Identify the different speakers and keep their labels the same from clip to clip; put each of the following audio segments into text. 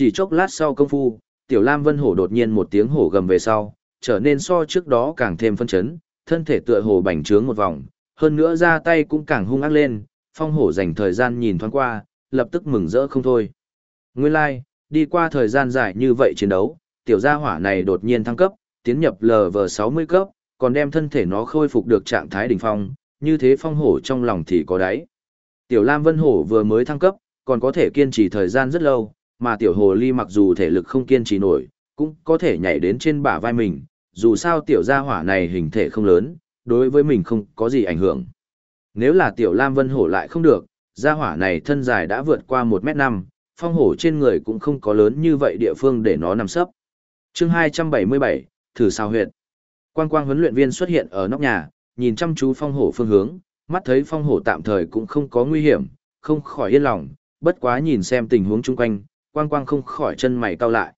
Speaker 1: Chỉ chốc lát sau công phu, Tiểu Lam Vân Hổ đột nhiên một tiếng hổ gầm về sau, trở nên so trước đó càng thêm phân chấn, thân thể tựa hồ bành trướng một vòng, hơn nữa ra tay cũng càng hung ác lên, phong hổ dành thời gian nhìn thoáng qua, lập tức mừng rỡ không thôi. Nguyên lai, like, đi qua thời gian dài như vậy chiến đấu, tiểu gia hỏa này đột nhiên thăng cấp, tiến nhập LV60 cấp, còn đem thân thể nó khôi phục được trạng thái đỉnh phong, như thế phong hổ trong lòng thì có đáy. Tiểu Lam Vân Hổ vừa mới thăng cấp, còn có thể kiên trì thời gian rất lâu, mà tiểu hồ ly mặc dù thể lực không kiên trì nổi, cũng có thể nhảy đến trên bả vai mình, dù sao tiểu gia hỏa này hình thể không lớn, đối với mình không có gì ảnh hưởng. Nếu là tiểu Lam Vân Hổ lại không được, gia hỏa này thân dài đã vượt qua 1m5, phong hổ trên người cũng không có lớn như vậy địa phương để nó nằm sấp. chương 277, thử sao huyệt. Quang quang huấn luyện viên xuất hiện ở nóc nhà, nhìn chăm chú phong hổ phương hướng, mắt thấy phong hổ tạm thời cũng không có nguy hiểm, không khỏi yên lòng, bất quá nhìn xem tình huống chung quanh, quang quang không khỏi chân mày cau lại.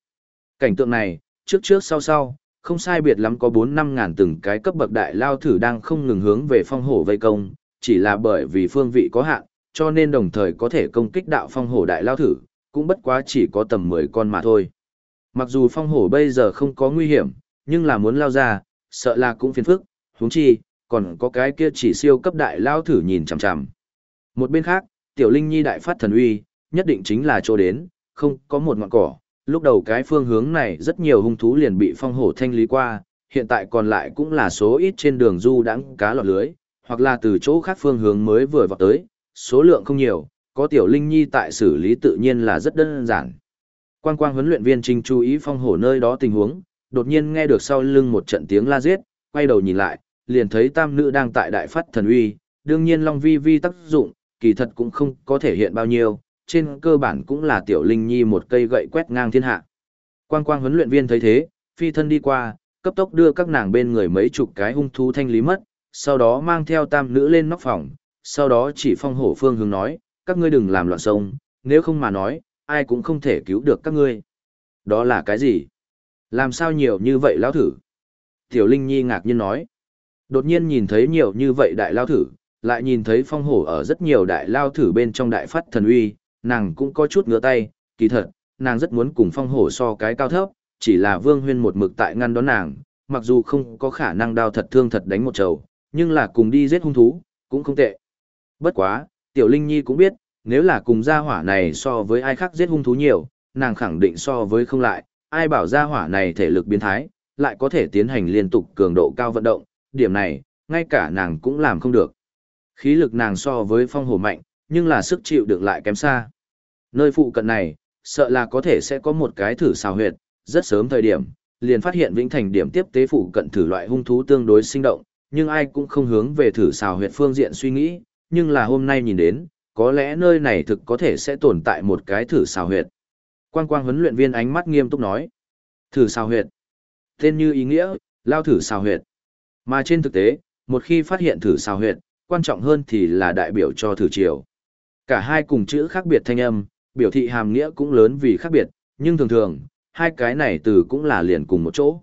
Speaker 1: Cảnh tượng này, trước trước sau sau, không sai biệt lắm có 4-5 ngàn từng cái cấp bậc đại lao thử đang không ngừng hướng về phong hổ vây công, chỉ là bởi vì phương vị có hạn, cho nên đồng thời có thể công kích đạo phong hổ đại lao thử, cũng bất quá chỉ có tầm 10 con mà thôi. Mặc dù phong hổ bây giờ không có nguy hiểm, nhưng là muốn lao ra, sợ là cũng phiền phức, huống chi, còn có cái kia chỉ siêu cấp đại lao thử nhìn chằm chằm. Một bên khác, tiểu linh nhi đại phát thần uy, nhất định chính là chỗ đến, không có một ngọn cỏ. Lúc đầu cái phương hướng này rất nhiều hung thú liền bị phong hổ thanh lý qua, hiện tại còn lại cũng là số ít trên đường du đãng cá lọt lưới, hoặc là từ chỗ khác phương hướng mới vừa vào tới, số lượng không nhiều, có tiểu linh nhi tại xử lý tự nhiên là rất đơn giản. Quang quang huấn luyện viên trình chú ý phong hổ nơi đó tình huống, đột nhiên nghe được sau lưng một trận tiếng la giết, quay đầu nhìn lại, liền thấy tam nữ đang tại đại phát thần uy, đương nhiên long vi vi tác dụng, kỳ thật cũng không có thể hiện bao nhiêu, trên cơ bản cũng là tiểu linh nhi một cây gậy quét ngang thiên hạ. Quang quang huấn luyện viên thấy thế, phi thân đi qua, cấp tốc đưa các nàng bên người mấy chục cái hung thú thanh lý mất, sau đó mang theo tam nữ lên nóc phòng, sau đó chỉ phong hổ phương hướng nói, các ngươi đừng làm loạn sông, nếu không mà nói, ai cũng không thể cứu được các ngươi. Đó là cái gì? Làm sao nhiều như vậy lão thử? Tiểu Linh Nhi ngạc nhiên nói. Đột nhiên nhìn thấy nhiều như vậy đại lao thử, lại nhìn thấy phong hổ ở rất nhiều đại lao thử bên trong đại phát thần uy, nàng cũng có chút ngứa tay, kỳ thật, nàng rất muốn cùng phong hổ so cái cao thấp, chỉ là vương huyên một mực tại ngăn đón nàng, mặc dù không có khả năng đao thật thương thật đánh một trầu, nhưng là cùng đi giết hung thú, cũng không tệ. Bất quá, tiểu linh nhi cũng biết, nếu là cùng gia hỏa này so với ai khác giết hung thú nhiều, nàng khẳng định so với không lại, ai bảo gia hỏa này thể lực biến thái, lại có thể tiến hành liên tục cường độ cao vận động, điểm này, ngay cả nàng cũng làm không được. Khí lực nàng so với phong hổ mạnh, nhưng là sức chịu đựng lại kém xa. Nơi phụ cận này, sợ là có thể sẽ có một cái thử xào huyệt, rất sớm thời điểm, liền phát hiện Vĩnh Thành điểm tiếp tế phụ cận thử loại hung thú tương đối sinh động, nhưng ai cũng không hướng về thử xào huyệt phương diện suy nghĩ, nhưng là hôm nay nhìn đến, có lẽ nơi này thực có thể sẽ tồn tại một cái thử xào huyệt. Quang quang huấn luyện viên ánh mắt nghiêm túc nói. Thử xào huyệt. Tên như ý nghĩa, lao thử xào huyệt. Mà trên thực tế, một khi phát hiện thử xào huyệt, quan trọng hơn thì là đại biểu cho thử chiều. Cả hai cùng chữ khác biệt thanh âm, biểu thị hàm nghĩa cũng lớn vì khác biệt, nhưng thường thường, hai cái này từ cũng là liền cùng một chỗ.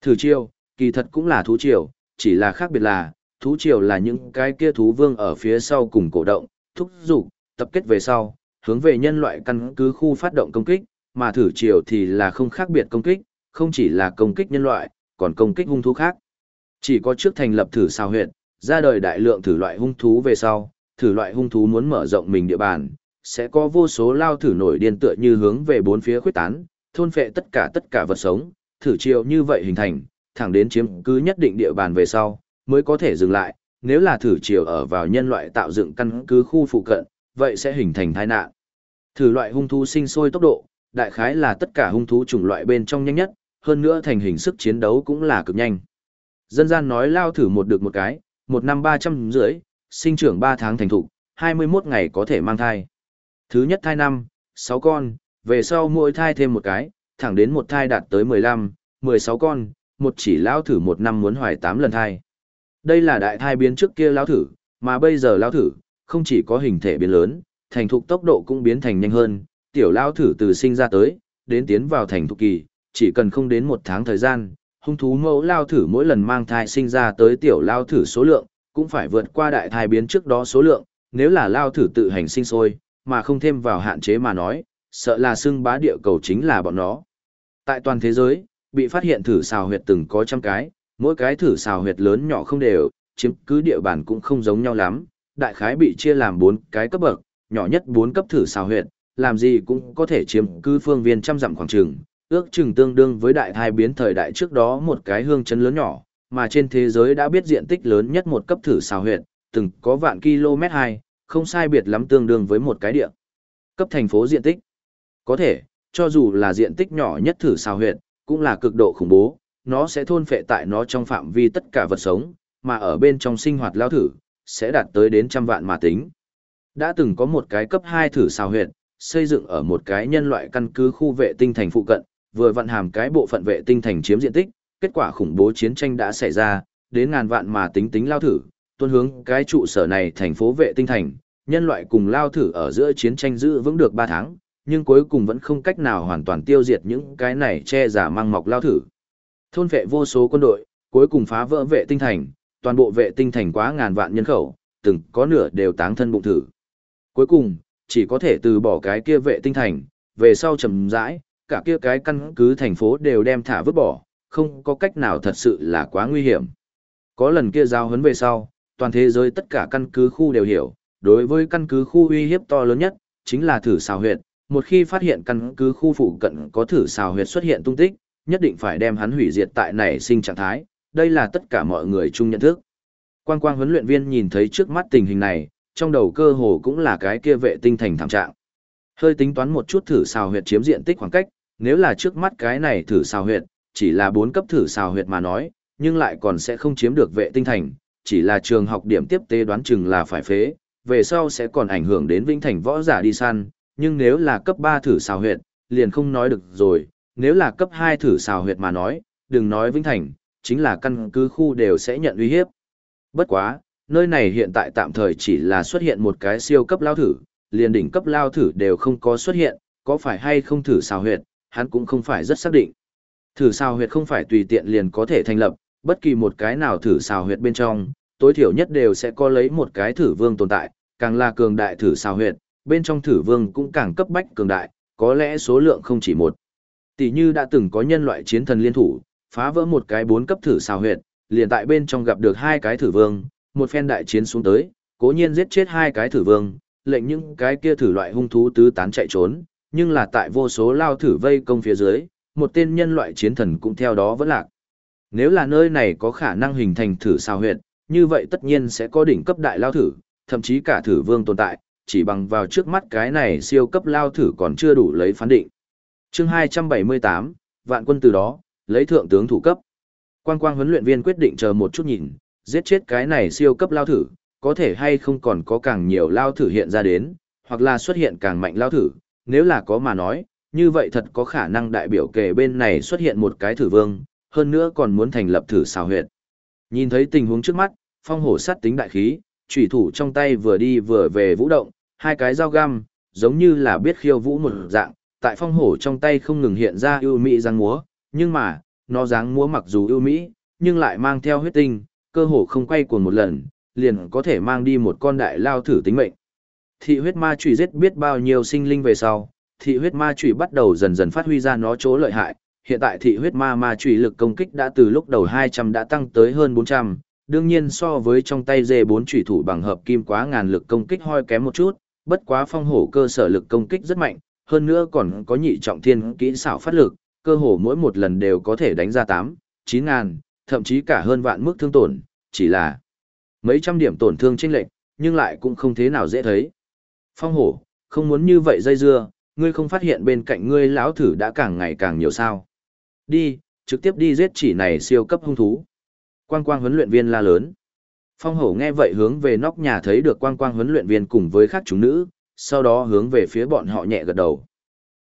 Speaker 1: Thử chiêu kỳ thật cũng là thú chiêu chỉ là khác biệt là, thú triều là những cái kia thú vương ở phía sau cùng cổ động, thúc dục tập kết về sau, hướng về nhân loại căn cứ khu phát động công kích, mà thử triều thì là không khác biệt công kích, không chỉ là công kích nhân loại, còn công kích hung thú khác. Chỉ có trước thành lập thử sao huyệt, ra đời đại lượng thử loại hung thú về sau, thử loại hung thú muốn mở rộng mình địa bàn, sẽ có vô số lao thử nổi điên tựa như hướng về bốn phía khuyết tán, thôn phệ tất cả tất cả vật sống, thử chiều như vậy hình thành, thẳng đến chiếm cứ nhất định địa bàn về sau, mới có thể dừng lại, nếu là thử chiều ở vào nhân loại tạo dựng căn cứ khu phụ cận, vậy sẽ hình thành tai nạn. Thử loại hung thú sinh sôi tốc độ, đại khái là tất cả hung thú chủng loại bên trong nhanh nhất, hơn nữa thành hình sức chiến đấu cũng là cực nhanh. Dân gian nói lao thử một được một cái, một năm ba trăm rưỡi, sinh trưởng ba tháng thành thục, 21 ngày có thể mang thai. Thứ nhất thai năm, 6 con, về sau mỗi thai thêm một cái, thẳng đến một thai đạt tới 15, 16 con, một chỉ lao thử một năm muốn hoài 8 lần thai. Đây là đại thai biến trước kia lao thử, mà bây giờ lao thử, không chỉ có hình thể biến lớn, thành thục tốc độ cũng biến thành nhanh hơn, tiểu lao thử từ sinh ra tới, đến tiến vào thành thục kỳ, chỉ cần không đến một tháng thời gian, hung thú mẫu lao thử mỗi lần mang thai sinh ra tới tiểu lao thử số lượng, cũng phải vượt qua đại thai biến trước đó số lượng, nếu là lao thử tự hành sinh sôi, mà không thêm vào hạn chế mà nói, sợ là xưng bá địa cầu chính là bọn nó. Tại toàn thế giới, bị phát hiện thử xào huyệt từng có trăm cái, mỗi cái thử xào huyệt lớn nhỏ không đều, chiếm cứ địa bàn cũng không giống nhau lắm, đại khái bị chia làm bốn cái cấp bậc, nhỏ nhất bốn cấp thử xào huyệt, làm gì cũng có thể chiếm cứ phương viên trăm dặm khoảng trường, ước chừng tương đương với đại thai biến thời đại trước đó một cái hương chấn lớn nhỏ, mà trên thế giới đã biết diện tích lớn nhất một cấp thử xào huyệt, từng có vạn km 2, không sai biệt lắm tương đương với một cái địa. Cấp thành phố diện tích. Có thể, cho dù là diện tích nhỏ nhất thử xào huyệt, cũng là cực độ khủng bố, nó sẽ thôn phệ tại nó trong phạm vi tất cả vật sống, mà ở bên trong sinh hoạt lao thử, sẽ đạt tới đến trăm vạn mà tính. Đã từng có một cái cấp 2 thử xào huyệt, xây dựng ở một cái nhân loại căn cứ khu vệ tinh thành phụ cận, vừa vận hàm cái bộ phận vệ tinh thành chiếm diện tích, kết quả khủng bố chiến tranh đã xảy ra, đến ngàn vạn mà tính tính lao thử, tuân hướng cái trụ sở này thành phố vệ tinh thành, nhân loại cùng lao thử ở giữa chiến tranh giữ vững được 3 tháng, nhưng cuối cùng vẫn không cách nào hoàn toàn tiêu diệt những cái này che giả mang mọc lao thử. Thôn vệ vô số quân đội, cuối cùng phá vỡ vệ tinh thành, toàn bộ vệ tinh thành quá ngàn vạn nhân khẩu, từng có nửa đều táng thân bụng thử. Cuối cùng, chỉ có thể từ bỏ cái kia vệ tinh thành, về sau chầm rãi, cả kia cái căn cứ thành phố đều đem thả vứt bỏ, không có cách nào thật sự là quá nguy hiểm. Có lần kia giao hấn về sau, toàn thế giới tất cả căn cứ khu đều hiểu, đối với căn cứ khu uy hiếp to lớn nhất, chính là thử xào huyệt. Một khi phát hiện căn cứ khu phụ cận có thử xào huyệt xuất hiện tung tích, nhất định phải đem hắn hủy diệt tại nảy sinh trạng thái, đây là tất cả mọi người chung nhận thức. Quang quang huấn luyện viên nhìn thấy trước mắt tình hình này, trong đầu cơ hồ cũng là cái kia vệ tinh thành thảm trạng. Hơi tính toán một chút thử xào huyệt chiếm diện tích khoảng cách, nếu là trước mắt cái này thử xào huyệt, chỉ là bốn cấp thử xào huyệt mà nói, nhưng lại còn sẽ không chiếm được vệ tinh thành, chỉ là trường học điểm tiếp tế đoán chừng là phải phế, về sau sẽ còn ảnh hưởng đến vĩnh thành võ giả đi săn, nhưng nếu là cấp 3 thử xào huyệt, liền không nói được rồi, nếu là cấp 2 thử xào huyệt mà nói, đừng nói vĩnh thành, chính là căn cứ khu đều sẽ nhận uy hiếp. Bất quá, nơi này hiện tại tạm thời chỉ là xuất hiện một cái siêu cấp lao thử, liền đỉnh cấp lao thử đều không có xuất hiện, có phải hay không thử xào huyệt, hắn cũng không phải rất xác định. Thử xào huyệt không phải tùy tiện liền có thể thành lập, bất kỳ một cái nào thử xào huyệt bên trong, tối thiểu nhất đều sẽ có lấy một cái thử vương tồn tại, càng là cường đại thử xào huyệt, bên trong thử vương cũng càng cấp bách cường đại, có lẽ số lượng không chỉ một. Tỷ như đã từng có nhân loại chiến thần liên thủ, phá vỡ một cái bốn cấp thử xào huyệt, liền tại bên trong gặp được hai cái thử vương, một phen đại chiến xuống tới, cố nhiên giết chết hai cái thử vương, lệnh những cái kia thử loại hung thú tứ tán chạy trốn, nhưng là tại vô số lao thử vây công phía dưới, một tên nhân loại chiến thần cũng theo đó vẫn lạc. Nếu là nơi này có khả năng hình thành thử sao huyệt, như vậy tất nhiên sẽ có đỉnh cấp đại lao thử, thậm chí cả thử vương tồn tại, chỉ bằng vào trước mắt cái này siêu cấp lao thử còn chưa đủ lấy phán định. chương 278, vạn quân từ đó, lấy thượng tướng thủ cấp. Quang quang huấn luyện viên quyết định chờ một chút nhìn, giết chết cái này siêu cấp lao thử, có thể hay không còn có càng nhiều lao thử hiện ra đến, hoặc là xuất hiện càng mạnh lao thử, nếu là có mà nói, như vậy thật có khả năng đại biểu kề bên này xuất hiện một cái thử vương, hơn nữa còn muốn thành lập thử xào huyệt. Nhìn thấy tình huống trước mắt, phong hổ sát tính đại khí, chủy thủ trong tay vừa đi vừa về vũ động, hai cái dao găm, giống như là biết khiêu vũ một dạng, tại phong hổ trong tay không ngừng hiện ra ưu mỹ răng múa, nhưng mà, nó dáng múa mặc dù ưu mỹ, nhưng lại mang theo huyết tinh, cơ hồ không quay cuồng một lần, liền có thể mang đi một con đại lao thử tính mệnh. Thị huyết ma chủy giết biết bao nhiêu sinh linh về sau, thị huyết ma trùy bắt đầu dần dần phát huy ra nó chỗ lợi hại, hiện tại thị huyết ma ma trùy lực công kích đã từ lúc đầu 200 đã tăng tới hơn 400, đương nhiên so với trong tay dê 4 trùy thủ bằng hợp kim quá ngàn lực công kích hoi kém một chút, bất quá phong hổ cơ sở lực công kích rất mạnh, hơn nữa còn có nhị trọng thiên kỹ xảo phát lực, cơ hồ mỗi một lần đều có thể đánh ra 8, 9 ngàn, thậm chí cả hơn vạn mức thương tổn, chỉ là mấy trăm điểm tổn thương chênh lệch, nhưng lại cũng không thế nào dễ thấy. Phong hổ, không muốn như vậy dây dưa, ngươi không phát hiện bên cạnh ngươi lão thử đã càng ngày càng nhiều sao. Đi, trực tiếp đi giết chỉ này siêu cấp hung thú. Quang quang huấn luyện viên la lớn. Phong hổ nghe vậy hướng về nóc nhà thấy được quang quang huấn luyện viên cùng với các chúng nữ, sau đó hướng về phía bọn họ nhẹ gật đầu.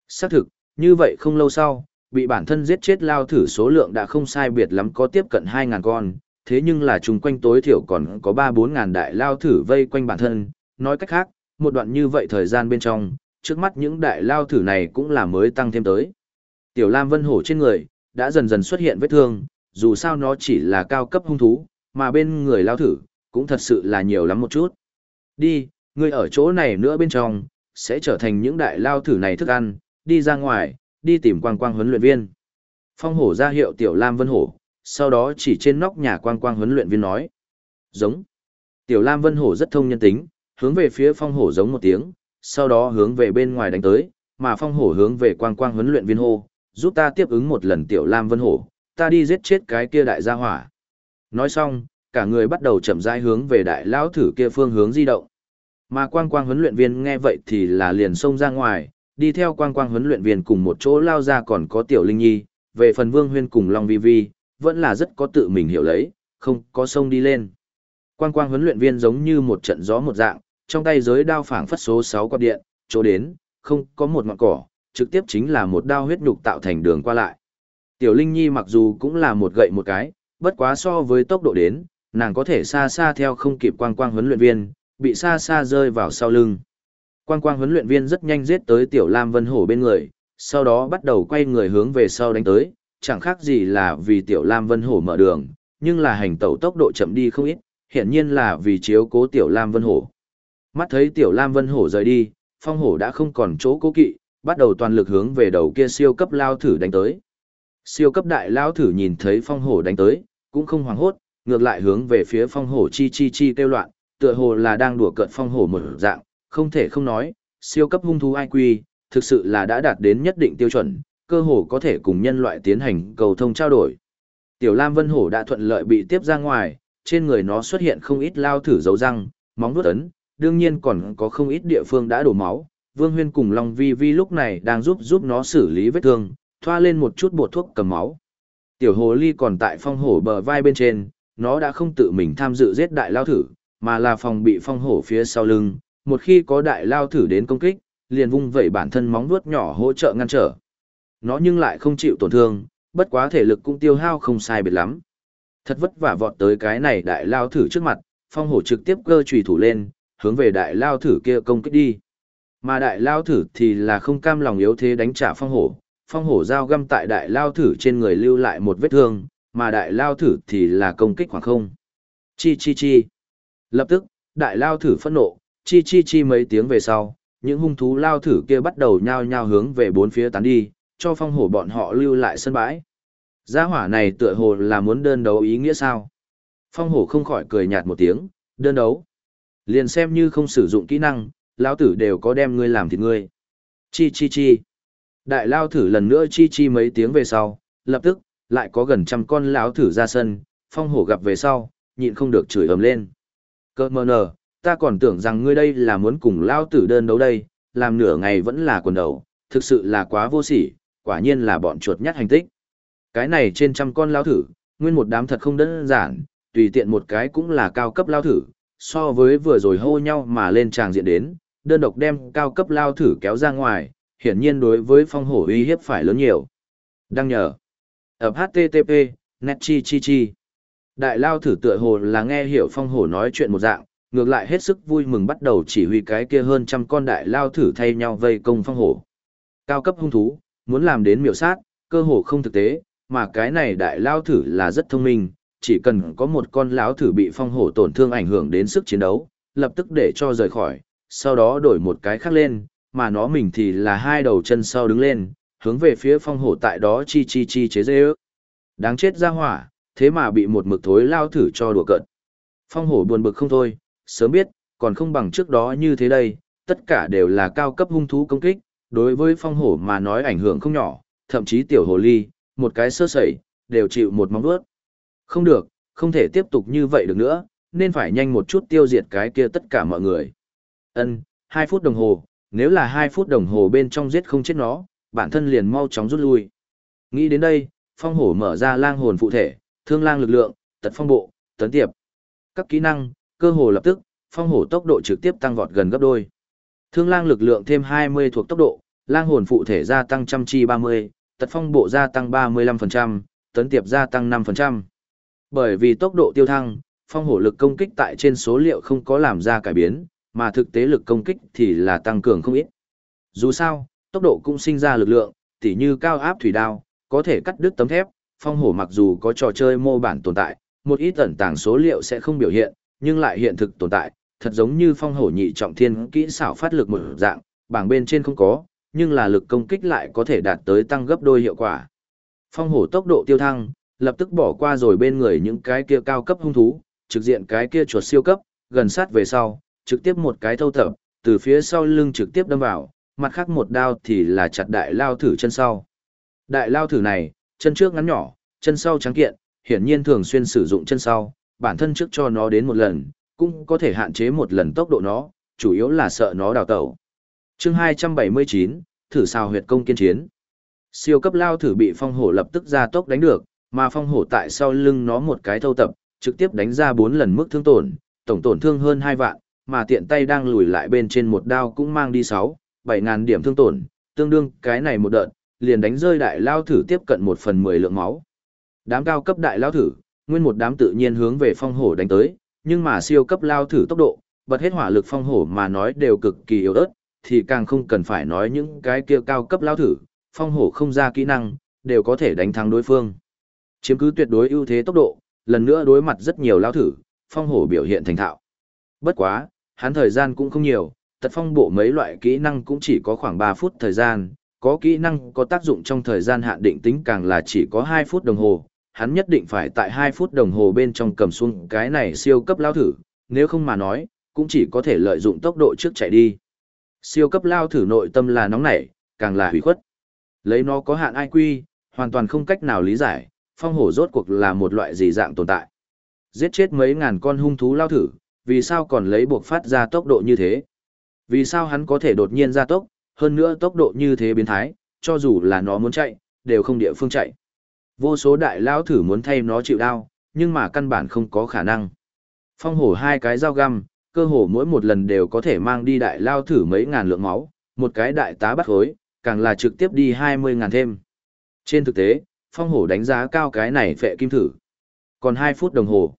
Speaker 1: Xác thực, như vậy không lâu sau, bị bản thân giết chết lao thử số lượng đã không sai biệt lắm có tiếp cận 2.000 con, thế nhưng là chung quanh tối thiểu còn có 3-4 ngàn đại lao thử vây quanh bản thân, nói cách khác, một đoạn như vậy thời gian bên trong, trước mắt những đại lao thử này cũng là mới tăng thêm tới. Tiểu Lam Vân Hổ trên người, đã dần dần xuất hiện vết thương, dù sao nó chỉ là cao cấp hung thú, mà bên người lao thử, cũng thật sự là nhiều lắm một chút. Đi, người ở chỗ này nữa bên trong, sẽ trở thành những đại lao thử này thức ăn, đi ra ngoài, đi tìm quang quang huấn luyện viên. Phong hổ ra hiệu tiểu Lam Vân Hổ, sau đó chỉ trên nóc nhà quang quang huấn luyện viên nói. Giống. Tiểu Lam Vân Hổ rất thông nhân tính, hướng về phía phong hổ giống một tiếng, sau đó hướng về bên ngoài đánh tới, mà phong hổ hướng về quang quang huấn luyện viên hô, giúp ta tiếp ứng một lần tiểu Lam Vân Hổ, ta đi giết chết cái kia đại gia hỏa. Nói xong, cả người bắt đầu chậm rãi hướng về đại lão thử kia phương hướng di động. Mà quang quang huấn luyện viên nghe vậy thì là liền xông ra ngoài, đi theo quang quang huấn luyện viên cùng một chỗ lao ra còn có tiểu linh nhi, về phần vương huyên cùng long vi vi, vẫn là rất có tự mình hiểu lấy, không có xông đi lên. Quang quang huấn luyện viên giống như một trận gió một dạng, trong tay giới đao phảng phất số 6 quạt điện, chỗ đến, không có một ngọn cỏ, trực tiếp chính là một đao huyết nhục tạo thành đường qua lại. Tiểu Linh Nhi mặc dù cũng là một gậy một cái, bất quá so với tốc độ đến, nàng có thể xa xa theo không kịp quang quang huấn luyện viên, bị xa xa rơi vào sau lưng. Quang quang huấn luyện viên rất nhanh giết tới Tiểu Lam Vân Hổ bên người, sau đó bắt đầu quay người hướng về sau đánh tới, chẳng khác gì là vì Tiểu Lam Vân Hổ mở đường, nhưng là hành tẩu tốc độ chậm đi không ít, hiện nhiên là vì chiếu cố Tiểu Lam Vân Hổ. Mắt thấy Tiểu Lam Vân Hổ rời đi, Phong Hổ đã không còn chỗ cố kỵ, bắt đầu toàn lực hướng về đầu kia siêu cấp lao thử đánh tới. Siêu cấp đại lao thử nhìn thấy Phong Hổ đánh tới, cũng không hoảng hốt, ngược lại hướng về phía Phong Hổ chi chi chi kêu loạn, tựa hồ là đang đùa cợt Phong Hổ một dạng, không thể không nói, siêu cấp hung thú IQ, thực sự là đã đạt đến nhất định tiêu chuẩn, cơ hồ có thể cùng nhân loại tiến hành cầu thông trao đổi. Tiểu Lam Vân Hổ đã thuận lợi bị tiếp ra ngoài, trên người nó xuất hiện không ít lao thử dấu răng, móng vuốt ấn, đương nhiên còn có không ít địa phương đã đổ máu. Vương Huyên cùng Long Vi Vi lúc này đang giúp giúp nó xử lý vết thương, thoa lên một chút bột thuốc cầm máu. Tiểu hồ ly còn tại phong hổ bờ vai bên trên, nó đã không tự mình tham dự giết đại lao thử, mà là phòng bị phong hổ phía sau lưng, một khi có đại lao thử đến công kích, liền vung vẩy bản thân móng vuốt nhỏ hỗ trợ ngăn trở. Nó nhưng lại không chịu tổn thương, bất quá thể lực cũng tiêu hao không sai biệt lắm. Thật vất vả vọt tới cái này đại lao thử trước mặt, phong hổ trực tiếp cơ trùy thủ lên, hướng về đại lao thử kia công kích đi. Mà đại lao thử thì là không cam lòng yếu thế đánh trả phong hổ, phong hổ dao găm tại đại lao thử trên người lưu lại một vết thương, mà đại lao thử thì là công kích khoảng không. Chi chi chi. Lập tức, đại lao thử phẫn nộ, chi chi chi mấy tiếng về sau, những hung thú lao thử kia bắt đầu nhao nhao hướng về bốn phía tán đi, cho phong hổ bọn họ lưu lại sân bãi. Gia hỏa này tựa hồ là muốn đơn đấu ý nghĩa sao? Phong hổ không khỏi cười nhạt một tiếng, đơn đấu. Liền xem như không sử dụng kỹ năng, lao tử đều có đem ngươi làm thịt ngươi. Chi chi chi. Đại lao thử lần nữa chi chi mấy tiếng về sau, lập tức, lại có gần trăm con lão thử ra sân, phong hổ gặp về sau, nhịn không được chửi ầm lên. Cơ mờ nở, ta còn tưởng rằng ngươi đây là muốn cùng lao tử đơn đấu đây, làm nửa ngày vẫn là quần đầu, thực sự là quá vô sỉ, quả nhiên là bọn chuột nhắt hành tích. Cái này trên trăm con lao thử, nguyên một đám thật không đơn giản, tùy tiện một cái cũng là cao cấp lao thử, so với vừa rồi hô nhau mà lên tràng diện đến, đơn độc đem cao cấp lao thử kéo ra ngoài, hiển nhiên đối với phong hổ uy hiếp phải lớn nhiều. Đăng nhờ. Ập HTTP, net chi chi chi. Đại lao thử tựa hồ là nghe hiểu phong hổ nói chuyện một dạng, ngược lại hết sức vui mừng bắt đầu chỉ huy cái kia hơn trăm con đại lao thử thay nhau vây công phong hổ. Cao cấp hung thú, muốn làm đến miểu sát, cơ hồ không thực tế, mà cái này đại lao thử là rất thông minh, chỉ cần có một con lão thử bị phong hổ tổn thương ảnh hưởng đến sức chiến đấu, lập tức để cho rời khỏi, sau đó đổi một cái khác lên, mà nó mình thì là hai đầu chân sau đứng lên, hướng về phía phong hổ tại đó chi chi chi chế dê ước. Đáng chết ra hỏa, thế mà bị một mực thối lao thử cho đùa cận. Phong hổ buồn bực không thôi, sớm biết, còn không bằng trước đó như thế đây, tất cả đều là cao cấp hung thú công kích, đối với phong hổ mà nói ảnh hưởng không nhỏ, thậm chí tiểu hồ ly, một cái sơ sẩy, đều chịu một móng vuốt. Không được, không thể tiếp tục như vậy được nữa, nên phải nhanh một chút tiêu diệt cái kia tất cả mọi người. Ân, 2 phút đồng hồ, nếu là 2 phút đồng hồ bên trong giết không chết nó, bản thân liền mau chóng rút lui. Nghĩ đến đây, phong hổ mở ra lang hồn phụ thể, thương lang lực lượng, tật phong bộ, tấn tiệp. Các kỹ năng, cơ hồ lập tức, phong hổ tốc độ trực tiếp tăng vọt gần gấp đôi. Thương lang lực lượng thêm 20 thuộc tốc độ, lang hồn phụ thể gia tăng trăm chi 30, tật phong bộ gia tăng 35%, tấn tiệp gia tăng 5%. Bởi vì tốc độ tiêu thăng, phong hổ lực công kích tại trên số liệu không có làm ra cải biến, mà thực tế lực công kích thì là tăng cường không ít. Dù sao, tốc độ cũng sinh ra lực lượng, tỉ như cao áp thủy đao, có thể cắt đứt tấm thép, phong hổ mặc dù có trò chơi mô bản tồn tại, một ít ẩn tàng số liệu sẽ không biểu hiện, nhưng lại hiện thực tồn tại, thật giống như phong hổ nhị trọng thiên kỹ xảo phát lực một dạng, bảng bên trên không có, nhưng là lực công kích lại có thể đạt tới tăng gấp đôi hiệu quả. Phong hổ tốc độ tiêu thăng, lập tức bỏ qua rồi bên người những cái kia cao cấp hung thú, trực diện cái kia chuột siêu cấp, gần sát về sau, trực tiếp một cái thâu tập, từ phía sau lưng trực tiếp đâm vào, mặt khác một đao thì là chặt đại lao thử chân sau. Đại lao thử này, chân trước ngắn nhỏ, chân sau trắng kiện, hiển nhiên thường xuyên sử dụng chân sau, bản thân trước cho nó đến một lần, cũng có thể hạn chế một lần tốc độ nó, chủ yếu là sợ nó đào tẩu. Chương 279, thử sao huyệt công kiên chiến. Siêu cấp lao thử bị phong hổ lập tức ra tốc đánh được, mà phong hổ tại sau lưng nó một cái thâu tập, trực tiếp đánh ra 4 lần mức thương tổn, tổng tổn thương hơn 2 vạn, mà tiện tay đang lùi lại bên trên một đao cũng mang đi 6, 7 ngàn điểm thương tổn, tương đương cái này một đợt, liền đánh rơi đại lao thử tiếp cận 1 phần 10 lượng máu. Đám cao cấp đại lao thử, nguyên một đám tự nhiên hướng về phong hổ đánh tới, nhưng mà siêu cấp lao thử tốc độ, bật hết hỏa lực phong hổ mà nói đều cực kỳ yếu ớt, thì càng không cần phải nói những cái kia cao cấp lao thử, phong hổ không ra kỹ năng, đều có thể đánh thắng đối phương. Chiếm cứ tuyệt đối ưu thế tốc độ, lần nữa đối mặt rất nhiều lao thử, phong hổ biểu hiện thành thạo. Bất quá, hắn thời gian cũng không nhiều, tật phong bộ mấy loại kỹ năng cũng chỉ có khoảng 3 phút thời gian, có kỹ năng có tác dụng trong thời gian hạn định tính càng là chỉ có 2 phút đồng hồ, hắn nhất định phải tại 2 phút đồng hồ bên trong cầm xuống cái này siêu cấp lao thử, nếu không mà nói, cũng chỉ có thể lợi dụng tốc độ trước chạy đi. Siêu cấp lao thử nội tâm là nóng nảy, càng là hủy khuất. Lấy nó có hạn IQ, hoàn toàn không cách nào lý giải, phong hổ rốt cuộc là một loại gì dạng tồn tại. Giết chết mấy ngàn con hung thú lao thử, vì sao còn lấy buộc phát ra tốc độ như thế? Vì sao hắn có thể đột nhiên ra tốc, hơn nữa tốc độ như thế biến thái, cho dù là nó muốn chạy, đều không địa phương chạy. Vô số đại lao thử muốn thay nó chịu đau, nhưng mà căn bản không có khả năng. Phong hổ hai cái dao găm, cơ hồ mỗi một lần đều có thể mang đi đại lao thử mấy ngàn lượng máu, một cái đại tá bắt hối, càng là trực tiếp đi 20 ngàn thêm. Trên thực tế, phong hổ đánh giá cao cái này phệ kim thử. Còn 2 phút đồng hồ.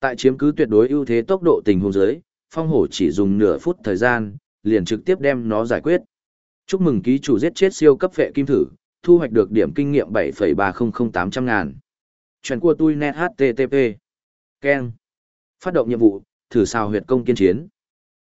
Speaker 1: Tại chiếm cứ tuyệt đối ưu thế tốc độ tình huống dưới, phong hổ chỉ dùng nửa phút thời gian, liền trực tiếp đem nó giải quyết. Chúc mừng ký chủ giết chết siêu cấp phệ kim thử, thu hoạch được điểm kinh nghiệm 7,300800 ngàn. Chuyện của tôi net HTTP. Ken. Phát động nhiệm vụ, thử sao huyệt công kiên chiến.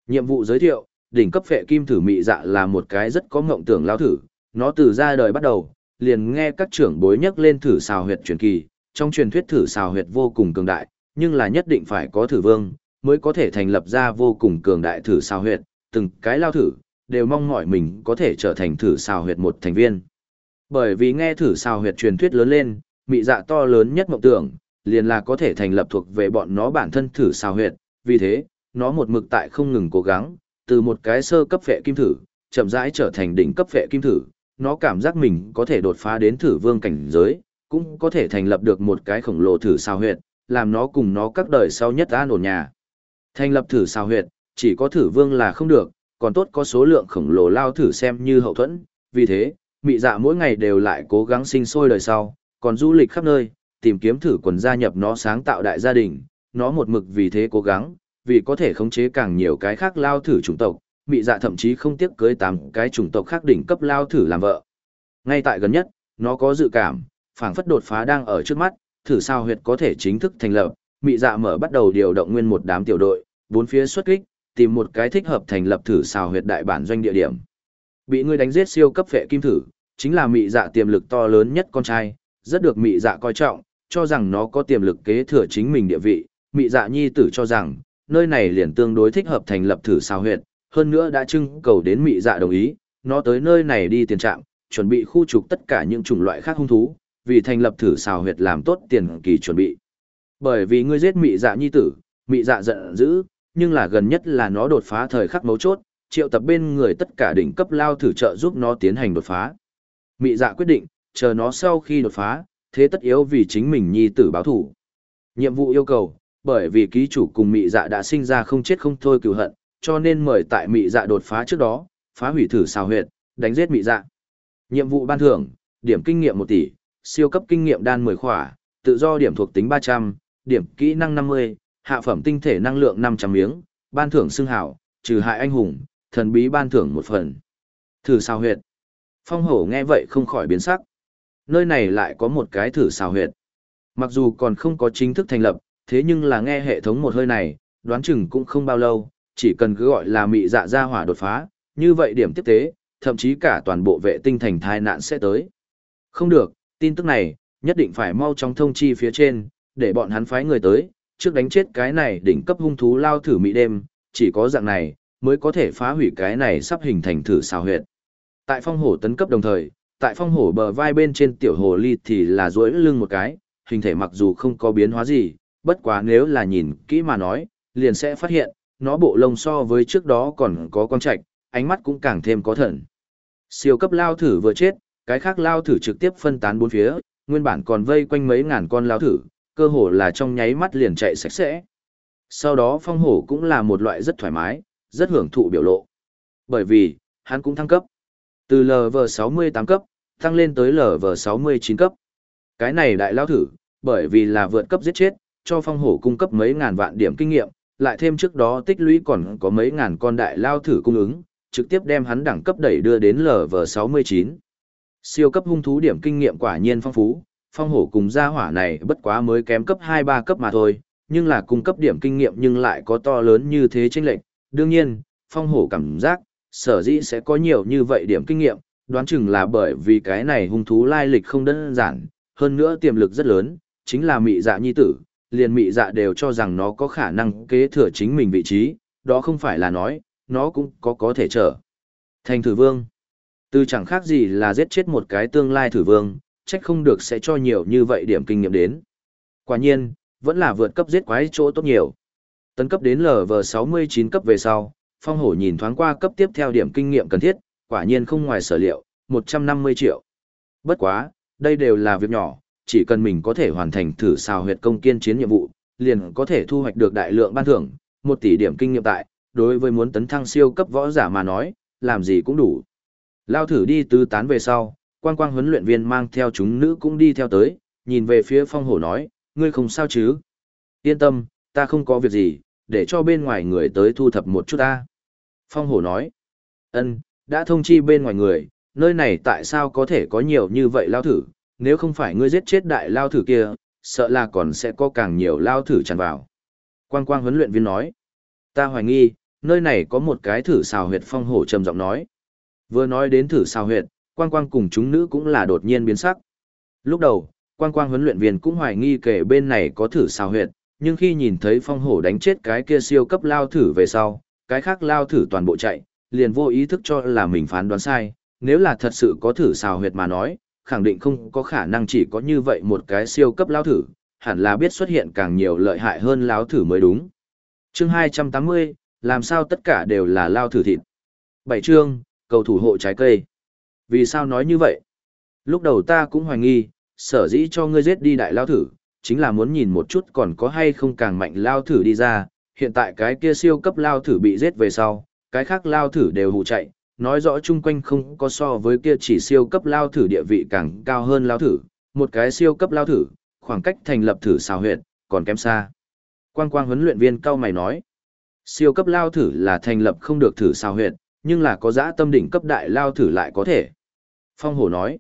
Speaker 1: Nhiệm vụ giới thiệu, đỉnh cấp phệ kim thử mị dạ là một cái rất có ngộng tưởng lao thử, nó từ ra đời bắt đầu, liền nghe các trưởng bối nhắc lên thử xào huyệt truyền kỳ, trong truyền thuyết thử xào huyệt vô cùng cường đại, nhưng là nhất định phải có thử vương, mới có thể thành lập ra vô cùng cường đại thử xào huyệt, từng cái lao thử, đều mong mỏi mình có thể trở thành thử xào huyệt một thành viên. Bởi vì nghe thử xào huyệt truyền thuyết lớn lên, mị dạ to lớn nhất mộng tưởng, liền là có thể thành lập thuộc về bọn nó bản thân thử xào huyệt, vì thế, nó một mực tại không ngừng cố gắng, từ một cái sơ cấp phệ kim thử, chậm rãi trở thành đỉnh cấp phệ kim thử, nó cảm giác mình có thể đột phá đến thử vương cảnh giới, cũng có thể thành lập được một cái khổng lồ thử sao huyệt, làm nó cùng nó các đời sau nhất an ổn nhà. Thành lập thử sao huyệt, chỉ có thử vương là không được, còn tốt có số lượng khổng lồ lao thử xem như hậu thuẫn, vì thế, mị dạ mỗi ngày đều lại cố gắng sinh sôi đời sau, còn du lịch khắp nơi, tìm kiếm thử quần gia nhập nó sáng tạo đại gia đình, nó một mực vì thế cố gắng, vì có thể khống chế càng nhiều cái khác lao thử chủng tộc, mị dạ thậm chí không tiếc cưới tám cái chủng tộc khác đỉnh cấp lao thử làm vợ. Ngay tại gần nhất, nó có dự cảm, phảng phất đột phá đang ở trước mắt, thử sao huyệt có thể chính thức thành lập, mị dạ mở bắt đầu điều động nguyên một đám tiểu đội, bốn phía xuất kích, tìm một cái thích hợp thành lập thử sao huyệt đại bản doanh địa điểm. Bị người đánh giết siêu cấp phệ kim thử, chính là mị dạ tiềm lực to lớn nhất con trai, rất được mị dạ coi trọng, cho rằng nó có tiềm lực kế thừa chính mình địa vị, mị dạ nhi tử cho rằng, nơi này liền tương đối thích hợp thành lập thử sao huyệt, hơn nữa đã trưng cầu đến mị dạ đồng ý, nó tới nơi này đi tiền trạm, chuẩn bị khu trục tất cả những chủng loại khác hung thú, vì thành lập thử xào huyệt làm tốt tiền kỳ chuẩn bị. Bởi vì ngươi giết mị dạ nhi tử, mị dạ giận dữ, nhưng là gần nhất là nó đột phá thời khắc mấu chốt, triệu tập bên người tất cả đỉnh cấp lao thử trợ giúp nó tiến hành đột phá. Mị dạ quyết định, chờ nó sau khi đột phá, thế tất yếu vì chính mình nhi tử báo thủ. Nhiệm vụ yêu cầu, bởi vì ký chủ cùng mị dạ đã sinh ra không chết không thôi cừu hận, cho nên mời tại mị dạ đột phá trước đó, phá hủy thử xào huyệt, đánh giết mị dạ. Nhiệm vụ ban thưởng, điểm kinh nghiệm 1 tỷ, siêu cấp kinh nghiệm đan 10 khỏa, tự do điểm thuộc tính 300, điểm kỹ năng 50, hạ phẩm tinh thể năng lượng 500 miếng, ban thưởng xưng hảo, trừ hại anh hùng, thần bí ban thưởng một phần. Thử xào huyệt. Phong hổ nghe vậy không khỏi biến sắc. Nơi này lại có một cái thử xào huyệt. Mặc dù còn không có chính thức thành lập, thế nhưng là nghe hệ thống một hơi này, đoán chừng cũng không bao lâu, chỉ cần cứ gọi là mị dạ ra hỏa đột phá, như vậy điểm tiếp tế, thậm chí cả toàn bộ vệ tinh thành thai nạn sẽ tới. Không được, tin tức này, nhất định phải mau chóng thông chi phía trên, để bọn hắn phái người tới, trước đánh chết cái này đỉnh cấp hung thú lao thử mị đêm, chỉ có dạng này, mới có thể phá hủy cái này sắp hình thành thử xào huyệt. Tại phong hổ tấn cấp đồng thời, tại phong hổ bờ vai bên trên tiểu hồ ly thì là duỗi lưng một cái, hình thể mặc dù không có biến hóa gì, bất quá nếu là nhìn kỹ mà nói, liền sẽ phát hiện, nó bộ lông so với trước đó còn có con trạch, ánh mắt cũng càng thêm có thần. Siêu cấp lao thử vừa chết, cái khác lao thử trực tiếp phân tán bốn phía, nguyên bản còn vây quanh mấy ngàn con lao thử, cơ hồ là trong nháy mắt liền chạy sạch sẽ. Sau đó phong hổ cũng là một loại rất thoải mái, rất hưởng thụ biểu lộ. Bởi vì, hắn cũng thăng cấp. Từ LV68 cấp, tăng lên tới LV69 cấp. Cái này đại lao thử, bởi vì là vượt cấp giết chết, cho phong hổ cung cấp mấy ngàn vạn điểm kinh nghiệm, lại thêm trước đó tích lũy còn có mấy ngàn con đại lao thử cung ứng, trực tiếp đem hắn đẳng cấp đẩy đưa đến LV69. Siêu cấp hung thú điểm kinh nghiệm quả nhiên phong phú, phong hổ cùng gia hỏa này bất quá mới kém cấp 2-3 cấp mà thôi, nhưng là cung cấp điểm kinh nghiệm nhưng lại có to lớn như thế chênh lệch. Đương nhiên, phong hổ cảm giác, sở dĩ sẽ có nhiều như vậy điểm kinh nghiệm, đoán chừng là bởi vì cái này hung thú lai lịch không đơn giản, hơn nữa tiềm lực rất lớn, chính là mị dạ nhi tử, liền mị dạ đều cho rằng nó có khả năng kế thừa chính mình vị trí, đó không phải là nói, nó cũng có có thể trở thành thử vương. Từ chẳng khác gì là giết chết một cái tương lai thử vương, trách không được sẽ cho nhiều như vậy điểm kinh nghiệm đến. Quả nhiên, vẫn là vượt cấp giết quái chỗ tốt nhiều. Tấn cấp đến LV69 cấp về sau, phong hổ nhìn thoáng qua cấp tiếp theo điểm kinh nghiệm cần thiết, quả nhiên không ngoài sở liệu, 150 triệu. Bất quá, đây đều là việc nhỏ, chỉ cần mình có thể hoàn thành thử xào huyệt công kiên chiến nhiệm vụ, liền có thể thu hoạch được đại lượng ban thưởng, 1 tỷ điểm kinh nghiệm tại, đối với muốn tấn thăng siêu cấp võ giả mà nói, làm gì cũng đủ. Lao thử đi tứ tán về sau, quang quang huấn luyện viên mang theo chúng nữ cũng đi theo tới, nhìn về phía phong hổ nói, ngươi không sao chứ? Yên tâm, ta không có việc gì, để cho bên ngoài người tới thu thập một chút ta. Phong hổ nói, ân, đã thông chi bên ngoài người, nơi này tại sao có thể có nhiều như vậy lao thử, nếu không phải ngươi giết chết đại lao thử kia, sợ là còn sẽ có càng nhiều lao thử tràn vào. Quang quang huấn luyện viên nói, ta hoài nghi, nơi này có một cái thử xào huyệt phong hổ trầm giọng nói. Vừa nói đến thử xào huyệt, quang quang cùng chúng nữ cũng là đột nhiên biến sắc. Lúc đầu, quang quang huấn luyện viên cũng hoài nghi kể bên này có thử xào huyệt, nhưng khi nhìn thấy phong hổ đánh chết cái kia siêu cấp lao thử về sau, cái khác lao thử toàn bộ chạy, liền vô ý thức cho là mình phán đoán sai, nếu là thật sự có thử xào huyệt mà nói, khẳng định không có khả năng chỉ có như vậy một cái siêu cấp lao thử, hẳn là biết xuất hiện càng nhiều lợi hại hơn lao thử mới đúng. Chương 280, làm sao tất cả đều là lao thử thịt. Bảy chương, cầu thủ hộ trái cây. Vì sao nói như vậy? Lúc đầu ta cũng hoài nghi, sở dĩ cho ngươi giết đi đại lao thử, chính là muốn nhìn một chút còn có hay không càng mạnh lao thử đi ra. Hiện tại cái kia siêu cấp lao thử bị giết về sau, cái khác lao thử đều hụ chạy, nói rõ chung quanh không có so với kia chỉ siêu cấp lao thử địa vị càng cao hơn lao thử, một cái siêu cấp lao thử, khoảng cách thành lập thử xào huyện, còn kém xa. Quang quang huấn luyện viên cao mày nói, siêu cấp lao thử là thành lập không được thử xào huyện, nhưng là có dã tâm đỉnh cấp đại lao thử lại có thể. Phong hổ nói,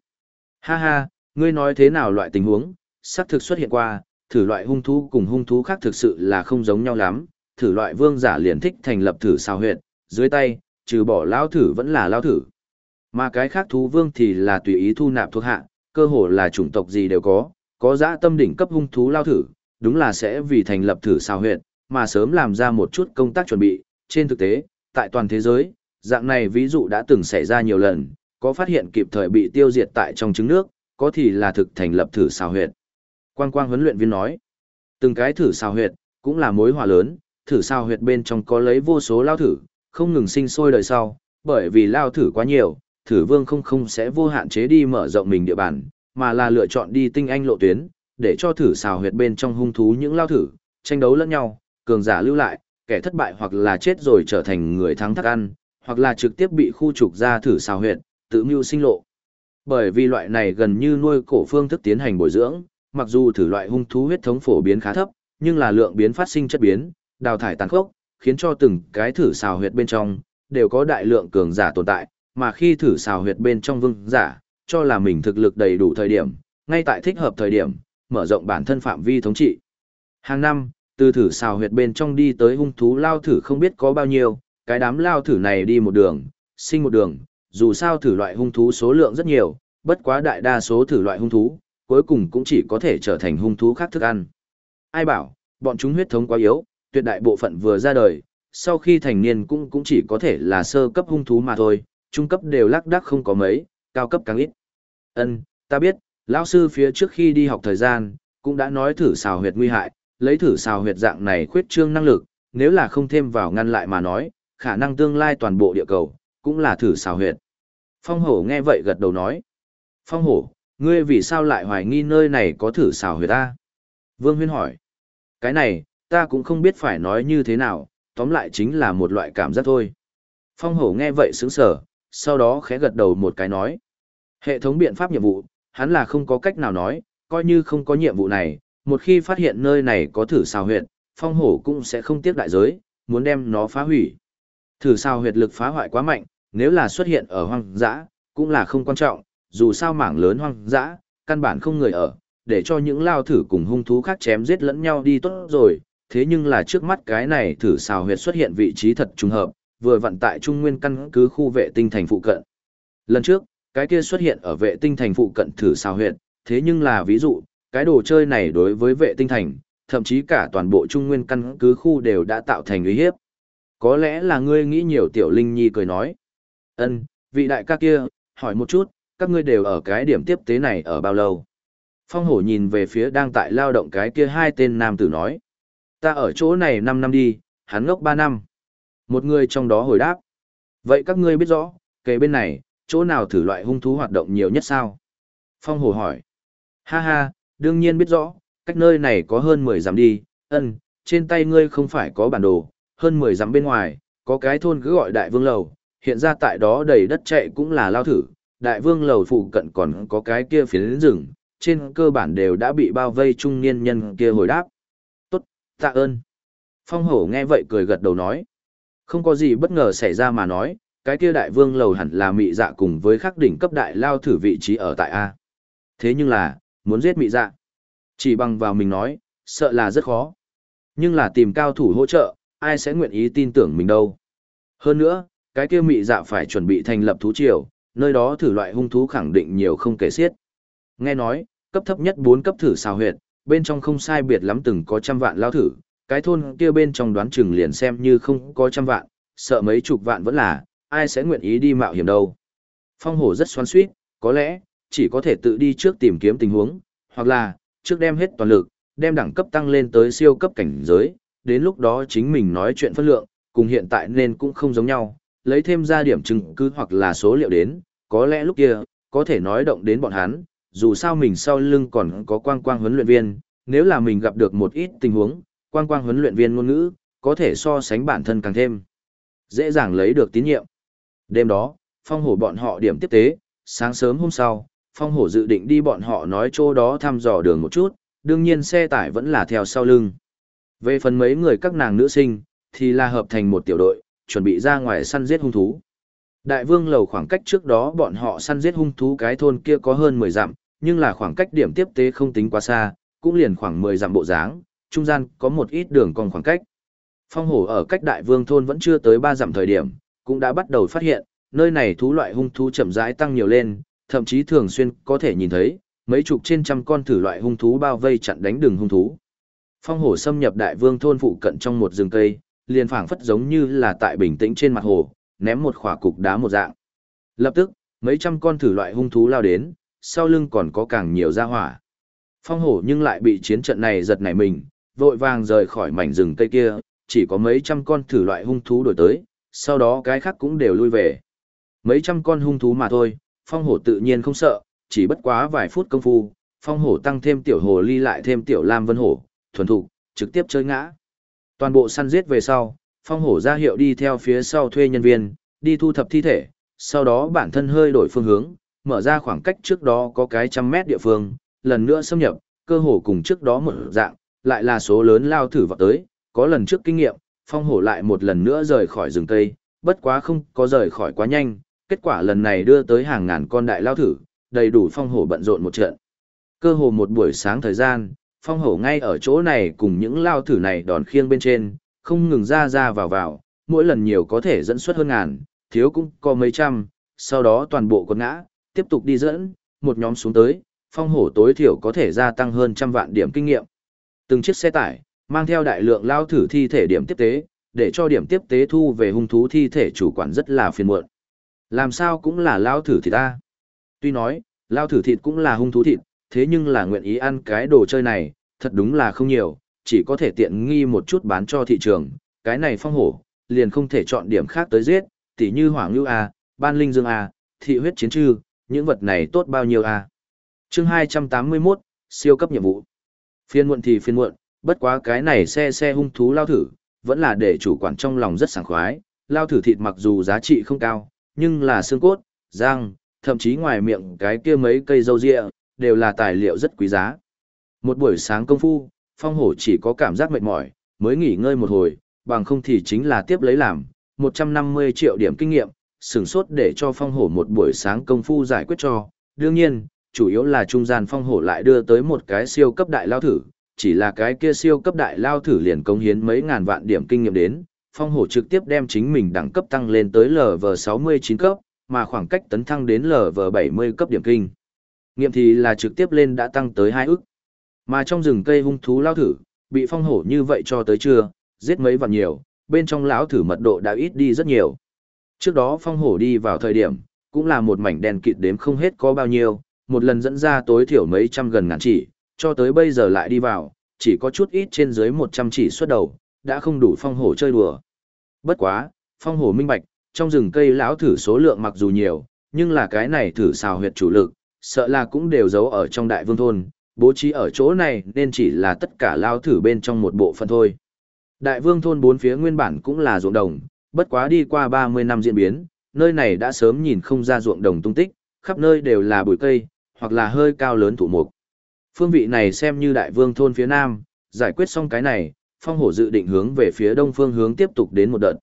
Speaker 1: ha ha, ngươi nói thế nào loại tình huống, xác thực xuất hiện qua, thử loại hung thú cùng hung thú khác thực sự là không giống nhau lắm, thử loại vương giả liền thích thành lập thử xào huyệt, dưới tay, trừ bỏ lao thử vẫn là lao thử. Mà cái khác thú vương thì là tùy ý thu nạp thuộc hạ, cơ hồ là chủng tộc gì đều có, có dã tâm đỉnh cấp hung thú lao thử, đúng là sẽ vì thành lập thử xào huyệt, mà sớm làm ra một chút công tác chuẩn bị, trên thực tế, tại toàn thế giới, dạng này ví dụ đã từng xảy ra nhiều lần, có phát hiện kịp thời bị tiêu diệt tại trong trứng nước, có thì là thực thành lập thử xào huyệt. Quang quang huấn luyện viên nói, từng cái thử xào huyệt, cũng là mối hòa lớn, thử xào huyệt bên trong có lấy vô số lao thử, không ngừng sinh sôi đời sau, bởi vì lao thử quá nhiều, thử vương không không sẽ vô hạn chế đi mở rộng mình địa bàn, mà là lựa chọn đi tinh anh lộ tuyến, để cho thử xào huyệt bên trong hung thú những lao thử, tranh đấu lẫn nhau, cường giả lưu lại, kẻ thất bại hoặc là chết rồi trở thành người thắng thắc ăn, hoặc là trực tiếp bị khu trục ra thử xào huyệt, tự mưu sinh lộ. Bởi vì loại này gần như nuôi cổ phương thức tiến hành bồi dưỡng, mặc dù thử loại hung thú huyết thống phổ biến khá thấp, nhưng là lượng biến phát sinh chất biến, đào thải tàn khốc, khiến cho từng cái thử xào huyệt bên trong đều có đại lượng cường giả tồn tại, mà khi thử xào huyệt bên trong vương giả, cho là mình thực lực đầy đủ thời điểm, ngay tại thích hợp thời điểm, mở rộng bản thân phạm vi thống trị. Hàng năm, từ thử xào huyệt bên trong đi tới hung thú lao thử không biết có bao nhiêu, cái đám lao thử này đi một đường, sinh một đường, dù sao thử loại hung thú số lượng rất nhiều, bất quá đại đa số thử loại hung thú, cuối cùng cũng chỉ có thể trở thành hung thú khác thức ăn. Ai bảo, bọn chúng huyết thống quá yếu, tuyệt đại bộ phận vừa ra đời, sau khi thành niên cũng cũng chỉ có thể là sơ cấp hung thú mà thôi, trung cấp đều lác đác không có mấy, cao cấp càng ít. Ân, ta biết, lão sư phía trước khi đi học thời gian, cũng đã nói thử xào huyệt nguy hại, lấy thử xào huyệt dạng này khuyết trương năng lực, nếu là không thêm vào ngăn lại mà nói, khả năng tương lai toàn bộ địa cầu, cũng là thử xào huyệt. Phong hổ nghe vậy gật đầu nói. Phong hổ, ngươi vì sao lại hoài nghi nơi này có thử xào huyệt ta? Vương huyên hỏi. Cái này, ta cũng không biết phải nói như thế nào, tóm lại chính là một loại cảm giác thôi. Phong hổ nghe vậy sững sở, sau đó khẽ gật đầu một cái nói. Hệ thống biện pháp nhiệm vụ, hắn là không có cách nào nói, coi như không có nhiệm vụ này, một khi phát hiện nơi này có thử sao huyệt, phong hổ cũng sẽ không tiếc đại giới, muốn đem nó phá hủy. Thử sao huyệt lực phá hoại quá mạnh, nếu là xuất hiện ở hoang dã, cũng là không quan trọng, dù sao mảng lớn hoang dã, căn bản không người ở, để cho những lao thử cùng hung thú khác chém giết lẫn nhau đi tốt rồi, thế nhưng là trước mắt cái này thử xào huyệt xuất hiện vị trí thật trùng hợp, vừa vận tại trung nguyên căn cứ khu vệ tinh thành phụ cận. Lần trước, cái kia xuất hiện ở vệ tinh thành phụ cận thử xào huyệt, thế nhưng là ví dụ, cái đồ chơi này đối với vệ tinh thành, thậm chí cả toàn bộ trung nguyên căn cứ khu đều đã tạo thành uy hiếp. Có lẽ là ngươi nghĩ nhiều tiểu linh nhi cười nói. ân vị đại ca kia, hỏi một chút, các ngươi đều ở cái điểm tiếp tế này ở bao lâu? Phong hổ nhìn về phía đang tại lao động cái kia hai tên nam tử nói. Ta ở chỗ này 5 năm đi, hắn ngốc 3 năm. Một người trong đó hồi đáp. Vậy các ngươi biết rõ, kề bên này, chỗ nào thử loại hung thú hoạt động nhiều nhất sao? Phong hồ hỏi. Ha ha, đương nhiên biết rõ, cách nơi này có hơn 10 dặm đi, ân, trên tay ngươi không phải có bản đồ, hơn 10 dặm bên ngoài, có cái thôn cứ gọi Đại Vương Lầu, hiện ra tại đó đầy đất chạy cũng là lao thử, Đại Vương Lầu phụ cận còn có cái kia phiến rừng, trên cơ bản đều đã bị bao vây trung niên nhân kia hồi đáp. Tạ ơn. Phong hổ nghe vậy cười gật đầu nói. Không có gì bất ngờ xảy ra mà nói, cái kia đại vương lầu hẳn là mị dạ cùng với khắc đỉnh cấp đại lao thử vị trí ở tại A. Thế nhưng là, muốn giết mị dạ. Chỉ bằng vào mình nói, sợ là rất khó. Nhưng là tìm cao thủ hỗ trợ, ai sẽ nguyện ý tin tưởng mình đâu. Hơn nữa, cái kia mị dạ phải chuẩn bị thành lập thú triều, nơi đó thử loại hung thú khẳng định nhiều không kể xiết. Nghe nói, cấp thấp nhất 4 cấp thử xào huyệt, bên trong không sai biệt lắm từng có trăm vạn lao thử, cái thôn kia bên trong đoán chừng liền xem như không có trăm vạn, sợ mấy chục vạn vẫn là, ai sẽ nguyện ý đi mạo hiểm đâu. Phong hổ rất xoắn suýt, có lẽ, chỉ có thể tự đi trước tìm kiếm tình huống, hoặc là, trước đem hết toàn lực, đem đẳng cấp tăng lên tới siêu cấp cảnh giới, đến lúc đó chính mình nói chuyện phân lượng, cùng hiện tại nên cũng không giống nhau, lấy thêm ra điểm chứng cứ hoặc là số liệu đến, có lẽ lúc kia, có thể nói động đến bọn hắn, dù sao mình sau lưng còn có quang quang huấn luyện viên, nếu là mình gặp được một ít tình huống, quang quang huấn luyện viên ngôn ngữ, có thể so sánh bản thân càng thêm. Dễ dàng lấy được tín nhiệm. Đêm đó, phong hổ bọn họ điểm tiếp tế, sáng sớm hôm sau, phong hổ dự định đi bọn họ nói chỗ đó thăm dò đường một chút, đương nhiên xe tải vẫn là theo sau lưng. Về phần mấy người các nàng nữ sinh, thì là hợp thành một tiểu đội, chuẩn bị ra ngoài săn giết hung thú. Đại vương lầu khoảng cách trước đó bọn họ săn giết hung thú cái thôn kia có hơn 10 dặm, nhưng là khoảng cách điểm tiếp tế không tính quá xa, cũng liền khoảng 10 dặm bộ dáng, trung gian có một ít đường còn khoảng cách. Phong hổ ở cách đại vương thôn vẫn chưa tới 3 dặm thời điểm, cũng đã bắt đầu phát hiện, nơi này thú loại hung thú chậm rãi tăng nhiều lên, thậm chí thường xuyên có thể nhìn thấy, mấy chục trên trăm con thử loại hung thú bao vây chặn đánh đường hung thú. Phong hổ xâm nhập đại vương thôn phụ cận trong một rừng cây, liền phảng phất giống như là tại bình tĩnh trên mặt hồ, ném một khỏa cục đá một dạng. Lập tức, mấy trăm con thử loại hung thú lao đến, sau lưng còn có càng nhiều gia hỏa. Phong hổ nhưng lại bị chiến trận này giật nảy mình, vội vàng rời khỏi mảnh rừng cây kia, chỉ có mấy trăm con thử loại hung thú đổi tới, sau đó cái khác cũng đều lui về. Mấy trăm con hung thú mà thôi, phong hổ tự nhiên không sợ, chỉ bất quá vài phút công phu, phong hổ tăng thêm tiểu hồ ly lại thêm tiểu lam vân hổ, thuần thục, trực tiếp chơi ngã. Toàn bộ săn giết về sau, phong hổ ra hiệu đi theo phía sau thuê nhân viên, đi thu thập thi thể, sau đó bản thân hơi đổi phương hướng, mở ra khoảng cách trước đó có cái trăm mét địa phương, lần nữa xâm nhập, cơ hồ cùng trước đó một dạng, lại là số lớn lao thử vào tới, có lần trước kinh nghiệm, phong hổ lại một lần nữa rời khỏi rừng cây, bất quá không có rời khỏi quá nhanh, kết quả lần này đưa tới hàng ngàn con đại lao thử, đầy đủ phong hổ bận rộn một trận. Cơ hồ một buổi sáng thời gian, phong hổ ngay ở chỗ này cùng những lao thử này đòn khiêng bên trên, không ngừng ra ra vào vào, mỗi lần nhiều có thể dẫn xuất hơn ngàn, thiếu cũng có mấy trăm, sau đó toàn bộ con ngã, tiếp tục đi dẫn, một nhóm xuống tới, phong hổ tối thiểu có thể gia tăng hơn trăm vạn điểm kinh nghiệm. Từng chiếc xe tải, mang theo đại lượng lao thử thi thể điểm tiếp tế, để cho điểm tiếp tế thu về hung thú thi thể chủ quản rất là phiền muộn. Làm sao cũng là lao thử thịt ta. Tuy nói, lao thử thịt cũng là hung thú thịt, thế nhưng là nguyện ý ăn cái đồ chơi này, thật đúng là không nhiều, chỉ có thể tiện nghi một chút bán cho thị trường, cái này phong hổ, liền không thể chọn điểm khác tới giết, tỉ như Hoàng Lưu A, Ban Linh Dương A, Thị huyết chiến trư, những vật này tốt bao nhiêu A. chương 281, siêu cấp nhiệm vụ. Phiên muộn thì phiên muộn, bất quá cái này xe xe hung thú lao thử, vẫn là để chủ quản trong lòng rất sảng khoái, lao thử thịt mặc dù giá trị không cao, nhưng là xương cốt, răng, thậm chí ngoài miệng cái kia mấy cây dâu rịa, đều là tài liệu rất quý giá. Một buổi sáng công phu, phong hổ chỉ có cảm giác mệt mỏi, mới nghỉ ngơi một hồi, bằng không thì chính là tiếp lấy làm, 150 triệu điểm kinh nghiệm, sửng sốt để cho phong hổ một buổi sáng công phu giải quyết cho. Đương nhiên, chủ yếu là trung gian phong hổ lại đưa tới một cái siêu cấp đại lao thử, chỉ là cái kia siêu cấp đại lao thử liền công hiến mấy ngàn vạn điểm kinh nghiệm đến, phong hổ trực tiếp đem chính mình đẳng cấp tăng lên tới LV69 cấp, mà khoảng cách tấn thăng đến LV70 cấp điểm kinh. Nghiệm thì là trực tiếp lên đã tăng tới 2 ức. Mà trong rừng cây hung thú lao thử, bị phong hổ như vậy cho tới trưa, giết mấy vạn nhiều, bên trong lão thử mật độ đã ít đi rất nhiều. Trước đó phong hổ đi vào thời điểm, cũng là một mảnh đèn kịt đếm không hết có bao nhiêu, một lần dẫn ra tối thiểu mấy trăm gần ngàn chỉ, cho tới bây giờ lại đi vào, chỉ có chút ít trên dưới 100 chỉ xuất đầu, đã không đủ phong hổ chơi đùa. Bất quá, phong hổ minh bạch, trong rừng cây lão thử số lượng mặc dù nhiều, nhưng là cái này thử xào huyệt chủ lực, sợ là cũng đều giấu ở trong đại vương thôn, bố trí ở chỗ này nên chỉ là tất cả lao thử bên trong một bộ phận thôi. Đại vương thôn bốn phía nguyên bản cũng là ruộng đồng, bất quá đi qua 30 năm diễn biến, nơi này đã sớm nhìn không ra ruộng đồng tung tích, khắp nơi đều là bụi cây, hoặc là hơi cao lớn thụ mục. Phương vị này xem như đại vương thôn phía nam, giải quyết xong cái này, phong hổ dự định hướng về phía đông phương hướng tiếp tục đến một đợt.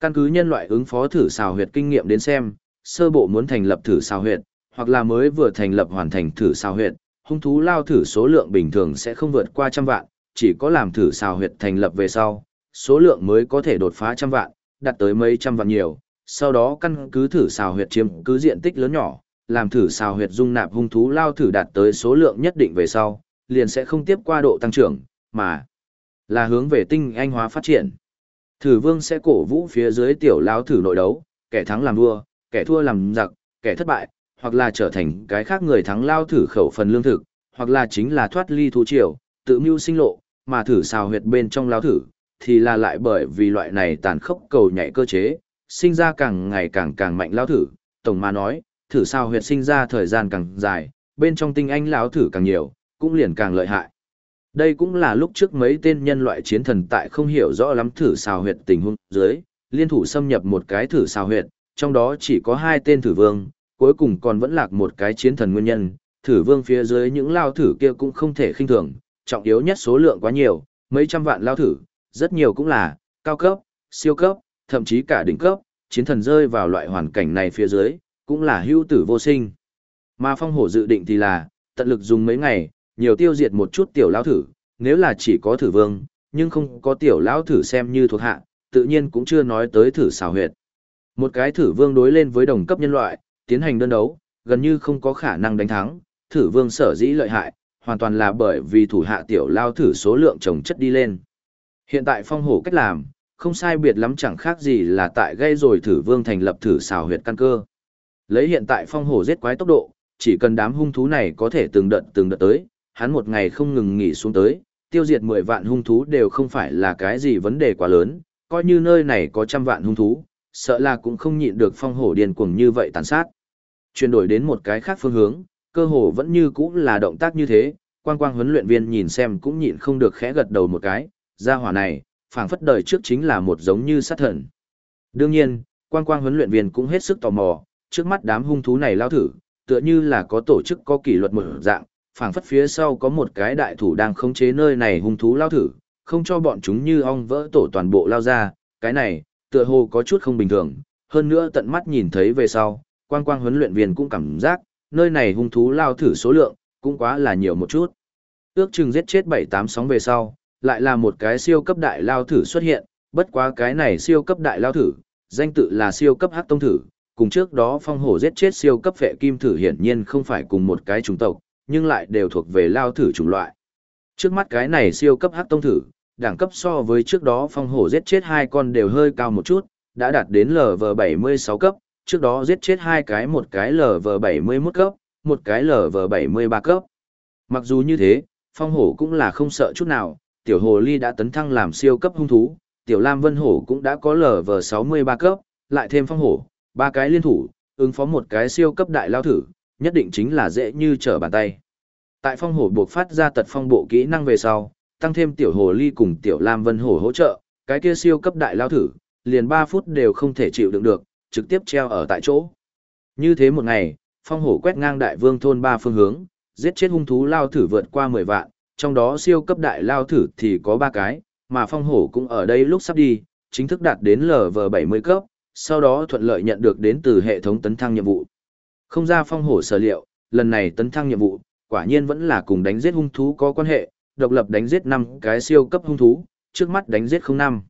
Speaker 1: Căn cứ nhân loại ứng phó thử xào huyệt kinh nghiệm đến xem, sơ bộ muốn thành lập thử xào huyệt, hoặc là mới vừa thành lập hoàn thành thử xào huyệt, hung thú lao thử số lượng bình thường sẽ không vượt qua trăm vạn, chỉ có làm thử xào huyệt thành lập về sau, số lượng mới có thể đột phá trăm vạn, đạt tới mấy trăm vạn nhiều, sau đó căn cứ thử xào huyệt chiếm cứ diện tích lớn nhỏ, làm thử xào huyệt dung nạp hung thú lao thử đạt tới số lượng nhất định về sau, liền sẽ không tiếp qua độ tăng trưởng, mà là hướng về tinh anh hóa phát triển. Thử vương sẽ cổ vũ phía dưới tiểu lao thử nội đấu, kẻ thắng làm vua, kẻ thua làm giặc, kẻ thất bại, hoặc là trở thành cái khác người thắng lao thử khẩu phần lương thực, hoặc là chính là thoát ly thú triều, tự mưu sinh lộ, mà thử xào huyệt bên trong lao thử, thì là lại bởi vì loại này tàn khốc cầu nhảy cơ chế, sinh ra càng ngày càng càng mạnh lao thử, tổng mà nói, thử sao huyệt sinh ra thời gian càng dài, bên trong tinh anh lao thử càng nhiều, cũng liền càng lợi hại. Đây cũng là lúc trước mấy tên nhân loại chiến thần tại không hiểu rõ lắm thử sao huyệt tình huống dưới, liên thủ xâm nhập một cái thử sao huyệt, trong đó chỉ có hai tên thử vương, cuối cùng còn vẫn lạc một cái chiến thần nguyên nhân, thử vương phía dưới những lao thử kia cũng không thể khinh thường, trọng yếu nhất số lượng quá nhiều, mấy trăm vạn lao thử, rất nhiều cũng là cao cấp, siêu cấp, thậm chí cả đỉnh cấp, chiến thần rơi vào loại hoàn cảnh này phía dưới, cũng là hưu tử vô sinh. Mà phong hổ dự định thì là, tận lực dùng mấy ngày, nhiều tiêu diệt một chút tiểu lao thử, nếu là chỉ có thử vương, nhưng không có tiểu lao thử xem như thuộc hạ, tự nhiên cũng chưa nói tới thử xào huyệt. Một cái thử vương đối lên với đồng cấp nhân loại, tiến hành đơn đấu, gần như không có khả năng đánh thắng, thử vương sở dĩ lợi hại, hoàn toàn là bởi vì thủ hạ tiểu lao thử số lượng trồng chất đi lên. Hiện tại phong hổ cách làm, không sai biệt lắm chẳng khác gì là tại gây rồi thử vương thành lập thử xào huyệt căn cơ. Lấy hiện tại phong hổ giết quái tốc độ, chỉ cần đám hung thú này có thể từng đợt từng đợt tới, hắn một ngày không ngừng nghỉ xuống tới, tiêu diệt 10 vạn hung thú đều không phải là cái gì vấn đề quá lớn, coi như nơi này có trăm vạn hung thú, sợ là cũng không nhịn được phong hổ điên cuồng như vậy tàn sát. Chuyển đổi đến một cái khác phương hướng, cơ hồ vẫn như cũ là động tác như thế, quang quang huấn luyện viên nhìn xem cũng nhịn không được khẽ gật đầu một cái, gia hỏa này, phảng phất đời trước chính là một giống như sát thần. Đương nhiên, quang quang huấn luyện viên cũng hết sức tò mò, trước mắt đám hung thú này lao thử, tựa như là có tổ chức có kỷ luật một dạng, phảng phất phía sau có một cái đại thủ đang khống chế nơi này hung thú lao thử, không cho bọn chúng như ong vỡ tổ toàn bộ lao ra, cái này, tựa hồ có chút không bình thường, hơn nữa tận mắt nhìn thấy về sau, quang quang huấn luyện viên cũng cảm giác, nơi này hung thú lao thử số lượng, cũng quá là nhiều một chút. Ước chừng giết chết 7-8 sóng về sau, lại là một cái siêu cấp đại lao thử xuất hiện, bất quá cái này siêu cấp đại lao thử, danh tự là siêu cấp hắc tông thử, cùng trước đó phong hổ giết chết siêu cấp vệ kim thử hiển nhiên không phải cùng một cái chủng tộc, nhưng lại đều thuộc về lao thử chủng loại. Trước mắt cái này siêu cấp hắc tông thử, đẳng cấp so với trước đó phong hổ giết chết hai con đều hơi cao một chút, đã đạt đến LV76 cấp, trước đó giết chết hai cái một cái LV71 cấp, một cái LV73 cấp. Mặc dù như thế, phong hổ cũng là không sợ chút nào, tiểu hồ ly đã tấn thăng làm siêu cấp hung thú, tiểu lam vân hổ cũng đã có LV63 cấp, lại thêm phong hổ, ba cái liên thủ, ứng phó một cái siêu cấp đại lao thử, nhất định chính là dễ như trở bàn tay. Tại phong hổ buộc phát ra tật phong bộ kỹ năng về sau, tăng thêm tiểu hồ ly cùng tiểu lam vân hổ hỗ trợ, cái kia siêu cấp đại lao thử, liền 3 phút đều không thể chịu đựng được, trực tiếp treo ở tại chỗ. Như thế một ngày, phong hổ quét ngang đại vương thôn ba phương hướng, giết chết hung thú lao thử vượt qua 10 vạn, trong đó siêu cấp đại lao thử thì có 3 cái, mà phong hổ cũng ở đây lúc sắp đi, chính thức đạt đến LV70 cấp, sau đó thuận lợi nhận được đến từ hệ thống tấn thăng nhiệm vụ. Không ra phong hổ sở liệu, lần này tấn thăng nhiệm vụ, quả nhiên vẫn là cùng đánh giết hung thú có quan hệ, độc lập đánh giết 5 cái siêu cấp hung thú, trước mắt đánh giết không năm.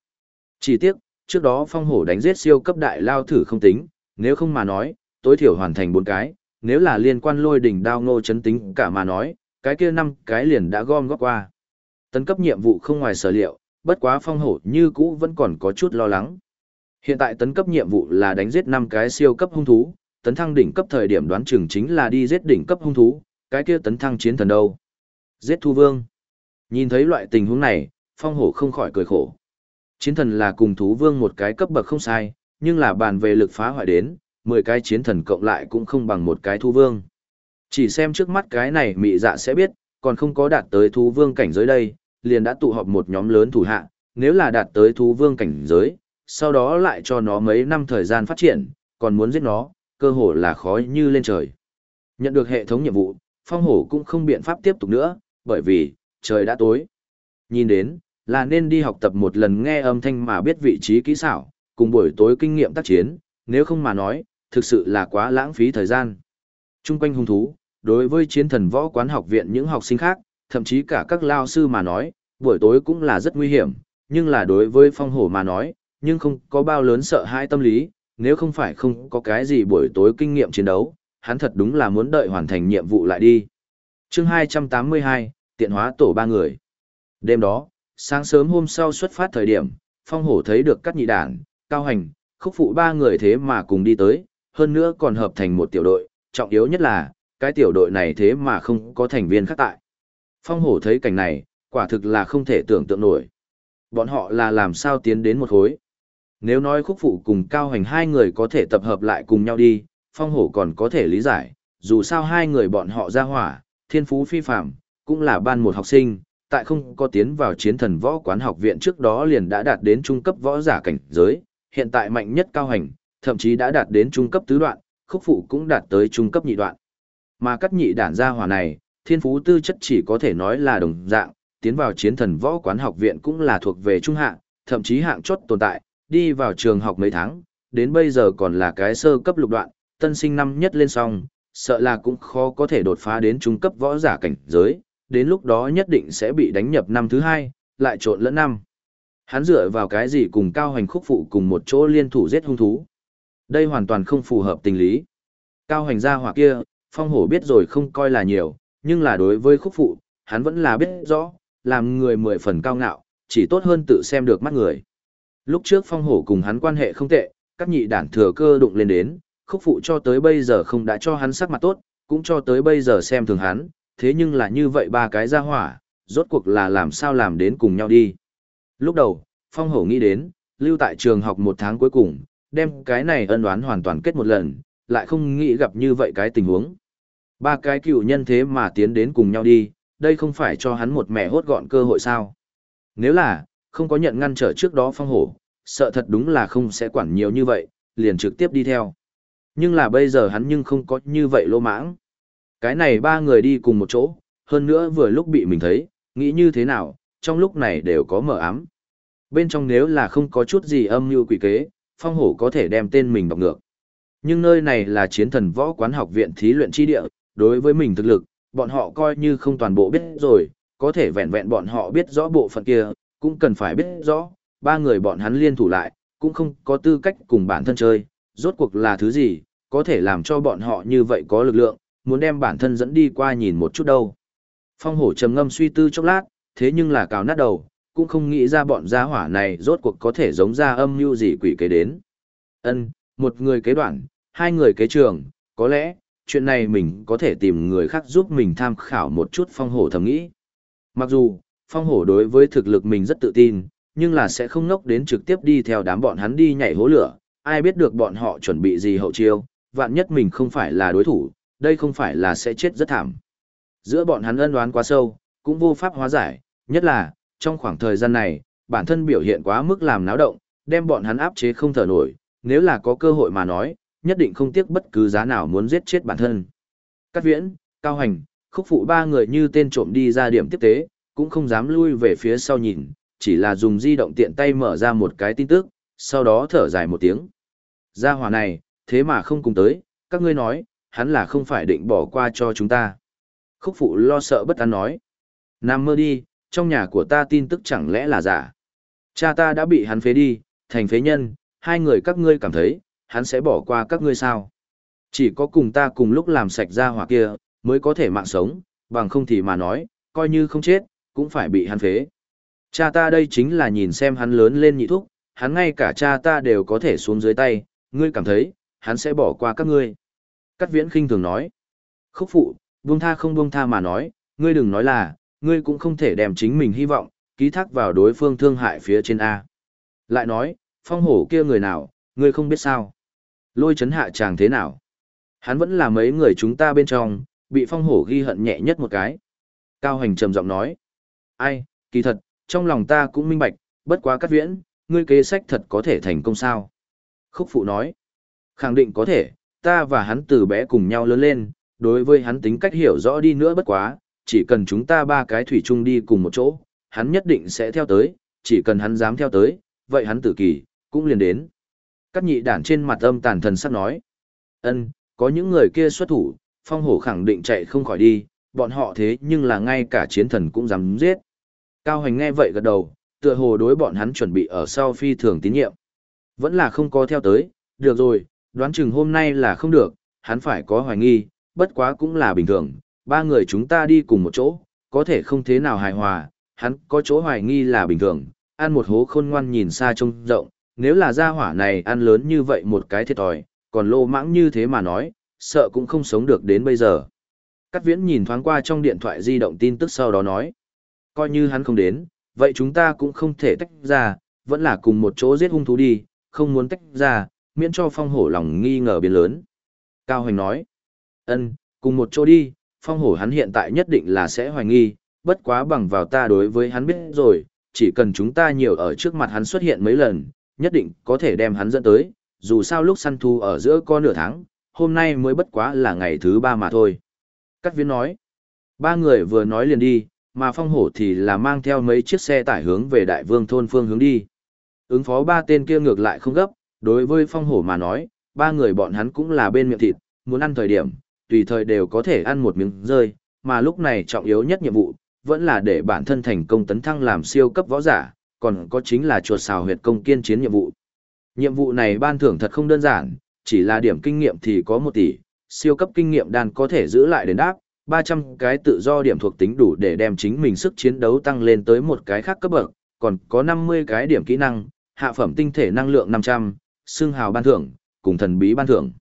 Speaker 1: Chỉ tiếc, trước đó phong hổ đánh giết siêu cấp đại lao thử không tính, nếu không mà nói, tối thiểu hoàn thành 4 cái, nếu là liên quan lôi đỉnh đao ngô chấn tính cả mà nói, cái kia năm cái liền đã gom góp qua. Tấn cấp nhiệm vụ không ngoài sở liệu, bất quá phong hổ như cũ vẫn còn có chút lo lắng. Hiện tại tấn cấp nhiệm vụ là đánh giết 5 cái siêu cấp hung thú, tấn thăng đỉnh cấp thời điểm đoán chừng chính là đi giết đỉnh cấp hung thú, cái kia tấn thăng chiến thần đâu. Giết thu vương. Nhìn thấy loại tình huống này, phong hổ không khỏi cười khổ. Chiến thần là cùng thú vương một cái cấp bậc không sai, nhưng là bàn về lực phá hoại đến, 10 cái chiến thần cộng lại cũng không bằng một cái thú vương. Chỉ xem trước mắt cái này mị dạ sẽ biết, còn không có đạt tới thú vương cảnh giới đây, liền đã tụ họp một nhóm lớn thủ hạ, nếu là đạt tới thú vương cảnh giới, sau đó lại cho nó mấy năm thời gian phát triển, còn muốn giết nó, cơ hồ là khó như lên trời. Nhận được hệ thống nhiệm vụ, phong hổ cũng không biện pháp tiếp tục nữa, bởi vì, trời đã tối. Nhìn đến, là nên đi học tập một lần nghe âm thanh mà biết vị trí kỹ xảo, cùng buổi tối kinh nghiệm tác chiến, nếu không mà nói, thực sự là quá lãng phí thời gian. Trung quanh hung thú, đối với chiến thần võ quán học viện những học sinh khác, thậm chí cả các lao sư mà nói, buổi tối cũng là rất nguy hiểm, nhưng là đối với phong hổ mà nói, nhưng không có bao lớn sợ hãi tâm lý, nếu không phải không có cái gì buổi tối kinh nghiệm chiến đấu, hắn thật đúng là muốn đợi hoàn thành nhiệm vụ lại đi. chương 282, tiện hóa tổ ba người. Đêm đó, sáng sớm hôm sau xuất phát thời điểm, phong hổ thấy được các nhị đàn, cao hành, khúc phụ ba người thế mà cùng đi tới, hơn nữa còn hợp thành một tiểu đội, trọng yếu nhất là, cái tiểu đội này thế mà không có thành viên khác tại. Phong hổ thấy cảnh này, quả thực là không thể tưởng tượng nổi. Bọn họ là làm sao tiến đến một khối. Nếu nói khúc phụ cùng cao hành hai người có thể tập hợp lại cùng nhau đi, phong hổ còn có thể lý giải, dù sao hai người bọn họ ra hỏa, thiên phú phi phạm, cũng là ban một học sinh, tại không có tiến vào chiến thần võ quán học viện trước đó liền đã đạt đến trung cấp võ giả cảnh giới, hiện tại mạnh nhất cao hành, thậm chí đã đạt đến trung cấp tứ đoạn, khúc phụ cũng đạt tới trung cấp nhị đoạn. Mà cắt nhị đản gia hỏa này, thiên phú tư chất chỉ có thể nói là đồng dạng, tiến vào chiến thần võ quán học viện cũng là thuộc về trung hạng, thậm chí hạng chốt tồn tại, đi vào trường học mấy tháng, đến bây giờ còn là cái sơ cấp lục đoạn, tân sinh năm nhất lên xong, sợ là cũng khó có thể đột phá đến trung cấp võ giả cảnh giới, đến lúc đó nhất định sẽ bị đánh nhập năm thứ hai, lại trộn lẫn năm. Hắn dựa vào cái gì cùng cao hành khúc phụ cùng một chỗ liên thủ giết hung thú. Đây hoàn toàn không phù hợp tình lý. Cao hành gia hỏa kia, phong hổ biết rồi không coi là nhiều, nhưng là đối với khúc phụ, hắn vẫn là biết rõ, làm người mười phần cao ngạo, chỉ tốt hơn tự xem được mắt người. Lúc trước phong hổ cùng hắn quan hệ không tệ, các nhị đản thừa cơ đụng lên đến, khúc phụ cho tới bây giờ không đã cho hắn sắc mặt tốt, cũng cho tới bây giờ xem thường hắn, thế nhưng là như vậy ba cái ra hỏa, rốt cuộc là làm sao làm đến cùng nhau đi. Lúc đầu, phong hổ nghĩ đến, lưu tại trường học một tháng cuối cùng, đem cái này ân oán hoàn toàn kết một lần, lại không nghĩ gặp như vậy cái tình huống. Ba cái cựu nhân thế mà tiến đến cùng nhau đi, đây không phải cho hắn một mẹ hốt gọn cơ hội sao. Nếu là, không có nhận ngăn trở trước đó phong hổ, sợ thật đúng là không sẽ quản nhiều như vậy, liền trực tiếp đi theo. Nhưng là bây giờ hắn nhưng không có như vậy lô mãng. Cái này ba người đi cùng một chỗ, hơn nữa vừa lúc bị mình thấy, nghĩ như thế nào, trong lúc này đều có mở ám. Bên trong nếu là không có chút gì âm mưu quỷ kế, phong hổ có thể đem tên mình đọc ngược. Nhưng nơi này là chiến thần võ quán học viện thí luyện chi địa, đối với mình thực lực, bọn họ coi như không toàn bộ biết rồi, có thể vẹn vẹn bọn họ biết rõ bộ phận kia, cũng cần phải biết rõ, ba người bọn hắn liên thủ lại, cũng không có tư cách cùng bản thân chơi, rốt cuộc là thứ gì, có thể làm cho bọn họ như vậy có lực lượng, muốn đem bản thân dẫn đi qua nhìn một chút đâu. Phong hổ trầm ngâm suy tư chốc lát, thế nhưng là cào nát đầu, cũng không nghĩ ra bọn gia hỏa này rốt cuộc có thể giống ra âm mưu gì quỷ kế đến. Ân, một người kế đoạn, hai người kế trường, có lẽ, chuyện này mình có thể tìm người khác giúp mình tham khảo một chút phong hổ thầm nghĩ. Mặc dù, phong hổ đối với thực lực mình rất tự tin, nhưng là sẽ không ngốc đến trực tiếp đi theo đám bọn hắn đi nhảy hố lửa, ai biết được bọn họ chuẩn bị gì hậu chiêu, vạn nhất mình không phải là đối thủ, đây không phải là sẽ chết rất thảm. Giữa bọn hắn ân đoán quá sâu, cũng vô pháp hóa giải, nhất là, trong khoảng thời gian này, bản thân biểu hiện quá mức làm náo động, đem bọn hắn áp chế không thở nổi, nếu là có cơ hội mà nói, nhất định không tiếc bất cứ giá nào muốn giết chết bản thân. Cát viễn, cao hành, khúc phụ ba người như tên trộm đi ra điểm tiếp tế, cũng không dám lui về phía sau nhìn, chỉ là dùng di động tiện tay mở ra một cái tin tức, sau đó thở dài một tiếng. Gia hỏa này, thế mà không cùng tới, các ngươi nói, hắn là không phải định bỏ qua cho chúng ta. Khúc phụ lo sợ bất an nói. Nam mơ đi, trong nhà của ta tin tức chẳng lẽ là giả. Cha ta đã bị hắn phế đi, thành phế nhân, hai người các ngươi cảm thấy, hắn sẽ bỏ qua các ngươi sao. Chỉ có cùng ta cùng lúc làm sạch ra hỏa kia, mới có thể mạng sống, bằng không thì mà nói, coi như không chết, cũng phải bị hắn phế. Cha ta đây chính là nhìn xem hắn lớn lên nhị thúc, hắn ngay cả cha ta đều có thể xuống dưới tay, ngươi cảm thấy, hắn sẽ bỏ qua các ngươi. Cát viễn khinh thường nói. Khúc phụ, buông tha không buông tha mà nói, ngươi đừng nói là, ngươi cũng không thể đem chính mình hy vọng, ký thác vào đối phương thương hại phía trên A. Lại nói, phong hổ kia người nào, ngươi không biết sao. Lôi chấn hạ chàng thế nào. Hắn vẫn là mấy người chúng ta bên trong, bị phong hổ ghi hận nhẹ nhất một cái. Cao hành trầm giọng nói. Ai, kỳ thật, trong lòng ta cũng minh bạch, bất quá cắt viễn, ngươi kế sách thật có thể thành công sao. Khúc phụ nói. Khẳng định có thể, ta và hắn từ bé cùng nhau lớn lên, đối với hắn tính cách hiểu rõ đi nữa bất quá, chỉ cần chúng ta ba cái thủy chung đi cùng một chỗ, hắn nhất định sẽ theo tới, chỉ cần hắn dám theo tới, vậy hắn tử kỳ, cũng liền đến. Các nhị đản trên mặt âm tàn thần sắc nói. ân có những người kia xuất thủ, phong hổ khẳng định chạy không khỏi đi, bọn họ thế nhưng là ngay cả chiến thần cũng dám giết. Cao Hành nghe vậy gật đầu, tựa hồ đối bọn hắn chuẩn bị ở sau phi thường tín nhiệm. Vẫn là không có theo tới, được rồi, đoán chừng hôm nay là không được, hắn phải có hoài nghi, bất quá cũng là bình thường, ba người chúng ta đi cùng một chỗ, có thể không thế nào hài hòa, hắn có chỗ hoài nghi là bình thường, ăn một hố khôn ngoan nhìn xa trông rộng, nếu là gia hỏa này ăn lớn như vậy một cái thiệt thòi, còn lô mãng như thế mà nói, sợ cũng không sống được đến bây giờ. Cát viễn nhìn thoáng qua trong điện thoại di động tin tức sau đó nói, coi như hắn không đến, vậy chúng ta cũng không thể tách ra, vẫn là cùng một chỗ giết hung thú đi, không muốn tách ra, miễn cho phong hổ lòng nghi ngờ biến lớn. Cao Hoành nói, ân, cùng một chỗ đi, phong hổ hắn hiện tại nhất định là sẽ hoài nghi, bất quá bằng vào ta đối với hắn biết rồi, chỉ cần chúng ta nhiều ở trước mặt hắn xuất hiện mấy lần, nhất định có thể đem hắn dẫn tới, dù sao lúc săn thu ở giữa có nửa tháng, hôm nay mới bất quá là ngày thứ ba mà thôi. Cát viên nói, ba người vừa nói liền đi, mà phong hổ thì là mang theo mấy chiếc xe tải hướng về đại vương thôn phương hướng đi. Ứng phó ba tên kia ngược lại không gấp, đối với phong hổ mà nói, ba người bọn hắn cũng là bên miệng thịt, muốn ăn thời điểm, tùy thời đều có thể ăn một miếng rơi, mà lúc này trọng yếu nhất nhiệm vụ, vẫn là để bản thân thành công tấn thăng làm siêu cấp võ giả, còn có chính là chuột xào huyệt công kiên chiến nhiệm vụ. Nhiệm vụ này ban thưởng thật không đơn giản, chỉ là điểm kinh nghiệm thì có một tỷ, siêu cấp kinh nghiệm đan có thể giữ lại đến đáp, 300 cái tự do điểm thuộc tính đủ để đem chính mình sức chiến đấu tăng lên tới một cái khác cấp bậc, còn có 50 cái điểm kỹ năng, hạ phẩm tinh thể năng lượng 500, xương hào ban thưởng, cùng thần bí ban thưởng.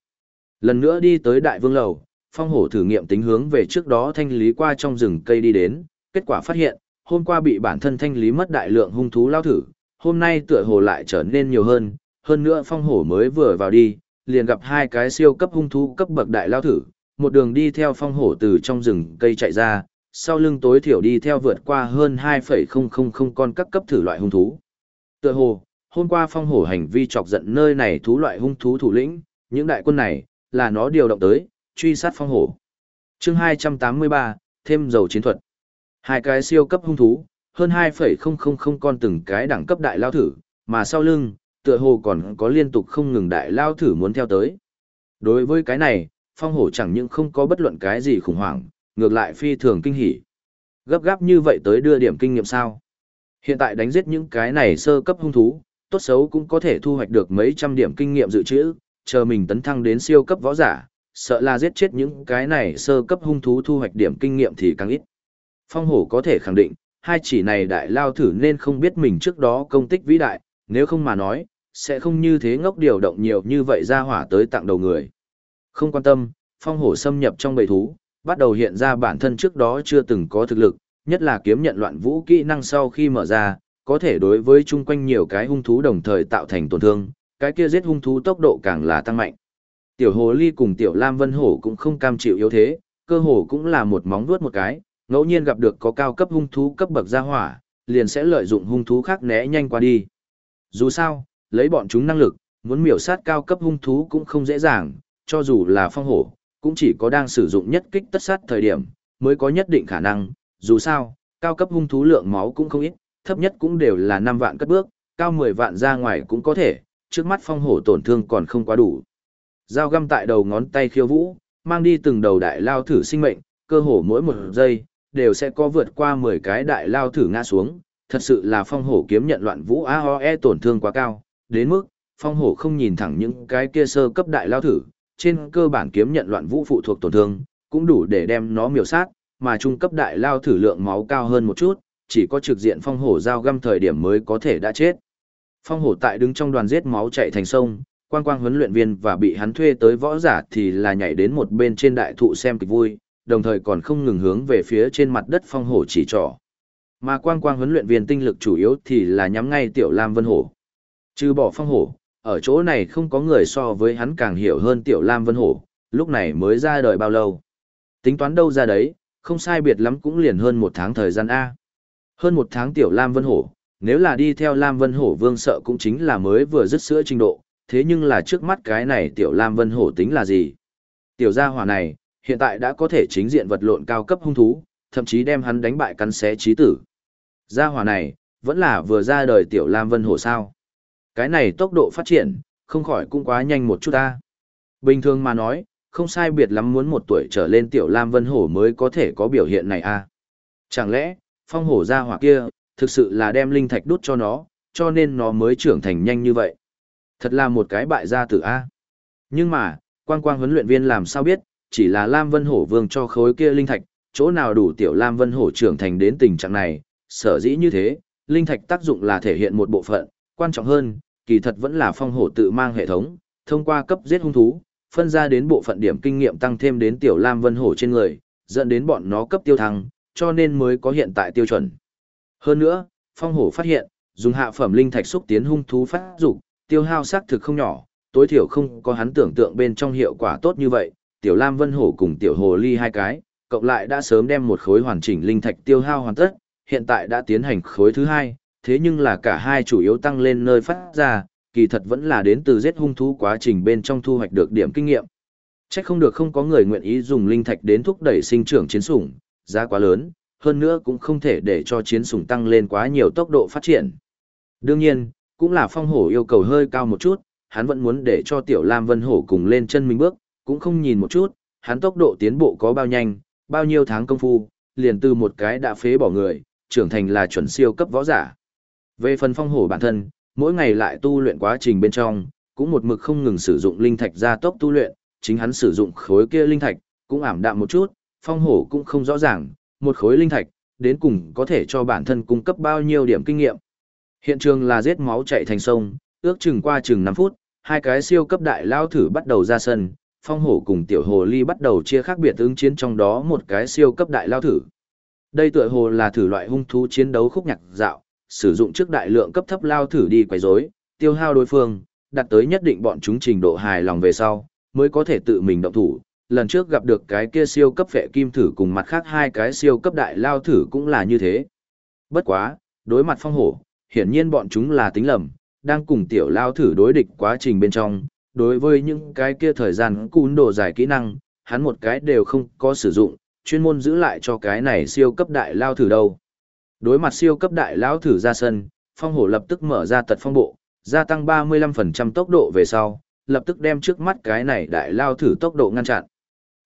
Speaker 1: Lần nữa đi tới đại vương lầu, phong hổ thử nghiệm tính hướng về trước đó thanh lý qua trong rừng cây đi đến, kết quả phát hiện, hôm qua bị bản thân thanh lý mất đại lượng hung thú lao thử, hôm nay tựa hồ lại trở nên nhiều hơn, hơn nữa phong hổ mới vừa vào đi, liền gặp hai cái siêu cấp hung thú cấp bậc đại lao thử, một đường đi theo phong hổ từ trong rừng cây chạy ra, sau lưng tối thiểu đi theo vượt qua hơn 2,000 con các cấp thử loại hung thú. Tựa hồ, hôm qua phong hổ hành vi chọc giận nơi này thú loại hung thú thủ lĩnh, những đại quân này, là nó điều động tới, truy sát phong hổ. chương 283, thêm dầu chiến thuật. Hai cái siêu cấp hung thú, hơn 2,000 con từng cái đẳng cấp đại lao thử, mà sau lưng, tựa hồ còn có liên tục không ngừng đại lao thử muốn theo tới. Đối với cái này, phong hổ chẳng những không có bất luận cái gì khủng hoảng, ngược lại phi thường kinh hỉ. Gấp gáp như vậy tới đưa điểm kinh nghiệm sao? Hiện tại đánh giết những cái này sơ cấp hung thú, tốt xấu cũng có thể thu hoạch được mấy trăm điểm kinh nghiệm dự trữ, chờ mình tấn thăng đến siêu cấp võ giả, sợ là giết chết những cái này sơ cấp hung thú thu hoạch điểm kinh nghiệm thì càng ít. Phong hổ có thể khẳng định, hai chỉ này đại lao thử nên không biết mình trước đó công tích vĩ đại, nếu không mà nói, sẽ không như thế ngốc điều động nhiều như vậy ra hỏa tới tặng đầu người. Không quan tâm, phong hổ xâm nhập trong bầy thú, bắt đầu hiện ra bản thân trước đó chưa từng có thực lực, nhất là kiếm nhận loạn vũ kỹ năng sau khi mở ra, có thể đối với chung quanh nhiều cái hung thú đồng thời tạo thành tổn thương, cái kia giết hung thú tốc độ càng là tăng mạnh. Tiểu hồ ly cùng tiểu lam vân hổ cũng không cam chịu yếu thế, cơ hồ cũng là một móng vuốt một cái, ngẫu nhiên gặp được có cao cấp hung thú cấp bậc gia hỏa, liền sẽ lợi dụng hung thú khác né nhanh qua đi. Dù sao, lấy bọn chúng năng lực, muốn miểu sát cao cấp hung thú cũng không dễ dàng, cho dù là phong hổ, cũng chỉ có đang sử dụng nhất kích tất sát thời điểm, mới có nhất định khả năng, dù sao, cao cấp hung thú lượng máu cũng không ít, thấp nhất cũng đều là 5 vạn cất bước, cao 10 vạn ra ngoài cũng có thể, trước mắt phong hổ tổn thương còn không quá đủ. Dao găm tại đầu ngón tay khiêu vũ, mang đi từng đầu đại lao thử sinh mệnh, cơ hồ mỗi một giây, đều sẽ có vượt qua 10 cái đại lao thử ngã xuống, thật sự là phong hổ kiếm nhận loạn vũ AOE tổn thương quá cao, đến mức, phong hổ không nhìn thẳng những cái kia sơ cấp đại lao thử, trên cơ bản kiếm nhận loạn vũ phụ thuộc tổn thương, cũng đủ để đem nó miểu sát, mà trung cấp đại lao thử lượng máu cao hơn một chút, chỉ có trực diện phong hổ giao găm thời điểm mới có thể đã chết. Phong hổ tại đứng trong đoàn giết máu chạy thành sông, quang quang huấn luyện viên và bị hắn thuê tới võ giả thì là nhảy đến một bên trên đại thụ xem kịch vui, đồng thời còn không ngừng hướng về phía trên mặt đất phong hổ chỉ trỏ. Mà quang quang huấn luyện viên tinh lực chủ yếu thì là nhắm ngay tiểu lam vân hổ. Trừ bỏ phong hổ, ở chỗ này không có người so với hắn càng hiểu hơn tiểu lam vân hổ, lúc này mới ra đời bao lâu. Tính toán đâu ra đấy, không sai biệt lắm cũng liền hơn một tháng thời gian A. Hơn một tháng tiểu lam vân hổ, nếu là đi theo lam vân hổ vương sợ cũng chính là mới vừa dứt sữa trình độ, thế nhưng là trước mắt cái này tiểu lam vân hổ tính là gì? Tiểu gia hỏa này, hiện tại đã có thể chính diện vật lộn cao cấp hung thú, thậm chí đem hắn đánh bại cắn xé trí tử. Gia hỏa này, vẫn là vừa ra đời tiểu lam vân hổ sao. Cái này tốc độ phát triển, không khỏi cũng quá nhanh một chút ta. Bình thường mà nói, không sai biệt lắm muốn một tuổi trở lên tiểu lam vân hổ mới có thể có biểu hiện này a à. Chẳng lẽ, phong hổ gia hỏa kia, thực sự là đem linh thạch đút cho nó, cho nên nó mới trưởng thành nhanh như vậy. Thật là một cái bại gia tử A. Nhưng mà, quang quang huấn luyện viên làm sao biết, chỉ là Lam Vân Hổ vương cho khối kia linh thạch, chỗ nào đủ tiểu Lam Vân Hổ trưởng thành đến tình trạng này, sở dĩ như thế, linh thạch tác dụng là thể hiện một bộ phận, quan trọng hơn, kỳ thật vẫn là phong hổ tự mang hệ thống, thông qua cấp giết hung thú, phân ra đến bộ phận điểm kinh nghiệm tăng thêm đến tiểu Lam Vân Hổ trên người, dẫn đến bọn nó cấp tiêu thăng, cho nên mới có hiện tại tiêu chuẩn. Hơn nữa, phong hổ phát hiện, dùng hạ phẩm linh thạch xúc tiến hung thú phát dục, tiêu hao xác thực không nhỏ, tối thiểu không có hắn tưởng tượng bên trong hiệu quả tốt như vậy, tiểu Lam Vân Hổ cùng tiểu Hồ Ly hai cái, cộng lại đã sớm đem một khối hoàn chỉnh linh thạch tiêu hao hoàn tất, hiện tại đã tiến hành khối thứ hai, thế nhưng là cả hai chủ yếu tăng lên nơi phát ra, kỳ thật vẫn là đến từ giết hung thú quá trình bên trong thu hoạch được điểm kinh nghiệm. Chắc không được không có người nguyện ý dùng linh thạch đến thúc đẩy sinh trưởng chiến sủng, giá quá lớn, hơn nữa cũng không thể để cho chiến sủng tăng lên quá nhiều tốc độ phát triển. Đương nhiên, cũng là phong hổ yêu cầu hơi cao một chút, hắn vẫn muốn để cho tiểu Lam Vân Hổ cùng lên chân mình bước, cũng không nhìn một chút, hắn tốc độ tiến bộ có bao nhanh, bao nhiêu tháng công phu, liền từ một cái đã phế bỏ người, trưởng thành là chuẩn siêu cấp võ giả. Về phần phong hổ bản thân, mỗi ngày lại tu luyện quá trình bên trong, cũng một mực không ngừng sử dụng linh thạch gia tốc tu luyện, chính hắn sử dụng khối kia linh thạch, cũng ảm đạm một chút, phong hổ cũng không rõ ràng, một khối linh thạch, đến cùng có thể cho bản thân cung cấp bao nhiêu điểm kinh nghiệm. Hiện trường là giết máu chạy thành sông, ước chừng qua chừng 5 phút, hai cái siêu cấp đại lao thử bắt đầu ra sân, phong hổ cùng tiểu hồ ly bắt đầu chia khác biệt ứng chiến trong đó một cái siêu cấp đại lao thử. Đây tựa hồ là thử loại hung thú chiến đấu khúc nhạc dạo, sử dụng trước đại lượng cấp thấp lao thử đi quấy rối, tiêu hao đối phương, đặt tới nhất định bọn chúng trình độ hài lòng về sau, mới có thể tự mình động thủ. Lần trước gặp được cái kia siêu cấp vệ kim thử cùng mặt khác hai cái siêu cấp đại lao thử cũng là như thế. Bất quá, đối mặt phong hổ, hiển nhiên bọn chúng là tính lầm, đang cùng tiểu lao thử đối địch quá trình bên trong, đối với những cái kia thời gian cún đồ dài kỹ năng, hắn một cái đều không có sử dụng, chuyên môn giữ lại cho cái này siêu cấp đại lao thử đâu. Đối mặt siêu cấp đại lao thử ra sân, phong hổ lập tức mở ra tật phong bộ, gia tăng 35% tốc độ về sau, lập tức đem trước mắt cái này đại lao thử tốc độ ngăn chặn.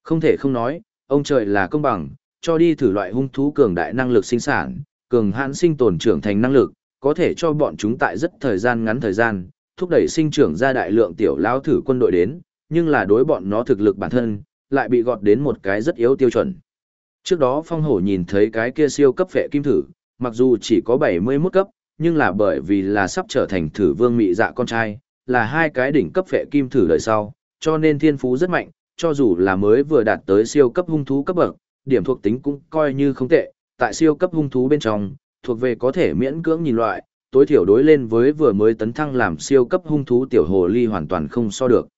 Speaker 1: Không thể không nói, ông trời là công bằng, cho đi thử loại hung thú cường đại năng lực sinh sản, cường hãn sinh tồn trưởng thành năng lực, có thể cho bọn chúng tại rất thời gian ngắn thời gian, thúc đẩy sinh trưởng ra đại lượng tiểu lao thử quân đội đến, nhưng là đối bọn nó thực lực bản thân, lại bị gọt đến một cái rất yếu tiêu chuẩn. Trước đó phong hổ nhìn thấy cái kia siêu cấp phệ kim thử, mặc dù chỉ có 71 cấp, nhưng là bởi vì là sắp trở thành thử vương mị dạ con trai, là hai cái đỉnh cấp phệ kim thử đời sau, cho nên thiên phú rất mạnh, cho dù là mới vừa đạt tới siêu cấp hung thú cấp bậc, điểm thuộc tính cũng coi như không tệ, tại siêu cấp hung thú bên trong, thuộc về có thể miễn cưỡng nhìn loại, tối thiểu đối lên với vừa mới tấn thăng làm siêu cấp hung thú tiểu hồ ly hoàn toàn không so được.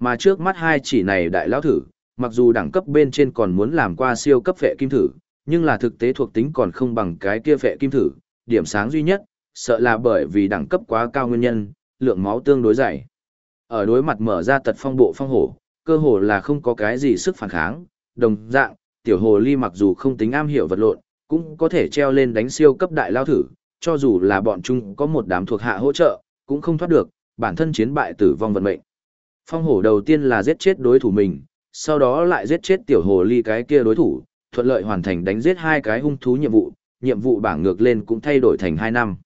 Speaker 1: Mà trước mắt hai chỉ này đại lão thử, mặc dù đẳng cấp bên trên còn muốn làm qua siêu cấp vệ kim thử, nhưng là thực tế thuộc tính còn không bằng cái kia vệ kim thử, điểm sáng duy nhất, sợ là bởi vì đẳng cấp quá cao nguyên nhân, lượng máu tương đối dày. Ở đối mặt mở ra tật phong bộ phong hổ, cơ hồ là không có cái gì sức phản kháng, đồng dạng, tiểu hồ ly mặc dù không tính am hiểu vật lộn, cũng có thể treo lên đánh siêu cấp đại lao thử, cho dù là bọn chúng có một đám thuộc hạ hỗ trợ, cũng không thoát được, bản thân chiến bại tử vong vận mệnh. Phong hổ đầu tiên là giết chết đối thủ mình, sau đó lại giết chết tiểu hồ ly cái kia đối thủ, thuận lợi hoàn thành đánh giết hai cái hung thú nhiệm vụ, nhiệm vụ bảng ngược lên cũng thay đổi thành 2 năm.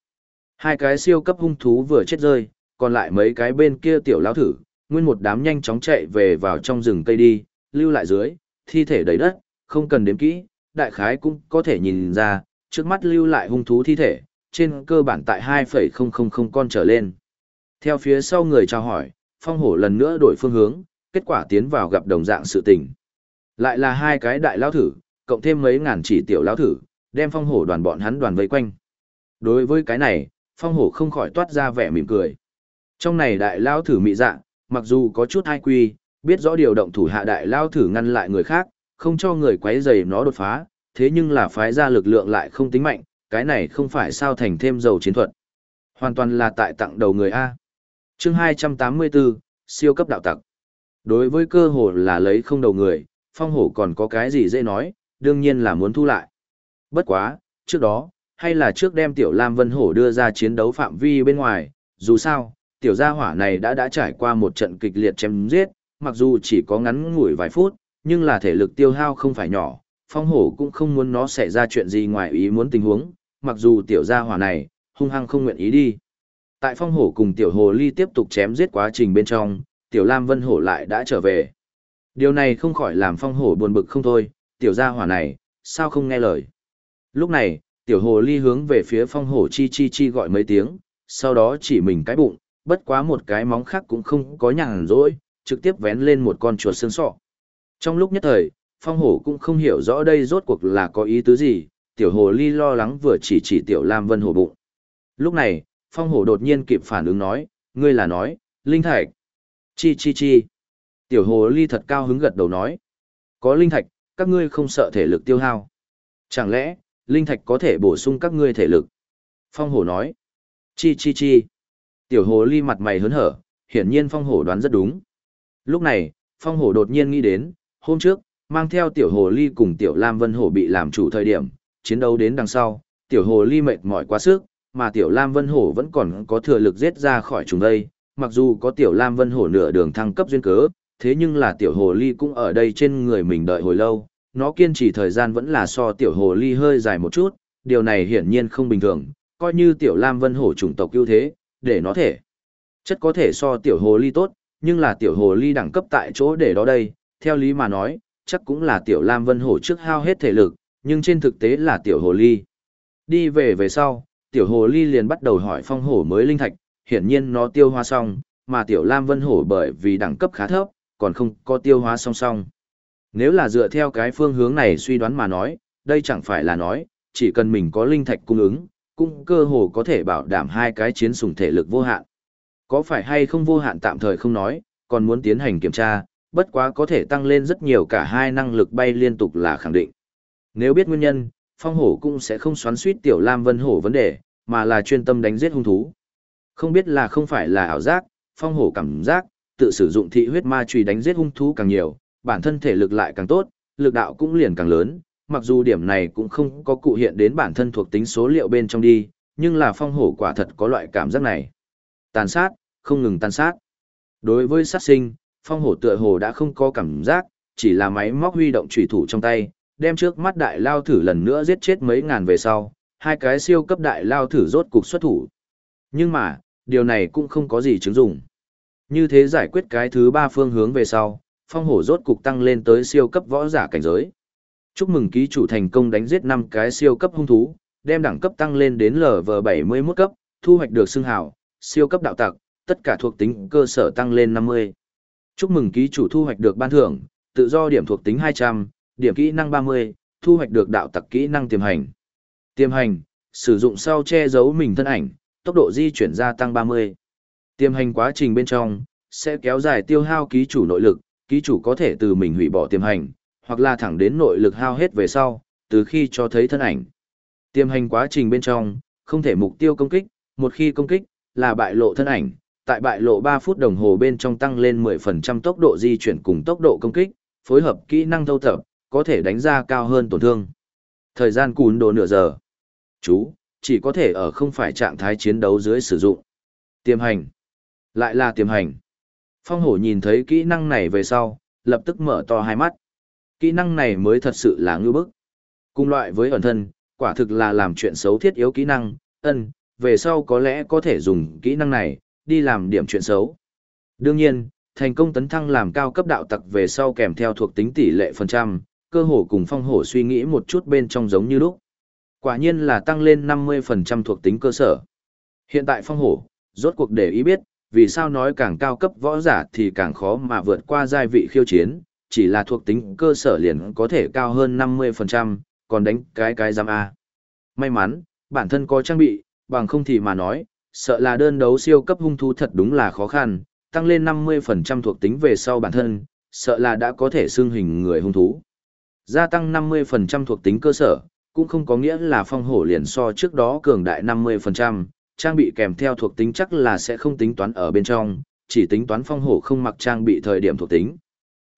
Speaker 1: Hai cái siêu cấp hung thú vừa chết rơi, còn lại mấy cái bên kia tiểu lão thử, nguyên một đám nhanh chóng chạy về vào trong rừng cây đi, lưu lại dưới, thi thể đầy đất, không cần đếm kỹ, đại khái cũng có thể nhìn ra, trước mắt lưu lại hung thú thi thể, trên cơ bản tại 2,000 con trở lên. Theo phía sau người chào hỏi, phong hổ lần nữa đổi phương hướng, kết quả tiến vào gặp đồng dạng sự tình. Lại là hai cái đại lao thử, cộng thêm mấy ngàn chỉ tiểu lao thử, đem phong hổ đoàn bọn hắn đoàn vây quanh. Đối với cái này, phong hổ không khỏi toát ra vẻ mỉm cười. Trong này đại lao thử mị dạng mặc dù có chút ai quy, biết rõ điều động thủ hạ đại lao thử ngăn lại người khác, không cho người quấy rầy nó đột phá, thế nhưng là phái ra lực lượng lại không tính mạnh, cái này không phải sao thành thêm dầu chiến thuật. Hoàn toàn là tại tặng đầu người A. chương 284, siêu cấp đạo tặc. Đối với cơ hồ là lấy không đầu người, phong hổ còn có cái gì dễ nói, đương nhiên là muốn thu lại. Bất quá, trước đó, hay là trước đem tiểu Lam Vân Hổ đưa ra chiến đấu phạm vi bên ngoài, dù sao, tiểu gia hỏa này đã đã trải qua một trận kịch liệt chém giết, mặc dù chỉ có ngắn ngủi vài phút, nhưng là thể lực tiêu hao không phải nhỏ, phong hổ cũng không muốn nó xảy ra chuyện gì ngoài ý muốn tình huống, mặc dù tiểu gia hỏa này, hung hăng không nguyện ý đi. Tại phong hổ cùng tiểu hồ ly tiếp tục chém giết quá trình bên trong, tiểu lam vân hổ lại đã trở về. Điều này không khỏi làm phong hổ buồn bực không thôi, tiểu gia hỏa này, sao không nghe lời. Lúc này, tiểu hồ ly hướng về phía phong hổ chi chi chi gọi mấy tiếng, sau đó chỉ mình cái bụng, bất quá một cái móng khác cũng không có nhàn rỗi, trực tiếp vén lên một con chuột xương sọ. Trong lúc nhất thời, phong hổ cũng không hiểu rõ đây rốt cuộc là có ý tứ gì, tiểu hồ ly lo lắng vừa chỉ chỉ tiểu lam vân hổ bụng. Lúc này, phong hổ đột nhiên kịp phản ứng nói, ngươi là nói, linh thạch. Chi chi chi. Tiểu hồ ly thật cao hứng gật đầu nói, có linh thạch, các ngươi không sợ thể lực tiêu hao. Chẳng lẽ, linh thạch có thể bổ sung các ngươi thể lực? Phong hổ nói, chi chi chi. Tiểu hồ ly mặt mày hớn hở, hiển nhiên phong hổ đoán rất đúng. Lúc này, phong hổ đột nhiên nghĩ đến, hôm trước, mang theo tiểu hồ ly cùng tiểu lam vân hổ bị làm chủ thời điểm, chiến đấu đến đằng sau, tiểu hồ ly mệt mỏi quá sức, mà tiểu lam vân hổ vẫn còn có thừa lực giết ra khỏi chúng đây, mặc dù có tiểu lam vân hổ nửa đường thăng cấp duyên cớ, thế nhưng là tiểu hồ ly cũng ở đây trên người mình đợi hồi lâu, nó kiên trì thời gian vẫn là so tiểu hồ ly hơi dài một chút, điều này hiển nhiên không bình thường, coi như tiểu lam vân hổ chủng tộc ưu thế, để nó thể. Chất có thể so tiểu hồ ly tốt, nhưng là tiểu hồ ly đẳng cấp tại chỗ để đó đây, theo lý mà nói, chắc cũng là tiểu lam vân hổ trước hao hết thể lực, nhưng trên thực tế là tiểu hồ ly. Đi về về sau, tiểu hồ ly liền bắt đầu hỏi phong hổ mới linh thạch, hiển nhiên nó tiêu hóa xong, mà tiểu lam vân hổ bởi vì đẳng cấp khá thấp, còn không có tiêu hóa song song. Nếu là dựa theo cái phương hướng này suy đoán mà nói, đây chẳng phải là nói, chỉ cần mình có linh thạch cung ứng, cũng cơ hồ có thể bảo đảm hai cái chiến sủng thể lực vô hạn. Có phải hay không vô hạn tạm thời không nói, còn muốn tiến hành kiểm tra, bất quá có thể tăng lên rất nhiều cả hai năng lực bay liên tục là khẳng định. Nếu biết nguyên nhân, phong hổ cũng sẽ không xoắn suýt tiểu lam vân hổ vấn đề, mà là chuyên tâm đánh giết hung thú. Không biết là không phải là ảo giác, phong hổ cảm giác, tự sử dụng thị huyết ma truy đánh giết hung thú càng nhiều, bản thân thể lực lại càng tốt, lực đạo cũng liền càng lớn, mặc dù điểm này cũng không có cụ hiện đến bản thân thuộc tính số liệu bên trong đi, nhưng là phong hổ quả thật có loại cảm giác này. Tàn sát, không ngừng tàn sát. Đối với sát sinh, phong hổ tựa hồ đã không có cảm giác, chỉ là máy móc huy động trùy thủ trong tay, đem trước mắt đại lao thử lần nữa giết chết mấy ngàn về sau, hai cái siêu cấp đại lao thử rốt cục xuất thủ. Nhưng mà, điều này cũng không có gì chứng dụng. Như thế giải quyết cái thứ ba phương hướng về sau, phong hổ rốt cục tăng lên tới siêu cấp võ giả cảnh giới. Chúc mừng ký chủ thành công đánh giết 5 cái siêu cấp hung thú, đem đẳng cấp tăng lên đến LV71 cấp, thu hoạch được xưng hào, siêu cấp đạo tặc, tất cả thuộc tính cơ sở tăng lên 50. Chúc mừng ký chủ thu hoạch được ban thưởng, tự do điểm thuộc tính 200, điểm kỹ năng 30, thu hoạch được đạo tặc kỹ năng tiềm hành. Tiềm hành, sử dụng sau che giấu mình thân ảnh, tốc độ di chuyển gia tăng 30. Tiềm hành quá trình bên trong, sẽ kéo dài tiêu hao ký chủ nội lực, ký chủ có thể từ mình hủy bỏ tiềm hành, hoặc là thẳng đến nội lực hao hết về sau, từ khi cho thấy thân ảnh. Tiềm hành quá trình bên trong, không thể mục tiêu công kích, một khi công kích, là bại lộ thân ảnh, tại bại lộ 3 phút đồng hồ bên trong tăng lên 10% tốc độ di chuyển cùng tốc độ công kích, phối hợp kỹ năng thâu thập, có thể đánh ra cao hơn tổn thương. Thời gian cún đồ nửa giờ. Chú, chỉ có thể ở không phải trạng thái chiến đấu dưới sử dụng. Tiềm hành. Lại là tiềm hành. Phong hổ nhìn thấy kỹ năng này về sau, lập tức mở to hai mắt. Kỹ năng này mới thật sự là ngư bức. Cùng loại với ẩn thân, quả thực là làm chuyện xấu thiết yếu kỹ năng, ân, về sau có lẽ có thể dùng kỹ năng này, đi làm điểm chuyện xấu. Đương nhiên, thành công tấn thăng làm cao cấp đạo tặc về sau kèm theo thuộc tính tỷ lệ phần trăm, cơ hồ cùng phong hổ suy nghĩ một chút bên trong giống như lúc. Quả nhiên là tăng lên 50% thuộc tính cơ sở. Hiện tại phong hổ, rốt cuộc để ý biết, vì sao nói càng cao cấp võ giả thì càng khó mà vượt qua giai vị khiêu chiến, chỉ là thuộc tính cơ sở liền có thể cao hơn 50%, còn đánh cái cái giam A. May mắn, bản thân có trang bị, bằng không thì mà nói, sợ là đơn đấu siêu cấp hung thú thật đúng là khó khăn, tăng lên 50% thuộc tính về sau bản thân, sợ là đã có thể xưng hình người hung thú. Gia tăng 50% thuộc tính cơ sở, cũng không có nghĩa là phong hổ liền so trước đó cường đại 50%, trang bị kèm theo thuộc tính chắc là sẽ không tính toán ở bên trong, chỉ tính toán phong hổ không mặc trang bị thời điểm thuộc tính.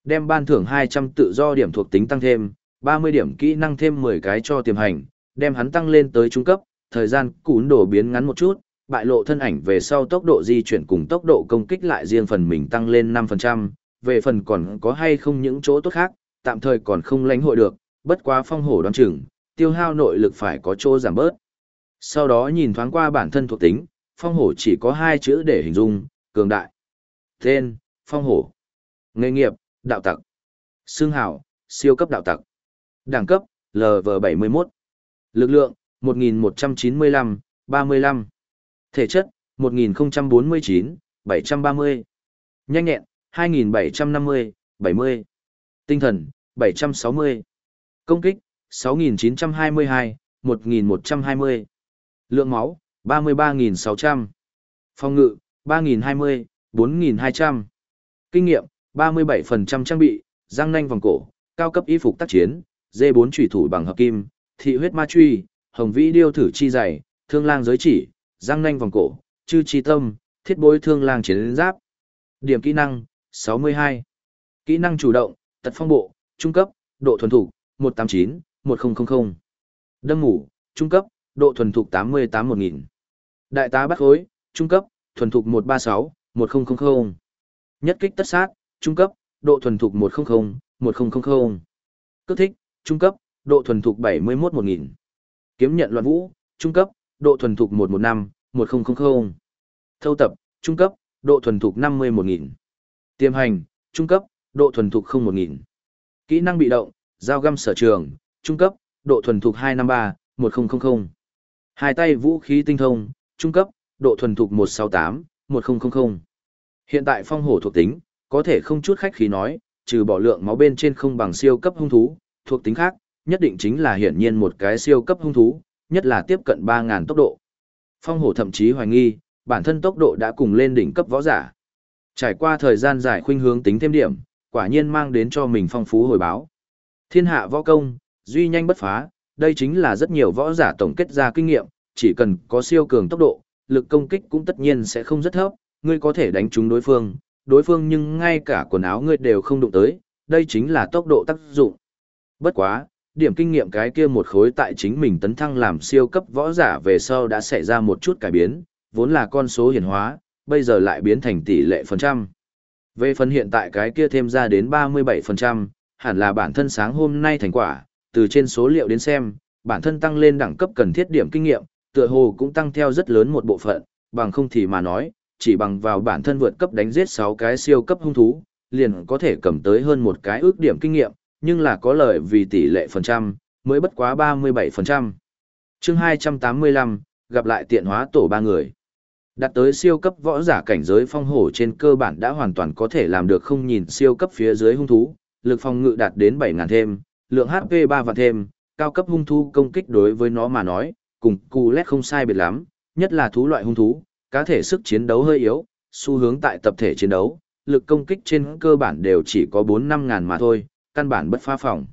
Speaker 1: Đem ban thưởng 200 tự do điểm thuộc tính tăng thêm, 30 điểm kỹ năng thêm 10 cái cho tiềm hành, đem hắn tăng lên tới trung cấp, thời gian cún đổ biến ngắn một chút, bại lộ thân ảnh về sau tốc độ di chuyển cùng tốc độ công kích lại riêng phần mình tăng lên 5%, về phần còn có hay không những chỗ tốt khác, tạm thời còn không lãnh hội được, bất quá phong hổ đoán chừng, tiêu hao nội lực phải có chỗ giảm bớt. Sau đó nhìn thoáng qua bản thân thuộc tính, phong hổ chỉ có hai chữ để hình dung, cường đại. Tên, phong hổ. Nghề nghiệp, đạo tặc. Xương hảo, siêu cấp đạo tặc. Đẳng cấp, LV71. Lực lượng, 1195, 35. Thể chất, 1049, 730. Nhanh nhẹn, 2750, 70. Tinh thần, 760. Công kích, 6922, 1120. Lượng máu, 33.600. Phòng ngự, 3.020, 4.200. Kinh nghiệm, 37% trang bị, răng nanh vòng cổ, cao cấp y phục tác chiến, dê 4 trùy thủ bằng hợp kim, thị huyết ma truy, hồng vĩ điêu thử chi dày, thương lang giới chỉ, răng nanh vòng cổ, chư chi tâm, thiết bối thương lang chiến giáp. Điểm kỹ năng, 62. Kỹ năng chủ động, tật phong bộ, trung cấp, độ thuần thủ, 189, 1000. Đâm ngủ, trung cấp, độ thuần thục 88-1000. Đại tá bắt khối, trung cấp, thuần thục 136, 1000. Nhất kích tất sát, trung cấp, độ thuần thục 100, 1000. Cước thích, trung cấp, độ thuần thục 71-1000. Kiếm nhận loạn vũ, trung cấp, độ thuần thục 115, 1000. Thâu tập, trung cấp, độ thuần thục 51.000. Tiềm hành, trung cấp, độ thuần thục 0-1000. Kỹ năng bị động, dao găm sở trường, trung cấp, độ thuần thục 253, 1000. Hai tay vũ khí tinh thông, trung cấp, độ thuần thục 168, 1000. Hiện tại phong hổ thuộc tính, có thể không chút khách khí nói, trừ bỏ lượng máu bên trên không bằng siêu cấp hung thú, thuộc tính khác, nhất định chính là hiển nhiên một cái siêu cấp hung thú, nhất là tiếp cận ba ngàn tốc độ. Phong hổ thậm chí hoài nghi, bản thân tốc độ đã cùng lên đỉnh cấp võ giả. Trải qua thời gian dài khuynh hướng tính thêm điểm, quả nhiên mang đến cho mình phong phú hồi báo. Thiên hạ võ công, duy nhanh bất phá, đây chính là rất nhiều võ giả tổng kết ra kinh nghiệm, chỉ cần có siêu cường tốc độ, lực công kích cũng tất nhiên sẽ không rất thấp, ngươi có thể đánh trúng đối phương, đối phương nhưng ngay cả quần áo ngươi đều không đụng tới, đây chính là tốc độ tác dụng. Bất quá, điểm kinh nghiệm cái kia một khối tại chính mình tấn thăng làm siêu cấp võ giả về sau đã xảy ra một chút cải biến, vốn là con số hiển hóa, bây giờ lại biến thành tỷ lệ phần trăm. Về phần hiện tại cái kia thêm ra đến 37%, hẳn là bản thân sáng hôm nay thành quả, từ trên số liệu đến xem, bản thân tăng lên đẳng cấp cần thiết điểm kinh nghiệm, tựa hồ cũng tăng theo rất lớn một bộ phận, bằng không thì mà nói, chỉ bằng vào bản thân vượt cấp đánh giết 6 cái siêu cấp hung thú, liền có thể cầm tới hơn một cái ước điểm kinh nghiệm, nhưng là có lợi vì tỷ lệ phần trăm, mới bất quá 37%. chương 285, gặp lại tiện hóa tổ ba người đạt tới siêu cấp võ giả cảnh giới phong hổ trên cơ bản đã hoàn toàn có thể làm được không nhìn siêu cấp phía dưới hung thú, lực phòng ngự đạt đến 7.000 thêm, lượng HP 3 vạn thêm, cao cấp hung thú công kích đối với nó mà nói, cùng cù lét không sai biệt lắm, nhất là thú loại hung thú, cá thể sức chiến đấu hơi yếu, xu hướng tại tập thể chiến đấu, lực công kích trên cơ bản đều chỉ có 4-5 ngàn mà thôi, căn bản bất phá phòng.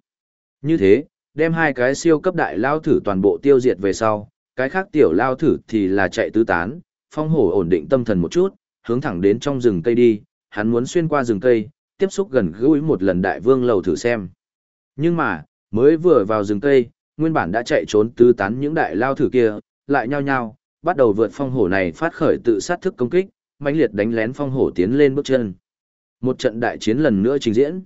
Speaker 1: Như thế, đem hai cái siêu cấp đại lao thử toàn bộ tiêu diệt về sau, cái khác tiểu lao thử thì là chạy tứ tán, phong hổ ổn định tâm thần một chút, hướng thẳng đến trong rừng cây đi, hắn muốn xuyên qua rừng cây, tiếp xúc gần gũi một lần đại vương lầu thử xem. Nhưng mà, mới vừa vào rừng cây, nguyên bản đã chạy trốn tứ tán những đại lao thử kia, lại nhao nhao, bắt đầu vượt phong hổ này phát khởi tự sát thức công kích, mãnh liệt đánh lén phong hổ tiến lên bước chân. Một trận đại chiến lần nữa trình diễn.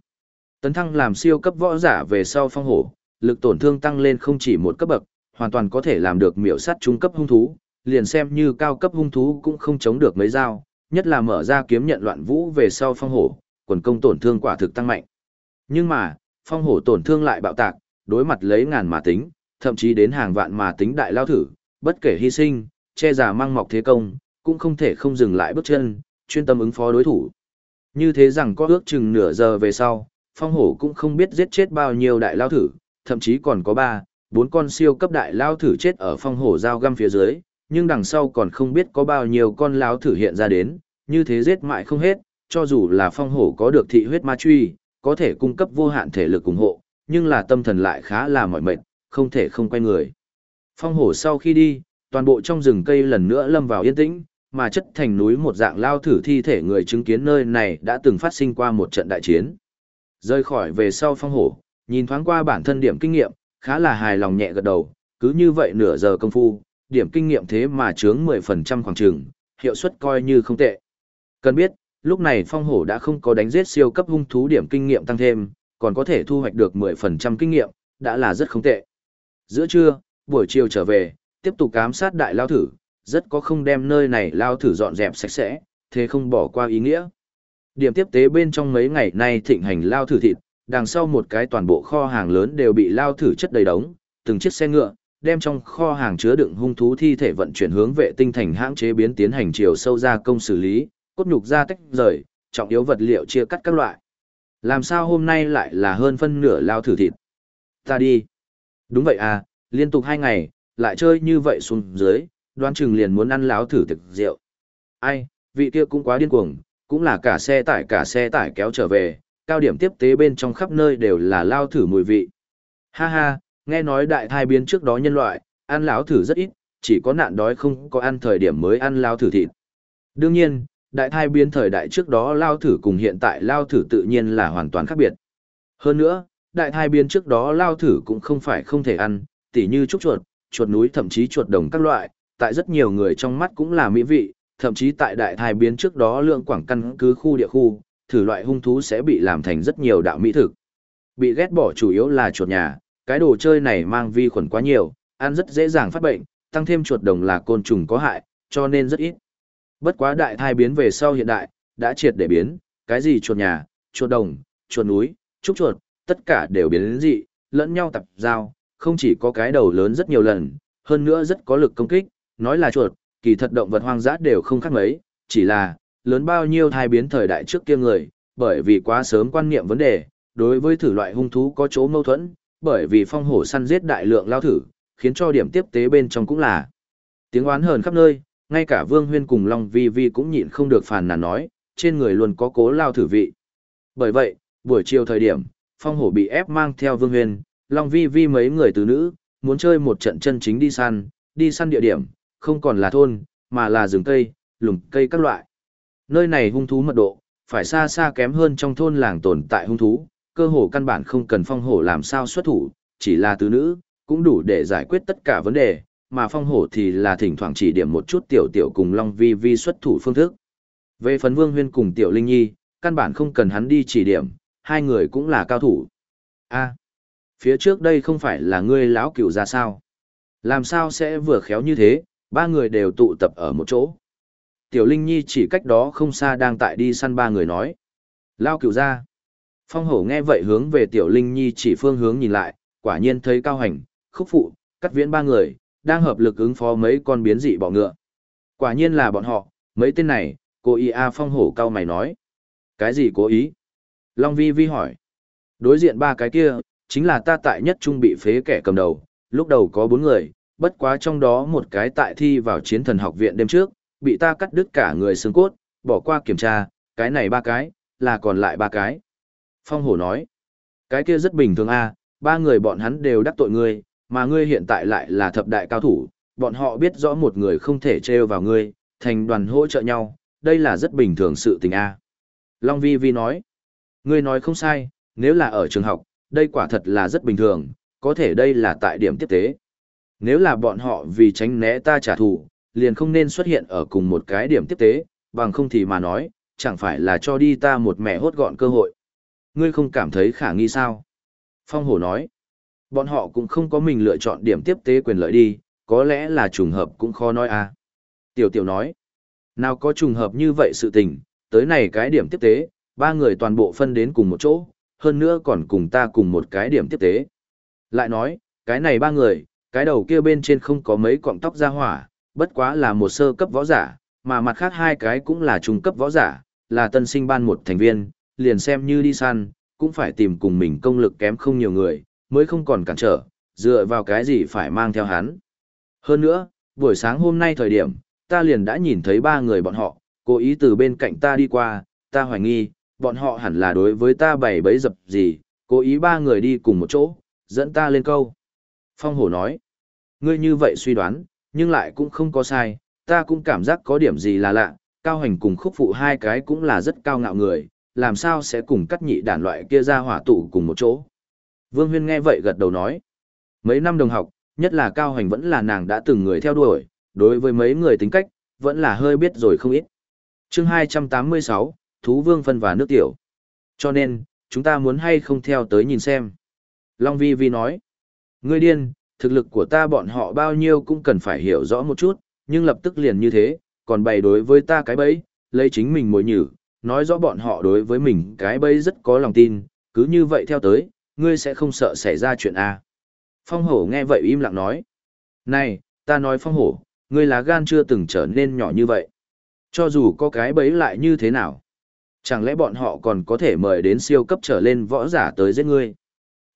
Speaker 1: Tấn thăng làm siêu cấp võ giả về sau phong hổ, lực tổn thương tăng lên không chỉ một cấp bậc, hoàn toàn có thể làm được miểu sát trung cấp hung thú, liền xem như cao cấp hung thú cũng không chống được mấy dao, nhất là mở ra kiếm nhận loạn vũ về sau phong hổ, quần công tổn thương quả thực tăng mạnh. Nhưng mà, phong hổ tổn thương lại bạo tạc, đối mặt lấy ngàn mà tính, thậm chí đến hàng vạn mà tính đại lao thử, bất kể hy sinh, che giả mang mọc thế công, cũng không thể không dừng lại bước chân, chuyên tâm ứng phó đối thủ. Như thế rằng có ước chừng nửa giờ về sau, phong hổ cũng không biết giết chết bao nhiêu đại lao thử, thậm chí còn có ba, bốn con siêu cấp đại lao thử chết ở phong hổ dao găm phía dưới, nhưng đằng sau còn không biết có bao nhiêu con láo thử hiện ra đến, như thế giết mãi không hết, cho dù là phong hổ có được thị huyết ma truy, có thể cung cấp vô hạn thể lực ủng hộ, nhưng là tâm thần lại khá là mỏi mệt, không thể không quay người. Phong hổ sau khi đi, toàn bộ trong rừng cây lần nữa lâm vào yên tĩnh, mà chất thành núi một dạng lao thử thi thể người chứng kiến nơi này đã từng phát sinh qua một trận đại chiến. Rơi khỏi về sau phong hổ, nhìn thoáng qua bản thân điểm kinh nghiệm, khá là hài lòng nhẹ gật đầu, cứ như vậy nửa giờ công phu, điểm kinh nghiệm thế mà chướng 10% khoảng trường, hiệu suất coi như không tệ. Cần biết, lúc này phong hổ đã không có đánh giết siêu cấp hung thú điểm kinh nghiệm tăng thêm, còn có thể thu hoạch được 10% kinh nghiệm, đã là rất không tệ. Giữa trưa, buổi chiều trở về, tiếp tục cám sát đại lao thử, rất có không đem nơi này lao thử dọn dẹp sạch sẽ, thế không bỏ qua ý nghĩa. Điểm tiếp tế bên trong mấy ngày nay thịnh hành lao thử thịt, đằng sau một cái toàn bộ kho hàng lớn đều bị lao thử chất đầy đống, từng chiếc xe ngựa, đem trong kho hàng chứa đựng hung thú thi thể vận chuyển hướng vệ tinh thành hãng chế biến tiến hành chiều sâu ra công xử lý, cốt nhục ra tách rời, trọng yếu vật liệu chia cắt các loại. Làm sao hôm nay lại là hơn phân nửa lao thử thịt? Ta đi. Đúng vậy à, liên tục hai ngày, lại chơi như vậy xuống dưới, đoán chừng liền muốn ăn láo thử thực rượu. Ai, vị kia cũng quá điên cuồng, cũng là cả xe tải cả xe tải kéo trở về, cao điểm tiếp tế bên trong khắp nơi đều là lao thử mùi vị. Ha ha, nghe nói đại thai biến trước đó nhân loại, ăn láo thử rất ít, chỉ có nạn đói không có ăn thời điểm mới ăn lao thử thịt. Đương nhiên, đại thai biến thời đại trước đó lao thử cùng hiện tại lao thử tự nhiên là hoàn toàn khác biệt. Hơn nữa, đại thai biến trước đó lao thử cũng không phải không thể ăn, tỉ như trúc chuột, chuột núi thậm chí chuột đồng các loại, tại rất nhiều người trong mắt cũng là mỹ vị, thậm chí tại đại thai biến trước đó lượng quảng căn cứ khu địa khu, thử loại hung thú sẽ bị làm thành rất nhiều đạo mỹ thực. Bị ghét bỏ chủ yếu là chuột nhà, cái đồ chơi này mang vi khuẩn quá nhiều, ăn rất dễ dàng phát bệnh, tăng thêm chuột đồng là côn trùng có hại, cho nên rất ít. Bất quá đại thai biến về sau hiện đại, đã triệt để biến, cái gì chuột nhà, chuột đồng, chuột núi, trúc chuột, tất cả đều biến đến dị, lẫn nhau tập giao, không chỉ có cái đầu lớn rất nhiều lần, hơn nữa rất có lực công kích, nói là chuột, kỳ thật động vật hoang dã đều không khác mấy, chỉ là, lớn bao nhiêu thai biến thời đại trước kia người, bởi vì quá sớm quan niệm vấn đề, đối với thử loại hung thú có chỗ mâu thuẫn, bởi vì phong hổ săn giết đại lượng lao thử, khiến cho điểm tiếp tế bên trong cũng là tiếng oán hờn khắp nơi, ngay cả Vương Huyên cùng Long Vi Vi cũng nhịn không được phàn nàn nói, trên người luôn có cố lao thử vị. Bởi vậy, buổi chiều thời điểm, phong hổ bị ép mang theo Vương Huyên, Long Vi Vi mấy người từ nữ, muốn chơi một trận chân chính đi săn, đi săn địa điểm, không còn là thôn, mà là rừng cây, lùng cây các loại. Nơi này hung thú mật độ, phải xa xa kém hơn trong thôn làng tồn tại hung thú, cơ hồ căn bản không cần phong hổ làm sao xuất thủ, chỉ là tứ nữ, cũng đủ để giải quyết tất cả vấn đề, mà phong hổ thì là thỉnh thoảng chỉ điểm một chút tiểu tiểu cùng Long Vi Vi xuất thủ phương thức. Về phần Vương Huyên cùng tiểu Linh Nhi, căn bản không cần hắn đi chỉ điểm, hai người cũng là cao thủ. A, phía trước đây không phải là ngươi lão cửu ra sao? Làm sao sẽ vừa khéo như thế, ba người đều tụ tập ở một chỗ. Tiểu Linh Nhi chỉ cách đó không xa đang tại đi săn ba người nói. Lao cửu ra. Phong hổ nghe vậy hướng về Tiểu Linh Nhi chỉ phương hướng nhìn lại, quả nhiên thấy cao hành, khúc phụ, cắt viễn ba người, đang hợp lực ứng phó mấy con biến dị bọ ngựa. Quả nhiên là bọn họ, mấy tên này, cô ý A phong hổ cao mày nói. Cái gì cố ý? Long vi vi hỏi. Đối diện ba cái kia, chính là ta tại nhất trung bị phế kẻ cầm đầu, lúc đầu có bốn người, bất quá trong đó một cái tại thi vào chiến thần học viện đêm trước, bị ta cắt đứt cả người xương cốt, bỏ qua kiểm tra, cái này ba cái, là còn lại ba cái. Phong hổ nói, cái kia rất bình thường a, ba người bọn hắn đều đắc tội ngươi, mà ngươi hiện tại lại là thập đại cao thủ, bọn họ biết rõ một người không thể trêu vào ngươi, thành đoàn hỗ trợ nhau, đây là rất bình thường sự tình a. Long Vi Vi nói, ngươi nói không sai, nếu là ở trường học, đây quả thật là rất bình thường, có thể đây là tại điểm tiếp tế. Nếu là bọn họ vì tránh né ta trả thù, liền không nên xuất hiện ở cùng một cái điểm tiếp tế, bằng không thì mà nói, chẳng phải là cho đi ta một mẹ hốt gọn cơ hội. Ngươi không cảm thấy khả nghi sao? Phong hổ nói, bọn họ cũng không có mình lựa chọn điểm tiếp tế quyền lợi đi, có lẽ là trùng hợp cũng khó nói à. Tiểu tiểu nói, nào có trùng hợp như vậy sự tình, tới này cái điểm tiếp tế, ba người toàn bộ phân đến cùng một chỗ, hơn nữa còn cùng ta cùng một cái điểm tiếp tế. Lại nói, cái này ba người, cái đầu kia bên trên không có mấy cọng tóc ra hỏa, bất quá là một sơ cấp võ giả, mà mặt khác hai cái cũng là trung cấp võ giả, là tân sinh ban một thành viên, liền xem như đi săn, cũng phải tìm cùng mình công lực kém không nhiều người, mới không còn cản trở, dựa vào cái gì phải mang theo hắn. Hơn nữa, buổi sáng hôm nay thời điểm, ta liền đã nhìn thấy ba người bọn họ, cố ý từ bên cạnh ta đi qua, ta hoài nghi, bọn họ hẳn là đối với ta bày bấy dập gì, cố ý ba người đi cùng một chỗ, dẫn ta lên câu. Phong hổ nói, ngươi như vậy suy đoán, nhưng lại cũng không có sai, ta cũng cảm giác có điểm gì là lạ, cao hành cùng khúc phụ hai cái cũng là rất cao ngạo người, làm sao sẽ cùng cắt nhị đàn loại kia ra hỏa tụ cùng một chỗ. Vương Huyên nghe vậy gật đầu nói, mấy năm đồng học, nhất là cao hành vẫn là nàng đã từng người theo đuổi, đối với mấy người tính cách, vẫn là hơi biết rồi không ít. chương 286, Thú Vương phân và nước tiểu. Cho nên, chúng ta muốn hay không theo tới nhìn xem. Long Vi Vi nói, ngươi điên, thực lực của ta bọn họ bao nhiêu cũng cần phải hiểu rõ một chút, nhưng lập tức liền như thế, còn bày đối với ta cái bẫy, lấy chính mình mồi nhử, nói rõ bọn họ đối với mình cái bẫy rất có lòng tin, cứ như vậy theo tới, ngươi sẽ không sợ xảy ra chuyện A. Phong hổ nghe vậy im lặng nói, này, ta nói phong hổ, ngươi lá gan chưa từng trở nên nhỏ như vậy. Cho dù có cái bẫy lại như thế nào, chẳng lẽ bọn họ còn có thể mời đến siêu cấp trở lên võ giả tới giết ngươi.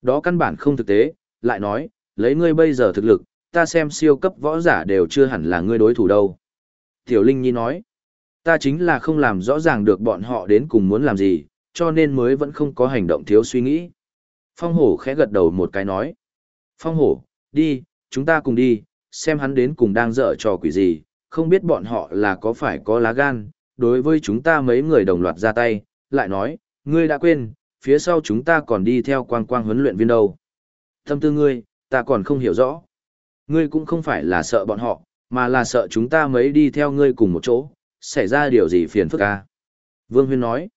Speaker 1: Đó căn bản không thực tế, lại nói, lấy ngươi bây giờ thực lực, ta xem siêu cấp võ giả đều chưa hẳn là ngươi đối thủ đâu. Tiểu Linh Nhi nói, ta chính là không làm rõ ràng được bọn họ đến cùng muốn làm gì, cho nên mới vẫn không có hành động thiếu suy nghĩ. Phong hổ khẽ gật đầu một cái nói, Phong hổ, đi, chúng ta cùng đi, xem hắn đến cùng đang dở trò quỷ gì, không biết bọn họ là có phải có lá gan, đối với chúng ta mấy người đồng loạt ra tay, lại nói, ngươi đã quên, phía sau chúng ta còn đi theo quang quang huấn luyện viên đâu. Tâm tư ngươi, ta còn không hiểu rõ. Ngươi cũng không phải là sợ bọn họ, mà là sợ chúng ta mấy đi theo ngươi cùng một chỗ, xảy ra điều gì phiền phức à? Vương Huyên nói.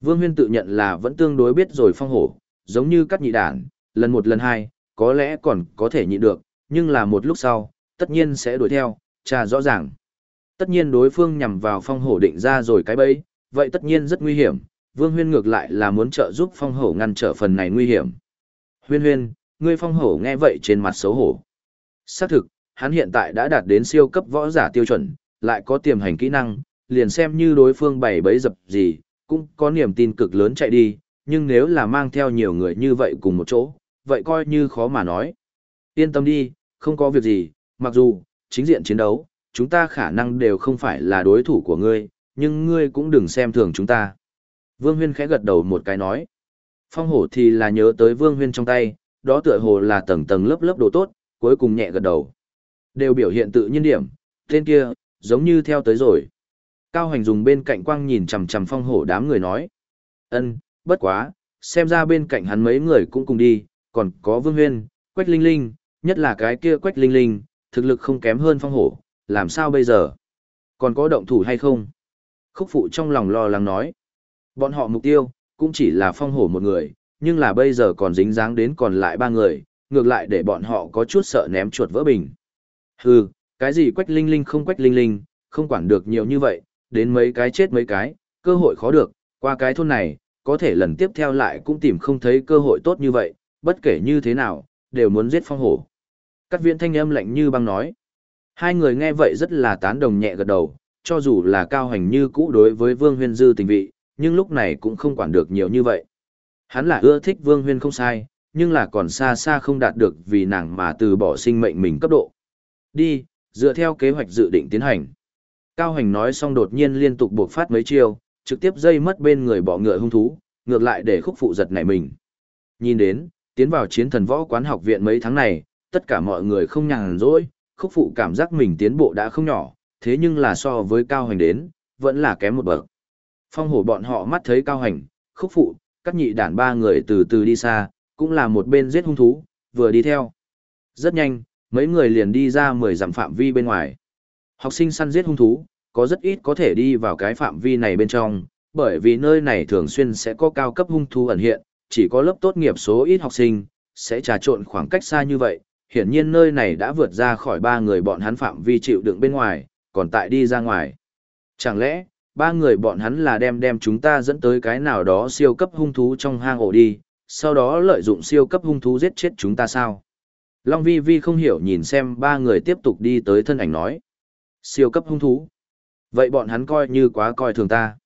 Speaker 1: Vương Huyên tự nhận là vẫn tương đối biết rồi phong hổ, giống như cắt nhị đản, lần một lần hai, có lẽ còn có thể nhịn được, nhưng là một lúc sau, tất nhiên sẽ đuổi theo, trà rõ ràng. Tất nhiên đối phương nhằm vào phong hổ định ra rồi cái bẫy, vậy tất nhiên rất nguy hiểm, Vương Huyên ngược lại là muốn trợ giúp phong hổ ngăn trở phần này nguy hiểm. Huyên huyên, ngươi phong hổ nghe vậy trên mặt xấu hổ. Xác thực, hắn hiện tại đã đạt đến siêu cấp võ giả tiêu chuẩn, lại có tiềm hành kỹ năng, liền xem như đối phương bày bẫy dập gì, cũng có niềm tin cực lớn chạy đi, nhưng nếu là mang theo nhiều người như vậy cùng một chỗ, vậy coi như khó mà nói. Yên tâm đi, không có việc gì, mặc dù, chính diện chiến đấu, chúng ta khả năng đều không phải là đối thủ của ngươi, nhưng ngươi cũng đừng xem thường chúng ta. Vương Huyên khẽ gật đầu một cái nói. Phong hổ thì là nhớ tới Vương Huyên trong tay, đó tựa hồ là tầng tầng lớp lớp đồ tốt, cuối cùng nhẹ gật đầu. Đều biểu hiện tự nhiên điểm, tên kia, giống như theo tới rồi. Cao hành dùng bên cạnh quang nhìn chằm chằm phong hổ đám người nói. ân bất quá, xem ra bên cạnh hắn mấy người cũng cùng đi, còn có Vương Huyên, Quách Linh Linh, nhất là cái kia Quách Linh Linh, thực lực không kém hơn phong hổ, làm sao bây giờ? Còn có động thủ hay không? Khúc phụ trong lòng lo lắng nói. Bọn họ mục tiêu, cũng chỉ là phong hổ một người, nhưng là bây giờ còn dính dáng đến còn lại ba người, ngược lại để bọn họ có chút sợ ném chuột vỡ bình. Hừ, cái gì quách linh linh không quách linh linh, không quản được nhiều như vậy, đến mấy cái chết mấy cái, cơ hội khó được, qua cái thôn này, có thể lần tiếp theo lại cũng tìm không thấy cơ hội tốt như vậy, bất kể như thế nào, đều muốn giết phong hổ. Cắt viện thanh âm lạnh như băng nói. Hai người nghe vậy rất là tán đồng nhẹ gật đầu, cho dù là cao hành như cũ đối với Vương Huyên dư tình vị, nhưng lúc này cũng không quản được nhiều như vậy. Hắn là ưa thích Vương Huyên không sai, nhưng là còn xa xa không đạt được vì nàng mà từ bỏ sinh mệnh mình cấp độ. Đi, dựa theo kế hoạch dự định tiến hành. Cao hành nói xong đột nhiên liên tục buộc phát mấy chiêu, trực tiếp dây mất bên người bỏ ngựa hung thú, ngược lại để khúc phụ giật nảy mình. Nhìn đến, tiến vào chiến thần võ quán học viện mấy tháng này, tất cả mọi người không nhàn rỗi, khúc phụ cảm giác mình tiến bộ đã không nhỏ, thế nhưng là so với cao hành đến, vẫn là kém một bậc. Phong hổ bọn họ mắt thấy cao hành, khúc phụ, các nhị đản ba người từ từ đi xa, cũng là một bên giết hung thú, vừa đi theo. Rất nhanh, mấy người liền đi ra 10 dặm phạm vi bên ngoài. Học sinh săn giết hung thú, có rất ít có thể đi vào cái phạm vi này bên trong, bởi vì nơi này thường xuyên sẽ có cao cấp hung thú ẩn hiện, chỉ có lớp tốt nghiệp số ít học sinh, sẽ trà trộn khoảng cách xa như vậy, hiển nhiên nơi này đã vượt ra khỏi ba người bọn hắn phạm vi chịu đựng bên ngoài, còn tại đi ra ngoài. Chẳng lẽ, ba người bọn hắn là đem đem chúng ta dẫn tới cái nào đó siêu cấp hung thú trong hang ổ đi, sau đó lợi dụng siêu cấp hung thú giết chết chúng ta sao? Long Vi Vi không hiểu nhìn xem ba người tiếp tục đi tới thân ảnh nói. Siêu cấp hung thú. Vậy bọn hắn coi như quá coi thường ta.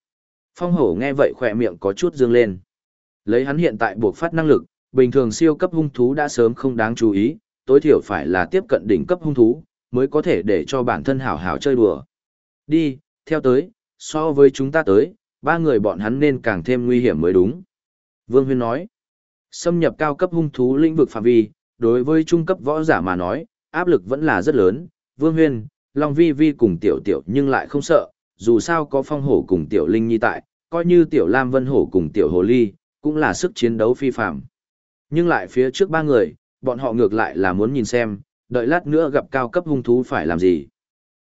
Speaker 1: Phong hổ nghe vậy khỏe miệng có chút dương lên. Lấy hắn hiện tại buộc phát năng lực, bình thường siêu cấp hung thú đã sớm không đáng chú ý, tối thiểu phải là tiếp cận đỉnh cấp hung thú, mới có thể để cho bản thân hảo hảo chơi đùa. Đi, theo tới, so với chúng ta tới, ba người bọn hắn nên càng thêm nguy hiểm mới đúng. Vương Huyên nói, xâm nhập cao cấp hung thú lĩnh vực phạm vi, đối với trung cấp võ giả mà nói, áp lực vẫn là rất lớn. Vương Huyên, Long Vi Vi cùng Tiểu Tiểu nhưng lại không sợ, dù sao có phong hổ cùng Tiểu Linh Nhi tại, coi như Tiểu Lam Vân Hổ cùng Tiểu Hồ Ly, cũng là sức chiến đấu phi phạm. Nhưng lại phía trước ba người, bọn họ ngược lại là muốn nhìn xem, đợi lát nữa gặp cao cấp hung thú phải làm gì.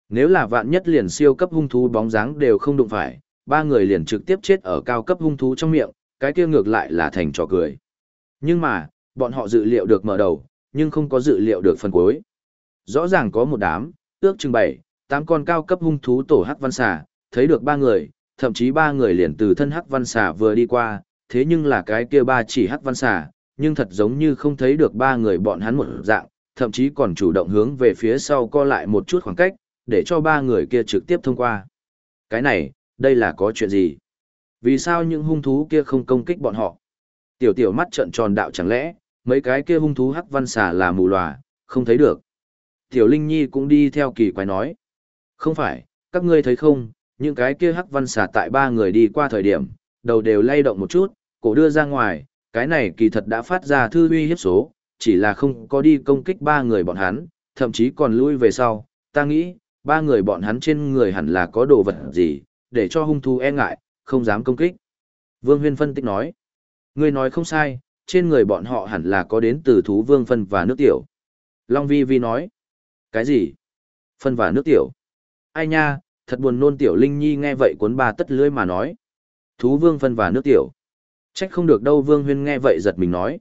Speaker 1: Nếu là vạn nhất liền siêu cấp hung thú bóng dáng đều không đụng phải, ba người liền trực tiếp chết ở cao cấp hung thú trong miệng, cái kia ngược lại là thành trò cười. Nhưng mà, bọn họ dự liệu được mở đầu, nhưng không có dự liệu được phần cuối. Rõ ràng có một đám, ước chừng bảy, tám con cao cấp hung thú tổ hắc văn xà, thấy được ba người, thậm chí ba người liền từ thân hắc văn xà vừa đi qua, thế nhưng là cái kia ba chỉ hắc văn xà, nhưng thật giống như không thấy được ba người bọn hắn một dạng, thậm chí còn chủ động hướng về phía sau co lại một chút khoảng cách, để cho ba người kia trực tiếp thông qua. Cái này, đây là có chuyện gì? Vì sao những hung thú kia không công kích bọn họ? Tiểu tiểu mắt trợn tròn đạo chẳng lẽ, mấy cái kia hung thú hắc văn xà là mù lòa, không thấy được. Tiểu Linh Nhi cũng đi theo kỳ quái nói. Không phải, các ngươi thấy không, những cái kia hắc văn xà tại ba người đi qua thời điểm, đầu đều lay động một chút, cổ đưa ra ngoài, cái này kỳ thật đã phát ra thư uy hiếp số, chỉ là không có đi công kích ba người bọn hắn, thậm chí còn lui về sau, ta nghĩ, ba người bọn hắn trên người hẳn là có đồ vật gì, để cho hung thú e ngại, không dám công kích. Vương Huyên phân tích nói, ngươi nói không sai, trên người bọn họ hẳn là có đến từ thú vương phân và nước tiểu. Long Vi Vi nói, cái gì? Phân và nước tiểu. Ai nha, thật buồn nôn tiểu Linh Nhi nghe vậy cuốn ba tất lưỡi mà nói. Thú vương phân và nước tiểu. Trách không được đâu Vương Huyên nghe vậy giật mình nói.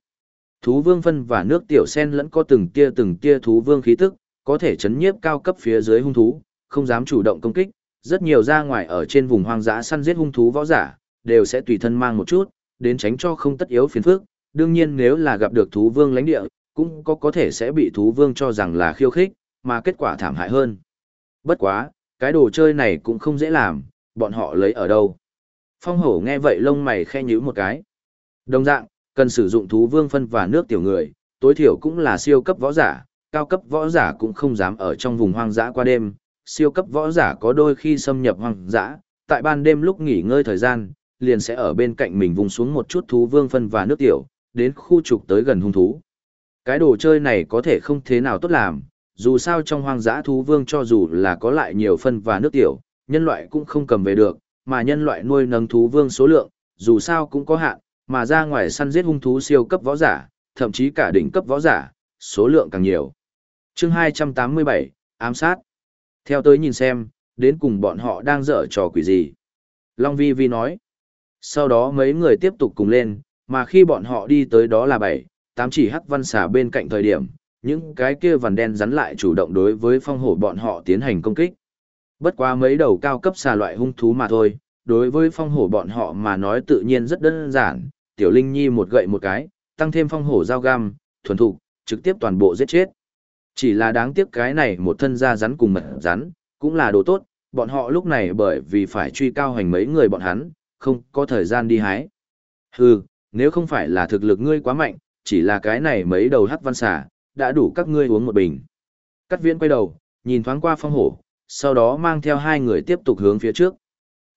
Speaker 1: Thú vương phân và nước tiểu sen lẫn có từng tia từng tia thú vương khí tức, có thể chấn nhiếp cao cấp phía dưới hung thú, không dám chủ động công kích. Rất nhiều ra ngoài ở trên vùng hoang dã săn giết hung thú võ giả, đều sẽ tùy thân mang một chút, đến tránh cho không tất yếu phiền phức. Đương nhiên nếu là gặp được thú vương lãnh địa, cũng có có thể sẽ bị thú vương cho rằng là khiêu khích, mà kết quả thảm hại hơn. Bất quá, cái đồ chơi này cũng không dễ làm, bọn họ lấy ở đâu. Phong hổ nghe vậy lông mày khe nhíu một cái. Đồng dạng, cần sử dụng thú vương phân và nước tiểu người, tối thiểu cũng là siêu cấp võ giả, cao cấp võ giả cũng không dám ở trong vùng hoang dã qua đêm, siêu cấp võ giả có đôi khi xâm nhập hoang dã, tại ban đêm lúc nghỉ ngơi thời gian, liền sẽ ở bên cạnh mình vùng xuống một chút thú vương phân và nước tiểu, đến khu trục tới gần hung thú. Cái đồ chơi này có thể không thế nào tốt làm, dù sao trong hoang dã thú vương cho dù là có lại nhiều phân và nước tiểu, nhân loại cũng không cầm về được, mà nhân loại nuôi nấng thú vương số lượng, dù sao cũng có hạn, mà ra ngoài săn giết hung thú siêu cấp võ giả, thậm chí cả đỉnh cấp võ giả, số lượng càng nhiều. Chương 287, ám sát. Theo tới nhìn xem, đến cùng bọn họ đang dở trò quỷ gì. Long Vi Vi nói. Sau đó mấy người tiếp tục cùng lên, mà khi bọn họ đi tới đó là bảy, tám chỉ hắc văn xà bên cạnh thời điểm, những cái kia vằn đen rắn lại chủ động đối với phong hổ bọn họ tiến hành công kích. Bất quá mấy đầu cao cấp xà loại hung thú mà thôi, đối với phong hổ bọn họ mà nói tự nhiên rất đơn giản, tiểu linh nhi một gậy một cái, tăng thêm phong hổ dao găm, thuần thục, trực tiếp toàn bộ giết chết. Chỉ là đáng tiếc cái này một thân da rắn cùng mật rắn, cũng là đồ tốt, bọn họ lúc này bởi vì phải truy cao hành mấy người bọn hắn, không có thời gian đi hái. Hừ, nếu không phải là thực lực ngươi quá mạnh, chỉ là cái này mấy đầu hắc văn xà, đã đủ các ngươi uống một bình. Cắt viễn quay đầu, nhìn thoáng qua phong hổ, sau đó mang theo hai người tiếp tục hướng phía trước.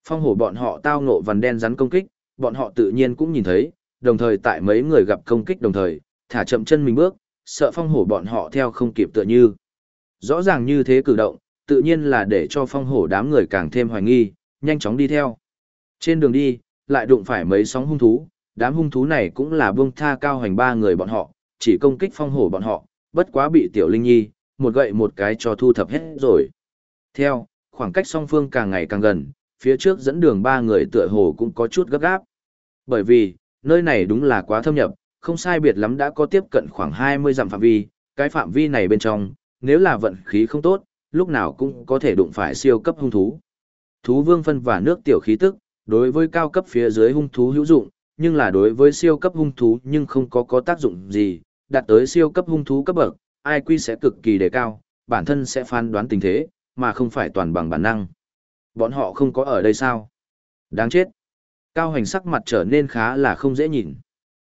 Speaker 1: Phong hổ bọn họ tao ngộ vằn đen rắn công kích, bọn họ tự nhiên cũng nhìn thấy, đồng thời tại mấy người gặp công kích đồng thời, thả chậm chân mình bước, sợ phong hổ bọn họ theo không kịp tựa như. Rõ ràng như thế cử động, tự nhiên là để cho phong hổ đám người càng thêm hoài nghi, nhanh chóng đi theo. Trên đường đi, lại đụng phải mấy sóng hung thú, đám hung thú này cũng là buông tha cao hành ba người bọn họ, chỉ công kích phong hổ bọn họ, bất quá bị tiểu linh nhi, một gậy một cái cho thu thập hết rồi. Theo, khoảng cách song phương càng ngày càng gần, phía trước dẫn đường ba người tựa hồ cũng có chút gấp gáp. Bởi vì, nơi này đúng là quá thâm nhập, không sai biệt lắm đã có tiếp cận khoảng 20 dặm phạm vi, cái phạm vi này bên trong, nếu là vận khí không tốt, lúc nào cũng có thể đụng phải siêu cấp hung thú. Thú vương phân và nước tiểu khí tức, đối với cao cấp phía dưới hung thú hữu dụng, nhưng là đối với siêu cấp hung thú nhưng không có có tác dụng gì, đạt tới siêu cấp hung thú cấp bậc, ai quy sẽ cực kỳ đề cao, bản thân sẽ phán đoán tình thế, mà không phải toàn bằng bản năng. Bọn họ không có ở đây sao? Đáng chết. Cao hành sắc mặt trở nên khá là không dễ nhìn.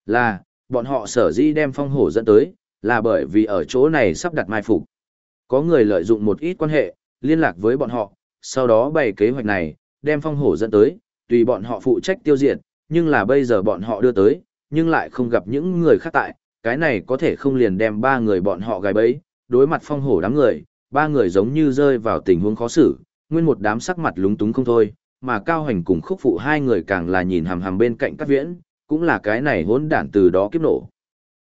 Speaker 1: Là, bọn họ sở dĩ đem phong hổ dẫn tới, là bởi vì ở chỗ này sắp đặt mai phục. Có người lợi dụng một ít quan hệ, liên lạc với bọn họ, sau đó bày kế hoạch này, đem phong hổ dẫn tới, tùy bọn họ phụ trách tiêu diệt, nhưng là bây giờ bọn họ đưa tới, nhưng lại không gặp những người khác tại, cái này có thể không liền đem ba người bọn họ gài bẫy, đối mặt phong hổ đám người, ba người giống như rơi vào tình huống khó xử, nguyên một đám sắc mặt lúng túng không thôi, mà cao hành cùng khúc phụ hai người càng là nhìn hằm hằm bên cạnh các viễn, cũng là cái này hỗn đản từ đó kiếp nổ.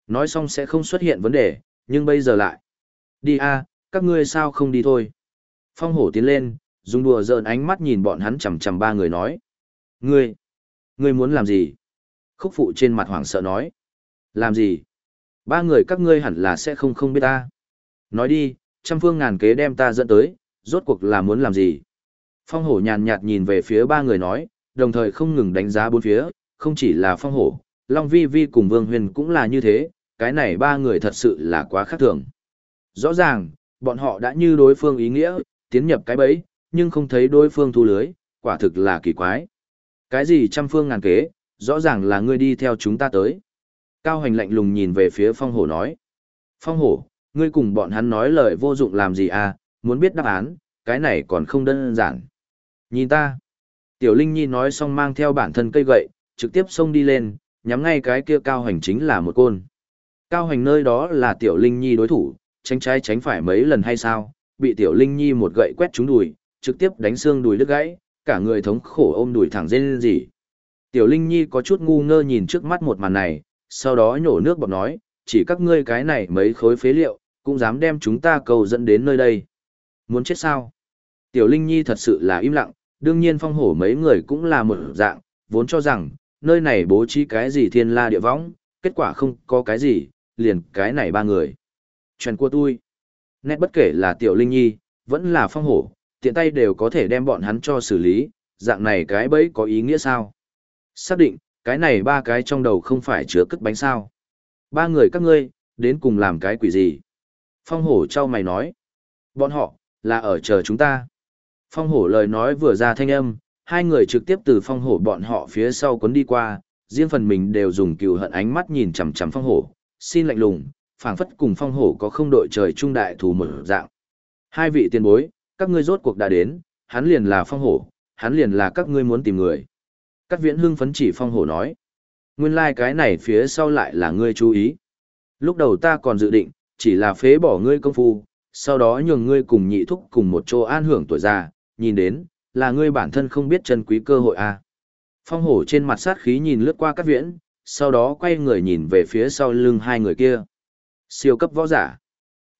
Speaker 1: Nói xong sẽ không xuất hiện vấn đề, nhưng bây giờ lại. Đi a, các ngươi sao không đi thôi. Phong hổ tiến lên, dùng đùa giỡn ánh mắt nhìn bọn hắn chằm chằm ba người nói. Ngươi, ngươi muốn làm gì? Khúc phụ trên mặt hoảng sợ nói. Làm gì? Ba người các ngươi hẳn là sẽ không không biết ta. Nói đi, trăm phương ngàn kế đem ta dẫn tới, rốt cuộc là muốn làm gì? Phong hổ nhàn nhạt nhìn về phía ba người nói, đồng thời không ngừng đánh giá bốn phía, không chỉ là phong hổ, Long Vi Vi cùng Vương Huyền cũng là như thế, cái này ba người thật sự là quá khác thường. Rõ ràng, bọn họ đã như đối phương ý nghĩa, tiến nhập cái bẫy, nhưng không thấy đối phương thu lưới, quả thực là kỳ quái. Cái gì trăm phương ngàn kế, rõ ràng là ngươi đi theo chúng ta tới. Cao hành lạnh lùng nhìn về phía phong hổ nói. Phong hổ, ngươi cùng bọn hắn nói lời vô dụng làm gì à, muốn biết đáp án, cái này còn không đơn giản. Nhìn ta. Tiểu Linh Nhi nói xong mang theo bản thân cây gậy, trực tiếp xông đi lên, nhắm ngay cái kia cao hành chính là một côn. Cao hành nơi đó là Tiểu Linh Nhi đối thủ, tránh trái tránh phải mấy lần hay sao, bị Tiểu Linh Nhi một gậy quét trúng đùi, trực tiếp đánh xương đùi đứt gãy, cả người thống khổ ôm đùi thẳng dên gì. Tiểu Linh Nhi có chút ngu ngơ nhìn trước mắt một màn này, sau đó nhổ nước bọt nói, chỉ các ngươi cái này mấy khối phế liệu, cũng dám đem chúng ta cầu dẫn đến nơi đây. Muốn chết sao? Tiểu Linh Nhi thật sự là im lặng, đương nhiên phong hổ mấy người cũng là một dạng, vốn cho rằng, nơi này bố trí cái gì thiên la địa võng, kết quả không có cái gì, liền cái này ba người. Chuyện của tôi. Nét bất kể là Tiểu Linh Nhi, vẫn là phong hổ, tiện tay đều có thể đem bọn hắn cho xử lý, dạng này cái bẫy có ý nghĩa sao? Xác định, cái này ba cái trong đầu không phải chứa cất bánh sao. Ba người các ngươi, đến cùng làm cái quỷ gì? Phong hổ trao mày nói. Bọn họ, là ở chờ chúng ta. Phong hổ lời nói vừa ra thanh âm, hai người trực tiếp từ phong hổ bọn họ phía sau cuốn đi qua, riêng phần mình đều dùng cừu hận ánh mắt nhìn chằm chằm phong hổ, xin lạnh lùng, phảng phất cùng phong hổ có không đội trời trung đại thù một dạng. Hai vị tiền bối, các ngươi rốt cuộc đã đến, hắn liền là phong hổ, hắn liền là các ngươi muốn tìm người. Các viễn hưng phấn chỉ phong hổ nói. Nguyên lai like cái này phía sau lại là ngươi chú ý. Lúc đầu ta còn dự định, chỉ là phế bỏ ngươi công phu, sau đó nhường ngươi cùng nhị thúc cùng một chỗ an hưởng tuổi già, nhìn đến, là ngươi bản thân không biết chân quý cơ hội à. Phong hổ trên mặt sát khí nhìn lướt qua các viễn, sau đó quay người nhìn về phía sau lưng hai người kia. Siêu cấp võ giả.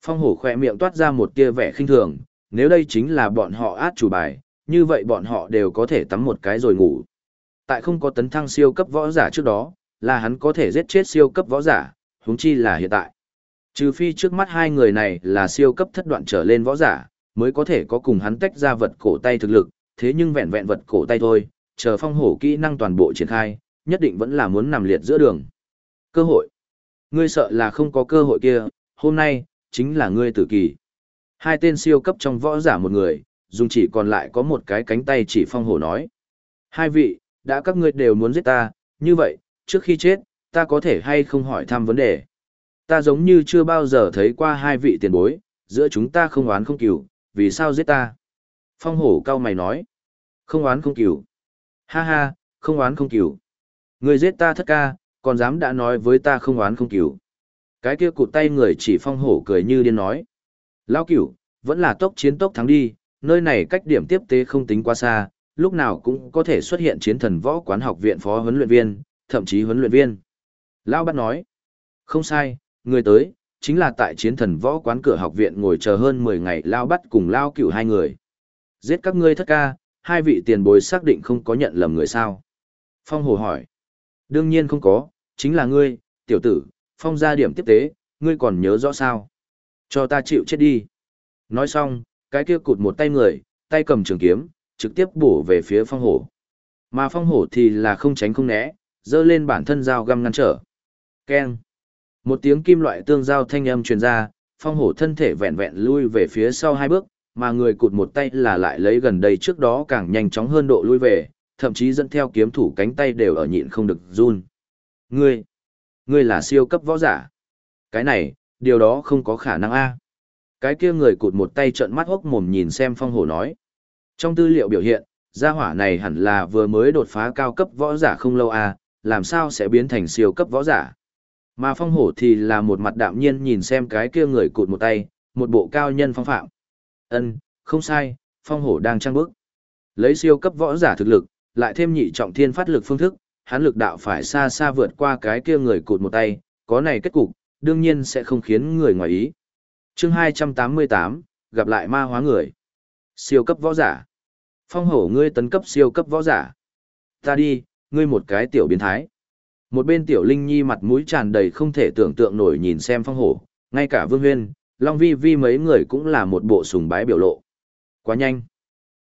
Speaker 1: Phong hổ khỏe miệng toát ra một tia vẻ khinh thường, nếu đây chính là bọn họ át chủ bài, như vậy bọn họ đều có thể tắm một cái rồi ngủ. Tại không có tấn thăng siêu cấp võ giả trước đó, là hắn có thể giết chết siêu cấp võ giả, huống chi là hiện tại. Trừ phi trước mắt hai người này là siêu cấp thất đoạn trở lên võ giả, mới có thể có cùng hắn tách ra vật cổ tay thực lực, thế nhưng vẹn vẹn vật cổ tay thôi, chờ phong hổ kỹ năng toàn bộ triển khai, nhất định vẫn là muốn nằm liệt giữa đường. Cơ hội. Ngươi sợ là không có cơ hội kia, hôm nay, chính là ngươi tử kỳ. Hai tên siêu cấp trong võ giả một người, dùng chỉ còn lại có một cái cánh tay chỉ phong hổ nói. Hai vị, đã các ngươi đều muốn giết ta, như vậy, trước khi chết, ta có thể hay không hỏi thăm vấn đề. Ta giống như chưa bao giờ thấy qua hai vị tiền bối, giữa chúng ta không oán không cừu, vì sao giết ta? Phong hổ cao mày nói. Không oán không cừu. Ha ha, không oán không cừu. Người giết ta thất ca, còn dám đã nói với ta không oán không cừu. Cái kia cụt tay người chỉ phong hổ cười như điên nói. Lão cửu, vẫn là tốc chiến tốc thắng đi, nơi này cách điểm tiếp tế không tính quá xa, lúc nào cũng có thể xuất hiện chiến thần võ quán học viện phó huấn luyện viên, thậm chí huấn luyện viên. Lão bắt nói. Không sai, người tới, chính là tại chiến thần võ quán cửa học viện ngồi chờ hơn 10 ngày Lao bắt cùng Lao cửu hai người. Giết các ngươi thất ca, hai vị tiền bối xác định không có nhận lầm người sao. Phong Hồ hỏi. Đương nhiên không có, chính là ngươi, tiểu tử, Phong ra điểm tiếp tế, ngươi còn nhớ rõ sao. Cho ta chịu chết đi. Nói xong, cái kia cụt một tay người, tay cầm trường kiếm, trực tiếp bổ về phía phong hổ. Mà phong hổ thì là không tránh không né, dơ lên bản thân dao găm ngăn trở. Keng. Một tiếng kim loại tương giao thanh âm truyền ra, phong hổ thân thể vẹn vẹn lui về phía sau hai bước, mà người cụt một tay là lại lấy gần đây trước đó càng nhanh chóng hơn độ lui về, thậm chí dẫn theo kiếm thủ cánh tay đều ở nhịn không được run. Ngươi, ngươi là siêu cấp võ giả. Cái này, điều đó không có khả năng a. Cái kia người cụt một tay trợn mắt hốc mồm nhìn xem phong hổ nói. Trong tư liệu biểu hiện, gia hỏa này hẳn là vừa mới đột phá cao cấp võ giả không lâu a, làm sao sẽ biến thành siêu cấp võ giả. Mà phong hổ thì là một mặt đạm nhiên nhìn xem cái kia người cụt một tay, một bộ cao nhân phong phạm. Ân, không sai, phong hổ đang trang bức. Lấy siêu cấp võ giả thực lực, lại thêm nhị trọng thiên phát lực phương thức, hắn lực đạo phải xa xa vượt qua cái kia người cụt một tay, có này kết cục, đương nhiên sẽ không khiến người ngoài ý. chương 288, gặp lại ma hóa người. Siêu cấp võ giả. Phong hổ ngươi tấn cấp siêu cấp võ giả. Ta đi, ngươi một cái tiểu biến thái. Một bên tiểu linh nhi mặt mũi tràn đầy không thể tưởng tượng nổi nhìn xem phong hổ, ngay cả vương huyên, long vi vi mấy người cũng là một bộ sùng bái biểu lộ. Quá nhanh.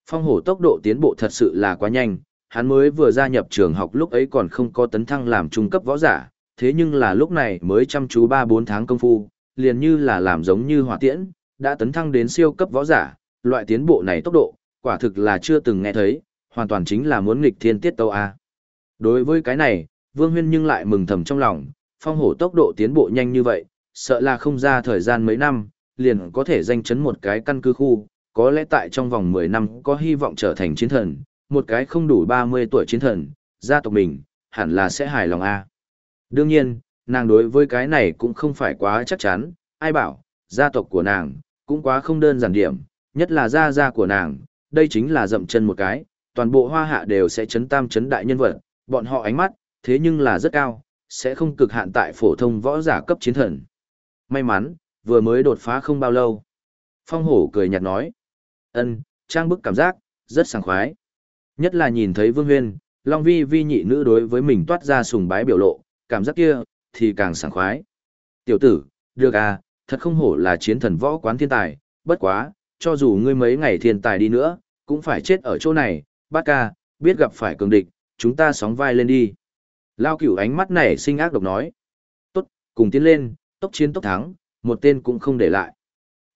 Speaker 1: Phong hổ tốc độ tiến bộ thật sự là quá nhanh, hắn mới vừa gia nhập trường học lúc ấy còn không có tấn thăng làm trung cấp võ giả, thế nhưng là lúc này mới chăm chú 3-4 tháng công phu, liền như là làm giống như hỏa tiễn, đã tấn thăng đến siêu cấp võ giả, loại tiến bộ này tốc độ, quả thực là chưa từng nghe thấy, hoàn toàn chính là muốn nghịch thiên tiết tâu A. Đối với cái này, Vương Huyên nhưng lại mừng thầm trong lòng, phong hổ tốc độ tiến bộ nhanh như vậy, sợ là không ra thời gian mấy năm, liền có thể danh chấn một cái căn cứ khu, có lẽ tại trong vòng 10 năm có hy vọng trở thành chiến thần, một cái không đủ 30 tuổi chiến thần, gia tộc mình, hẳn là sẽ hài lòng A. Đương nhiên, nàng đối với cái này cũng không phải quá chắc chắn, ai bảo, gia tộc của nàng, cũng quá không đơn giản điểm, nhất là gia gia của nàng, đây chính là dậm chân một cái, toàn bộ hoa hạ đều sẽ chấn tam chấn đại nhân vật, bọn họ ánh mắt, thế nhưng là rất cao, sẽ không cực hạn tại phổ thông võ giả cấp chiến thần. May mắn, vừa mới đột phá không bao lâu. Phong hổ cười nhạt nói, ân, trang bức cảm giác, rất sảng khoái. Nhất là nhìn thấy Vương Huyên, Long Vi Vi nhị nữ đối với mình toát ra sùng bái biểu lộ, cảm giác kia, thì càng sảng khoái. Tiểu tử, được à, thật không hổ là chiến thần võ quán thiên tài, bất quá, cho dù ngươi mấy ngày thiên tài đi nữa, cũng phải chết ở chỗ này, bác ca, biết gặp phải cường địch, chúng ta sóng vai lên đi. Lao cửu ánh mắt này sinh ác độc nói. Tốt, cùng tiến lên, tốc chiến tốc thắng, một tên cũng không để lại.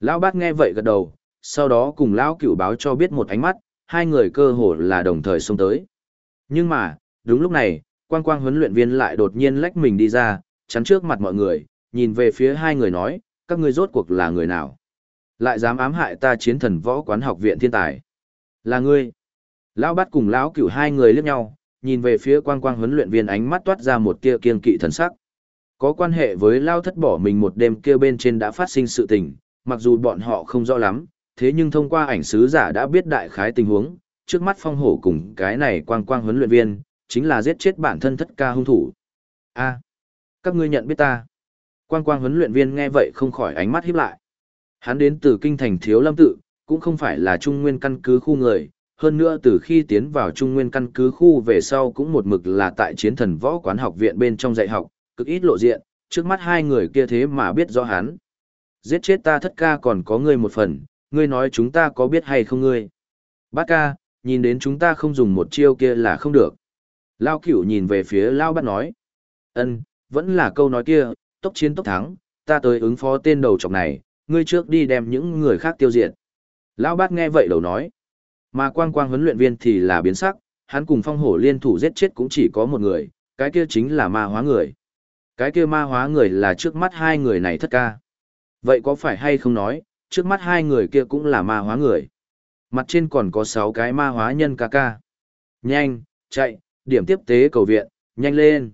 Speaker 1: Lão bát nghe vậy gật đầu, sau đó cùng Lão cửu báo cho biết một ánh mắt, hai người cơ hồ là đồng thời xông tới. Nhưng mà, đúng lúc này, quang quang huấn luyện viên lại đột nhiên lách mình đi ra, chắn trước mặt mọi người, nhìn về phía hai người nói, các ngươi rốt cuộc là người nào? Lại dám ám hại ta chiến thần võ quán học viện thiên tài. Là ngươi. Lão bắt cùng lão cửu hai người liếc nhau, nhìn về phía quang quang huấn luyện viên ánh mắt toát ra một tia kiên kỵ thần sắc. Có quan hệ với lao thất bỏ mình một đêm kia bên trên đã phát sinh sự tình, mặc dù bọn họ không rõ lắm, thế nhưng thông qua ảnh sứ giả đã biết đại khái tình huống, trước mắt phong hổ cùng cái này quang quang huấn luyện viên, chính là giết chết bản thân thất ca hung thủ. A, các ngươi nhận biết ta. Quang quang huấn luyện viên nghe vậy không khỏi ánh mắt híp lại. Hắn đến từ kinh thành thiếu lâm tự, cũng không phải là trung nguyên căn cứ khu người, hơn nữa từ khi tiến vào trung nguyên căn cứ khu về sau cũng một mực là tại chiến thần võ quán học viện bên trong dạy học, cực ít lộ diện, trước mắt hai người kia thế mà biết rõ hắn. Giết chết ta thất ca còn có ngươi một phần, ngươi nói chúng ta có biết hay không ngươi? Bát ca, nhìn đến chúng ta không dùng một chiêu kia là không được. Lao cửu nhìn về phía Lao bát nói. ân vẫn là câu nói kia, tốc chiến tốc thắng, ta tới ứng phó tên đầu trọc này, ngươi trước đi đem những người khác tiêu diệt. Lão bát nghe vậy đầu nói. Mà quang quang huấn luyện viên thì là biến sắc, hắn cùng phong hổ liên thủ giết chết cũng chỉ có một người, cái kia chính là ma hóa người. Cái kia ma hóa người là trước mắt hai người này thất ca. Vậy có phải hay không nói, trước mắt hai người kia cũng là ma hóa người. Mặt trên còn có sáu cái ma hóa nhân ca ca. Nhanh, chạy, điểm tiếp tế cầu viện, nhanh lên.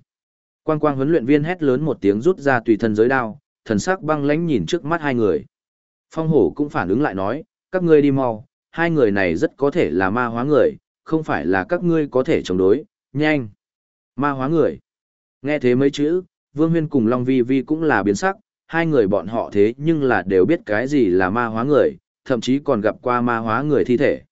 Speaker 1: Quang quang huấn luyện viên hét lớn một tiếng rút ra tùy thân giới đao, thần sắc băng lãnh nhìn trước mắt hai người. Phong hổ cũng phản ứng lại nói, các ngươi đi mau, hai người này rất có thể là ma hóa người, không phải là các ngươi có thể chống đối, nhanh. Ma hóa người. Nghe thế mấy chữ, Vương Huyên cùng Long Vi Vi cũng là biến sắc, hai người bọn họ thế nhưng là đều biết cái gì là ma hóa người, thậm chí còn gặp qua ma hóa người thi thể.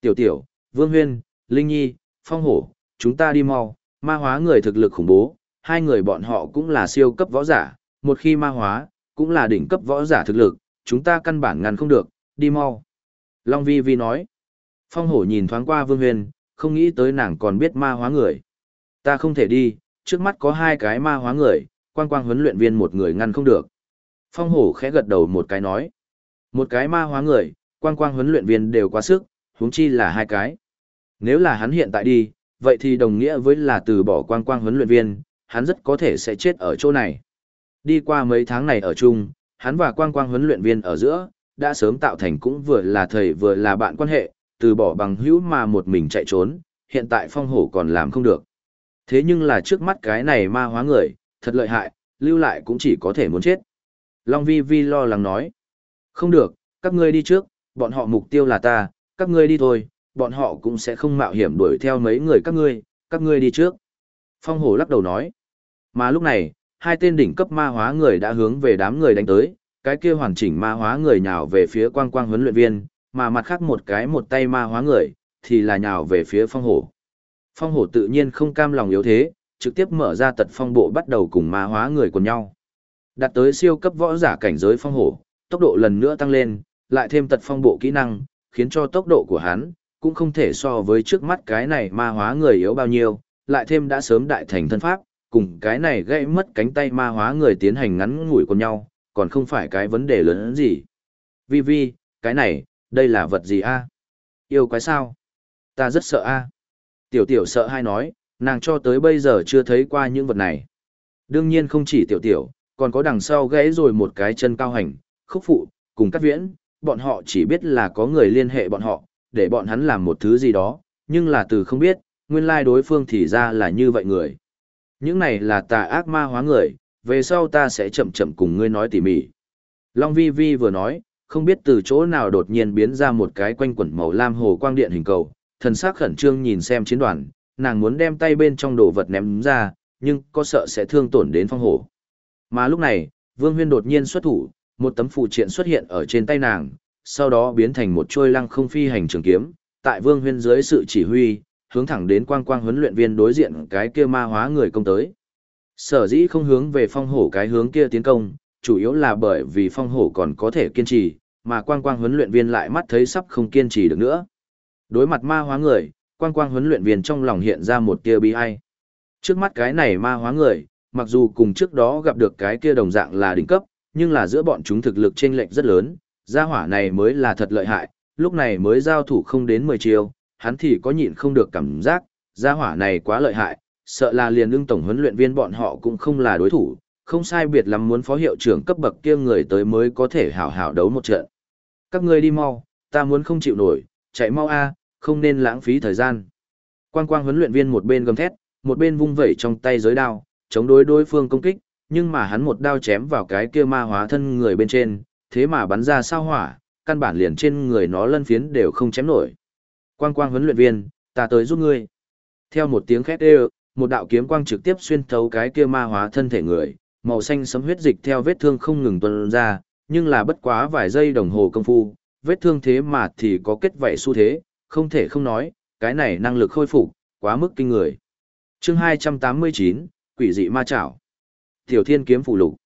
Speaker 1: Tiểu tiểu, Vương Huyên, Linh Nhi, Phong Hổ, chúng ta đi mau, ma hóa người thực lực khủng bố, hai người bọn họ cũng là siêu cấp võ giả, một khi ma hóa, cũng là đỉnh cấp võ giả thực lực, chúng ta căn bản ngăn không được, đi mau. Long Vi Vi nói. Phong hổ nhìn thoáng qua Vương Huyền, không nghĩ tới nàng còn biết ma hóa người. Ta không thể đi, trước mắt có hai cái ma hóa người, quang quang huấn luyện viên một người ngăn không được. Phong hổ khẽ gật đầu một cái nói. Một cái ma hóa người, quang quang huấn luyện viên đều quá sức, huống chi là hai cái. Nếu là hắn hiện tại đi, vậy thì đồng nghĩa với là từ bỏ quang quang huấn luyện viên, hắn rất có thể sẽ chết ở chỗ này. Đi qua mấy tháng này ở chung, hắn và quang quang huấn luyện viên ở giữa, đã sớm tạo thành cũng vừa là thầy vừa là bạn quan hệ, từ bỏ bằng hữu mà một mình chạy trốn, hiện tại phong hổ còn làm không được. Thế nhưng là trước mắt cái này ma hóa người, thật lợi hại, lưu lại cũng chỉ có thể muốn chết. Long Vi Vi lo lắng nói. Không được, các ngươi đi trước, bọn họ mục tiêu là ta, các ngươi đi thôi, bọn họ cũng sẽ không mạo hiểm đuổi theo mấy người các ngươi, các ngươi đi trước. Phong hổ lắc đầu nói. Mà lúc này, hai tên đỉnh cấp ma hóa người đã hướng về đám người đánh tới, cái kia hoàn chỉnh ma hóa người nhào về phía quang quang huấn luyện viên, mà mặt khác một cái một tay ma hóa người, thì là nhào về phía phong hổ. Phong hổ tự nhiên không cam lòng yếu thế, trực tiếp mở ra tật phong bộ bắt đầu cùng ma hóa người cùng nhau. Đạt tới siêu cấp võ giả cảnh giới phong hổ, tốc độ lần nữa tăng lên, lại thêm tật phong bộ kỹ năng, khiến cho tốc độ của hắn cũng không thể so với trước mắt cái này ma hóa người yếu bao nhiêu, lại thêm đã sớm đại thành thân pháp, cùng cái này gãy mất cánh tay ma hóa người tiến hành ngắn ngủi cùng nhau, còn không phải cái vấn đề lớn hơn gì. Vi Vi, cái này, đây là vật gì a? Yêu quái sao? Ta rất sợ a. Tiểu tiểu sợ hay nói, nàng cho tới bây giờ chưa thấy qua những vật này. Đương nhiên không chỉ tiểu tiểu, còn có đằng sau gãy rồi một cái chân cao hành, khúc phụ, cùng các viễn, bọn họ chỉ biết là có người liên hệ bọn họ, để bọn hắn làm một thứ gì đó, nhưng là từ không biết, nguyên lai đối phương thì ra là như vậy người. Những này là tà ác ma hóa người, về sau ta sẽ chậm chậm cùng ngươi nói tỉ mỉ. Long Vi Vi vừa nói, không biết từ chỗ nào đột nhiên biến ra một cái quanh quẩn màu lam hồ quang điện hình cầu, thần sắc khẩn trương nhìn xem chiến đoàn, nàng muốn đem tay bên trong đồ vật ném ra, nhưng có sợ sẽ thương tổn đến phong hổ. Mà lúc này, Vương Huyên đột nhiên xuất thủ, một tấm phù triện xuất hiện ở trên tay nàng, sau đó biến thành một trôi lăng không phi hành trường kiếm, tại Vương Huyên dưới sự chỉ huy, hướng thẳng đến quang quang huấn luyện viên đối diện cái kia ma hóa người công tới. Sở dĩ không hướng về phong hổ cái hướng kia tiến công, chủ yếu là bởi vì phong hổ còn có thể kiên trì, mà quang quang huấn luyện viên lại mắt thấy sắp không kiên trì được nữa. Đối mặt ma hóa người, quang quang huấn luyện viên trong lòng hiện ra một tia bi ai. Trước mắt cái này ma hóa người, mặc dù cùng trước đó gặp được cái kia đồng dạng là đỉnh cấp, nhưng là giữa bọn chúng thực lực chênh lệch rất lớn, gia hỏa này mới là thật lợi hại, lúc này mới giao thủ không đến 10 chiêu, hắn thì có nhịn không được cảm giác, gia hỏa này quá lợi hại, sợ là liền ưng tổng huấn luyện viên bọn họ cũng không là đối thủ, không sai biệt lắm muốn phó hiệu trưởng cấp bậc kia người tới mới có thể hảo hảo đấu một trận. Các ngươi đi mau, ta muốn không chịu nổi, chạy mau a, không nên lãng phí thời gian. Quang quang huấn luyện viên một bên gầm thét, một bên vung vẩy trong tay giới đao, chống đối đối phương công kích, nhưng mà hắn một đao chém vào cái kia ma hóa thân người bên trên, thế mà bắn ra sao hỏa, căn bản liền trên người nó lân phiến đều không chém nổi. Quang quang huấn luyện viên, ta tới giúp ngươi. Theo một tiếng khét đều, một đạo kiếm quang trực tiếp xuyên thấu cái kia ma hóa thân thể người, màu xanh sấm huyết dịch theo vết thương không ngừng tuôn ra, nhưng là bất quá vài giây đồng hồ công phu, vết thương thế mà thì có kết vảy xu thế, không thể không nói, cái này năng lực khôi phục quá mức kinh người. Chương 289, Quỷ dị ma chảo. Tiểu Thiên kiếm phù lục.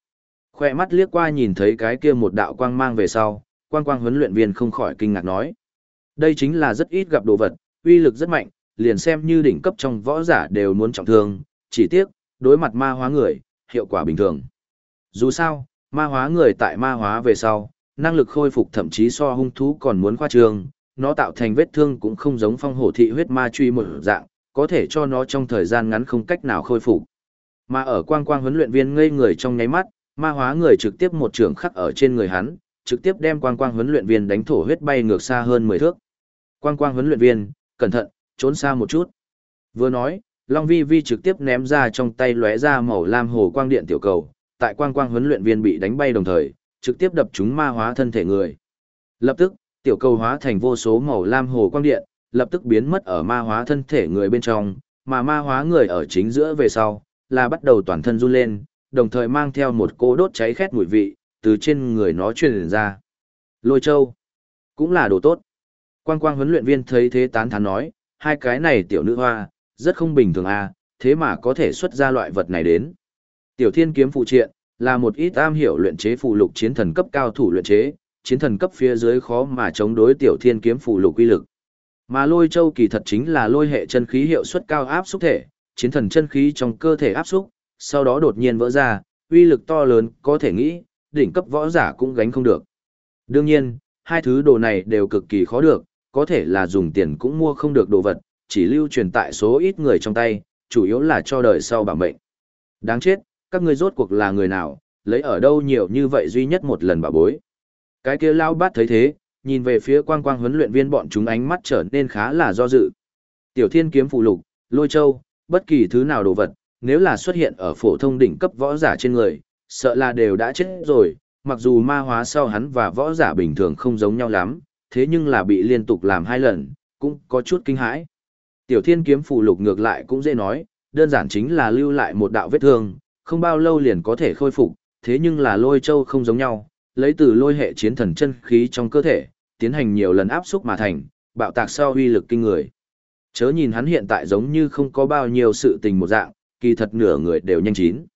Speaker 1: Khoe mắt liếc qua nhìn thấy cái kia một đạo quang mang về sau, quang quang huấn luyện viên không khỏi kinh ngạc nói. Đây chính là rất ít gặp đồ vật, uy lực rất mạnh, liền xem như đỉnh cấp trong võ giả đều muốn trọng thương, chỉ tiếc, đối mặt ma hóa người, hiệu quả bình thường. Dù sao, ma hóa người tại ma hóa về sau, năng lực khôi phục thậm chí so hung thú còn muốn khoa trương, nó tạo thành vết thương cũng không giống phong hổ thị huyết ma truy một dạng, có thể cho nó trong thời gian ngắn không cách nào khôi phục. Mà ở quang quang huấn luyện viên ngây người trong nháy mắt, ma hóa người trực tiếp một trường khắc ở trên người hắn, trực tiếp đem quang quang huấn luyện viên đánh thổ huyết bay ngược xa hơn 10 thước. Quang quang huấn luyện viên, cẩn thận, trốn xa một chút. Vừa nói, Long Vi Vi trực tiếp ném ra trong tay lóe ra màu lam hồ quang điện tiểu cầu, tại quang quang huấn luyện viên bị đánh bay đồng thời, trực tiếp đập chúng ma hóa thân thể người. Lập tức, tiểu cầu hóa thành vô số màu lam hồ quang điện, lập tức biến mất ở ma hóa thân thể người bên trong, mà ma hóa người ở chính giữa về sau, là bắt đầu toàn thân run lên, đồng thời mang theo một cô đốt cháy khét mùi vị, từ trên người nó truyền ra. Lôi châu, cũng là đồ tốt. Quang quang huấn luyện viên thấy thế tán thán nói, hai cái này tiểu nữ hoa, rất không bình thường à, thế mà có thể xuất ra loại vật này đến. Tiểu thiên kiếm phụ triện, là một ít am hiểu luyện chế phụ lục chiến thần cấp cao thủ luyện chế, chiến thần cấp phía dưới khó mà chống đối tiểu thiên kiếm phụ lục uy lực. Mà lôi châu kỳ thật chính là lôi hệ chân khí hiệu suất cao áp xúc thể, chiến thần chân khí trong cơ thể áp xúc, sau đó đột nhiên vỡ ra, uy lực to lớn, có thể nghĩ, đỉnh cấp võ giả cũng gánh không được. Đương nhiên, hai thứ đồ này đều cực kỳ khó được, có thể là dùng tiền cũng mua không được đồ vật, chỉ lưu truyền tại số ít người trong tay, chủ yếu là cho đời sau bảo mệnh. Đáng chết, các ngươi rốt cuộc là người nào, lấy ở đâu nhiều như vậy duy nhất một lần bảo bối. Cái kia lao bát thấy thế, nhìn về phía quang quang huấn luyện viên bọn chúng ánh mắt trở nên khá là do dự. Tiểu thiên kiếm phụ lục, lôi châu, bất kỳ thứ nào đồ vật, nếu là xuất hiện ở phổ thông đỉnh cấp võ giả trên người, sợ là đều đã chết rồi, mặc dù ma hóa sau hắn và võ giả bình thường không giống nhau lắm, thế nhưng là bị liên tục làm hai lần, cũng có chút kinh hãi. Tiểu thiên kiếm phù lục ngược lại cũng dễ nói, đơn giản chính là lưu lại một đạo vết thương, không bao lâu liền có thể khôi phục, thế nhưng là lôi châu không giống nhau, lấy từ lôi hệ chiến thần chân khí trong cơ thể, tiến hành nhiều lần áp xúc mà thành, bạo tạc sau huy lực kinh người. Chớ nhìn hắn hiện tại giống như không có bao nhiêu sự tình một dạng, kỳ thật nửa người đều nhanh chín.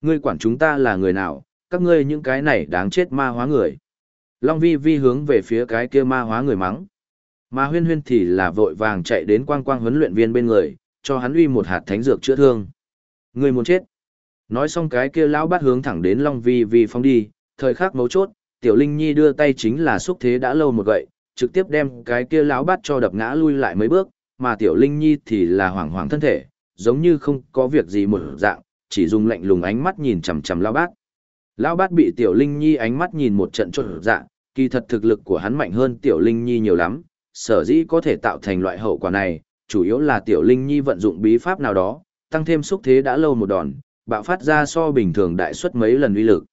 Speaker 1: Ngươi quản chúng ta là người nào, các ngươi những cái này đáng chết ma hóa người. Long vi vi hướng về phía cái kia ma hóa người mắng. Mà huyên huyên thì là vội vàng chạy đến quang quang huấn luyện viên bên người, cho hắn uy một hạt thánh dược chữa thương. Ngươi muốn chết. Nói xong cái kia lão bát hướng thẳng đến Long vi vi phong đi, thời khắc mấu chốt, tiểu linh nhi đưa tay chính là xúc thế đã lâu một gậy, trực tiếp đem cái kia lão bát cho đập ngã lui lại mấy bước, mà tiểu linh nhi thì là hoảng hoảng thân thể, giống như không có việc gì một dạng, chỉ dùng lạnh lùng ánh mắt nhìn chằm chằm lão bát. Lão bát bị tiểu linh nhi ánh mắt nhìn một trận trộn dạ, kỳ thật thực lực của hắn mạnh hơn tiểu linh nhi nhiều lắm, sở dĩ có thể tạo thành loại hậu quả này, chủ yếu là tiểu linh nhi vận dụng bí pháp nào đó, tăng thêm xúc thế đã lâu một đòn, bạo phát ra so bình thường đại suất mấy lần uy lực.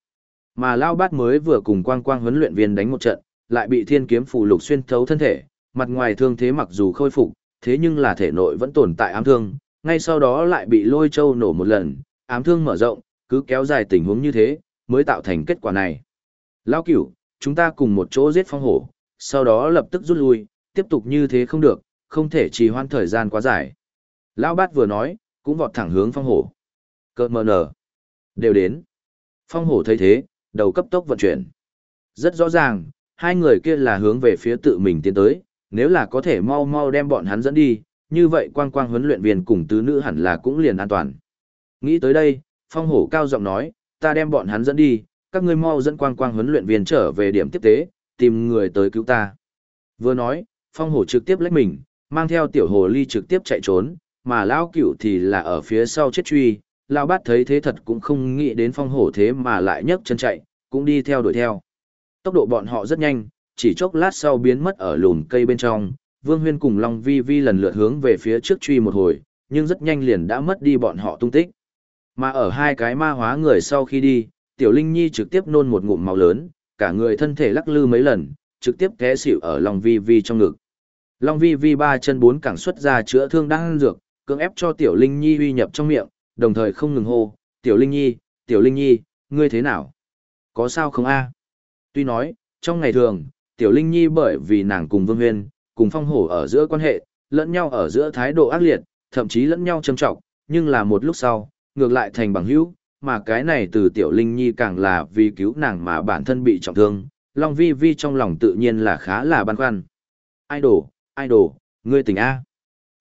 Speaker 1: Mà Lao Bát mới vừa cùng quang quang huấn luyện viên đánh một trận, lại bị thiên kiếm phù lục xuyên thấu thân thể, mặt ngoài thương thế mặc dù khôi phục, thế nhưng là thể nội vẫn tồn tại ám thương, ngay sau đó lại bị lôi châu nổ một lần, ám thương mở rộng, cứ kéo dài tình huống như thế, mới tạo thành kết quả này. Lao cửu, chúng ta cùng một chỗ giết phong hổ, sau đó lập tức rút lui, tiếp tục như thế không được, không thể trì hoãn thời gian quá dài. Lão bát vừa nói, cũng vọt thẳng hướng phong hổ. Cơ mờ nở. Đều đến. Phong hổ thấy thế, đầu cấp tốc vận chuyển. Rất rõ ràng, hai người kia là hướng về phía tự mình tiến tới, nếu là có thể mau mau đem bọn hắn dẫn đi, như vậy quang quang huấn luyện viên cùng tứ nữ hẳn là cũng liền an toàn. Nghĩ tới đây, phong hổ cao giọng nói, ta đem bọn hắn dẫn đi, các ngươi mau dẫn quang quang huấn luyện viên trở về điểm tiếp tế, tìm người tới cứu ta. Vừa nói, phong hổ trực tiếp lách mình, mang theo tiểu hồ ly trực tiếp chạy trốn, mà lão cửu thì là ở phía sau chết truy, lão bát thấy thế thật cũng không nghĩ đến phong hổ thế mà lại nhấc chân chạy, cũng đi theo đuổi theo. Tốc độ bọn họ rất nhanh, chỉ chốc lát sau biến mất ở lùn cây bên trong, Vương Huyên cùng Long Vi Vi lần lượt hướng về phía trước truy một hồi, nhưng rất nhanh liền đã mất đi bọn họ tung tích. Mà ở hai cái ma hóa người sau khi đi, Tiểu Linh Nhi trực tiếp nôn một ngụm máu lớn, cả người thân thể lắc lư mấy lần, trực tiếp té xỉu ở Long Vi Vi trong ngực. Long Vi Vi ba chân bốn cẳng xuất ra chữa thương đang dược, cưỡng ép cho Tiểu Linh Nhi uy nhập trong miệng, đồng thời không ngừng hô, Tiểu Linh Nhi, Tiểu Linh Nhi, ngươi thế nào? Có sao không a? Tuy nói, trong ngày thường, Tiểu Linh Nhi bởi vì nàng cùng Vương Huyên, cùng phong hổ ở giữa quan hệ, lẫn nhau ở giữa thái độ ác liệt, thậm chí lẫn nhau châm trọng, nhưng là một lúc sau, ngược lại thành bằng hữu, mà cái này từ Tiểu Linh Nhi càng là vì cứu nàng mà bản thân bị trọng thương, Long Vi Vi trong lòng tự nhiên là khá là băn khoăn. Idol, idol, ngươi tỉnh A.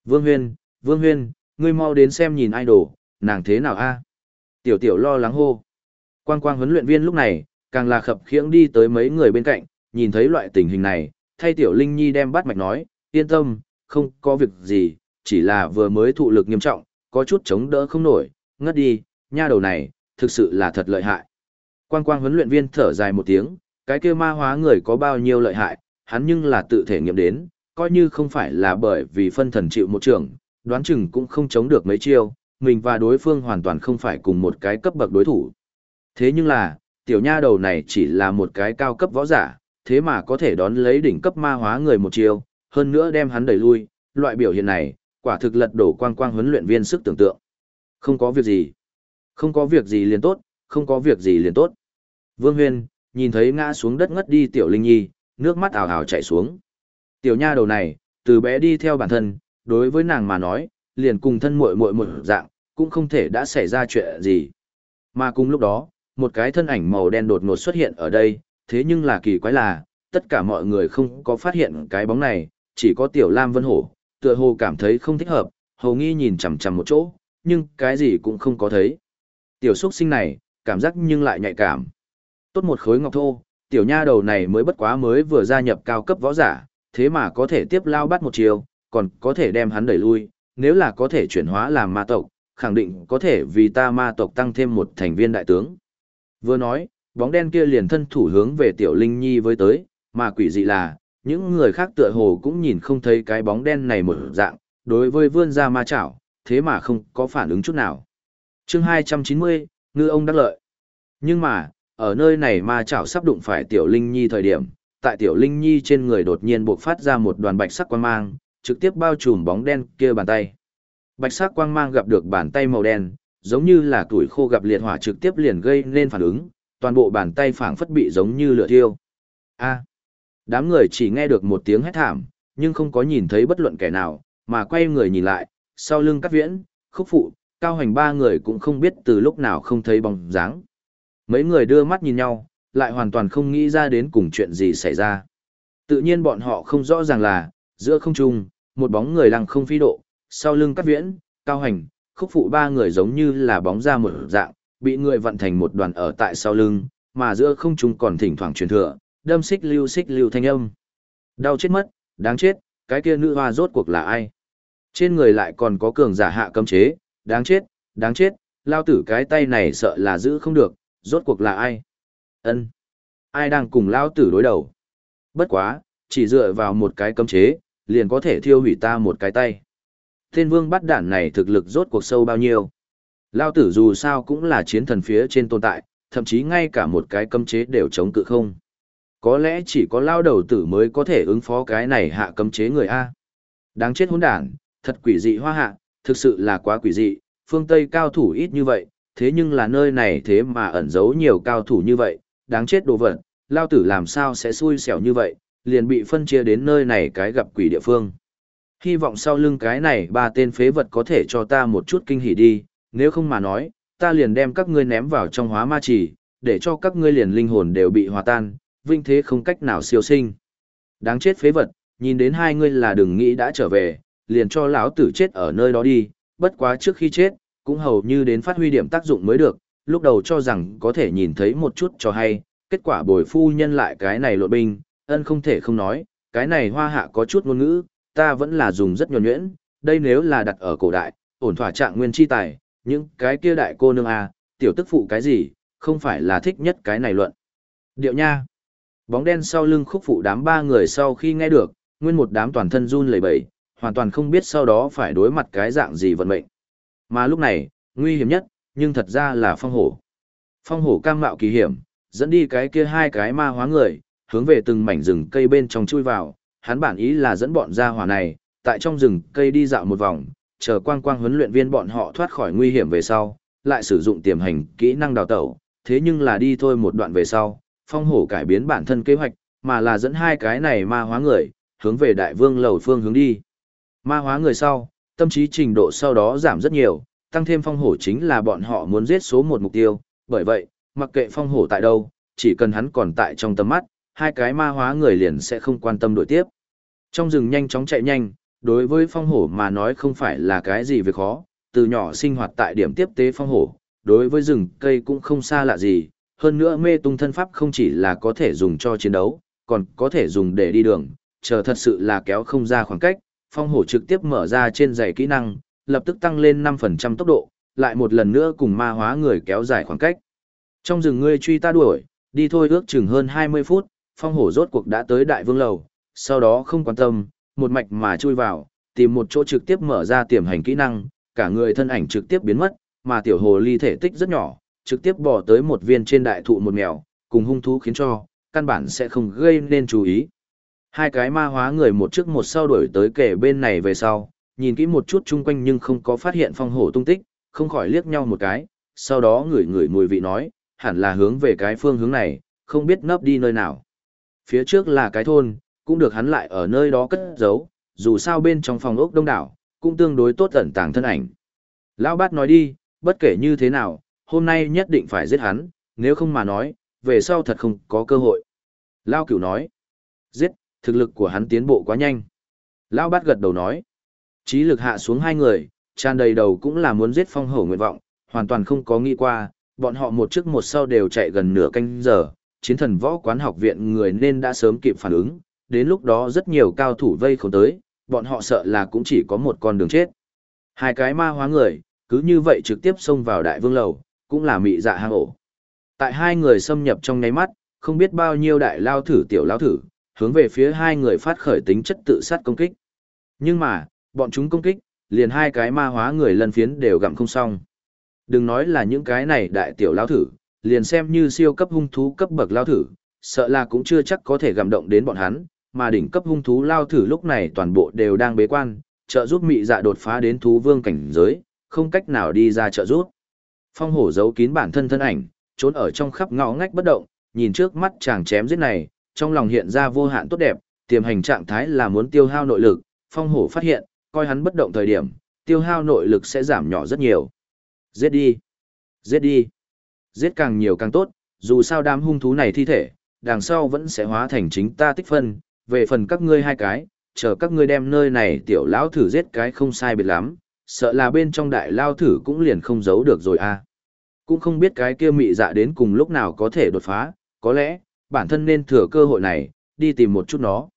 Speaker 1: Vương Huyên, Vương Huyên, ngươi mau đến xem nhìn idol, nàng thế nào A. Tiểu tiểu lo lắng hô. Quang quang huấn luyện viên lúc này, càng là khập khiễng đi tới mấy người bên cạnh, nhìn thấy loại tình hình này, thay tiểu Linh Nhi đem bắt mạch nói, yên tâm, không có việc gì, chỉ là vừa mới thụ lực nghiêm trọng, có chút chống đỡ không nổi, ngất đi, nha đầu này, thực sự là thật lợi hại. Quang quang huấn luyện viên thở dài một tiếng, cái kia ma hóa người có bao nhiêu lợi hại, hắn nhưng là tự thể nghiệm đến, coi như không phải là bởi vì phân thần chịu một trường, đoán chừng cũng không chống được mấy chiêu, mình và đối phương hoàn toàn không phải cùng một cái cấp bậc đối thủ. Thế nhưng là, tiểu nha đầu này chỉ là một cái cao cấp võ giả, thế mà có thể đón lấy đỉnh cấp ma hóa người một chiều, hơn nữa đem hắn đẩy lui, loại biểu hiện này, quả thực lật đổ quang quang huấn luyện viên sức tưởng tượng. Không có việc gì. Không có việc gì liền tốt, không có việc gì liền tốt. Vương Huyên, nhìn thấy ngã xuống đất ngất đi tiểu Linh Nhi, nước mắt ảo ảo chảy xuống. Tiểu nha đầu này, từ bé đi theo bản thân, đối với nàng mà nói, liền cùng thân muội muội một dạng, cũng không thể đã xảy ra chuyện gì. Mà cùng lúc đó, một cái thân ảnh màu đen đột ngột xuất hiện ở đây, thế nhưng là kỳ quái là, tất cả mọi người không có phát hiện cái bóng này, chỉ có tiểu Lam Vân Hổ, tựa hồ cảm thấy không thích hợp, hầu nghi nhìn chằm chằm một chỗ, nhưng cái gì cũng không có thấy. Tiểu xuất sinh này, cảm giác nhưng lại nhạy cảm. Tốt một khối ngọc thô, tiểu nha đầu này mới bất quá mới vừa gia nhập cao cấp võ giả, thế mà có thể tiếp lao bắt một chiều, còn có thể đem hắn đẩy lui, nếu là có thể chuyển hóa làm ma tộc, khẳng định có thể vì ta ma tộc tăng thêm một thành viên đại tướng. Vừa nói, bóng đen kia liền thân thủ hướng về tiểu linh nhi với tới, mà quỷ dị là, những người khác tựa hồ cũng nhìn không thấy cái bóng đen này một dạng, đối với vươn ra ma chảo, thế mà không có phản ứng chút nào. chương 290, ngư ông đắc lợi. Nhưng mà, ở nơi này ma chảo sắp đụng phải tiểu linh nhi thời điểm, tại tiểu linh nhi trên người đột nhiên bộc phát ra một đoàn bạch sắc quang mang, trực tiếp bao trùm bóng đen kia bàn tay. Bạch sắc quang mang gặp được bàn tay màu đen, giống như là tuổi khô gặp liệt hỏa trực tiếp liền gây nên phản ứng, toàn bộ bàn tay phảng phất bị giống như lửa thiêu. A. Đám người chỉ nghe được một tiếng hét thảm, nhưng không có nhìn thấy bất luận kẻ nào, mà quay người nhìn lại, sau lưng Cát Viễn, Khúc Phụ, Cao Hành ba người cũng không biết từ lúc nào không thấy bóng dáng. Mấy người đưa mắt nhìn nhau, lại hoàn toàn không nghĩ ra đến cùng chuyện gì xảy ra. Tự nhiên bọn họ không rõ ràng là, giữa không trung, một bóng người lăng không phi độ, sau lưng Cát Viễn, Cao Hành, Khúc Phụ ba người giống như là bóng ra một dạng, bị người vận thành một đoàn ở tại sau lưng, mà giữa không trung còn thỉnh thoảng truyền thừa, đâm xích lưu xích lưu thanh âm. Đau chết mất, đáng chết, cái kia nữ hoa rốt cuộc là ai? Trên người lại còn có cường giả hạ cấm chế, đáng chết, đáng chết, lao tử cái tay này sợ là giữ không được, rốt cuộc là ai? Ân, Ai đang cùng lao tử đối đầu? Bất quá, chỉ dựa vào một cái cấm chế, liền có thể thiêu hủy ta một cái tay. thiên vương bắt đản này thực lực rốt cuộc sâu bao nhiêu? Lao tử dù sao cũng là chiến thần phía trên tồn tại, thậm chí ngay cả một cái cấm chế đều chống cự không. Có lẽ chỉ có lao đầu tử mới có thể ứng phó cái này hạ cấm chế người A. Đáng chết hỗn đản, thật quỷ dị hoa hạ, thực sự là quá quỷ dị, phương Tây cao thủ ít như vậy, thế nhưng là nơi này thế mà ẩn giấu nhiều cao thủ như vậy, đáng chết đồ vật, lao tử làm sao sẽ xui xẻo như vậy, liền bị phân chia đến nơi này cái gặp quỷ địa phương. Hy vọng sau lưng cái này ba tên phế vật có thể cho ta một chút kinh hỉ đi, nếu không mà nói, ta liền đem các ngươi ném vào trong hóa ma trì, để cho các ngươi liền linh hồn đều bị hòa tan, vinh thế không cách nào siêu sinh. Đáng chết phế vật, nhìn đến hai ngươi là đừng nghĩ đã trở về, liền cho lão tử chết ở nơi đó đi, bất quá trước khi chết, cũng hầu như đến phát huy điểm tác dụng mới được, lúc đầu cho rằng có thể nhìn thấy một chút cho hay, kết quả bồi phu nhân lại cái này lộ binh, ân không thể không nói, cái này hoa hạ có chút ngôn ngữ, ta vẫn là dùng rất nhuần nhuyễn, đây nếu là đặt ở cổ đại, ổn thỏa trạng nguyên chi tài, những cái kia đại cô nương à, tiểu tức phụ cái gì, không phải là thích nhất cái này luận. Điệu nha. Bóng đen sau lưng khúc phụ đám ba người sau khi nghe được, nguyên một đám toàn thân run lẩy bẩy, hoàn toàn không biết sau đó phải đối mặt cái dạng gì vận mệnh. Mà lúc này, nguy hiểm nhất, nhưng thật ra là phong hổ. Phong hổ cam mạo kỳ hiểm, dẫn đi cái kia hai cái ma hóa người, hướng về từng mảnh rừng cây bên trong chui vào, hắn bản ý là dẫn bọn ra hỏa này, tại trong rừng cây đi dạo một vòng, chờ quang quang huấn luyện viên bọn họ thoát khỏi nguy hiểm về sau, lại sử dụng tiềm hành kỹ năng đào tẩu, thế nhưng là đi thôi một đoạn về sau, phong hổ cải biến bản thân kế hoạch, mà là dẫn hai cái này ma hóa người, hướng về đại vương lầu phương hướng đi. Ma hóa người sau, tâm trí trình độ sau đó giảm rất nhiều, tăng thêm phong hổ chính là bọn họ muốn giết số một mục tiêu, bởi vậy, mặc kệ phong hổ tại đâu, chỉ cần hắn còn tại trong tầm mắt, hai cái ma hóa người liền sẽ không quan tâm đổi tiếp. Trong rừng nhanh chóng chạy nhanh, đối với phong hổ mà nói không phải là cái gì việc khó, từ nhỏ sinh hoạt tại điểm tiếp tế phong hổ, đối với rừng cây cũng không xa lạ gì, hơn nữa mê tung thân pháp không chỉ là có thể dùng cho chiến đấu, còn có thể dùng để đi đường, chờ thật sự là kéo không ra khoảng cách, phong hổ trực tiếp mở ra trên giày kỹ năng, lập tức tăng lên 5% tốc độ, lại một lần nữa cùng ma hóa người kéo dài khoảng cách. Trong rừng ngươi truy ta đuổi, đi thôi ước chừng hơn 20 phút, phong hổ rốt cuộc đã tới đại vương lầu, sau đó không quan tâm, một mạch mà chui vào, tìm một chỗ trực tiếp mở ra tiềm hành kỹ năng, cả người thân ảnh trực tiếp biến mất, mà tiểu hồ ly thể tích rất nhỏ, trực tiếp bỏ tới một viên trên đại thụ một mèo, cùng hung thú khiến cho, căn bản sẽ không gây nên chú ý. Hai cái ma hóa người một trước một sau đuổi tới kể bên này về sau, nhìn kỹ một chút chung quanh nhưng không có phát hiện phong hổ tung tích, không khỏi liếc nhau một cái, sau đó người người mùi vị nói, hẳn là hướng về cái phương hướng này, không biết nấp đi nơi nào. Phía trước là cái thôn, cũng được hắn lại ở nơi đó cất giấu, dù sao bên trong phòng ốc đông đảo, cũng tương đối tốt ẩn tàng thân ảnh. Lão bát nói đi, bất kể như thế nào, hôm nay nhất định phải giết hắn, nếu không mà nói, về sau thật không có cơ hội. Lao cửu nói, giết, thực lực của hắn tiến bộ quá nhanh. Lão bát gật đầu nói, trí lực hạ xuống hai người, tràn đầy đầu cũng là muốn giết phong hổ nguyện vọng, hoàn toàn không có nghĩ qua, bọn họ một trước một sau đều chạy gần nửa canh giờ, chiến thần võ quán học viện người nên đã sớm kịp phản ứng, đến lúc đó rất nhiều cao thủ vây không tới, bọn họ sợ là cũng chỉ có một con đường chết. Hai cái ma hóa người, cứ như vậy trực tiếp xông vào đại vương lầu, cũng là mị dạ hang ổ. Tại hai người xâm nhập trong nháy mắt, không biết bao nhiêu đại lao thử tiểu lao thử, hướng về phía hai người phát khởi tính chất tự sát công kích. Nhưng mà, bọn chúng công kích, liền hai cái ma hóa người lần phiến đều gặm không xong. Đừng nói là những cái này đại tiểu lao thử, liền xem như siêu cấp hung thú cấp bậc lao thử, sợ là cũng chưa chắc có thể gặm động đến bọn hắn, mà đỉnh cấp hung thú lao thử lúc này toàn bộ đều đang bế quan, trợ giúp mị dạ đột phá đến thú vương cảnh giới, không cách nào đi ra trợ giúp. Phong hổ giấu kín bản thân thân ảnh, trốn ở trong khắp ngõ ngách bất động, nhìn trước mắt chàng chém giết này, trong lòng hiện ra vô hạn tốt đẹp, tiềm hành trạng thái là muốn tiêu hao nội lực, phong hổ phát hiện, coi hắn bất động thời điểm, tiêu hao nội lực sẽ giảm nhỏ rất nhiều. Giết đi! Giết đi! Giết càng nhiều càng tốt, dù sao đám hung thú này thi thể, đằng sau vẫn sẽ hóa thành chính ta tích phân, về phần các ngươi hai cái, chờ các ngươi đem nơi này tiểu lão thử giết cái không sai biệt lắm, sợ là bên trong đại lao thử cũng liền không giấu được rồi a. À. Cũng không biết cái kia mị dạ đến cùng lúc nào có thể đột phá, có lẽ, bản thân nên thừa cơ hội này, đi tìm một chút nó.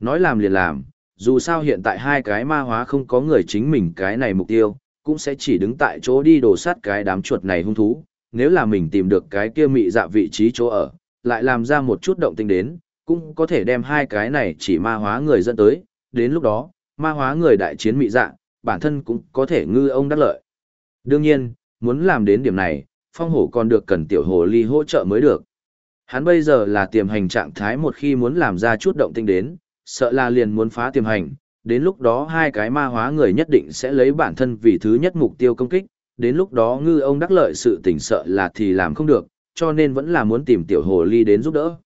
Speaker 1: Nói làm liền làm, dù sao hiện tại hai cái ma hóa không có người chính mình cái này mục tiêu, cũng sẽ chỉ đứng tại chỗ đi đổ sát cái đám chuột này hung thú. Nếu là mình tìm được cái kia mị dạ vị trí chỗ ở, lại làm ra một chút động tinh đến, cũng có thể đem hai cái này chỉ ma hóa người dẫn tới, đến lúc đó, ma hóa người đại chiến mị dạ, bản thân cũng có thể ngư ông đắc lợi. Đương nhiên, muốn làm đến điểm này, phong hổ còn được cần tiểu hồ ly hỗ trợ mới được. Hắn bây giờ là tiềm hành trạng thái một khi muốn làm ra chút động tinh đến, sợ là liền muốn phá tiềm hành, đến lúc đó hai cái ma hóa người nhất định sẽ lấy bản thân vì thứ nhất mục tiêu công kích, đến lúc đó ngư ông đắc lợi sự tỉnh sợ là thì làm không được, cho nên vẫn là muốn tìm tiểu hồ ly đến giúp đỡ.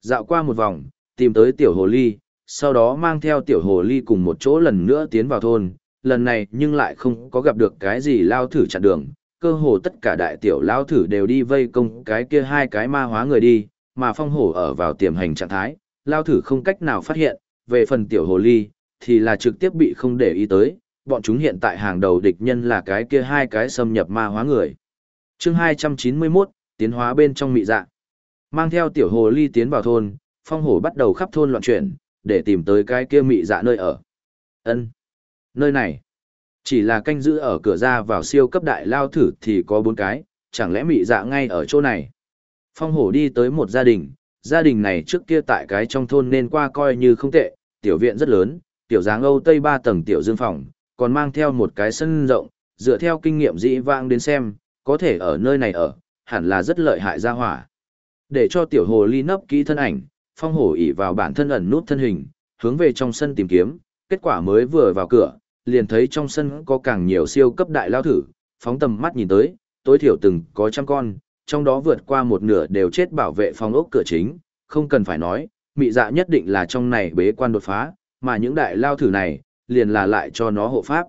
Speaker 1: Dạo qua một vòng, tìm tới tiểu hồ ly, sau đó mang theo tiểu hồ ly cùng một chỗ lần nữa tiến vào thôn, lần này nhưng lại không có gặp được cái gì lao thử chặn đường, cơ hồ tất cả đại tiểu lao thử đều đi vây công cái kia hai cái ma hóa người đi, mà phong hổ ở vào tiềm hành trạng thái, lao thử không cách nào phát hiện, về phần tiểu hồ ly, thì là trực tiếp bị không để ý tới, bọn chúng hiện tại hàng đầu địch nhân là cái kia hai cái xâm nhập ma hóa người. chương 291, tiến hóa bên trong mị dạ. Mang theo tiểu hồ ly tiến vào thôn, phong hổ bắt đầu khắp thôn loạn chuyển, để tìm tới cái kia mị dạ nơi ở. ân Nơi này, chỉ là canh giữ ở cửa ra vào siêu cấp đại lao thử thì có bốn cái, chẳng lẽ mị dạ ngay ở chỗ này. Phong hổ đi tới một gia đình, gia đình này trước kia tại cái trong thôn nên qua coi như không tệ, tiểu viện rất lớn, tiểu dáng Âu Tây ba tầng tiểu dương phòng, còn mang theo một cái sân rộng, dựa theo kinh nghiệm dĩ vãng đến xem, có thể ở nơi này ở, hẳn là rất lợi hại gia hỏa. Để cho tiểu hồ ly nấp kỹ thân ảnh, phong hổ ỉ vào bản thân ẩn nút thân hình, hướng về trong sân tìm kiếm, kết quả mới vừa vào cửa, liền thấy trong sân có càng nhiều siêu cấp đại lao thử, phóng tầm mắt nhìn tới, tối thiểu từng có trăm con, trong đó vượt qua một nửa đều chết bảo vệ phòng ốc cửa chính, không cần phải nói, mị dạ nhất định là trong này bế quan đột phá, mà những đại lao thử này, liền là lại cho nó hộ pháp.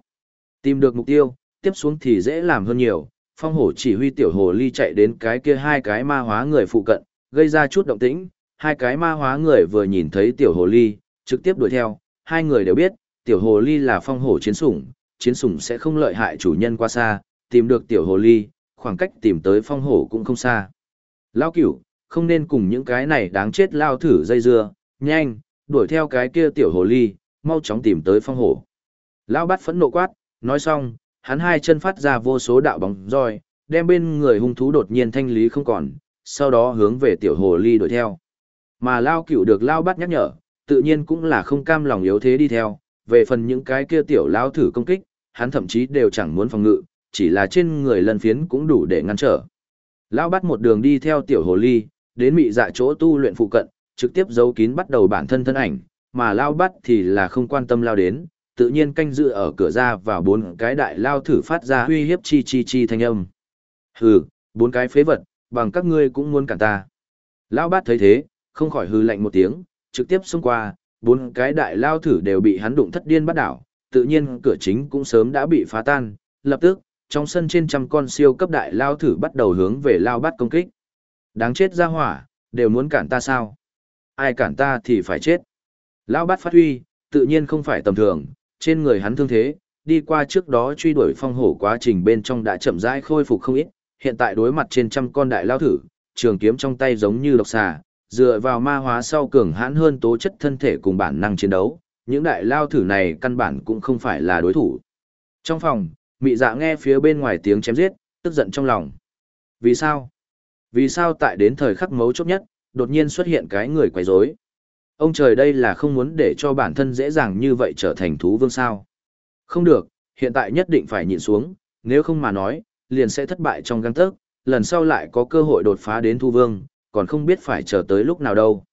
Speaker 1: Tìm được mục tiêu, tiếp xuống thì dễ làm hơn nhiều, phong hổ chỉ huy tiểu hồ ly chạy đến cái kia hai cái ma hóa người phụ cận, gây ra chút động tĩnh, hai cái ma hóa người vừa nhìn thấy tiểu hồ ly, trực tiếp đuổi theo, hai người đều biết, tiểu hồ ly là phong hổ chiến sủng, chiến sủng sẽ không lợi hại chủ nhân qua xa, tìm được tiểu hồ ly, khoảng cách tìm tới phong hổ cũng không xa. Lao cửu, không nên cùng những cái này đáng chết lao thử dây dưa, nhanh, đuổi theo cái kia tiểu hồ ly, mau chóng tìm tới phong hổ. Lao bắt phẫn nộ quát, nói xong, hắn hai chân phát ra vô số đạo bóng roi, đem bên người hung thú đột nhiên thanh lý không còn, sau đó hướng về tiểu hồ ly đuổi theo. Mà Lao cửu được Lao bắt nhắc nhở, tự nhiên cũng là không cam lòng yếu thế đi theo, về phần những cái kia tiểu Lao thử công kích, hắn thậm chí đều chẳng muốn phòng ngự, chỉ là trên người lần phiến cũng đủ để ngăn trở. Lao bắt một đường đi theo tiểu hồ ly, đến mị dạ chỗ tu luyện phụ cận, trực tiếp giấu kín bắt đầu bản thân thân ảnh, mà Lao bắt thì là không quan tâm lao đến, tự nhiên canh dự ở cửa ra vào bốn cái đại lao thử phát ra uy hiếp chi chi chi thanh âm. Hừ, bốn cái phế vật, bằng các ngươi cũng muốn cản ta. lão bát thấy thế, không khỏi hư lạnh một tiếng, trực tiếp xông qua, bốn cái đại lao thử đều bị hắn đụng thất điên bắt đảo, tự nhiên cửa chính cũng sớm đã bị phá tan, lập tức, trong sân trên trăm con siêu cấp đại lao thử bắt đầu hướng về lao bát công kích. Đáng chết ra hỏa, đều muốn cản ta sao? Ai cản ta thì phải chết. Lao bát phát huy, tự nhiên không phải tầm thường, trên người hắn thương thế, đi qua trước đó truy đuổi phong hổ quá trình bên trong đã chậm rãi khôi phục không ít, hiện tại đối mặt trên trăm con đại lao thử, trường kiếm trong tay giống như độc xà, dựa vào ma hóa sau cường hãn hơn tố chất thân thể cùng bản năng chiến đấu, những đại lao thử này căn bản cũng không phải là đối thủ. Trong phòng, mị dạ nghe phía bên ngoài tiếng chém giết, tức giận trong lòng. Vì sao? Vì sao tại đến thời khắc mấu chốt nhất, đột nhiên xuất hiện cái người quấy rối? Ông trời đây là không muốn để cho bản thân dễ dàng như vậy trở thành thú vương sao? Không được, hiện tại nhất định phải nhịn xuống, nếu không mà nói, liền sẽ thất bại trong găng tớc, lần sau lại có cơ hội đột phá đến thu vương, còn không biết phải chờ tới lúc nào đâu.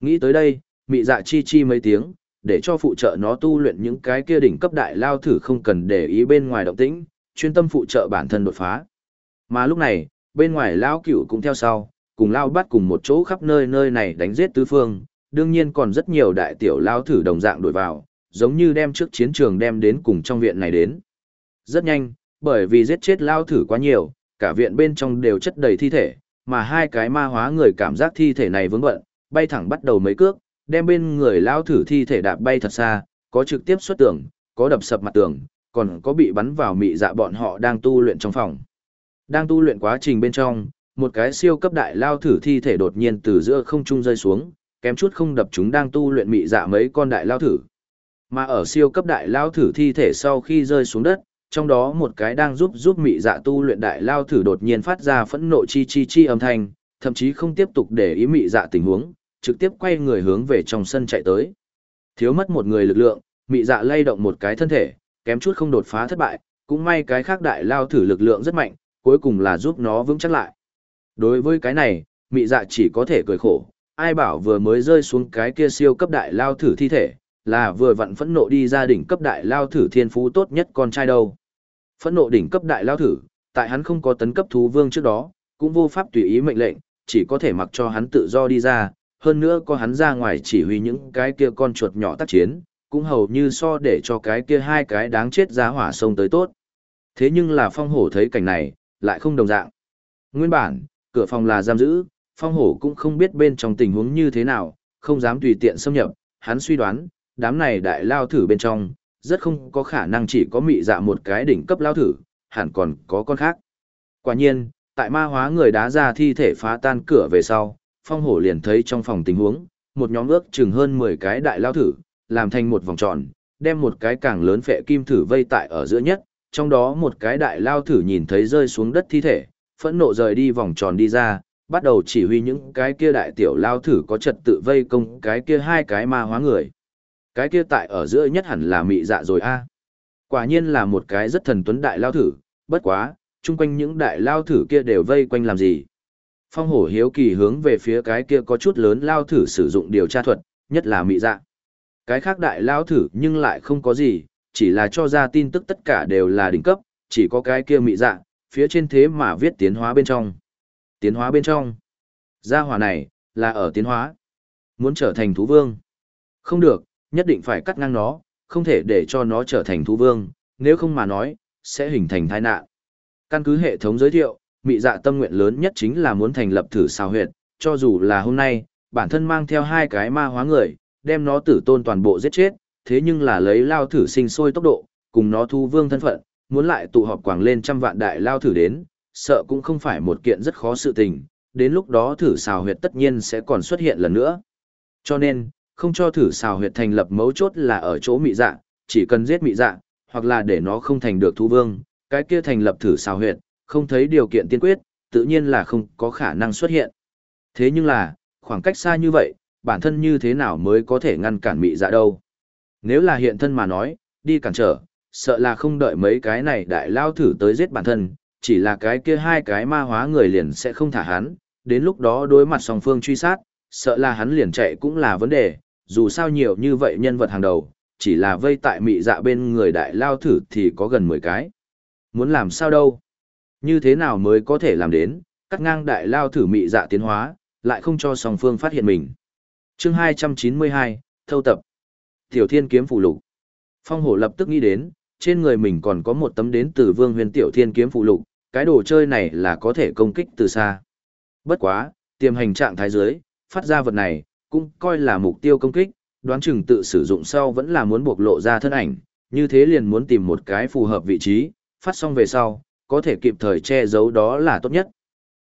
Speaker 1: Nghĩ tới đây, mị dạ chi chi mấy tiếng, để cho phụ trợ nó tu luyện những cái kia đỉnh cấp đại lao thử không cần để ý bên ngoài động tĩnh, chuyên tâm phụ trợ bản thân đột phá. Mà lúc này, bên ngoài lao cửu cũng theo sau, cùng lao bắt cùng một chỗ khắp nơi nơi này đánh giết tứ phương, đương nhiên còn rất nhiều đại tiểu lao thử đồng dạng đổi vào, giống như đem trước chiến trường đem đến cùng trong viện này đến. Rất nhanh, bởi vì giết chết lao thử quá nhiều, cả viện bên trong đều chất đầy thi thể, mà hai cái ma hóa người cảm giác thi thể này vướng bận, bay thẳng bắt đầu mấy cước, đem bên người lao thử thi thể đạp bay thật xa, có trực tiếp xuất tường, có đập sập mặt tường, còn có bị bắn vào mị dạ bọn họ đang tu luyện trong phòng. Đang tu luyện quá trình bên trong, một cái siêu cấp đại lao thử thi thể đột nhiên từ giữa không trung rơi xuống, kém chút không đập chúng đang tu luyện mị dạ mấy con đại lao thử. Mà ở siêu cấp đại lao thử thi thể sau khi rơi xuống đất, trong đó một cái đang giúp giúp mị dạ tu luyện đại lao thử đột nhiên phát ra phẫn nộ chi chi chi âm thanh, thậm chí không tiếp tục để ý mị dạ tình huống, trực tiếp quay người hướng về trong sân chạy tới. Thiếu mất một người lực lượng, mị dạ lay động một cái thân thể, kém chút không đột phá thất bại, cũng may cái khác đại lao thử lực lượng rất mạnh, cuối cùng là giúp nó vững chắc lại. Đối với cái này, mị dạ chỉ có thể cười khổ, ai bảo vừa mới rơi xuống cái kia siêu cấp đại lao thử thi thể, là vừa vặn phẫn nộ đi ra đỉnh cấp đại lao thử thiên phú tốt nhất con trai đâu. Phẫn nộ đỉnh cấp đại lao thử, tại hắn không có tấn cấp thú vương trước đó, cũng vô pháp tùy ý mệnh lệnh, chỉ có thể mặc cho hắn tự do đi ra, hơn nữa có hắn ra ngoài chỉ huy những cái kia con chuột nhỏ tác chiến, cũng hầu như so để cho cái kia hai cái đáng chết giá hỏa sông tới tốt. Thế nhưng là phong hổ thấy cảnh này, lại không đồng dạng. Nguyên bản, cửa phòng là giam giữ, phong hổ cũng không biết bên trong tình huống như thế nào, không dám tùy tiện xâm nhập, hắn suy đoán, đám này đại lao thử bên trong, rất không có khả năng chỉ có mị dạ một cái đỉnh cấp lao thử, hẳn còn có con khác. Quả nhiên, tại ma hóa người đá ra thi thể phá tan cửa về sau, phong hổ liền thấy trong phòng tình huống, một nhóm ước chừng hơn 10 cái đại lao thử, làm thành một vòng tròn, đem một cái càng lớn phệ kim thử vây tại ở giữa nhất, trong đó một cái đại lao thử nhìn thấy rơi xuống đất thi thể, phẫn nộ rời đi vòng tròn đi ra, bắt đầu chỉ huy những cái kia đại tiểu lao thử có trật tự vây công cái kia hai cái ma hóa người. Cái kia tại ở giữa nhất hẳn là mị dạ rồi a. Quả nhiên là một cái rất thần tuấn đại lao thử, bất quá, chung quanh những đại lao thử kia đều vây quanh làm gì. Phong hổ hiếu kỳ hướng về phía cái kia có chút lớn lao thử sử dụng điều tra thuật, nhất là mị dạ. Cái khác đại lao thử nhưng lại không có gì, chỉ là cho ra tin tức tất cả đều là đỉnh cấp, chỉ có cái kia mị dạ, phía trên thế mà viết tiến hóa bên trong. Tiến hóa bên trong. Gia hỏa này, là ở tiến hóa. Muốn trở thành thú vương. Không được, nhất định phải cắt ngang nó, không thể để cho nó trở thành thú vương, nếu không mà nói, sẽ hình thành tai nạn. Căn cứ hệ thống giới thiệu, mị dạ tâm nguyện lớn nhất chính là muốn thành lập thử sao huyệt, cho dù là hôm nay, bản thân mang theo hai cái ma hóa người, đem nó tử tôn toàn bộ giết chết, thế nhưng là lấy lao thử sinh sôi tốc độ, cùng nó thu vương thân phận, muốn lại tụ họp quảng lên trăm vạn đại lao thử đến, sợ cũng không phải một kiện rất khó sự tình, đến lúc đó thử xào huyệt tất nhiên sẽ còn xuất hiện lần nữa. Cho nên, không cho thử xào huyệt thành lập mấu chốt là ở chỗ mị dạ, chỉ cần giết mị dạ, hoặc là để nó không thành được thú vương, cái kia thành lập thử xào huyệt, không thấy điều kiện tiên quyết, tự nhiên là không có khả năng xuất hiện. Thế nhưng là, khoảng cách xa như vậy, bản thân như thế nào mới có thể ngăn cản mị dạ đâu. Nếu là hiện thân mà nói, đi cản trở, sợ là không đợi mấy cái này đại lao thử tới giết bản thân, chỉ là cái kia hai cái ma hóa người liền sẽ không thả hắn, đến lúc đó đối mặt song phương truy sát, sợ là hắn liền chạy cũng là vấn đề, dù sao nhiều như vậy nhân vật hàng đầu, chỉ là vây tại mị dạ bên người đại lao thử thì có gần 10 cái. Muốn làm sao đâu? Như thế nào mới có thể làm đến, cắt ngang đại lao thử mị dạ tiến hóa, lại không cho song phương phát hiện mình. chương 292, thâu tập. Tiểu thiên kiếm phụ lục. Phong hổ lập tức nghĩ đến, trên người mình còn có một tấm đến từ vương huyền tiểu thiên kiếm phụ lục, cái đồ chơi này là có thể công kích từ xa. Bất quá, tiềm hành trạng thái dưới, phát ra vật này, cũng coi là mục tiêu công kích, đoán chừng tự sử dụng sau vẫn là muốn bộc lộ ra thân ảnh, như thế liền muốn tìm một cái phù hợp vị trí, phát xong về sau, có thể kịp thời che giấu đó là tốt nhất.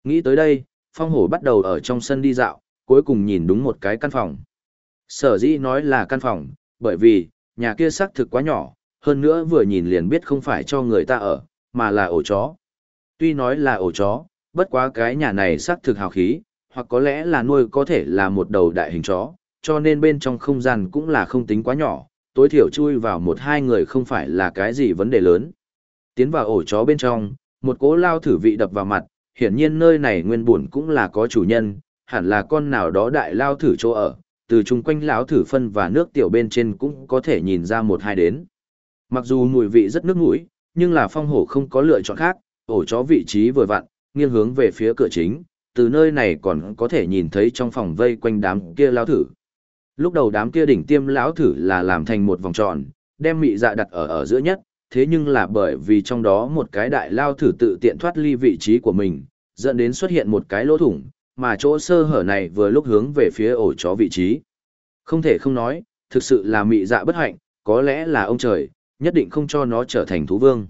Speaker 1: Nghĩ tới đây, phong hổ bắt đầu ở trong sân đi dạo, cuối cùng nhìn đúng một cái căn phòng. Sở dĩ nói là căn phòng, bởi vì, nhà kia xác thực quá nhỏ, hơn nữa vừa nhìn liền biết không phải cho người ta ở, mà là ổ chó. Tuy nói là ổ chó, bất quá cái nhà này xác thực hào khí, hoặc có lẽ là nuôi có thể là một đầu đại hình chó, cho nên bên trong không gian cũng là không tính quá nhỏ, tối thiểu chui vào một hai người không phải là cái gì vấn đề lớn. Tiến vào ổ chó bên trong, một cỗ lao thử vị đập vào mặt, hiển nhiên nơi này nguyên buồn cũng là có chủ nhân, hẳn là con nào đó đại lao thử chỗ ở, từ chung quanh lão thử phân và nước tiểu bên trên cũng có thể nhìn ra một hai đến. Mặc dù mùi vị rất nước mũi, nhưng là phong hổ không có lựa chọn khác, ổ chó vị trí vừa vặn, nghiêng hướng về phía cửa chính, từ nơi này còn có thể nhìn thấy trong phòng vây quanh đám kia lão thử. Lúc đầu đám kia đỉnh tiêm lão thử là làm thành một vòng tròn, đem mị dạ đặt ở ở giữa nhất, thế nhưng là bởi vì trong đó một cái đại lao thử tự tiện thoát ly vị trí của mình, dẫn đến xuất hiện một cái lỗ thủng, mà chỗ sơ hở này vừa lúc hướng về phía ổ chó vị trí. Không thể không nói, thực sự là mị dạ bất hạnh, có lẽ là ông trời, nhất định không cho nó trở thành thú vương.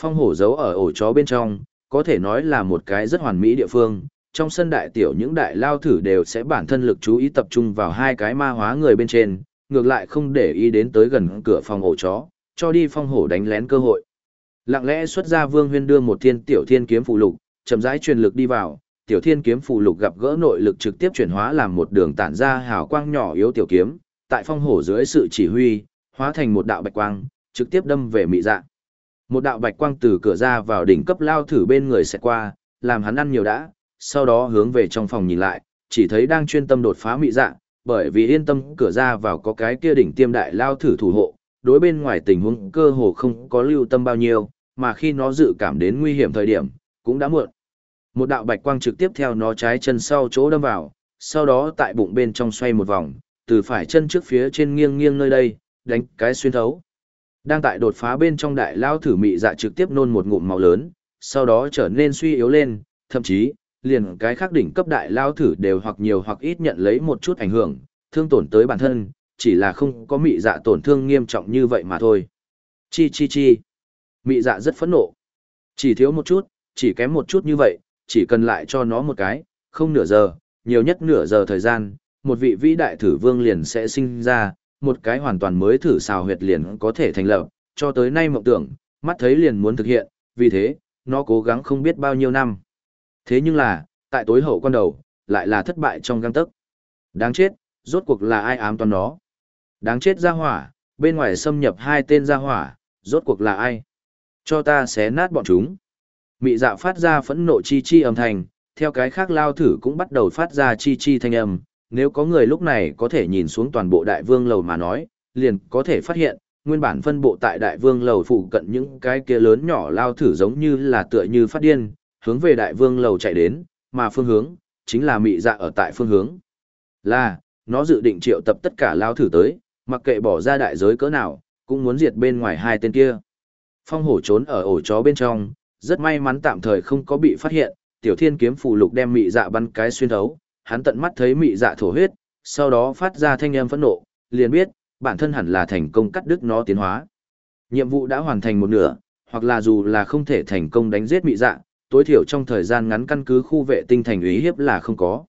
Speaker 1: Phong hổ giấu ở ổ chó bên trong, có thể nói là một cái rất hoàn mỹ địa phương, trong sân đại tiểu những đại lao thử đều sẽ bản thân lực chú ý tập trung vào hai cái ma hóa người bên trên, ngược lại không để ý đến tới gần cửa phòng ổ chó, cho đi phong hổ đánh lén cơ hội. Lặng lẽ xuất ra Vương Huyên đưa một thiên tiểu thiên kiếm phụ lục, chậm rãi truyền lực đi vào, tiểu thiên kiếm phụ lục gặp gỡ nội lực trực tiếp chuyển hóa làm một đường tản ra hào quang nhỏ yếu tiểu kiếm, tại phong hổ dưới sự chỉ huy, hóa thành một đạo bạch quang, trực tiếp đâm về mị dạ. Một đạo bạch quang từ cửa ra vào đỉnh cấp lao thử bên người sẽ qua, làm hắn ăn nhiều đã, sau đó hướng về trong phòng nhìn lại, chỉ thấy đang chuyên tâm đột phá mị dạng, bởi vì yên tâm cửa ra vào có cái kia đỉnh tiêm đại lao thử thủ hộ, đối bên ngoài tình huống cơ hồ không có lưu tâm bao nhiêu, mà khi nó dự cảm đến nguy hiểm thời điểm, cũng đã muộn. Một đạo bạch quang trực tiếp theo nó trái chân sau chỗ đâm vào, sau đó tại bụng bên trong xoay một vòng, từ phải chân trước phía trên nghiêng nghiêng nơi đây, đánh cái xuyên thấu. Đang tại đột phá bên trong đại lao thử mị dạ trực tiếp nôn một ngụm máu lớn, sau đó trở nên suy yếu lên, thậm chí, liền cái khác đỉnh cấp đại lao thử đều hoặc nhiều hoặc ít nhận lấy một chút ảnh hưởng, thương tổn tới bản thân, chỉ là không có mị dạ tổn thương nghiêm trọng như vậy mà thôi. Chi chi chi. Mị dạ rất phẫn nộ. Chỉ thiếu một chút, chỉ kém một chút như vậy, chỉ cần lại cho nó một cái, không nửa giờ, nhiều nhất nửa giờ thời gian, một vị vĩ đại thử vương liền sẽ sinh ra, một cái hoàn toàn mới thử xào huyệt liền có thể thành lập, cho tới nay mộng tưởng, mắt thấy liền muốn thực hiện, vì thế, nó cố gắng không biết bao nhiêu năm. Thế nhưng là, tại tối hậu quan đầu, lại là thất bại trong găng tấc. Đáng chết, rốt cuộc là ai ám toàn nó. Đáng chết ra hỏa, bên ngoài xâm nhập hai tên ra hỏa, rốt cuộc là ai? Cho ta xé nát bọn chúng. Mị dạ phát ra phẫn nộ chi chi âm thanh, theo cái khác lao thử cũng bắt đầu phát ra chi chi thanh âm. Nếu có người lúc này có thể nhìn xuống toàn bộ đại vương lầu mà nói, liền có thể phát hiện, nguyên bản phân bộ tại đại vương lầu phụ cận những cái kia lớn nhỏ lao thử giống như là tựa như phát điên, hướng về đại vương lầu chạy đến, mà phương hướng, chính là mị dạ ở tại phương hướng. Là, nó dự định triệu tập tất cả lao thử tới, mặc kệ bỏ ra đại giới cỡ nào, cũng muốn diệt bên ngoài hai tên kia. Phong hổ trốn ở ổ chó bên trong, rất may mắn tạm thời không có bị phát hiện, tiểu thiên kiếm phù lục đem mị dạ bắn cái xuyên thấu, hắn tận mắt thấy mị dạ thổ huyết, sau đó phát ra thanh âm phẫn nộ, liền biết, bản thân hẳn là thành công cắt đứt nó tiến hóa. Nhiệm vụ đã hoàn thành một nửa, hoặc là dù là không thể thành công đánh giết mị dạ, tối thiểu trong thời gian ngắn căn cứ khu vệ tinh thành ý hiếp là không có.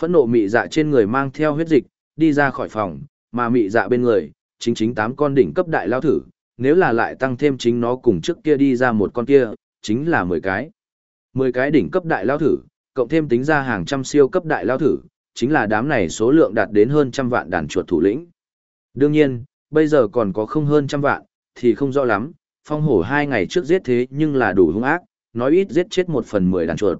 Speaker 1: Phẫn nộ mị dạ trên người mang theo huyết dịch, đi ra khỏi phòng, mà mị dạ bên người, chính chính tám con đỉnh cấp đại lao thử, nếu là lại tăng thêm chính nó cùng trước kia đi ra một con kia, chính là 10 cái. 10 cái đỉnh cấp đại lao thử, cộng thêm tính ra hàng trăm siêu cấp đại lao thử, chính là đám này số lượng đạt đến hơn trăm vạn đàn chuột thủ lĩnh. Đương nhiên, bây giờ còn có không hơn trăm vạn, thì không rõ lắm, phong hổ hai ngày trước giết thế nhưng là đủ hung ác, nói ít giết chết một phần mười đàn chuột.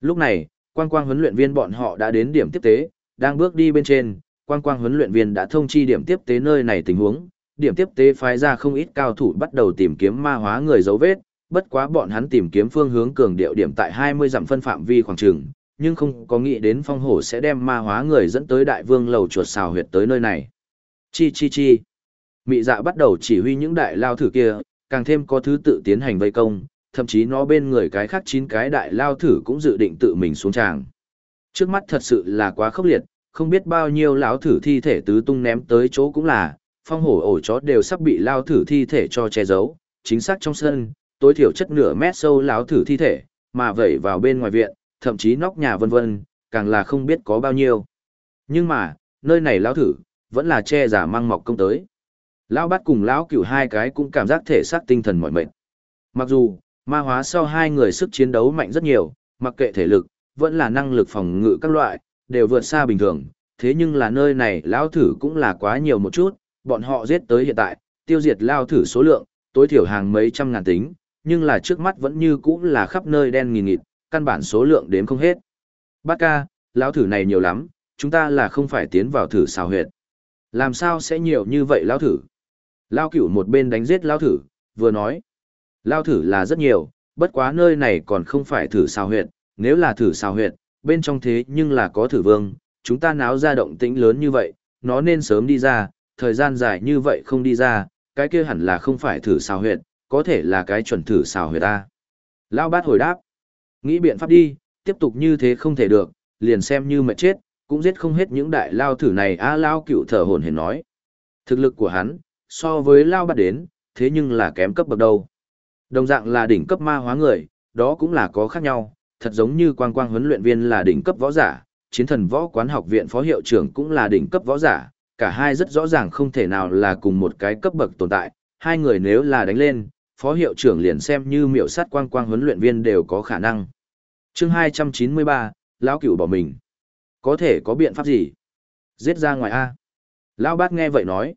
Speaker 1: Lúc này, quang quang huấn luyện viên bọn họ đã đến điểm tiếp tế, đang bước đi bên trên, quang quang huấn luyện viên đã thông chi điểm tiếp tế nơi này tình huống, điểm tiếp tế phái ra không ít cao thủ bắt đầu tìm kiếm ma hóa người dấu vết, bất quá bọn hắn tìm kiếm phương hướng cường điệu điểm tại 20 dặm phân phạm vi khoảng trường, nhưng không có nghĩ đến phong hổ sẽ đem ma hóa người dẫn tới đại vương lầu chuột xào huyệt tới nơi này. Chi chi chi. Mị dạ bắt đầu chỉ huy những đại lao thử kia, càng thêm có thứ tự tiến hành vây công, thậm chí nó bên người cái khác chín cái đại lao thử cũng dự định tự mình xuống tràng. Trước mắt thật sự là quá khốc liệt, không biết bao nhiêu lão thử thi thể tứ tung ném tới chỗ cũng là, phong hổ ổ chó đều sắp bị lao thử thi thể cho che giấu, chính xác trong sân, tối thiểu chất nửa mét sâu lão thử thi thể, mà vẩy vào bên ngoài viện, thậm chí nóc nhà vân vân, càng là không biết có bao nhiêu. Nhưng mà, nơi này lão thử, vẫn là che giả mang mọc công tới. Lão bắt cùng lão cửu hai cái cũng cảm giác thể xác tinh thần mỏi mệt. Mặc dù, ma hóa sau hai người sức chiến đấu mạnh rất nhiều, mặc kệ thể lực, vẫn là năng lực phòng ngự các loại, đều vượt xa bình thường. Thế nhưng là nơi này lão thử cũng là quá nhiều một chút, bọn họ giết tới hiện tại, tiêu diệt lao thử số lượng, tối thiểu hàng mấy trăm ngàn tính, nhưng là trước mắt vẫn như cũng là khắp nơi đen nghìn nghịt, căn bản số lượng đếm không hết. Bát ca, lão thử này nhiều lắm, chúng ta là không phải tiến vào thử xào huyệt. Làm sao sẽ nhiều như vậy lão thử? Lao cửu một bên đánh giết lao thử, vừa nói. Lao thử là rất nhiều, bất quá nơi này còn không phải thử sao huyệt, nếu là thử sao huyệt, bên trong thế nhưng là có thử vương, chúng ta náo ra động tĩnh lớn như vậy, nó nên sớm đi ra, thời gian dài như vậy không đi ra, cái kia hẳn là không phải thử sao huyệt, có thể là cái chuẩn thử sao huyệt ta. Lao bát hồi đáp, nghĩ biện pháp đi, tiếp tục như thế không thể được, liền xem như mệt chết, cũng giết không hết những đại lao thử này a lao cựu thở hồn hển nói. Thực lực của hắn, so với lao bát đến, thế nhưng là kém cấp bậc đâu. Đồng dạng là đỉnh cấp ma hóa người, đó cũng là có khác nhau, thật giống như quang quang huấn luyện viên là đỉnh cấp võ giả, chiến thần võ quán học viện phó hiệu trưởng cũng là đỉnh cấp võ giả, cả hai rất rõ ràng không thể nào là cùng một cái cấp bậc tồn tại, hai người nếu là đánh lên, phó hiệu trưởng liền xem như miểu sát quang quang huấn luyện viên đều có khả năng. chương 293, lão cửu bỏ mình. Có thể có biện pháp gì? Giết ra ngoài A. Lão bát nghe vậy nói.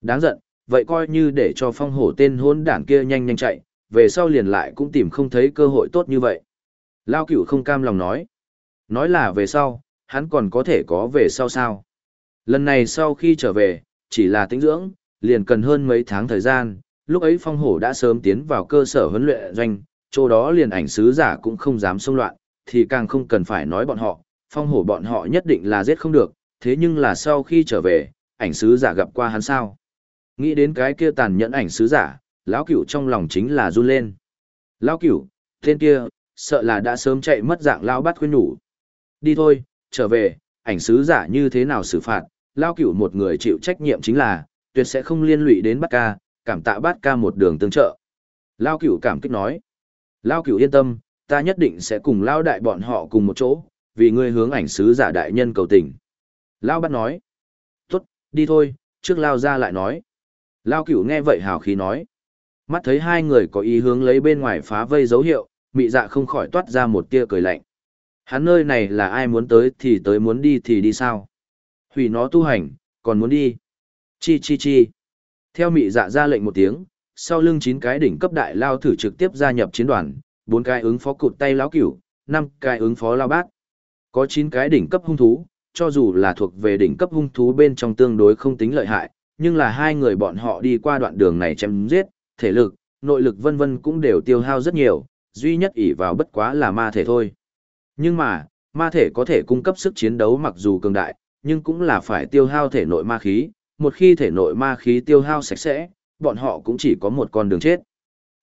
Speaker 1: Đáng giận, vậy coi như để cho phong hổ tên hôn đảng kia nhanh nhanh chạy, về sau liền lại cũng tìm không thấy cơ hội tốt như vậy. lao cửu không cam lòng nói. Nói là về sau, hắn còn có thể có về sau sao? Lần này sau khi trở về, chỉ là tĩnh dưỡng, liền cần hơn mấy tháng thời gian, lúc ấy phong hổ đã sớm tiến vào cơ sở huấn luyện doanh, chỗ đó liền ảnh sứ giả cũng không dám xông loạn, thì càng không cần phải nói bọn họ, phong hổ bọn họ nhất định là giết không được, thế nhưng là sau khi trở về, ảnh sứ giả gặp qua hắn sao. Nghĩ đến cái kia tàn nhẫn ảnh sứ giả, lão cửu trong lòng chính là run lên. Lão cửu, tên kia, sợ là đã sớm chạy mất dạng lão bắt khuyên nhủ. Đi thôi, trở về, ảnh sứ giả như thế nào xử phạt, lao cửu một người chịu trách nhiệm chính là, tuyệt sẽ không liên lụy đến bát ca, cảm tạ bát ca một đường tương trợ. Lao cửu cảm kích nói. Lao cửu yên tâm, ta nhất định sẽ cùng lao đại bọn họ cùng một chỗ, vì ngươi hướng ảnh sứ giả đại nhân cầu tình. Lao bắt nói. Tốt, đi thôi, trước lao ra lại nói. Lao cửu nghe vậy hào khí nói. Mắt thấy hai người có ý hướng lấy bên ngoài phá vây dấu hiệu, mị dạ không khỏi toát ra một tia cười lạnh. Hắn nơi này là ai muốn tới thì tới muốn đi thì đi sao? Hủy nó tu hành, còn muốn đi. Chi chi chi. Theo mị dạ ra lệnh một tiếng, sau lưng chín cái đỉnh cấp đại lao thử trực tiếp gia nhập chiến đoàn, bốn cái ứng phó cụt tay lão cửu, năm cái ứng phó lao bát. Có chín cái đỉnh cấp hung thú, cho dù là thuộc về đỉnh cấp hung thú bên trong tương đối không tính lợi hại, nhưng là hai người bọn họ đi qua đoạn đường này chém giết, thể lực, nội lực vân vân cũng đều tiêu hao rất nhiều, duy nhất ỷ vào bất quá là ma thể thôi. Nhưng mà, ma thể có thể cung cấp sức chiến đấu mặc dù cường đại, nhưng cũng là phải tiêu hao thể nội ma khí, một khi thể nội ma khí tiêu hao sạch sẽ, bọn họ cũng chỉ có một con đường chết.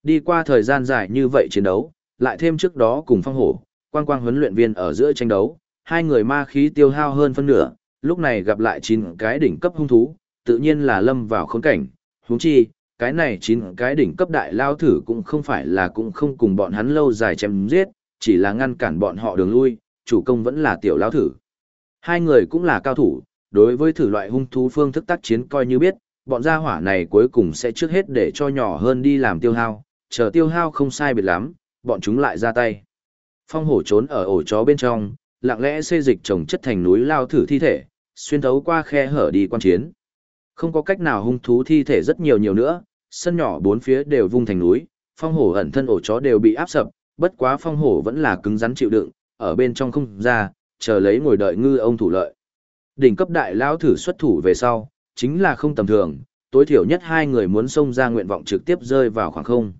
Speaker 1: Đi qua thời gian dài như vậy chiến đấu, lại thêm trước đó cùng phong hổ, quang quang huấn luyện viên ở giữa tranh đấu, hai người ma khí tiêu hao hơn phân nửa, lúc này gặp lại chín cái đỉnh cấp hung thú, tự nhiên là lâm vào khốn cảnh, huống chi, cái này chín cái đỉnh cấp đại lao thử cũng không phải là cũng không cùng bọn hắn lâu dài chém giết, chỉ là ngăn cản bọn họ đường lui, chủ công vẫn là tiểu lao thử. Hai người cũng là cao thủ, đối với thử loại hung thú phương thức tác chiến coi như biết, bọn gia hỏa này cuối cùng sẽ trước hết để cho nhỏ hơn đi làm tiêu hao, chờ tiêu hao không sai biệt lắm, bọn chúng lại ra tay. Phong hổ trốn ở ổ chó bên trong, lặng lẽ xê dịch trồng chất thành núi lao thử thi thể, xuyên thấu qua khe hở đi quan chiến. Không có cách nào hung thú thi thể rất nhiều nhiều nữa, sân nhỏ bốn phía đều vung thành núi, phong hổ ẩn thân ổ chó đều bị áp sập, bất quá phong hổ vẫn là cứng rắn chịu đựng, ở bên trong không ra, chờ lấy ngồi đợi ngư ông thủ lợi. Đỉnh cấp đại lao thử xuất thủ về sau, chính là không tầm thường, tối thiểu nhất hai người muốn xông ra nguyện vọng trực tiếp rơi vào khoảng không.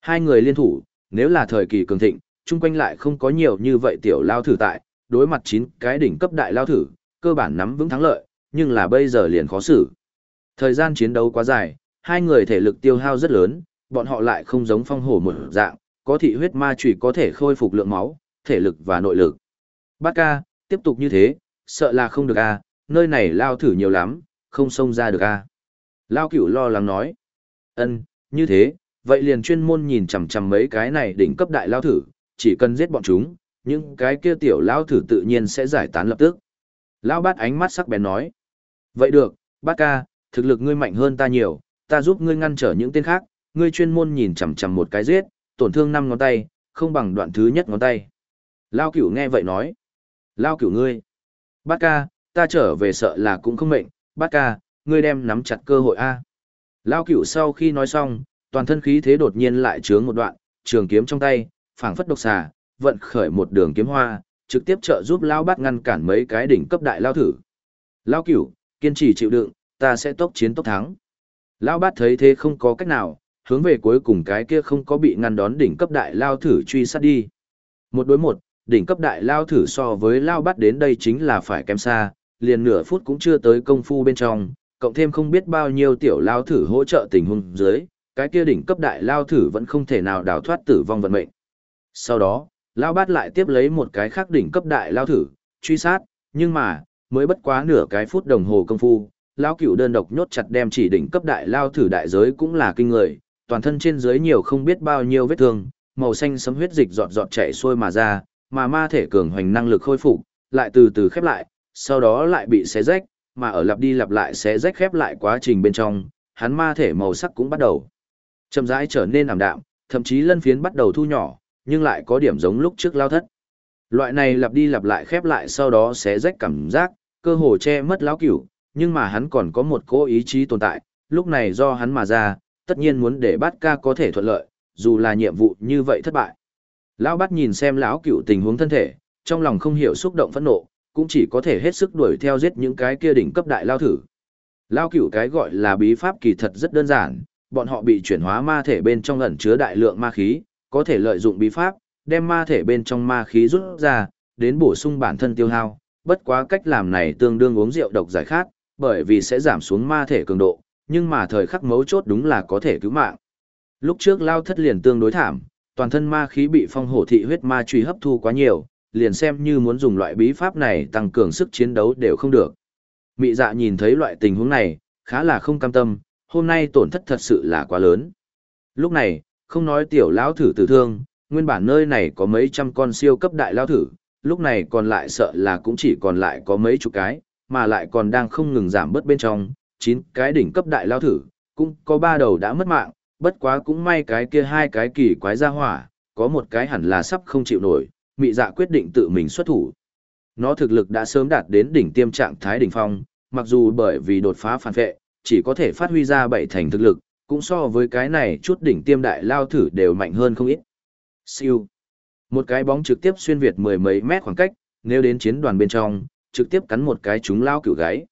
Speaker 1: Hai người liên thủ, nếu là thời kỳ cường thịnh, chung quanh lại không có nhiều như vậy tiểu lao thử tại, đối mặt chín cái đỉnh cấp đại lao thử, cơ bản nắm vững thắng lợi, nhưng là bây giờ liền khó xử. Thời gian chiến đấu quá dài, hai người thể lực tiêu hao rất lớn, bọn họ lại không giống phong hổ một dạng, có thị huyết ma chủy có thể khôi phục lượng máu, thể lực và nội lực. Bát ca, tiếp tục như thế, sợ là không được a, nơi này lao thử nhiều lắm, không xông ra được a. Lao cửu lo lắng nói. Ân, như thế, vậy liền chuyên môn nhìn chằm chằm mấy cái này đỉnh cấp đại lao thử, chỉ cần giết bọn chúng, những cái kia tiểu lao thử tự nhiên sẽ giải tán lập tức. Lao bát ánh mắt sắc bén nói. Vậy được, bát ca, thực lực ngươi mạnh hơn ta nhiều, ta giúp ngươi ngăn trở những tên khác, ngươi chuyên môn nhìn chằm chằm một cái giết, tổn thương năm ngón tay, không bằng đoạn thứ nhất ngón tay. Lao cửu nghe vậy nói. Lao cửu ngươi. Bát ca, ta trở về sợ là cũng không mệnh, bát ca, ngươi đem nắm chặt cơ hội A. Lao cửu sau khi nói xong, toàn thân khí thế đột nhiên lại trướng một đoạn, trường kiếm trong tay, phảng phất độc xà, vận khởi một đường kiếm hoa, trực tiếp trợ giúp Lao bát ngăn cản mấy cái đỉnh cấp đại Lao thử. Lao cửu, kiên trì chịu đựng, ta sẽ tốc chiến tốc thắng. Lao bát thấy thế không có cách nào, hướng về cuối cùng cái kia không có bị ngăn đón đỉnh cấp đại Lao thử truy sát đi. Một đối một, đỉnh cấp đại Lao thử so với Lao bát đến đây chính là phải kém xa, liền nửa phút cũng chưa tới công phu bên trong, cộng thêm không biết bao nhiêu tiểu lao thử hỗ trợ tình huống dưới, cái kia đỉnh cấp đại lao thử vẫn không thể nào đào thoát tử vong vận mệnh. Sau đó, lao bát lại tiếp lấy một cái khác đỉnh cấp đại lao thử, truy sát, nhưng mà, mới bất quá nửa cái phút đồng hồ công phu, lao cửu đơn độc nhốt chặt đem chỉ đỉnh cấp đại lao thử đại giới cũng là kinh người, toàn thân trên dưới nhiều không biết bao nhiêu vết thương, màu xanh sấm huyết dịch giọt giọt chảy xuôi mà ra, mà ma thể cường hoành năng lực khôi phục, lại từ từ khép lại, sau đó lại bị xé rách, mà ở lặp đi lặp lại xé rách khép lại quá trình bên trong, hắn ma thể màu sắc cũng bắt đầu chậm rãi trở nên ảm đạm, thậm chí lân phiến bắt đầu thu nhỏ, nhưng lại có điểm giống lúc trước lao thất. Loại này lặp đi lặp lại khép lại sau đó xé rách cảm giác, cơ hồ che mất lão cửu, nhưng mà hắn còn có một cố ý chí tồn tại, lúc này do hắn mà ra, tất nhiên muốn để bát ca có thể thuận lợi, dù là nhiệm vụ như vậy thất bại. Lão bát nhìn xem lão cửu tình huống thân thể, trong lòng không hiểu xúc động phẫn nộ, cũng chỉ có thể hết sức đuổi theo giết những cái kia đỉnh cấp đại lao thử. Lao cửu cái gọi là bí pháp kỳ thật rất đơn giản, bọn họ bị chuyển hóa ma thể bên trong ẩn chứa đại lượng ma khí, có thể lợi dụng bí pháp, đem ma thể bên trong ma khí rút ra, đến bổ sung bản thân tiêu hao. Bất quá cách làm này tương đương uống rượu độc giải khát, bởi vì sẽ giảm xuống ma thể cường độ, nhưng mà thời khắc mấu chốt đúng là có thể cứu mạng. Lúc trước lao thất liền tương đối thảm, toàn thân ma khí bị phong hổ thị huyết ma truy hấp thu quá nhiều, liền xem như muốn dùng loại bí pháp này tăng cường sức chiến đấu đều không được. Mị dạ nhìn thấy loại tình huống này, khá là không cam tâm, hôm nay tổn thất thật sự là quá lớn. Lúc này, không nói tiểu lão thử tử thương, nguyên bản nơi này có mấy trăm con siêu cấp đại lão thử, lúc này còn lại sợ là cũng chỉ còn lại có mấy chục cái, mà lại còn đang không ngừng giảm bớt bên trong, chín cái đỉnh cấp đại lao thử, cũng có ba đầu đã mất mạng, bất quá cũng may cái kia hai cái kỳ quái ra hỏa, có một cái hẳn là sắp không chịu nổi, mị dạ quyết định tự mình xuất thủ. Nó thực lực đã sớm đạt đến đỉnh tiêm trạng thái đỉnh phong, mặc dù bởi vì đột phá phản vệ, chỉ có thể phát huy ra bảy thành thực lực, cũng so với cái này chút đỉnh tiêm đại lao thử đều mạnh hơn không ít. Siêu. Một cái bóng trực tiếp xuyên việt mười mấy mét khoảng cách, nếu đến chiến đoàn bên trong, trực tiếp cắn một cái chúng lao cửu gáy.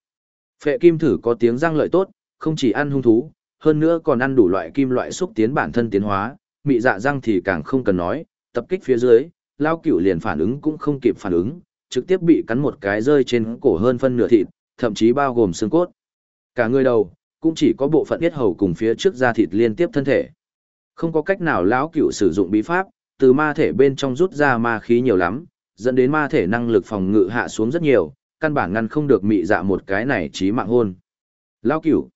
Speaker 1: Phệ kim thử có tiếng răng lợi tốt, không chỉ ăn hung thú, hơn nữa còn ăn đủ loại kim loại xúc tiến bản thân tiến hóa, mị dạ răng thì càng không cần nói, tập kích phía dưới, lao cửu liền phản ứng cũng không kịp phản ứng, trực tiếp bị cắn một cái rơi trên cổ hơn phân nửa thịt, thậm chí bao gồm xương cốt. Cả người đầu, cũng chỉ có bộ phận huyết hầu cùng phía trước da thịt liên tiếp thân thể. Không có cách nào lão cửu sử dụng bí pháp, từ ma thể bên trong rút ra ma khí nhiều lắm, dẫn đến ma thể năng lực phòng ngự hạ xuống rất nhiều, căn bản ngăn không được mị dạ một cái này chí mạng hôn. Lao cửu.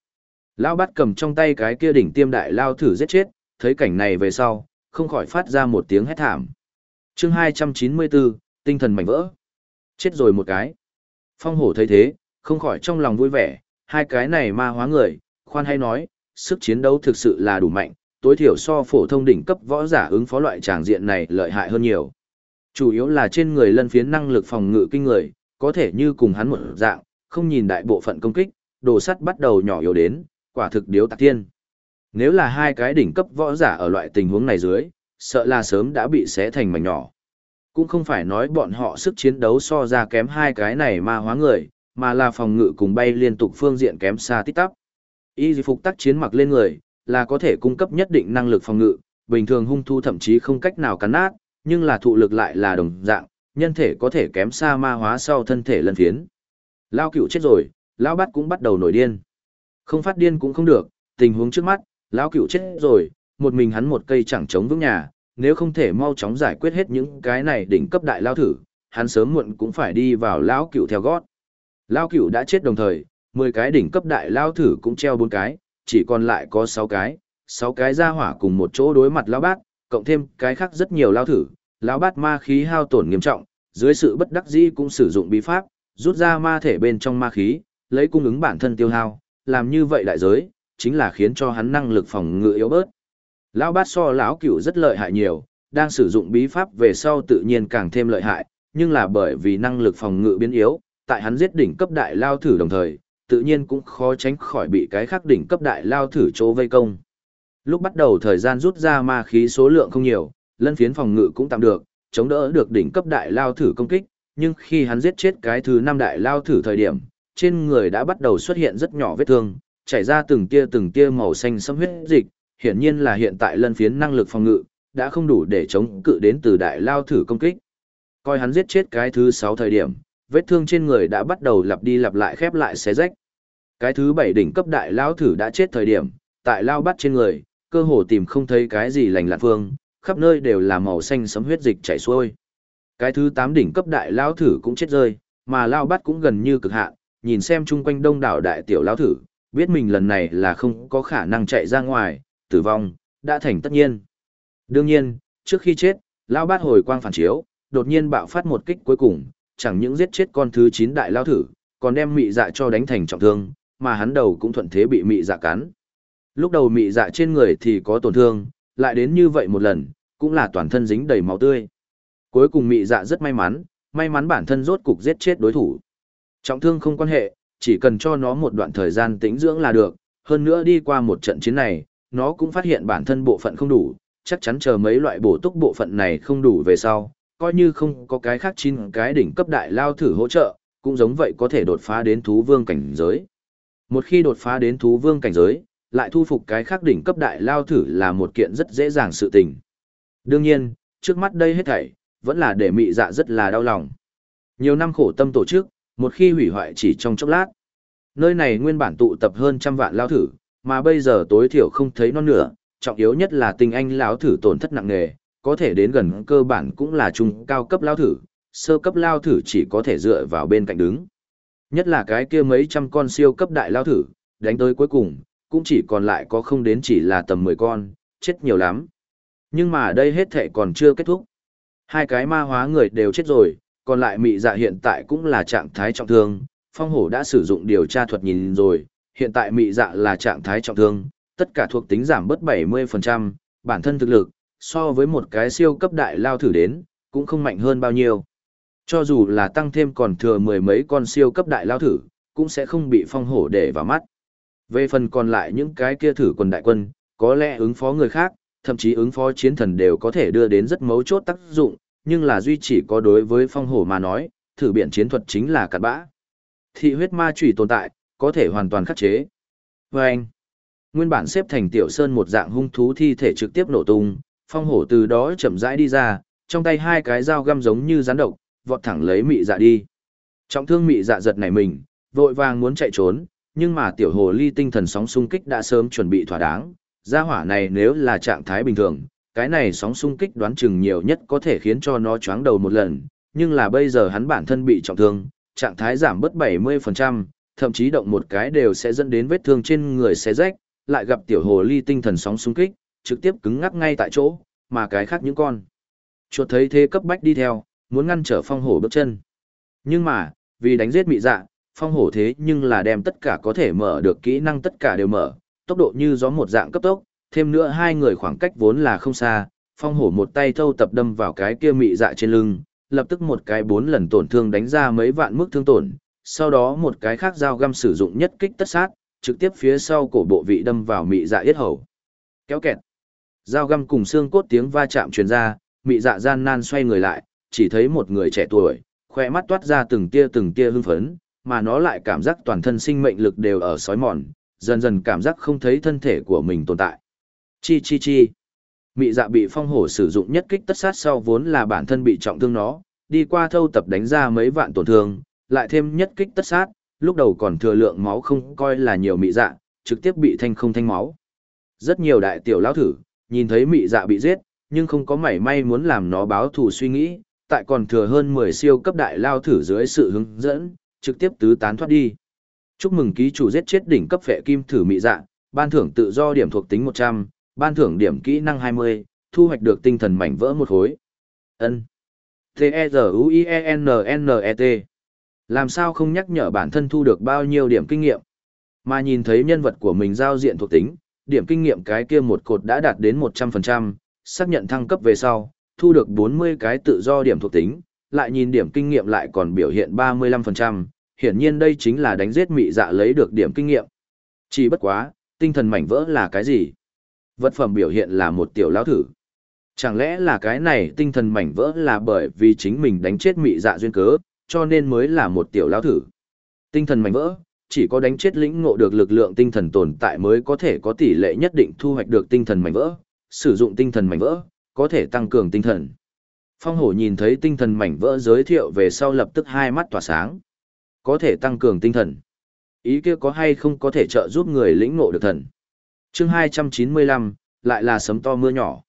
Speaker 1: Lao bắt cầm trong tay cái kia đỉnh tiêm đại lao thử giết chết, thấy cảnh này về sau, không khỏi phát ra một tiếng hét thảm. chương 294, tinh thần mảnh vỡ. Chết rồi một cái. Phong hổ thấy thế, không khỏi trong lòng vui vẻ, hai cái này ma hóa người, khoan hay nói, sức chiến đấu thực sự là đủ mạnh, tối thiểu so phổ thông đỉnh cấp võ giả ứng phó loại tràng diện này lợi hại hơn nhiều. Chủ yếu là trên người lân phiến năng lực phòng ngự kinh người, có thể như cùng hắn một dạng, không nhìn đại bộ phận công kích, đồ sắt bắt đầu nhỏ yếu đến, quả thực điếu tạc tiên. Nếu là hai cái đỉnh cấp võ giả ở loại tình huống này dưới, sợ là sớm đã bị xé thành mảnh nhỏ. Cũng không phải nói bọn họ sức chiến đấu so ra kém hai cái này ma hóa người, mà là phòng ngự cùng bay liên tục phương diện kém xa tít tắp. Y phục tác chiến mặc lên người, là có thể cung cấp nhất định năng lực phòng ngự, bình thường hung thu thậm chí không cách nào cắn nát, nhưng là thụ lực lại là đồng dạng, nhân thể có thể kém xa ma hóa sau thân thể lân phiến. Lao cựu chết rồi, lão bắt cũng bắt đầu nổi điên. Không phát điên cũng không được, tình huống trước mắt, lão cựu chết rồi, một mình hắn một cây chẳng chống vững nhà, nếu không thể mau chóng giải quyết hết những cái này đỉnh cấp đại lao thử, hắn sớm muộn cũng phải đi vào lão cựu theo gót. Lão cựu đã chết đồng thời, 10 cái đỉnh cấp đại lao thử cũng treo bốn cái, chỉ còn lại có 6 cái, 6 cái ra hỏa cùng một chỗ đối mặt lão bát, cộng thêm cái khác rất nhiều lao thử, lão bát ma khí hao tổn nghiêm trọng, dưới sự bất đắc dĩ cũng sử dụng bí pháp, rút ra ma thể bên trong ma khí, lấy cung ứng bản thân tiêu hao, làm như vậy đại giới, chính là khiến cho hắn năng lực phòng ngự yếu bớt. Lão bát so lão cửu rất lợi hại nhiều, đang sử dụng bí pháp về sau tự nhiên càng thêm lợi hại, nhưng là bởi vì năng lực phòng ngự biến yếu, tại hắn giết đỉnh cấp đại lao thử đồng thời, tự nhiên cũng khó tránh khỏi bị cái khác đỉnh cấp đại lao thử chỗ vây công. Lúc bắt đầu thời gian rút ra ma khí số lượng không nhiều, lân phiến phòng ngự cũng tạm được, chống đỡ được đỉnh cấp đại lao thử công kích, nhưng khi hắn giết chết cái thứ năm đại lao thử thời điểm, trên người đã bắt đầu xuất hiện rất nhỏ vết thương, chảy ra từng tia từng tia màu xanh sẫm huyết dịch, hiển nhiên là hiện tại lân phiến năng lực phòng ngự đã không đủ để chống cự đến từ đại lao thử công kích. Coi hắn giết chết cái thứ sáu thời điểm, vết thương trên người đã bắt đầu lặp đi lặp lại khép lại xé rách. Cái thứ bảy đỉnh cấp đại lao thử đã chết thời điểm, tại lao bắt trên người, cơ hồ tìm không thấy cái gì lành lặn phương, khắp nơi đều là màu xanh sấm huyết dịch chảy xuôi. Cái thứ tám đỉnh cấp đại lão thử cũng chết rơi, mà lao bắt cũng gần như cực hạn, nhìn xem chung quanh đông đảo đại tiểu lão thử, biết mình lần này là không có khả năng chạy ra ngoài, tử vong, đã thành tất nhiên. Đương nhiên, trước khi chết, lao bát hồi quang phản chiếu, đột nhiên bạo phát một kích cuối cùng, chẳng những giết chết con thứ 9 đại lao thử, còn đem mị dạ cho đánh thành trọng thương, mà hắn đầu cũng thuận thế bị mị dạ cắn. Lúc đầu mị dạ trên người thì có tổn thương, lại đến như vậy một lần, cũng là toàn thân dính đầy máu tươi. Cuối cùng mị dạ rất may mắn, may mắn bản thân rốt cục giết chết đối thủ. Trọng thương không quan hệ, chỉ cần cho nó một đoạn thời gian tĩnh dưỡng là được, hơn nữa đi qua một trận chiến này, nó cũng phát hiện bản thân bộ phận không đủ, chắc chắn chờ mấy loại bổ túc bộ phận này không đủ về sau, coi như không có cái khác chín cái đỉnh cấp đại lao thử hỗ trợ, cũng giống vậy có thể đột phá đến thú vương cảnh giới. Một khi đột phá đến thú vương cảnh giới, lại thu phục cái khác đỉnh cấp đại lao thử là một kiện rất dễ dàng sự tình. Đương nhiên, trước mắt đây hết thảy, vẫn là để mị dạ rất là đau lòng. Nhiều năm khổ tâm tổ chức, một khi hủy hoại chỉ trong chốc lát. Nơi này nguyên bản tụ tập hơn trăm vạn lao thử, mà bây giờ tối thiểu không thấy non nửa, trọng yếu nhất là tình anh lao thử tổn thất nặng nề, có thể đến gần cơ bản cũng là trung cao cấp lao thử, sơ cấp lao thử chỉ có thể dựa vào bên cạnh đứng. Nhất là cái kia mấy trăm con siêu cấp đại lao thử, đánh tới cuối cùng, cũng chỉ còn lại có không đến chỉ là tầm 10 con, chết nhiều lắm. Nhưng mà đây hết thể còn chưa kết thúc. Hai cái ma hóa người đều chết rồi, còn lại mị dạ hiện tại cũng là trạng thái trọng thương, phong hổ đã sử dụng điều tra thuật nhìn rồi, hiện tại mị dạ là trạng thái trọng thương, tất cả thuộc tính giảm bớt 70%, bản thân thực lực, so với một cái siêu cấp đại lao thử đến, cũng không mạnh hơn bao nhiêu. Cho dù là tăng thêm còn thừa mười mấy con siêu cấp đại lao thử, cũng sẽ không bị phong hổ để vào mắt. Về phần còn lại những cái kia thử quần đại quân, có lẽ ứng phó người khác, thậm chí ứng phó chiến thần đều có thể đưa đến rất mấu chốt tác dụng, nhưng là duy chỉ có đối với phong hổ mà nói, thử biện chiến thuật chính là cặn bã. Thị huyết ma chủy tồn tại, có thể hoàn toàn khắc chế. Và anh, nguyên bản xếp thành tiểu sơn một dạng hung thú thi thể trực tiếp nổ tung, phong hổ từ đó chậm rãi đi ra, trong tay hai cái dao găm giống như rắn độc, vọt thẳng lấy mị dạ đi. Trọng thương mị dạ giật nảy mình, vội vàng muốn chạy trốn, nhưng mà tiểu hồ ly tinh thần sóng xung kích đã sớm chuẩn bị thỏa đáng. Gia hỏa này nếu là trạng thái bình thường, cái này sóng xung kích đoán chừng nhiều nhất có thể khiến cho nó choáng đầu một lần, nhưng là bây giờ hắn bản thân bị trọng thương, trạng thái giảm bớt 70%, thậm chí động một cái đều sẽ dẫn đến vết thương trên người xé rách, lại gặp tiểu hồ ly tinh thần sóng xung kích, trực tiếp cứng ngắc ngay tại chỗ, mà cái khác những con. Chuột thấy thế cấp bách đi theo, muốn ngăn trở phong hổ bước chân. Nhưng mà, vì đánh giết mị dạ, phong hổ thế nhưng là đem tất cả có thể mở được kỹ năng tất cả đều mở, tốc độ như gió một dạng cấp tốc, thêm nữa hai người khoảng cách vốn là không xa, phong hổ một tay thâu tập đâm vào cái kia mị dạ trên lưng, lập tức một cái bốn lần tổn thương đánh ra mấy vạn mức thương tổn, sau đó một cái khác dao găm sử dụng nhất kích tất sát, trực tiếp phía sau cổ bộ vị đâm vào mị dạ yết hầu. Kéo kẹt. Dao găm cùng xương cốt tiếng va chạm truyền ra, mị dạ gian nan xoay người lại, chỉ thấy một người trẻ tuổi, khoe mắt toát ra từng tia từng tia hưng phấn, mà nó lại cảm giác toàn thân sinh mệnh lực đều ở sói mòn, dần dần cảm giác không thấy thân thể của mình tồn tại. Chi chi chi. Mị dạ bị phong hổ sử dụng nhất kích tất sát sau vốn là bản thân bị trọng thương nó, đi qua thâu tập đánh ra mấy vạn tổn thương, lại thêm nhất kích tất sát, lúc đầu còn thừa lượng máu không coi là nhiều mị dạ, trực tiếp bị thanh không thanh máu. Rất nhiều đại tiểu lão thử, nhìn thấy mị dạ bị giết, nhưng không có mảy may muốn làm nó báo thù suy nghĩ, tại còn thừa hơn 10 siêu cấp đại lao thử dưới sự hướng dẫn, trực tiếp tứ tán thoát đi. Chúc mừng ký chủ giết chết đỉnh cấp phệ kim thử mị dạ, ban thưởng tự do điểm thuộc tính 100, ban thưởng điểm kỹ năng 20, thu hoạch được tinh thần mảnh vỡ một khối. Ân. T-E-Z-U-I-E-N-N-E-T. Làm sao không nhắc nhở bản thân thu được bao nhiêu điểm kinh nghiệm, mà nhìn thấy nhân vật của mình giao diện thuộc tính, điểm kinh nghiệm cái kia một cột đã đạt đến 100%, xác nhận thăng cấp về sau, thu được 40 cái tự do điểm thuộc tính, lại nhìn điểm kinh nghiệm lại còn biểu hiện 35%, hiển nhiên đây chính là đánh giết mị dạ lấy được điểm kinh nghiệm. Chỉ bất quá, tinh thần mảnh vỡ là cái gì? Vật phẩm biểu hiện là một tiểu lão thử. Chẳng lẽ là cái này tinh thần mảnh vỡ là bởi vì chính mình đánh chết mị dạ duyên cớ, cho nên mới là một tiểu lão thử. Tinh thần mảnh vỡ, chỉ có đánh chết lĩnh ngộ được lực lượng tinh thần tồn tại mới có thể có tỷ lệ nhất định thu hoạch được tinh thần mảnh vỡ, sử dụng tinh thần mảnh vỡ, có thể tăng cường tinh thần. Phong hổ nhìn thấy tinh thần mảnh vỡ giới thiệu về sau lập tức hai mắt tỏa sáng. Có thể tăng cường tinh thần. Ý kia có hay không có thể trợ giúp người lĩnh ngộ được thần. chương 295, lại là sấm to mưa nhỏ.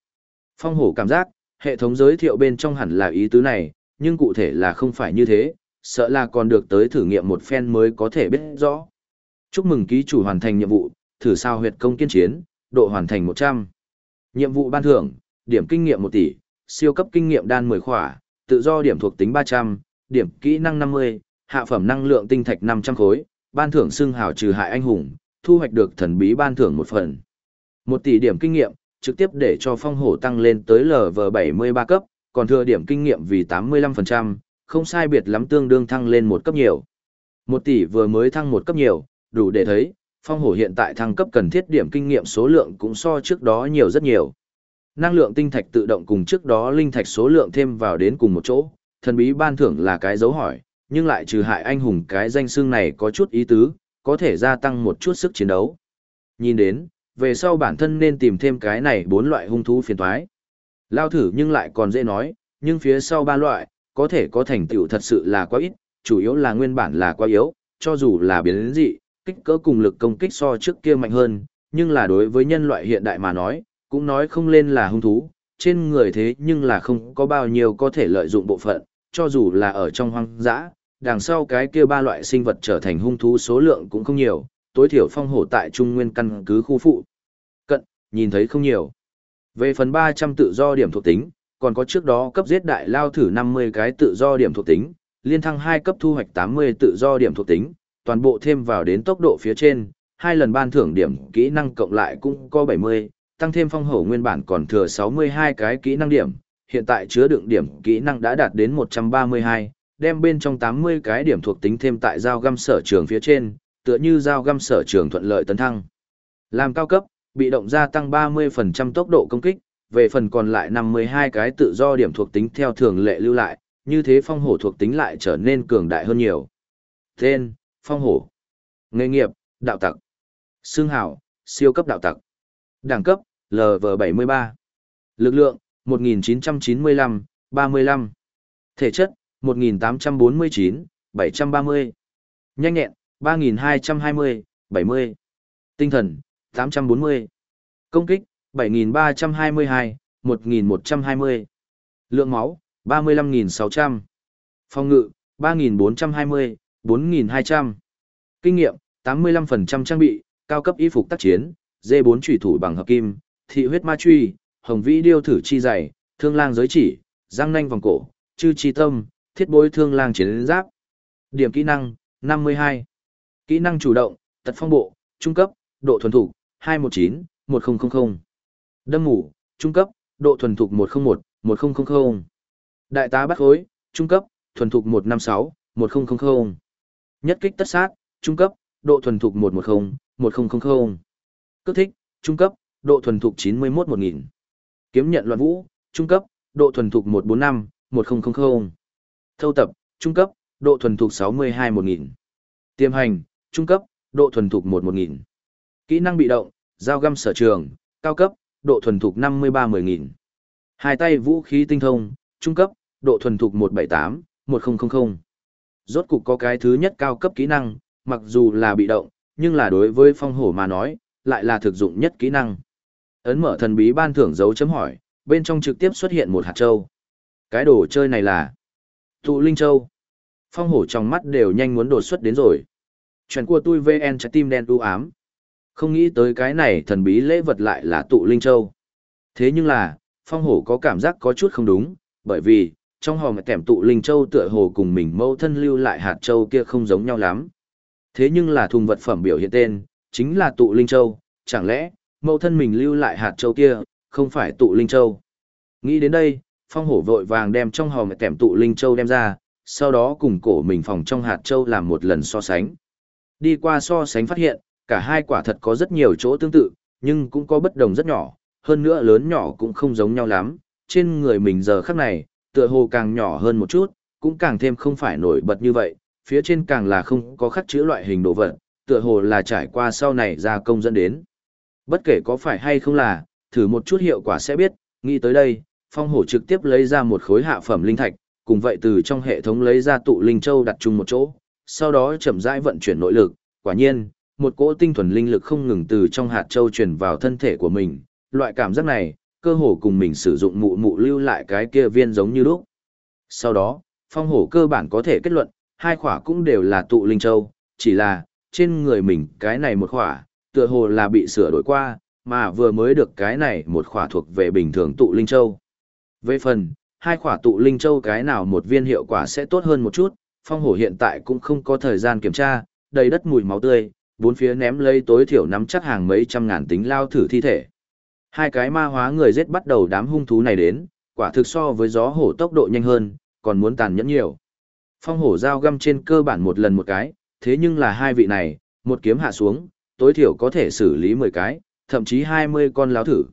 Speaker 1: Phong hổ cảm giác, hệ thống giới thiệu bên trong hẳn là ý tứ này, nhưng cụ thể là không phải như thế, sợ là còn được tới thử nghiệm một phen mới có thể biết rõ. Chúc mừng ký chủ hoàn thành nhiệm vụ, thử sao huyệt công kiên chiến, độ hoàn thành 100. Nhiệm vụ ban thưởng, điểm kinh nghiệm 1 tỷ, siêu cấp kinh nghiệm đan 10 khỏa, tự do điểm thuộc tính 300, điểm kỹ năng 50, hạ phẩm năng lượng tinh thạch 500 khối, ban thưởng xưng hào trừ hại anh hùng, thu hoạch được thần bí ban thưởng một phần. 1 tỷ điểm kinh nghiệm, trực tiếp để cho phong hổ tăng lên tới LV73 cấp, còn thừa điểm kinh nghiệm vì 85%, không sai biệt lắm tương đương thăng lên một cấp nhiều. 1 tỷ vừa mới thăng một cấp nhiều, đủ để thấy, phong hổ hiện tại thăng cấp cần thiết điểm kinh nghiệm số lượng cũng so trước đó nhiều rất nhiều. Năng lượng tinh thạch tự động cùng trước đó linh thạch số lượng thêm vào đến cùng một chỗ, thần bí ban thưởng là cái dấu hỏi, nhưng lại trừ hại anh hùng cái danh xưng này có chút ý tứ, có thể gia tăng một chút sức chiến đấu. Nhìn đến, về sau bản thân nên tìm thêm cái này bốn loại hung thú phiền toái. Lao thử nhưng lại còn dễ nói, nhưng phía sau ba loại, có thể có thành tựu thật sự là quá ít, chủ yếu là nguyên bản là quá yếu, cho dù là biến dị, kích cỡ cùng lực công kích so trước kia mạnh hơn, nhưng là đối với nhân loại hiện đại mà nói, cũng nói không lên là hung thú, trên người thế nhưng là không có bao nhiêu có thể lợi dụng bộ phận, cho dù là ở trong hoang dã, đằng sau cái kia ba loại sinh vật trở thành hung thú số lượng cũng không nhiều, tối thiểu phong hổ tại trung nguyên căn cứ khu phụ. Cận, nhìn thấy không nhiều. Về phần 300 tự do điểm thuộc tính, còn có trước đó cấp giết đại lao thử 50 cái tự do điểm thuộc tính, liên thăng 2 cấp thu hoạch 80 tự do điểm thuộc tính, toàn bộ thêm vào đến tốc độ phía trên, hai lần ban thưởng điểm kỹ năng cộng lại cũng có 70, tăng thêm phong hổ nguyên bản còn thừa 62 cái kỹ năng điểm, hiện tại chứa đựng điểm kỹ năng đã đạt đến 132, đem bên trong 80 cái điểm thuộc tính thêm tại giao găm sở trường phía trên, tựa như giao găm sở trường thuận lợi tấn thăng. Làm cao cấp, bị động gia tăng 30% tốc độ công kích, về phần còn lại 52 cái tự do điểm thuộc tính theo thường lệ lưu lại, như thế phong hổ thuộc tính lại trở nên cường đại hơn nhiều. Tên, phong hổ. Nghề nghiệp, đạo tặc. Xương hảo, siêu cấp đạo tặc. Đẳng cấp, LV73. Lực lượng, 1995, 35. Thể chất, 1849, 730. Nhanh nhẹn, 3220, 70. Tinh thần, 840. Công kích, 7322, 1120. Lượng máu, 35.600. Phòng ngự, 3.420, 4.200. Kinh nghiệm, 85% trang bị, cao cấp y phục tác chiến, D4 trùy thủ bằng hợp kim, thị huyết ma truy, hồng vĩ điêu thử chi dày, thương lang giới chỉ, răng nanh vòng cổ, chư chi tâm, thiết bối thương lang chiến giáp. Điểm kỹ năng, 52. Kỹ năng chủ động, tật phong bộ, trung cấp, độ thuần thục, 219, 1000. Đâm mủ, trung cấp, độ thuần thục 101, 1000. Đại tá bắt khối, trung cấp, thuần thục 156, 1000. Nhất kích tất sát, trung cấp, độ thuần thục 110, 1000. Cước thích, trung cấp, độ thuần thục 91 1000. Kiếm nhận loạn vũ, trung cấp, độ thuần thục 145, 1000. Thâu tập, trung cấp, độ thuần thục 62 1000. Tiềm hành, trung cấp, độ thuần thục 1 1000. Kỹ năng bị động, dao găm sở trường, cao cấp, độ thuần thục 53 10000. Hai tay vũ khí tinh thông, trung cấp, độ thuần thục 178, 1000. Rốt cục có cái thứ nhất cao cấp kỹ năng, mặc dù là bị động, nhưng là đối với phong hổ mà nói, lại là thực dụng nhất kỹ năng. Ấn mở thần bí ban thưởng dấu chấm hỏi, bên trong trực tiếp xuất hiện một hạt châu. Cái đồ chơi này là Tụ Linh Châu. Phong hổ trong mắt đều nhanh muốn đột xuất đến rồi. Chuyện của tôi VN trái tim đen u ám. Không nghĩ tới cái này thần bí lễ vật lại là tụ Linh Châu. Thế nhưng là, phong hổ có cảm giác có chút không đúng, bởi vì, trong hòm kèm tụ Linh Châu tựa hồ cùng mình mâu thân lưu lại hạt châu kia không giống nhau lắm. Thế nhưng là thùng vật phẩm biểu hiện tên, chính là tụ Linh Châu, chẳng lẽ, mẫu thân mình lưu lại hạt châu kia, không phải tụ Linh Châu. Nghĩ đến đây, phong hổ vội vàng đem trong hòm kèm tụ Linh Châu đem ra, sau đó cùng cổ mình phòng trong hạt châu làm một lần so sánh. Đi qua so sánh phát hiện, cả hai quả thật có rất nhiều chỗ tương tự, nhưng cũng có bất đồng rất nhỏ, hơn nữa lớn nhỏ cũng không giống nhau lắm. Trên người mình giờ khắc này, tựa hồ càng nhỏ hơn một chút, cũng càng thêm không phải nổi bật như vậy, phía trên càng là không có khắc chữ loại hình đồ vật, tựa hồ là trải qua sau này ra công dẫn đến. Bất kể có phải hay không là, thử một chút hiệu quả sẽ biết, nghĩ tới đây, phong hổ trực tiếp lấy ra một khối hạ phẩm linh thạch, cùng vậy từ trong hệ thống lấy ra tụ linh châu đặt chung một chỗ, sau đó chậm rãi vận chuyển nội lực, quả nhiên, một cỗ tinh thuần linh lực không ngừng từ trong hạt châu truyền vào thân thể của mình, loại cảm giác này, cơ hồ cùng mình sử dụng mụ mụ lưu lại cái kia viên giống như lúc. Sau đó, phong hổ cơ bản có thể kết luận, hai khỏa cũng đều là tụ linh châu, chỉ là, trên người mình cái này một khỏa, tựa hồ là bị sửa đổi qua, mà vừa mới được cái này một khỏa thuộc về bình thường tụ linh châu. Về phần, hai khỏa tụ linh châu cái nào một viên hiệu quả sẽ tốt hơn một chút, phong hổ hiện tại cũng không có thời gian kiểm tra, đầy đất mùi máu tươi, bốn phía ném lấy tối thiểu nắm chắc hàng mấy trăm ngàn tính lao thử thi thể. Hai cái ma hóa người giết bắt đầu đám hung thú này đến, quả thực so với gió hổ tốc độ nhanh hơn, còn muốn tàn nhẫn nhiều. Phong hổ dao găm trên cơ bản một lần một cái, thế nhưng là hai vị này, một kiếm hạ xuống, tối thiểu có thể xử lý 10 cái, thậm chí 20 con lao thử.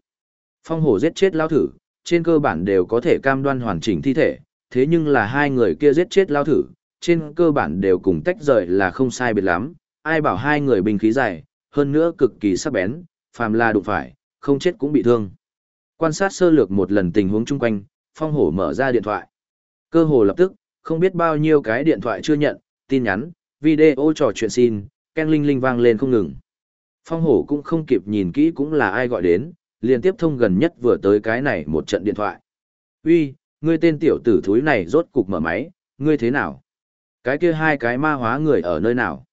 Speaker 1: Phong hổ giết chết lao thử, trên cơ bản đều có thể cam đoan hoàn chỉnh thi thể, thế nhưng là hai người kia giết chết lao thử, trên cơ bản đều cùng tách rời là không sai biệt lắm, ai bảo hai người bình khí dài, hơn nữa cực kỳ sắc bén, phàm là đụng phải, không chết cũng bị thương. Quan sát sơ lược một lần tình huống chung quanh, phong hổ mở ra điện thoại. Cơ hồ lập tức, không biết bao nhiêu cái điện thoại chưa nhận, tin nhắn, video trò chuyện xin, ken linh linh vang lên không ngừng. Phong hổ cũng không kịp nhìn kỹ cũng là ai gọi đến, liền tiếp thông gần nhất vừa tới cái này một trận điện thoại. Uy, ngươi tên tiểu tử thúi này rốt cục mở máy, ngươi thế nào? Cái kia hai cái ma hóa người ở nơi nào?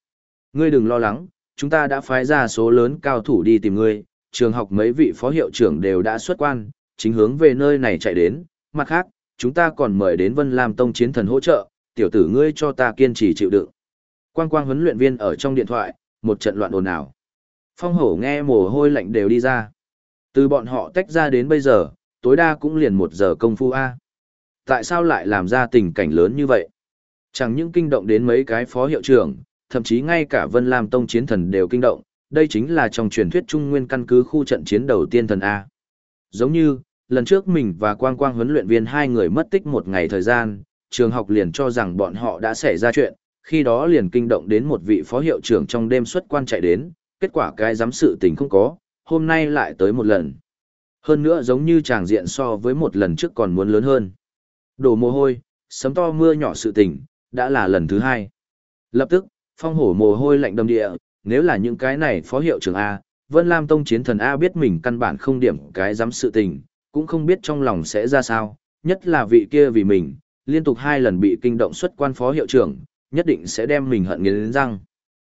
Speaker 1: Ngươi đừng lo lắng, chúng ta đã phái ra số lớn cao thủ đi tìm ngươi, trường học mấy vị phó hiệu trưởng đều đã xuất quan, chính hướng về nơi này chạy đến, mặt khác, chúng ta còn mời đến Vân Lam Tông chiến thần hỗ trợ, tiểu tử ngươi cho ta kiên trì chịu đựng. Quang quang huấn luyện viên ở trong điện thoại, một trận loạn ồn ào. Phong hổ nghe mồ hôi lạnh đều đi ra. Từ bọn họ tách ra đến bây giờ, tối đa cũng liền một giờ công phu A. Tại sao lại làm ra tình cảnh lớn như vậy? Chẳng những kinh động đến mấy cái phó hiệu trưởng, thậm chí ngay cả Vân Lam Tông chiến thần đều kinh động, đây chính là trong truyền thuyết Trung Nguyên căn cứ khu trận chiến đầu tiên thần A. Giống như, lần trước mình và Quang Quang huấn luyện viên hai người mất tích một ngày thời gian, trường học liền cho rằng bọn họ đã xảy ra chuyện, khi đó liền kinh động đến một vị phó hiệu trưởng trong đêm xuất quan chạy đến, kết quả cái giám sự tình không có, hôm nay lại tới một lần. Hơn nữa giống như tràng diện so với một lần trước còn muốn lớn hơn. Đổ mồ hôi, sấm to mưa nhỏ sự tình, đã là lần thứ hai. Lập tức, phong hổ mồ hôi lạnh đầm địa, nếu là những cái này phó hiệu trưởng A, Vân Lam Tông chiến thần A biết mình căn bản không điểm cái dám sự tình, cũng không biết trong lòng sẽ ra sao, nhất là vị kia vì mình, liên tục hai lần bị kinh động xuất quan phó hiệu trưởng, nhất định sẽ đem mình hận nghiến răng.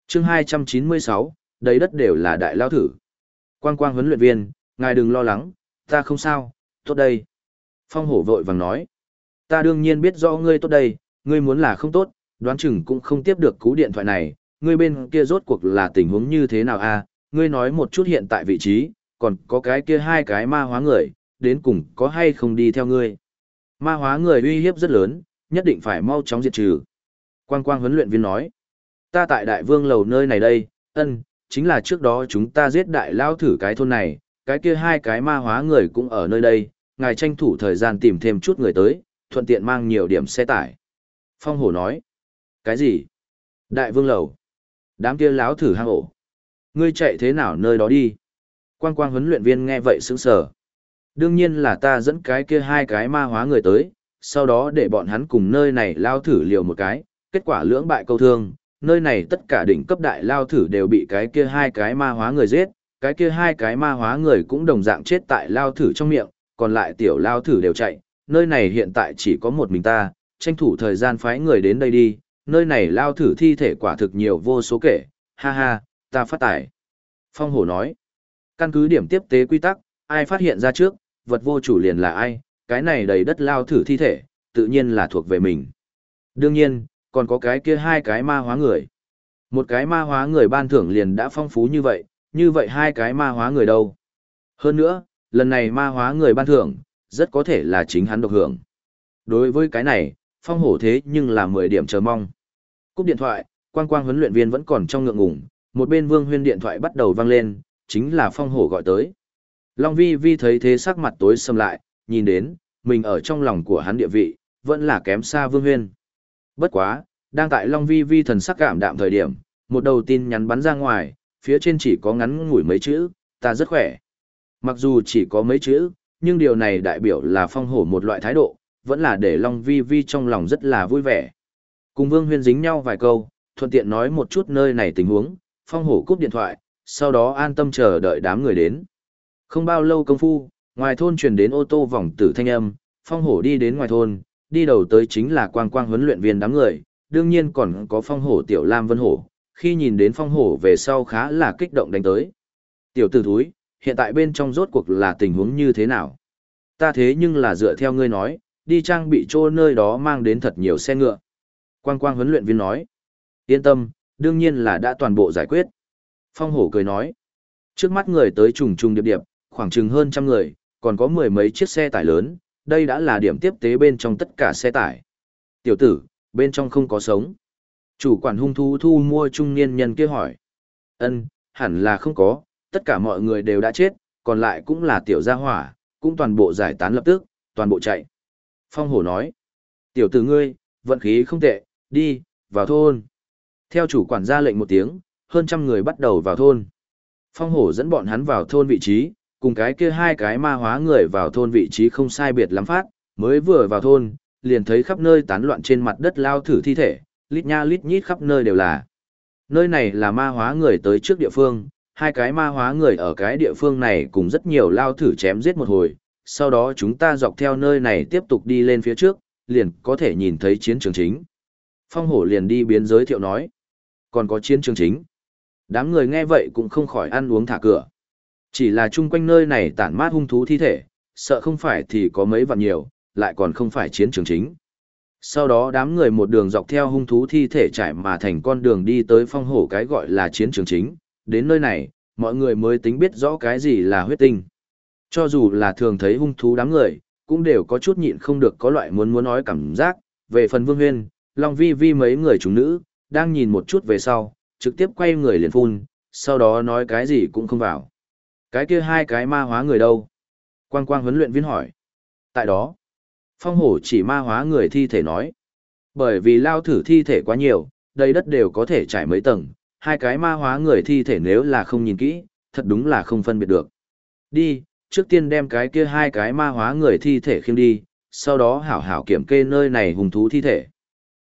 Speaker 1: chương 296, đầy đất đều là đại lao thử. Quang quang huấn luyện viên, ngài đừng lo lắng, ta không sao, tốt đây. Phong hổ vội vàng nói, ta đương nhiên biết rõ ngươi tốt đây, ngươi muốn là không tốt, đoán chừng cũng không tiếp được cú điện thoại này, ngươi bên kia rốt cuộc là tình huống như thế nào a? À? ngươi nói một chút hiện tại vị trí, còn có cái kia hai cái ma hóa người, đến cùng có hay không đi theo ngươi. Ma hóa người uy hiếp rất lớn, nhất định phải mau chóng diệt trừ. Quang quang huấn luyện viên nói, ta tại đại vương lầu nơi này đây, ân, chính là trước đó chúng ta giết đại lao thử cái thôn này, cái kia hai cái ma hóa người cũng ở nơi đây, ngài tranh thủ thời gian tìm thêm chút người tới, thuận tiện mang nhiều điểm xe tải. Phong hổ nói, cái gì? Đại vương lầu. Đám kia láo thử hang ổ. Ngươi chạy thế nào nơi đó đi? Quang quang huấn luyện viên nghe vậy sững sờ. Đương nhiên là ta dẫn cái kia hai cái ma hóa người tới, sau đó để bọn hắn cùng nơi này lao thử liều một cái, kết quả lưỡng bại câu thương, nơi này tất cả đỉnh cấp đại lao thử đều bị cái kia hai cái ma hóa người giết, cái kia hai cái ma hóa người cũng đồng dạng chết tại lao thử trong miệng, còn lại tiểu lao thử đều chạy, nơi này hiện tại chỉ có một mình ta, tranh thủ thời gian phái người đến đây đi, nơi này lao thử thi thể quả thực nhiều vô số kể, ha ha, ta phát tải. Phong hổ nói, căn cứ điểm tiếp tế quy tắc, ai phát hiện ra trước, vật vô chủ liền là ai, cái này đầy đất lao thử thi thể, tự nhiên là thuộc về mình. Đương nhiên, còn có cái kia hai cái ma hóa người. Một cái ma hóa người ban thưởng liền đã phong phú như vậy, như vậy hai cái ma hóa người đâu. Hơn nữa, lần này ma hóa người ban thưởng, rất có thể là chính hắn độc hưởng. Đối với cái này, phong hổ thế nhưng là 10 điểm chờ mong. Cúp điện thoại, quang quang huấn luyện viên vẫn còn trong ngượng ngùng, một bên vương huyên điện thoại bắt đầu vang lên, chính là phong hổ gọi tới. Long vi vi thấy thế sắc mặt tối sầm lại, nhìn đến, mình ở trong lòng của hắn địa vị, vẫn là kém xa vương huyên. Bất quá, đang tại Long vi vi thần sắc cảm đạm thời điểm, một đầu tin nhắn bắn ra ngoài, phía trên chỉ có ngắn ngủi mấy chữ, ta rất khỏe. Mặc dù chỉ có mấy chữ, nhưng điều này đại biểu là phong hổ một loại thái độ, vẫn là để Long Vi Vi trong lòng rất là vui vẻ. Cùng Vương Huyên dính nhau vài câu, thuận tiện nói một chút nơi này tình huống, phong hổ cúp điện thoại, sau đó an tâm chờ đợi đám người đến. Không bao lâu công phu, ngoài thôn truyền đến ô tô vòng tử thanh âm, phong hổ đi đến ngoài thôn, đi đầu tới chính là quang quang huấn luyện viên đám người, đương nhiên còn có phong hổ tiểu lam vân hổ, khi nhìn đến phong hổ về sau khá là kích động đánh tới. Tiểu tử thúi, hiện tại bên trong rốt cuộc là tình huống như thế nào? Ta thế nhưng là dựa theo ngươi nói, đi trang bị chỗ nơi đó mang đến thật nhiều xe ngựa. Quang quang huấn luyện viên nói. Yên tâm, đương nhiên là đã toàn bộ giải quyết. Phong hổ cười nói. Trước mắt người tới trùng trùng điệp điệp, khoảng chừng hơn trăm người, còn có mười mấy chiếc xe tải lớn, đây đã là điểm tiếp tế bên trong tất cả xe tải. Tiểu tử, bên trong không có sống. Chủ quản hung thú thu mua trung niên nhân kia hỏi. Ân, hẳn là không có, tất cả mọi người đều đã chết, còn lại cũng là tiểu gia hỏa, cũng toàn bộ giải tán lập tức, toàn bộ chạy. Phong hổ nói, tiểu tử ngươi, vận khí không tệ, đi, vào thôn. Theo chủ quản ra lệnh một tiếng, hơn trăm người bắt đầu vào thôn. Phong hổ dẫn bọn hắn vào thôn vị trí, cùng cái kia hai cái ma hóa người vào thôn vị trí không sai biệt lắm phát, mới vừa vào thôn, liền thấy khắp nơi tán loạn trên mặt đất lao thử thi thể, lít nha lít nhít khắp nơi đều là. Nơi này là ma hóa người tới trước địa phương, hai cái ma hóa người ở cái địa phương này cùng rất nhiều lao thử chém giết một hồi, sau đó chúng ta dọc theo nơi này tiếp tục đi lên phía trước, liền có thể nhìn thấy chiến trường chính. Phong hổ liền đi biến giới thiệu nói, còn có chiến trường chính. Đám người nghe vậy cũng không khỏi ăn uống thả cửa. Chỉ là chung quanh nơi này tản mát hung thú thi thể, sợ không phải thì có mấy vạn nhiều, lại còn không phải chiến trường chính. Sau đó đám người một đường dọc theo hung thú thi thể trải mà thành con đường đi tới phong hổ cái gọi là chiến trường chính. Đến nơi này, mọi người mới tính biết rõ cái gì là huyết tinh. Cho dù là thường thấy hung thú đám người, cũng đều có chút nhịn không được có loại muốn muốn nói cảm giác. Về phần vương huyên, Long Vi Vi mấy người chúng nữ, đang nhìn một chút về sau, trực tiếp quay người liền phun, sau đó nói cái gì cũng không vào. Cái kia hai cái ma hóa người đâu? Quang quang huấn luyện viên hỏi. Tại đó, phong hổ chỉ ma hóa người thi thể nói. Bởi vì lao thử thi thể quá nhiều, đây đất đều có thể trải mấy tầng, hai cái ma hóa người thi thể nếu là không nhìn kỹ, thật đúng là không phân biệt được. Đi, trước tiên đem cái kia hai cái ma hóa người thi thể khiêng đi, sau đó hảo hảo kiểm kê nơi này hùng thú thi thể.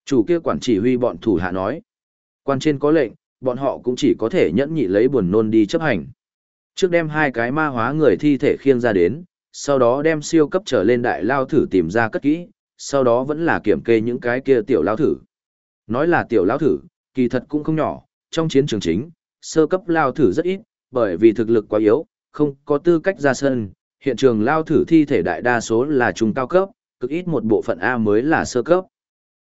Speaker 1: Chủ kia quản chỉ huy bọn thủ hạ nói. Quan trên có lệnh, bọn họ cũng chỉ có thể nhẫn nhị lấy buồn nôn đi chấp hành. Trước đem hai cái ma hóa người thi thể khiêng ra đến, sau đó đem siêu cấp trở lên đại lao thử tìm ra cất kỹ, sau đó vẫn là kiểm kê những cái kia tiểu lao thử. Nói là tiểu lao thử, kỳ thật cũng không nhỏ, trong chiến trường chính, sơ cấp lao thử rất ít, bởi vì thực lực quá yếu, không có tư cách ra sân, hiện trường lao thử thi thể đại đa số là trung cao cấp, cực ít một bộ phận A mới là sơ cấp.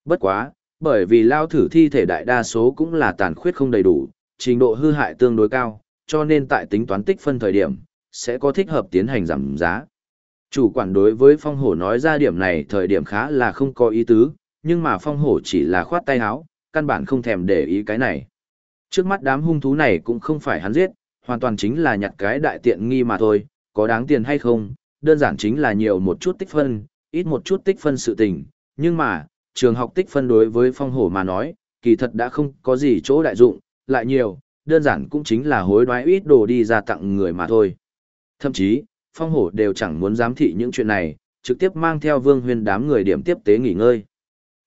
Speaker 1: Bất quá, bởi vì lao thử thi thể đại đa số cũng là tàn khuyết không đầy đủ, trình độ hư hại tương đối cao, cho nên tại tính toán tích phân thời điểm, sẽ có thích hợp tiến hành giảm giá. Chủ quản đối với phong hổ nói ra điểm này thời điểm khá là không có ý tứ, nhưng mà phong hổ chỉ là khoát tay áo, căn bản không thèm để ý cái này. Trước mắt đám hung thú này cũng không phải hắn giết, hoàn toàn chính là nhặt cái đại tiện nghi mà thôi, có đáng tiền hay không, đơn giản chính là nhiều một chút tích phân, ít một chút tích phân sự tình, nhưng mà, trường học tích phân đối với phong hổ mà nói, kỳ thật đã không có gì chỗ đại dụng, lại nhiều, đơn giản cũng chính là hối đoái ít đồ đi ra tặng người mà thôi. Thậm chí, phong hổ đều chẳng muốn giám thị những chuyện này, trực tiếp mang theo vương huyên đám người điểm tiếp tế nghỉ ngơi.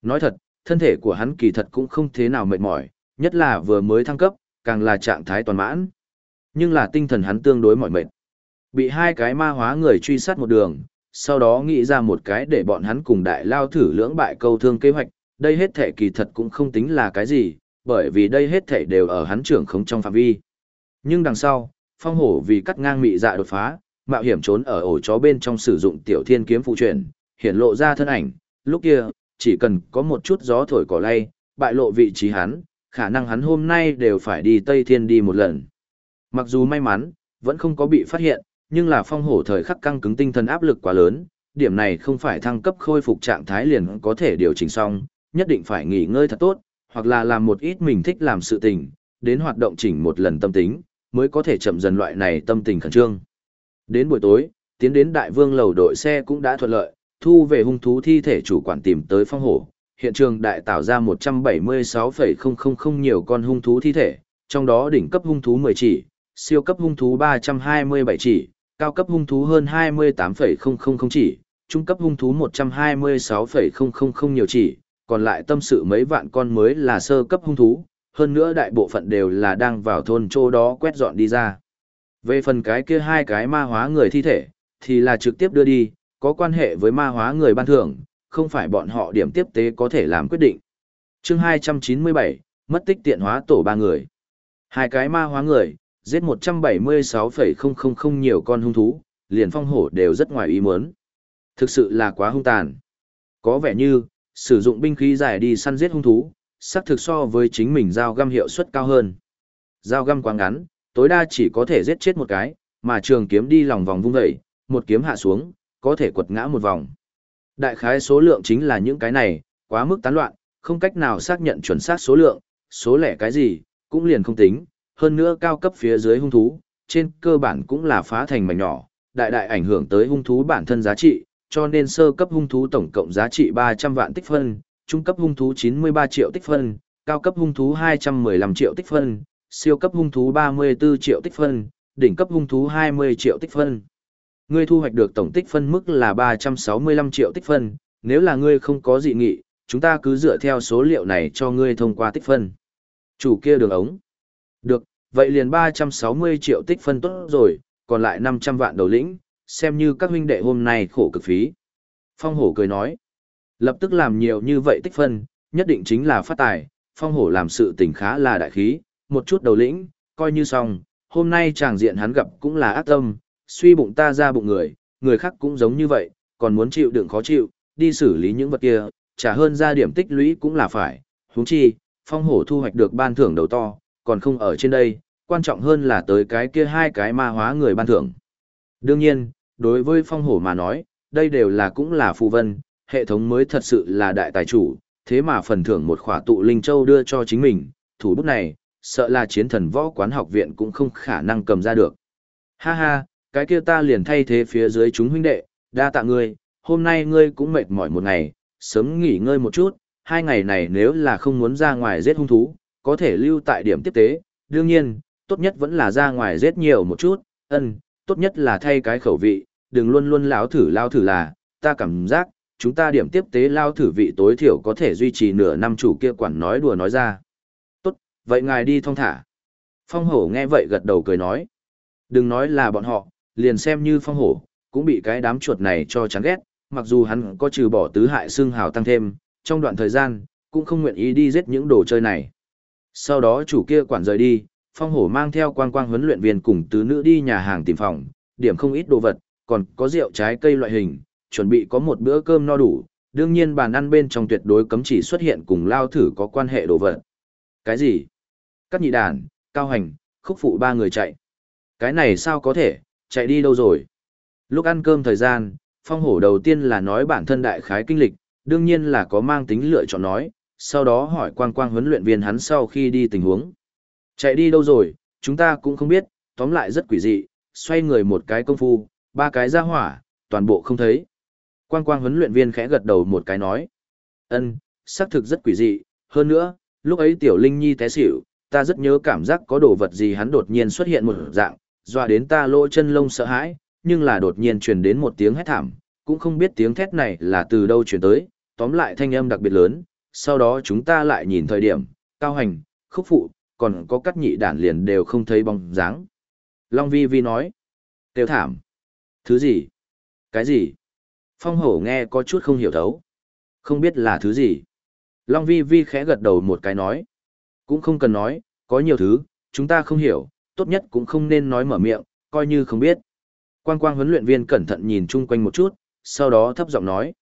Speaker 1: Nói thật, thân thể của hắn kỳ thật cũng không thế nào mệt mỏi, nhất là vừa mới thăng cấp, càng là trạng thái toàn mãn. Nhưng là tinh thần hắn tương đối mỏi mệt. Bị hai cái ma hóa người truy sát một đường, sau đó nghĩ ra một cái để bọn hắn cùng đại lao thử lưỡng bại câu thương kế hoạch, đây hết thể kỳ thật cũng không tính là cái gì, bởi vì đây hết thể đều ở hắn trưởng không trong phạm vi. Nhưng đằng sau, phong hổ vì cắt ngang mị dạ đột phá, mạo hiểm trốn ở ổ chó bên trong sử dụng tiểu thiên kiếm phụ truyền, hiện lộ ra thân ảnh, lúc kia, chỉ cần có một chút gió thổi cỏ lay, bại lộ vị trí hắn, khả năng hắn hôm nay đều phải đi Tây Thiên đi một lần. Mặc dù may mắn, vẫn không có bị phát hiện, nhưng là phong hổ thời khắc căng cứng tinh thần áp lực quá lớn, điểm này không phải thăng cấp khôi phục trạng thái liền có thể điều chỉnh xong, nhất định phải nghỉ ngơi thật tốt, hoặc là làm một ít mình thích làm sự tình, đến hoạt động chỉnh một lần tâm tính, mới có thể chậm dần loại này tâm tình khẩn trương. Đến buổi tối, tiến đến đại vương lầu đội xe cũng đã thuận lợi, thu về hung thú thi thể chủ quản tìm tới phong hổ. Hiện trường đại tạo ra 176,000 nhiều con hung thú thi thể, trong đó đỉnh cấp hung thú 10 chỉ, siêu cấp hung thú 327 chỉ, cao cấp hung thú hơn 28,000 chỉ, trung cấp hung thú 126,000 nhiều chỉ, còn lại tâm sự mấy vạn con mới là sơ cấp hung thú, hơn nữa đại bộ phận đều là đang vào thôn chỗ đó quét dọn đi ra. Về phần cái kia hai cái ma hóa người thi thể, thì là trực tiếp đưa đi, có quan hệ với ma hóa người ban thưởng, không phải bọn họ điểm tiếp tế có thể làm quyết định. chương 297, mất tích tiện hóa tổ ba người. Hai cái ma hóa người, giết 176,000 nhiều con hung thú, liền phong hổ đều rất ngoài ý muốn. Thực sự là quá hung tàn. Có vẻ như, sử dụng binh khí dài đi săn giết hung thú, xác thực so với chính mình dao găm hiệu suất cao hơn. Dao găm quá ngắn, tối đa chỉ có thể giết chết một cái, mà trường kiếm đi lòng vòng vung dậy, một kiếm hạ xuống, có thể quật ngã một vòng. Đại khái số lượng chính là những cái này, quá mức tán loạn, không cách nào xác nhận chuẩn xác số lượng, số lẻ cái gì, cũng liền không tính, hơn nữa cao cấp phía dưới hung thú, trên cơ bản cũng là phá thành mảnh nhỏ, đại đại ảnh hưởng tới hung thú bản thân giá trị, cho nên sơ cấp hung thú tổng cộng giá trị 300 vạn tích phân, trung cấp hung thú 93 triệu tích phân, cao cấp hung thú 215 triệu tích phân, siêu cấp hung thú 34 triệu tích phân, đỉnh cấp hung thú 20 triệu tích phân. Ngươi thu hoạch được tổng tích phân mức là 365 triệu tích phân, nếu là ngươi không có dị nghị, chúng ta cứ dựa theo số liệu này cho ngươi thông qua tích phân. Chủ kia đường ống. Được, vậy liền 360 triệu tích phân tốt rồi, còn lại 500 vạn đầu lĩnh, xem như các huynh đệ hôm nay khổ cực phí. Phong hổ cười nói, lập tức làm nhiều như vậy tích phân, nhất định chính là phát tài, phong hổ làm sự tình khá là đại khí, một chút đầu lĩnh, coi như xong, hôm nay chàng diện hắn gặp cũng là ác tâm, suy bụng ta ra bụng người, người khác cũng giống như vậy, còn muốn chịu đựng khó chịu, đi xử lý những vật kia, trả hơn ra điểm tích lũy cũng là phải, huống chi, phong hổ thu hoạch được ban thưởng đầu to, còn không ở trên đây, quan trọng hơn là tới cái kia hai cái ma hóa người ban thưởng. Đương nhiên, đối với phong hổ mà nói, đây đều là cũng là phù vân, hệ thống mới thật sự là đại tài chủ, thế mà phần thưởng một khỏa tụ linh châu đưa cho chính mình, thủ bút này, sợ là chiến thần võ quán học viện cũng không khả năng cầm ra được. Ha ha, cái kia ta liền thay thế phía dưới chúng huynh đệ, đa tạ ngươi, hôm nay ngươi cũng mệt mỏi một ngày, sớm nghỉ ngơi một chút, hai ngày này nếu là không muốn ra ngoài giết hung thú, có thể lưu tại điểm tiếp tế, đương nhiên, tốt nhất vẫn là ra ngoài giết nhiều một chút, ân, tốt nhất là thay cái khẩu vị, đừng luôn luôn lão thử lao thử là, ta cảm giác, chúng ta điểm tiếp tế lao thử vị tối thiểu có thể duy trì nửa năm chủ kia quản nói đùa nói ra. Tốt, vậy ngài đi thong thả. Phong hổ nghe vậy gật đầu cười nói. Đừng nói là bọn họ, liền xem như phong hổ, cũng bị cái đám chuột này cho chán ghét, mặc dù hắn có trừ bỏ tứ hại xương hào tăng thêm, trong đoạn thời gian, cũng không nguyện ý đi giết những đồ chơi này. Sau đó chủ kia quản rời đi, phong hổ mang theo quang quang huấn luyện viên cùng tứ nữ đi nhà hàng tìm phòng, điểm không ít đồ vật, còn có rượu trái cây loại hình, chuẩn bị có một bữa cơm no đủ, đương nhiên bàn ăn bên trong tuyệt đối cấm chỉ xuất hiện cùng lao thử có quan hệ đồ vật. Cái gì? Các nhị đàn, cao hành, khúc phụ ba người chạy. Cái này sao có thể, chạy đi đâu rồi? Lúc ăn cơm thời gian, phong hổ đầu tiên là nói bản thân đại khái kinh lịch, đương nhiên là có mang tính lựa chọn nói, sau đó hỏi quang quang huấn luyện viên hắn sau khi đi tình huống. Chạy đi đâu rồi, chúng ta cũng không biết, tóm lại rất quỷ dị, xoay người một cái công phu, ba cái ra hỏa, toàn bộ không thấy. Quang quang huấn luyện viên khẽ gật đầu một cái nói. ân xác thực rất quỷ dị, hơn nữa, lúc ấy tiểu linh nhi té xỉu, ta rất nhớ cảm giác có đồ vật gì hắn đột nhiên xuất hiện một dạng, dọa đến ta lỗ chân lông sợ hãi, nhưng là đột nhiên truyền đến một tiếng hét thảm, cũng không biết tiếng thét này là từ đâu truyền tới, tóm lại thanh âm đặc biệt lớn, sau đó chúng ta lại nhìn thời điểm, cao hành, khúc phụ, còn có các nhị đản liền đều không thấy bóng dáng. Long Vi Vi nói, tiêu thảm. Thứ gì? Cái gì? Phong hổ nghe có chút không hiểu thấu. Không biết là thứ gì. Long Vi Vi khẽ gật đầu một cái nói. Cũng không cần nói, có nhiều thứ, chúng ta không hiểu, tốt nhất cũng không nên nói mở miệng, coi như không biết. Quang quang huấn luyện viên cẩn thận nhìn chung quanh một chút, sau đó thấp giọng nói.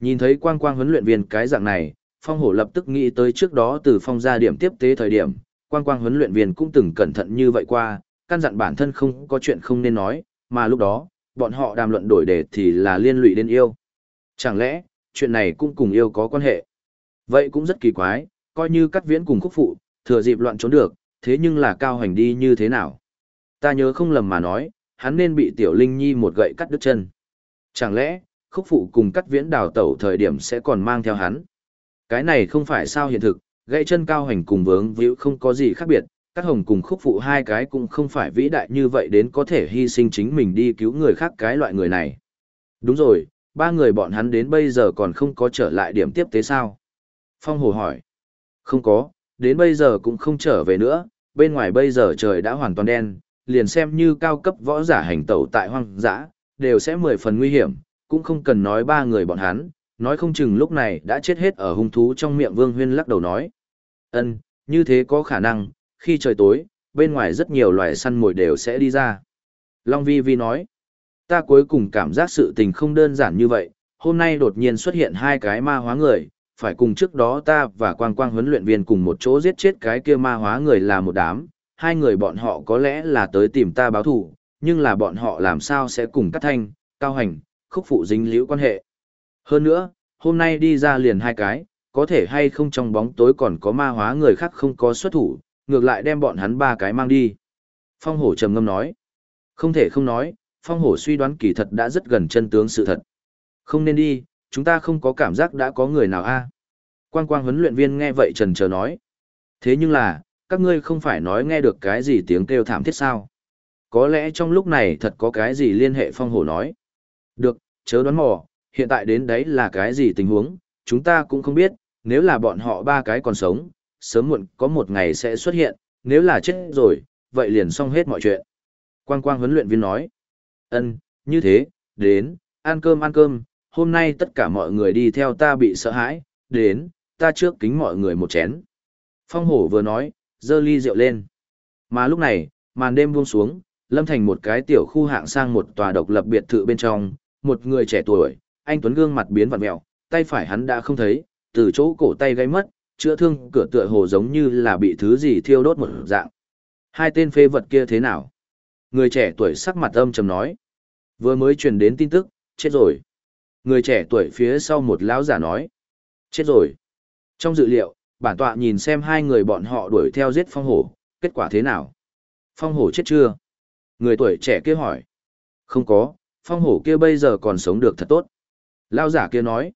Speaker 1: Nhìn thấy quang quang huấn luyện viên cái dạng này, phong hổ lập tức nghĩ tới trước đó từ phong ra điểm tiếp tế thời điểm, quang quang huấn luyện viên cũng từng cẩn thận như vậy qua, căn dặn bản thân không có chuyện không nên nói, mà lúc đó, bọn họ đàm luận đổi đề thì là liên lụy đến yêu. Chẳng lẽ, chuyện này cũng cùng yêu có quan hệ? Vậy cũng rất kỳ quái, coi như cắt viễn cùng khúc phụ, thừa dịp loạn trốn được, thế nhưng là cao hành đi như thế nào? Ta nhớ không lầm mà nói, hắn nên bị tiểu linh nhi một gậy cắt đứt chân. Chẳng lẽ, khúc phụ cùng cắt viễn đào tẩu thời điểm sẽ còn mang theo hắn? Cái này không phải sao hiện thực, gãy chân cao hành cùng vướng víu không có gì khác biệt, các hồng cùng khúc phụ hai cái cũng không phải vĩ đại như vậy đến có thể hy sinh chính mình đi cứu người khác cái loại người này. Đúng rồi, ba người bọn hắn đến bây giờ còn không có trở lại điểm tiếp tế sao? Phong Hồ hỏi. Không có, đến bây giờ cũng không trở về nữa, bên ngoài bây giờ trời đã hoàn toàn đen, liền xem như cao cấp võ giả hành tẩu tại hoang dã, đều sẽ mười phần nguy hiểm, cũng không cần nói ba người bọn hắn, nói không chừng lúc này đã chết hết ở hung thú trong miệng Vương Huyên lắc đầu nói. Ân, như thế có khả năng, khi trời tối, bên ngoài rất nhiều loài săn mồi đều sẽ đi ra. Long Vi Vi nói, ta cuối cùng cảm giác sự tình không đơn giản như vậy, hôm nay đột nhiên xuất hiện hai cái ma hóa người, phải cùng trước đó ta và quang quang huấn luyện viên cùng một chỗ giết chết cái kia ma hóa người là một đám, hai người bọn họ có lẽ là tới tìm ta báo thù, nhưng là bọn họ làm sao sẽ cùng cắt thanh, cao hành, khúc phụ dính liễu quan hệ. Hơn nữa, hôm nay đi ra liền hai cái, có thể hay không trong bóng tối còn có ma hóa người khác không có xuất thủ, ngược lại đem bọn hắn ba cái mang đi. Phong hổ trầm ngâm nói. Không thể không nói, phong hổ suy đoán kỳ thật đã rất gần chân tướng sự thật. Không nên đi, chúng ta không có cảm giác đã có người nào a. Quang quang huấn luyện viên nghe vậy trần chờ nói. Thế nhưng là, các ngươi không phải nói nghe được cái gì tiếng kêu thảm thiết sao? Có lẽ trong lúc này thật có cái gì liên hệ phong hổ nói. Được, chớ đoán mò, hiện tại đến đấy là cái gì tình huống, chúng ta cũng không biết, nếu là bọn họ ba cái còn sống, sớm muộn có một ngày sẽ xuất hiện, nếu là chết rồi, vậy liền xong hết mọi chuyện. Quang quang huấn luyện viên nói, ân, như thế, đến, ăn cơm ăn cơm, hôm nay tất cả mọi người đi theo ta bị sợ hãi, đến, ta trước kính mọi người một chén. Phong hổ vừa nói, dơ ly rượu lên. Mà lúc này, màn đêm buông xuống, lâm thành một cái tiểu khu hạng sang một tòa độc lập biệt thự bên trong, một người trẻ tuổi, anh Tuấn gương mặt biến vặn mẹo, tay phải hắn đã không thấy, từ chỗ cổ tay gây mất, chữa thương cửa tựa hồ giống như là bị thứ gì thiêu đốt một dạng. Hai tên phê vật kia thế nào? Người trẻ tuổi sắc mặt âm trầm nói. Vừa mới truyền đến tin tức, chết rồi. Người trẻ tuổi phía sau một lão giả nói. Chết rồi. Trong dự liệu, bản tọa nhìn xem hai người bọn họ đuổi theo giết phong hổ, kết quả thế nào? Phong hổ chết chưa? Người tuổi trẻ kia hỏi. Không có, phong hổ kia bây giờ còn sống được thật tốt. Lão giả kia nói.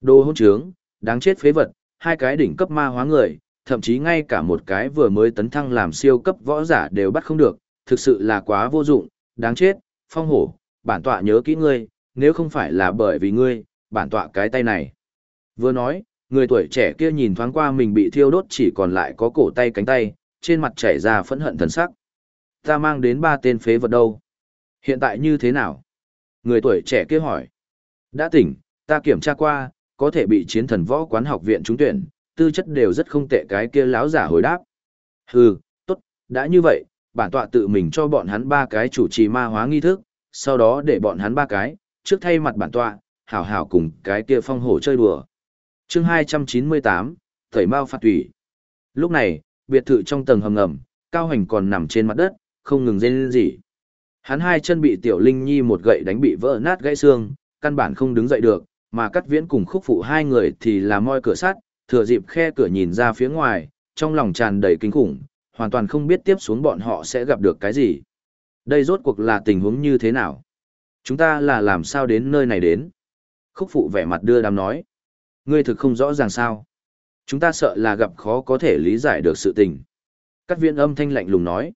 Speaker 1: Đồ hôn trướng, đáng chết phế vật, hai cái đỉnh cấp ma hóa người, thậm chí ngay cả một cái vừa mới tấn thăng làm siêu cấp võ giả đều bắt không được, thực sự là quá vô dụng, đáng chết, phong hổ, bản tọa nhớ kỹ ngươi, nếu không phải là bởi vì ngươi, bản tọa cái tay này. Vừa nói, người tuổi trẻ kia nhìn thoáng qua mình bị thiêu đốt chỉ còn lại có cổ tay cánh tay, trên mặt chảy ra phẫn hận thần sắc. Ta mang đến ba tên phế vật đâu? Hiện tại như thế nào? Người tuổi trẻ kia hỏi. Đã tỉnh, ta kiểm tra qua, có thể bị chiến thần võ quán học viện trúng tuyển, tư chất đều rất không tệ cái kia láo giả hồi đáp. Hừ, tốt, đã như vậy, bản tọa tự mình cho bọn hắn ba cái chủ trì ma hóa nghi thức, sau đó để bọn hắn ba cái, trước thay mặt bản tọa, hảo hảo cùng cái kia phong hổ chơi đùa. chương 298, Thầy Mao phạt tủy. Lúc này, biệt thự trong tầng hầm ngầm, Cao Hành còn nằm trên mặt đất, không ngừng rên gì. Hắn hai chân bị Tiểu Linh Nhi một gậy đánh bị vỡ nát gãy xương, căn bản không đứng dậy được, mà cắt viễn cùng khúc phụ hai người thì là moi cửa sắt, thừa dịp khe cửa nhìn ra phía ngoài, trong lòng tràn đầy kinh khủng, hoàn toàn không biết tiếp xuống bọn họ sẽ gặp được cái gì. Đây rốt cuộc là tình huống như thế nào? Chúng ta là làm sao đến nơi này đến? Khúc phụ vẻ mặt đưa đám nói. Ngươi thực không rõ ràng sao? Chúng ta sợ là gặp khó có thể lý giải được sự tình. Cắt Viễn âm thanh lạnh lùng nói.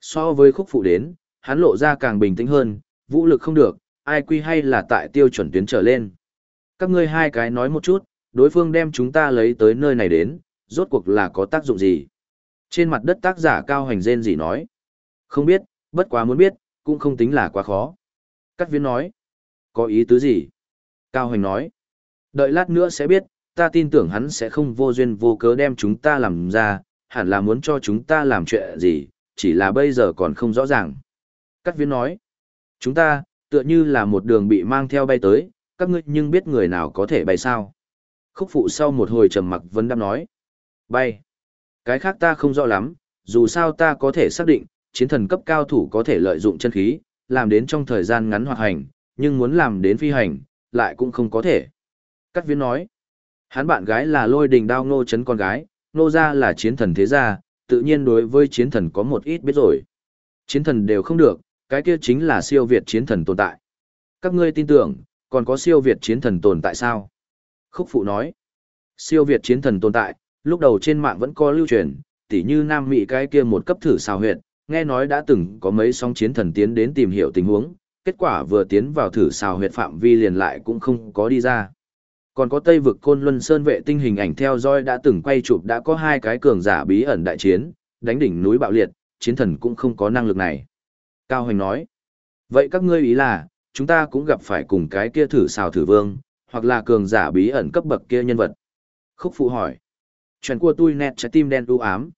Speaker 1: So với khúc phụ đến, hắn lộ ra càng bình tĩnh hơn, vũ lực không được, ai quy hay là tại tiêu chuẩn tuyến trở lên. Các ngươi hai cái nói một chút, đối phương đem chúng ta lấy tới nơi này đến, rốt cuộc là có tác dụng gì? Trên mặt đất tác giả cao hành rên gì nói? Không biết, bất quá muốn biết, cũng không tính là quá khó. Cắt viên nói. Có ý tứ gì? Cao hành nói. Đợi lát nữa sẽ biết, ta tin tưởng hắn sẽ không vô duyên vô cớ đem chúng ta làm ra, hẳn là muốn cho chúng ta làm chuyện gì, chỉ là bây giờ còn không rõ ràng. Cắt viên nói. Chúng ta, tựa như là một đường bị mang theo bay tới, các ngươi nhưng biết người nào có thể bay sao? Khúc phụ sau một hồi trầm mặc vấn đáp nói. Bay. Cái khác ta không rõ lắm, dù sao ta có thể xác định, chiến thần cấp cao thủ có thể lợi dụng chân khí, làm đến trong thời gian ngắn hoạt hành, nhưng muốn làm đến phi hành, lại cũng không có thể. Cắt viễn nói. Hắn bạn gái là lôi đình đao ngô chấn con gái, nô gia là chiến thần thế gia, tự nhiên đối với chiến thần có một ít biết rồi. Chiến thần đều không được, cái kia chính là siêu việt chiến thần tồn tại. Các ngươi tin tưởng, còn có siêu việt chiến thần tồn tại sao? Khúc phụ nói, siêu việt chiến thần tồn tại, lúc đầu trên mạng vẫn có lưu truyền, tỉ như Nam Mỹ cái kia một cấp thử xào huyệt, nghe nói đã từng có mấy song chiến thần tiến đến tìm hiểu tình huống, kết quả vừa tiến vào thử xào huyệt phạm vi liền lại cũng không có đi ra. Còn có Tây vực Côn Luân Sơn vệ tinh hình ảnh theo dõi đã từng quay chụp đã có hai cái cường giả bí ẩn đại chiến, đánh đỉnh núi bạo liệt, chiến thần cũng không có năng lực này. Cao Hoành nói, vậy các ngươi ý là, chúng ta cũng gặp phải cùng cái kia thử xào thử vương, hoặc là cường giả bí ẩn cấp bậc kia nhân vật. Khúc phụ hỏi, chuyện của tôi nét trái tim đen u ám.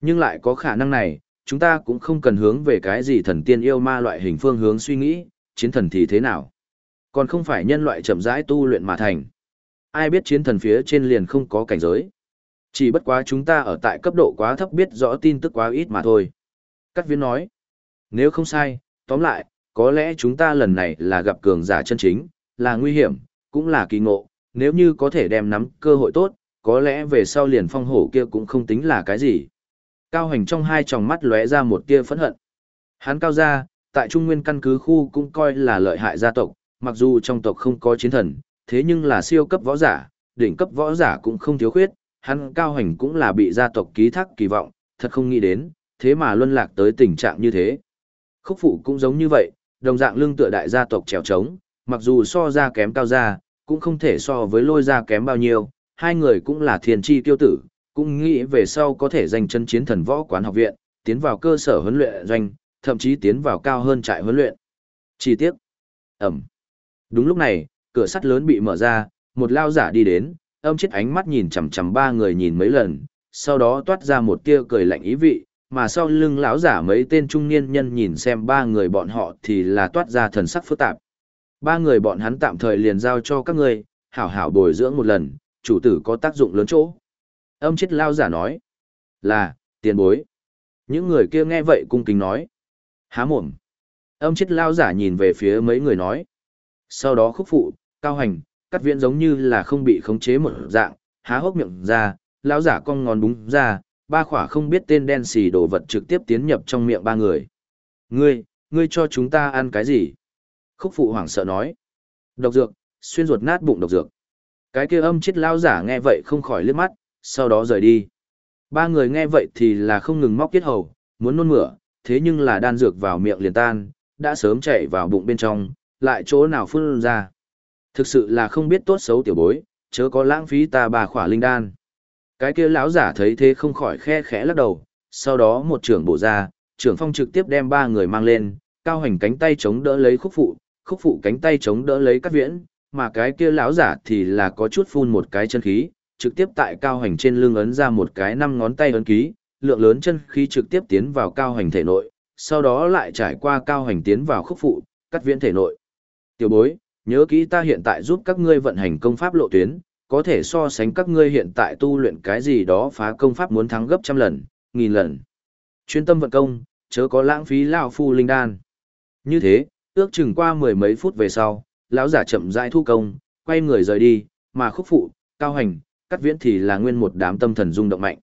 Speaker 1: Nhưng lại có khả năng này, chúng ta cũng không cần hướng về cái gì thần tiên yêu ma loại hình phương hướng suy nghĩ, chiến thần thì thế nào. Còn không phải nhân loại chậm rãi tu luyện mà thành. Ai biết chiến thần phía trên liền không có cảnh giới. Chỉ bất quá chúng ta ở tại cấp độ quá thấp biết rõ tin tức quá ít mà thôi. Cắt viên nói, nếu không sai, tóm lại, có lẽ chúng ta lần này là gặp cường giả chân chính, là nguy hiểm, cũng là kỳ ngộ, nếu như có thể đem nắm cơ hội tốt, có lẽ về sau liền phong hổ kia cũng không tính là cái gì. Cao hành trong hai tròng mắt lóe ra một tia phẫn hận. Hắn cao ra, tại Trung Nguyên căn cứ khu cũng coi là lợi hại gia tộc, mặc dù trong tộc không có chiến thần, thế nhưng là siêu cấp võ giả, đỉnh cấp võ giả cũng không thiếu khuyết, hắn cao hành cũng là bị gia tộc ký thác kỳ vọng, thật không nghĩ đến, thế mà luân lạc tới tình trạng như thế. Khúc phụ cũng giống như vậy, đồng dạng lưng tựa đại gia tộc trèo trống, mặc dù so ra kém cao gia, cũng không thể so với lôi gia kém bao nhiêu, hai người cũng là thiền chi tiêu tử, cũng nghĩ về sau có thể giành chân chiến thần võ quán học viện, tiến vào cơ sở huấn luyện doanh, thậm chí tiến vào cao hơn trại huấn luyện. Chi tiết. Ẩm. Đúng lúc này, cửa sắt lớn bị mở ra, một lao giả đi đến, âm chết ánh mắt nhìn chằm chằm ba người nhìn mấy lần, sau đó toát ra một tia cười lạnh ý vị, mà sau lưng lão giả mấy tên trung niên nhân nhìn xem ba người bọn họ thì là toát ra thần sắc phức tạp. Ba người bọn hắn tạm thời liền giao cho các ngươi, hảo hảo bồi dưỡng một lần, chủ tử có tác dụng lớn chỗ. Âm chết lao giả nói, là, tiền bối. Những người kia nghe vậy cung kính nói, há mồm. Âm chết lao giả nhìn về phía mấy người nói. Sau đó khúc phụ, cao hành, cắt viễn giống như là không bị khống chế một dạng, há hốc miệng ra, lão giả cong ngón búng ra, ba khỏa không biết tên đen xì đồ vật trực tiếp tiến nhập trong miệng ba người. Ngươi, ngươi cho chúng ta ăn cái gì? Khúc phụ hoảng sợ nói. Độc dược, xuyên ruột nát bụng độc dược. Cái kia âm chết lao giả nghe vậy không khỏi liếc mắt, sau đó rời đi. Ba người nghe vậy thì là không ngừng móc kết hầu, muốn nôn mửa, thế nhưng là đan dược vào miệng liền tan, đã sớm chạy vào bụng bên trong, lại chỗ nào phun ra. Thực sự là không biết tốt xấu tiểu bối, chớ có lãng phí ta bà khỏa linh đan. Cái kia lão giả thấy thế không khỏi khe khẽ lắc đầu, sau đó một trưởng bổ ra, trưởng phong trực tiếp đem ba người mang lên, cao hành cánh tay chống đỡ lấy khúc phụ, khúc phụ cánh tay chống đỡ lấy cắt viễn, mà cái kia lão giả thì là có chút phun một cái chân khí, trực tiếp tại cao hành trên lưng ấn ra một cái năm ngón tay ấn ký, lượng lớn chân khí trực tiếp tiến vào cao hành thể nội, sau đó lại trải qua cao hành tiến vào khúc phụ, cắt viễn thể nội. Tiểu bối, nhớ kỹ ta hiện tại giúp các ngươi vận hành công pháp lộ tuyến, có thể so sánh các ngươi hiện tại tu luyện cái gì đó phá công pháp muốn thắng gấp trăm lần, nghìn lần. Chuyên tâm vận công, chớ có lãng phí lão phu linh đan. Như thế, ước chừng qua mười mấy phút về sau, lão giả chậm rãi thu công, quay người rời đi, mà khúc phụ, cao hành, cắt viễn thì là nguyên một đám tâm thần rung động mạnh.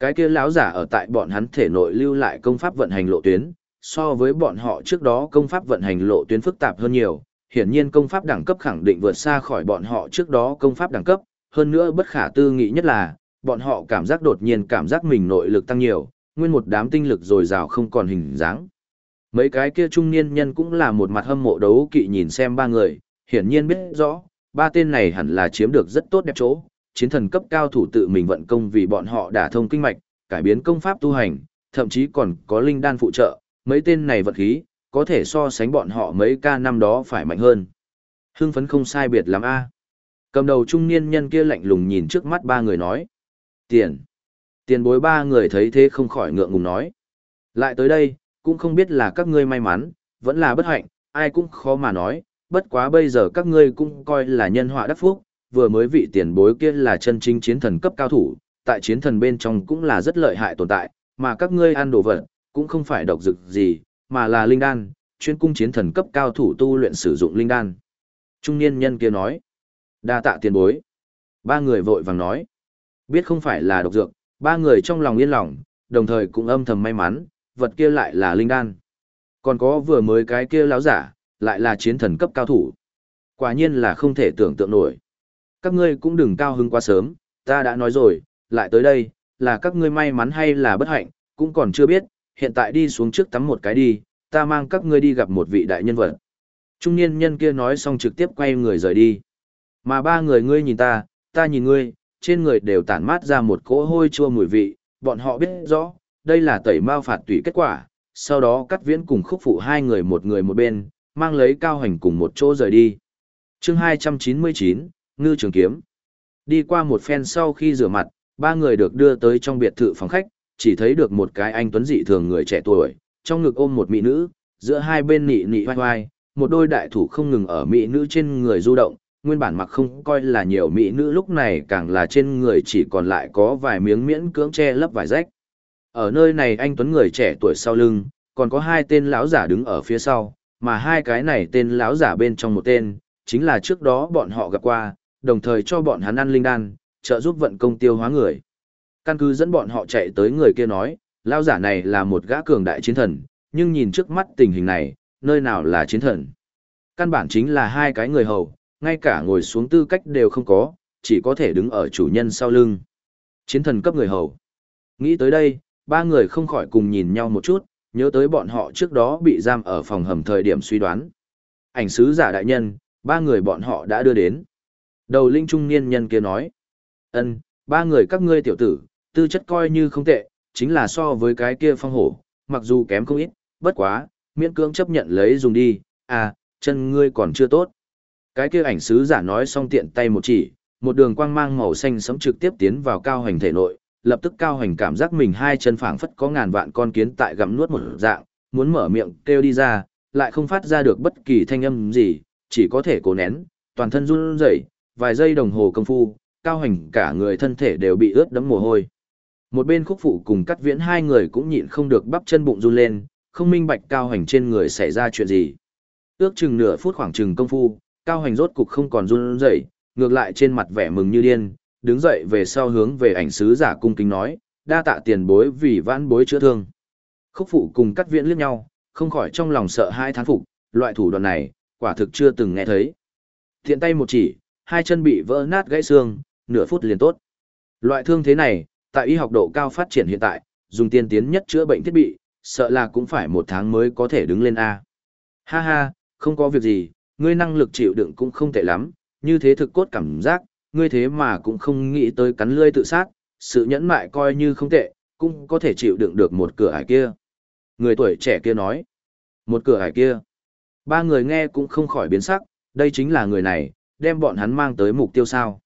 Speaker 1: Cái kia lão giả ở tại bọn hắn thể nội lưu lại công pháp vận hành lộ tuyến, so với bọn họ trước đó công pháp vận hành lộ tuyến phức tạp hơn nhiều, hiển nhiên công pháp đẳng cấp khẳng định vượt xa khỏi bọn họ trước đó công pháp đẳng cấp, hơn nữa bất khả tư nghị nhất là, bọn họ cảm giác đột nhiên cảm giác mình nội lực tăng nhiều, nguyên một đám tinh lực dồi dào không còn hình dáng. Mấy cái kia trung niên nhân cũng là một mặt hâm mộ đấu kỵ nhìn xem ba người, hiển nhiên biết rõ, ba tên này hẳn là chiếm được rất tốt đẹp chỗ, chiến thần cấp cao thủ tự mình vận công vì bọn họ đả thông kinh mạch, cải biến công pháp tu hành, thậm chí còn có linh đan phụ trợ, mấy tên này vận khí, có thể so sánh bọn họ mấy ca năm đó phải mạnh hơn. Hưng phấn không sai biệt lắm a. Cầm đầu trung niên nhân kia lạnh lùng nhìn trước mắt ba người nói. Tiền. Tiền bối ba người thấy thế không khỏi ngượng ngùng nói. Lại tới đây, cũng không biết là các ngươi may mắn, vẫn là bất hạnh, ai cũng khó mà nói, bất quá bây giờ các ngươi cũng coi là nhân họa đắc phúc, vừa mới vị tiền bối kia là chân chính chiến thần cấp cao thủ, tại chiến thần bên trong cũng là rất lợi hại tồn tại, mà các ngươi ăn đồ vật, cũng không phải độc dược gì, mà là linh đan, chuyên cung chiến thần cấp cao thủ tu luyện sử dụng linh đan. Trung niên nhân kia nói, đa tạ tiền bối. Ba người vội vàng nói, biết không phải là độc dược, ba người trong lòng yên lòng, đồng thời cũng âm thầm may mắn, vật kia lại là linh đan. Còn có vừa mới cái kia láo giả, lại là chiến thần cấp cao thủ. Quả nhiên là không thể tưởng tượng nổi. Các ngươi cũng đừng cao hứng quá sớm, ta đã nói rồi, lại tới đây, là các ngươi may mắn hay là bất hạnh, cũng còn chưa biết, hiện tại đi xuống trước tắm một cái đi, ta mang các ngươi đi gặp một vị đại nhân vật. Trung niên nhân kia nói xong trực tiếp quay người rời đi. Mà ba người ngươi nhìn ta, ta nhìn ngươi, trên người đều tản mát ra một cỗ hôi chua mùi vị, bọn họ biết rõ, đây là tẩy mao phạt tùy kết quả, sau đó cắt viễn cùng khúc phụ hai người một người một bên, mang lấy cao hành cùng một chỗ rời đi. chương 299, Ngư Trường Kiếm. Đi qua một phen sau khi rửa mặt, ba người được đưa tới trong biệt thự phòng khách, chỉ thấy được một cái anh tuấn dị thường người trẻ tuổi, trong ngực ôm một mỹ nữ, giữa hai bên nị nị vai vai, một đôi đại thủ không ngừng ở mỹ nữ trên người du động, nguyên bản mặc không coi là nhiều mỹ nữ lúc này càng là trên người chỉ còn lại có vài miếng miễn cưỡng che lấp vài rách. Ở nơi này anh tuấn người trẻ tuổi sau lưng, còn có hai tên lão giả đứng ở phía sau, mà hai cái này tên lão giả bên trong một tên, chính là trước đó bọn họ gặp qua, đồng thời cho bọn hắn ăn linh đan, trợ giúp vận công tiêu hóa người. Căn cứ dẫn bọn họ chạy tới người kia nói, lão giả này là một gã cường đại chiến thần, nhưng nhìn trước mắt tình hình này, nơi nào là chiến thần. Căn bản chính là hai cái người hầu, ngay cả ngồi xuống tư cách đều không có, chỉ có thể đứng ở chủ nhân sau lưng. Chiến thần cấp người hầu. Nghĩ tới đây, ba người không khỏi cùng nhìn nhau một chút, nhớ tới bọn họ trước đó bị giam ở phòng hầm thời điểm suy đoán. Ảnh sứ giả đại nhân, ba người bọn họ đã đưa đến. Đầu linh trung niên nhân kia nói. ân ba người các ngươi tiểu tử, tư chất coi như không tệ, chính là so với cái kia phong hổ, mặc dù kém không ít, bất quá, miễn cưỡng chấp nhận lấy dùng đi, à, chân ngươi còn chưa tốt. Cái kia ảnh sứ giả nói xong tiện tay một chỉ, một đường quang mang màu xanh sẫm trực tiếp tiến vào cao hành thể nội, lập tức cao hành cảm giác mình hai chân phảng phất có ngàn vạn con kiến tại gặm nuốt một dạng, muốn mở miệng kêu đi ra, lại không phát ra được bất kỳ thanh âm gì, chỉ có thể cố nén, toàn thân run rẩy, vài giây đồng hồ công phu, cao hành cả người thân thể đều bị ướt đẫm mồ hôi. Một bên khúc phụ cùng cắt viễn hai người cũng nhịn không được bắp chân bụng run lên, không minh bạch cao hành trên người xảy ra chuyện gì. Ước chừng nửa phút khoảng chừng công phu, cao hành rốt cục không còn run rẩy, ngược lại trên mặt vẻ mừng như điên, đứng dậy về sau hướng về ảnh sứ giả cung kính nói, đa tạ tiền bối vì vãn bối chữa thương. Khúc phụ cùng cắt viễn liếc nhau, không khỏi trong lòng sợ hai thán phục, loại thủ đoạn này, quả thực chưa từng nghe thấy. Thiện tay một chỉ, hai chân bị vỡ nát gãy xương, nửa phút liền tốt. Loại thương thế này, tại y học độ cao phát triển hiện tại, dùng tiên tiến nhất chữa bệnh thiết bị, sợ là cũng phải một tháng mới có thể đứng lên A. Ha ha, không có việc gì, ngươi năng lực chịu đựng cũng không tệ lắm, như thế thực cốt cảm giác, ngươi thế mà cũng không nghĩ tới cắn lươi tự sát, sự nhẫn mại coi như không tệ, cũng có thể chịu đựng được một cửa ải kia. Người tuổi trẻ kia nói, một cửa ải kia. Ba người nghe cũng không khỏi biến sắc, đây chính là người này, đem bọn hắn mang tới mục tiêu sao.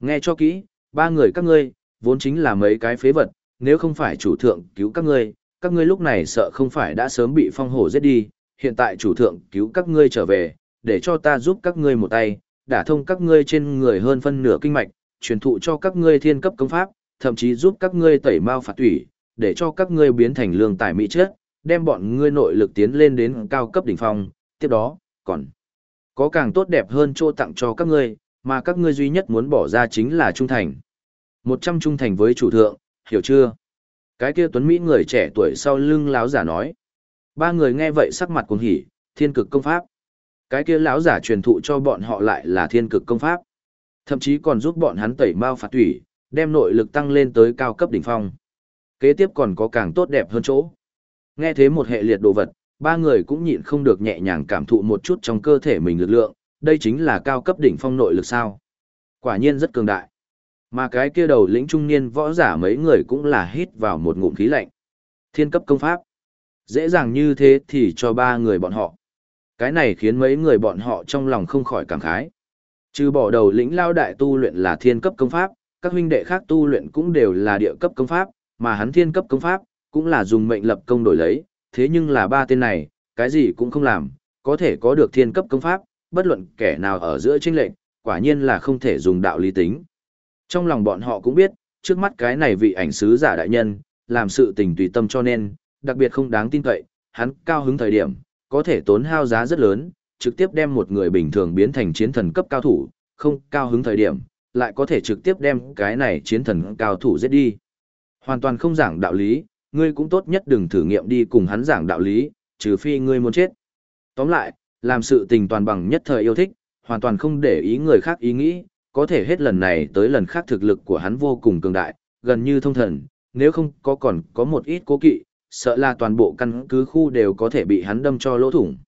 Speaker 1: Nghe cho kỹ, ba người các ngươi, vốn chính là mấy cái phế vật, nếu không phải chủ thượng cứu các ngươi, các ngươi lúc này sợ không phải đã sớm bị phong hổ giết đi, hiện tại chủ thượng cứu các ngươi trở về, để cho ta giúp các ngươi một tay, đả thông các ngươi trên người hơn phân nửa kinh mạch, truyền thụ cho các ngươi thiên cấp công pháp, thậm chí giúp các ngươi tẩy mao phạt tủy, để cho các ngươi biến thành lương tài mỹ chất, đem bọn ngươi nội lực tiến lên đến cao cấp đỉnh phong, tiếp đó, còn có càng tốt đẹp hơn chỗ tặng cho các ngươi, mà các ngươi duy nhất muốn bỏ ra chính là trung thành. Một trăm trung thành với chủ thượng, hiểu chưa? Cái kia tuấn Mỹ người trẻ tuổi sau lưng lão giả nói. Ba người nghe vậy sắc mặt cuồng hỉ, thiên cực công pháp. Cái kia lão giả truyền thụ cho bọn họ lại là thiên cực công pháp. Thậm chí còn giúp bọn hắn tẩy mao phạt tủy, đem nội lực tăng lên tới cao cấp đỉnh phong. Kế tiếp còn có càng tốt đẹp hơn chỗ. Nghe thế một hệ liệt đồ vật, ba người cũng nhịn không được nhẹ nhàng cảm thụ một chút trong cơ thể mình lực lượng, đây chính là cao cấp đỉnh phong nội lực sao. Quả nhiên rất cường đại. Mà cái kia đầu lĩnh trung niên võ giả mấy người cũng là hít vào một ngụm khí lạnh. Thiên cấp công pháp. Dễ dàng như thế thì cho ba người bọn họ. Cái này khiến mấy người bọn họ trong lòng không khỏi cảm khái. Trừ bỏ đầu lĩnh lao đại tu luyện là thiên cấp công pháp, các huynh đệ khác tu luyện cũng đều là địa cấp công pháp, mà hắn thiên cấp công pháp, cũng là dùng mệnh lập công đổi lấy, thế nhưng là ba tên này, cái gì cũng không làm, có thể có được thiên cấp công pháp, bất luận kẻ nào ở giữa chênh lệnh, quả nhiên là không thể dùng đạo lý tính. Trong lòng bọn họ cũng biết, trước mắt cái này vị ảnh sứ giả đại nhân, làm sự tình tùy tâm cho nên, đặc biệt không đáng tin cậy, hắn cao hứng thời điểm, có thể tốn hao giá rất lớn, trực tiếp đem một người bình thường biến thành chiến thần cấp cao thủ, không cao hứng thời điểm, lại có thể trực tiếp đem cái này chiến thần cao thủ giết đi. Hoàn toàn không giảng đạo lý, ngươi cũng tốt nhất đừng thử nghiệm đi cùng hắn giảng đạo lý, trừ phi ngươi muốn chết. Tóm lại, làm sự tình toàn bằng nhất thời yêu thích, hoàn toàn không để ý người khác ý nghĩ, có thể hết lần này tới lần khác thực lực của hắn vô cùng cường đại, gần như thông thần, nếu không có còn có một ít cố kỵ, sợ là toàn bộ căn cứ khu đều có thể bị hắn đâm cho lỗ thủng.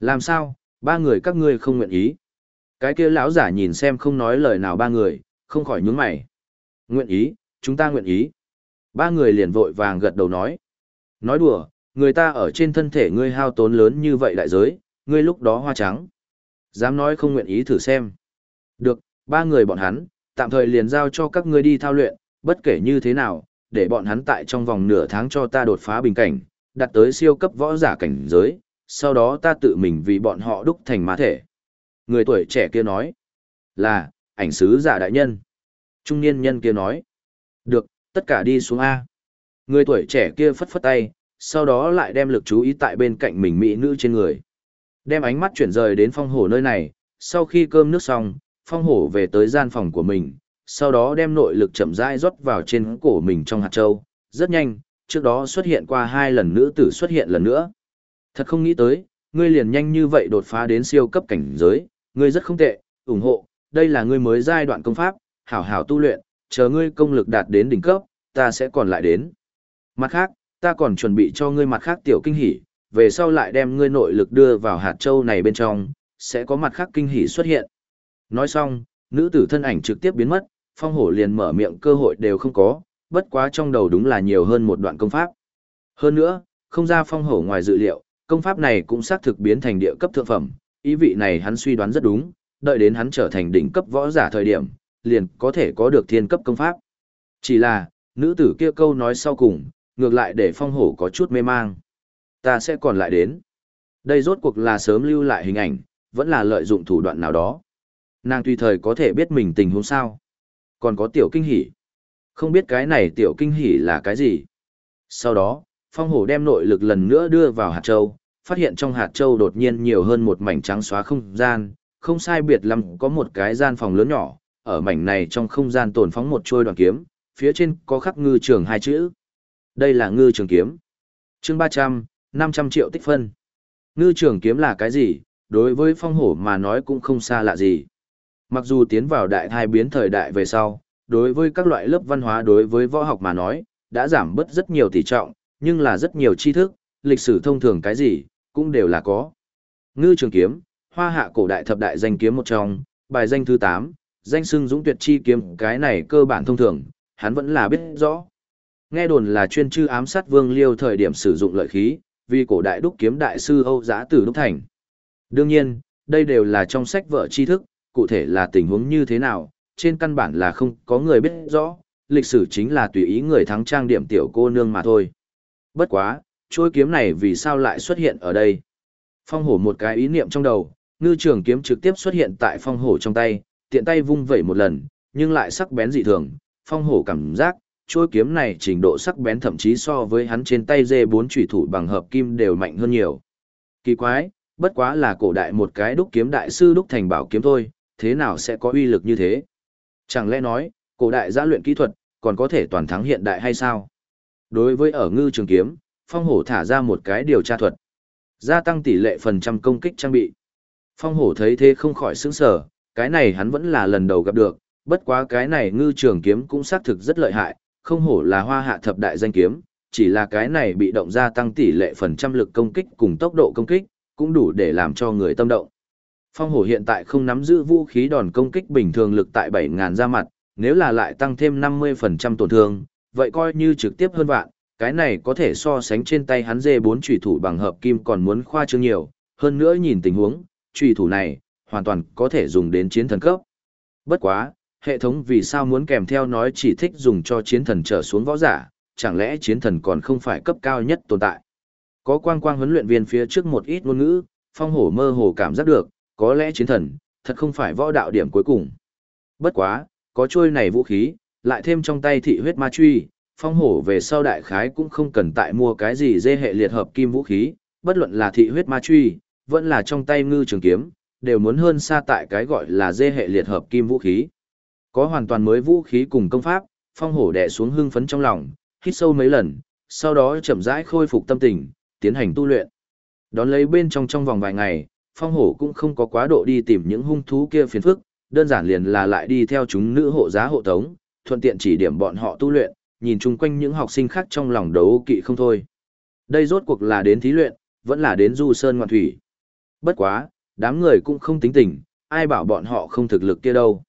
Speaker 1: Làm sao, ba người các ngươi không nguyện ý. Cái kia lão giả nhìn xem không nói lời nào ba người, không khỏi nhướng mày. Nguyện ý, chúng ta nguyện ý. Ba người liền vội vàng gật đầu nói. Nói đùa, người ta ở trên thân thể ngươi hao tốn lớn như vậy đại giới, ngươi lúc đó hoa trắng. Dám nói không nguyện ý thử xem. Được, ba người bọn hắn, tạm thời liền giao cho các ngươi đi thao luyện, bất kể như thế nào, để bọn hắn tại trong vòng nửa tháng cho ta đột phá bình cảnh, đạt tới siêu cấp võ giả cảnh giới, sau đó ta tự mình vì bọn họ đúc thành ma thể. Người tuổi trẻ kia nói, là, ảnh sứ giả đại nhân. Trung niên nhân kia nói, được, tất cả đi xuống A. Người tuổi trẻ kia phất phất tay, sau đó lại đem lực chú ý tại bên cạnh mình mỹ nữ trên người. Đem ánh mắt chuyển rời đến phong hổ nơi này, sau khi cơm nước xong, phong hổ về tới gian phòng của mình, sau đó đem nội lực chậm rãi rót vào trên cổ mình trong hạt châu. Rất nhanh, trước đó xuất hiện qua hai lần nữ tử xuất hiện lần nữa. Thật không nghĩ tới, ngươi liền nhanh như vậy đột phá đến siêu cấp cảnh giới, ngươi rất không tệ, ủng hộ, đây là ngươi mới giai đoạn công pháp, hảo hảo tu luyện, chờ ngươi công lực đạt đến đỉnh cấp, ta sẽ còn lại đến. Mặt khác, ta còn chuẩn bị cho ngươi mặt khác tiểu kinh hỉ, về sau lại đem ngươi nội lực đưa vào hạt châu này bên trong, sẽ có mặt khác kinh hỉ xuất hiện. Nói xong, nữ tử thân ảnh trực tiếp biến mất, phong hổ liền mở miệng cơ hội đều không có, bất quá trong đầu đúng là nhiều hơn một đoạn công pháp. Hơn nữa, không ra phong hổ ngoài dự liệu, công pháp này cũng xác thực biến thành địa cấp thượng phẩm, ý vị này hắn suy đoán rất đúng, đợi đến hắn trở thành đỉnh cấp võ giả thời điểm, liền có thể có được thiên cấp công pháp. Chỉ là, nữ tử kia câu nói sau cùng, ngược lại để phong hổ có chút mê mang. Ta sẽ còn lại đến. Đây rốt cuộc là sớm lưu lại hình ảnh, vẫn là lợi dụng thủ đoạn nào đó. Nàng tùy thời có thể biết mình tình huống sao. Còn có tiểu kinh hỉ. Không biết cái này tiểu kinh hỉ là cái gì. Sau đó, phong hổ đem nội lực lần nữa đưa vào hạt châu, phát hiện trong hạt châu đột nhiên nhiều hơn một mảnh trắng xóa không gian, không sai biệt lắm có một cái gian phòng lớn nhỏ, ở mảnh này trong không gian tồn phóng một trôi đoàn kiếm, phía trên có khắc ngư trường hai chữ. Đây là ngư trường kiếm. chương 300, 500 triệu tích phân. Ngư trường kiếm là cái gì, đối với phong hổ mà nói cũng không xa lạ gì. Mặc dù tiến vào đại thai biến thời đại về sau, đối với các loại lớp văn hóa đối với võ học mà nói, đã giảm bớt rất nhiều tỷ trọng, nhưng là rất nhiều tri thức, lịch sử thông thường cái gì, cũng đều là có. Ngư trường kiếm, hoa hạ cổ đại thập đại danh kiếm một trong, bài danh thứ 8, danh sưng dũng tuyệt chi kiếm cái này cơ bản thông thường, hắn vẫn là biết rõ. Nghe đồn là chuyên chư ám sát vương liêu thời điểm sử dụng lợi khí, vì cổ đại đúc kiếm đại sư Âu Giã Tử đúc thành. Đương nhiên, đây đều là trong sách vở tri thức, cụ thể là tình huống như thế nào, trên căn bản là không có người biết rõ, lịch sử chính là tùy ý người thắng trang điểm tiểu cô nương mà thôi. Bất quá, chuôi kiếm này vì sao lại xuất hiện ở đây? Phong hổ một cái ý niệm trong đầu, ngư trường kiếm trực tiếp xuất hiện tại phong hổ trong tay, tiện tay vung vẩy một lần, nhưng lại sắc bén dị thường. Phong hổ cảm giác, chuôi kiếm này trình độ sắc bén thậm chí so với hắn trên tay dê bốn chủy thủ bằng hợp kim đều mạnh hơn nhiều. Kỳ quái, bất quá là cổ đại một cái đúc kiếm đại sư đúc thành bảo kiếm thôi, thế nào sẽ có uy lực như thế? Chẳng lẽ nói, cổ đại giã luyện kỹ thuật, còn có thể toàn thắng hiện đại hay sao? Đối với ở ngư trường kiếm, phong hổ thả ra một cái điều tra thuật. Gia tăng tỷ lệ phần trăm công kích trang bị. Phong hổ thấy thế không khỏi sững sờ, cái này hắn vẫn là lần đầu gặp được, bất quá cái này ngư trường kiếm cũng xác thực rất lợi hại, không hổ là hoa hạ thập đại danh kiếm, chỉ là cái này bị động gia tăng tỷ lệ phần trăm lực công kích cùng tốc độ công kích, cũng đủ để làm cho người tâm động. Phong hổ hiện tại không nắm giữ vũ khí đòn công kích bình thường lực tại 7.000 ra mặt, nếu là lại tăng thêm 50% tổn thương, vậy coi như trực tiếp hơn vạn, cái này có thể so sánh trên tay hắn dê 4 trùy thủ bằng hợp kim còn muốn khoa trương nhiều, hơn nữa nhìn tình huống, trùy thủ này, hoàn toàn có thể dùng đến chiến thần cấp. Bất quá, hệ thống vì sao muốn kèm theo nói chỉ thích dùng cho chiến thần trở xuống võ giả, chẳng lẽ chiến thần còn không phải cấp cao nhất tồn tại. Có quang quang huấn luyện viên phía trước một ít ngôn ngữ, phong hổ mơ hồ cảm giác được, có lẽ chiến thần, thật không phải võ đạo điểm cuối cùng. Bất quá, có trôi này vũ khí, lại thêm trong tay thị huyết ma truy, phong hổ về sau đại khái cũng không cần tại mua cái gì dê hệ liệt hợp kim vũ khí, bất luận là thị huyết ma truy, vẫn là trong tay ngư trường kiếm, đều muốn hơn xa tại cái gọi là dê hệ liệt hợp kim vũ khí. Có hoàn toàn mới vũ khí cùng công pháp, phong hổ đè xuống hưng phấn trong lòng, hít sâu mấy lần, sau đó chậm rãi khôi phục tâm tình, tiến hành tu luyện. Đón lấy bên trong trong vòng vài ngày, phong hổ cũng không có quá độ đi tìm những hung thú kia phiền phức, đơn giản liền là lại đi theo chúng nữ hộ giá hộ tống, thuận tiện chỉ điểm bọn họ tu luyện, nhìn chung quanh những học sinh khác trong lòng đấu kỵ không thôi. Đây rốt cuộc là đến thí luyện, vẫn là đến du sơn ngoạn thủy. Bất quá, đám người cũng không tính tình, ai bảo bọn họ không thực lực kia đâu.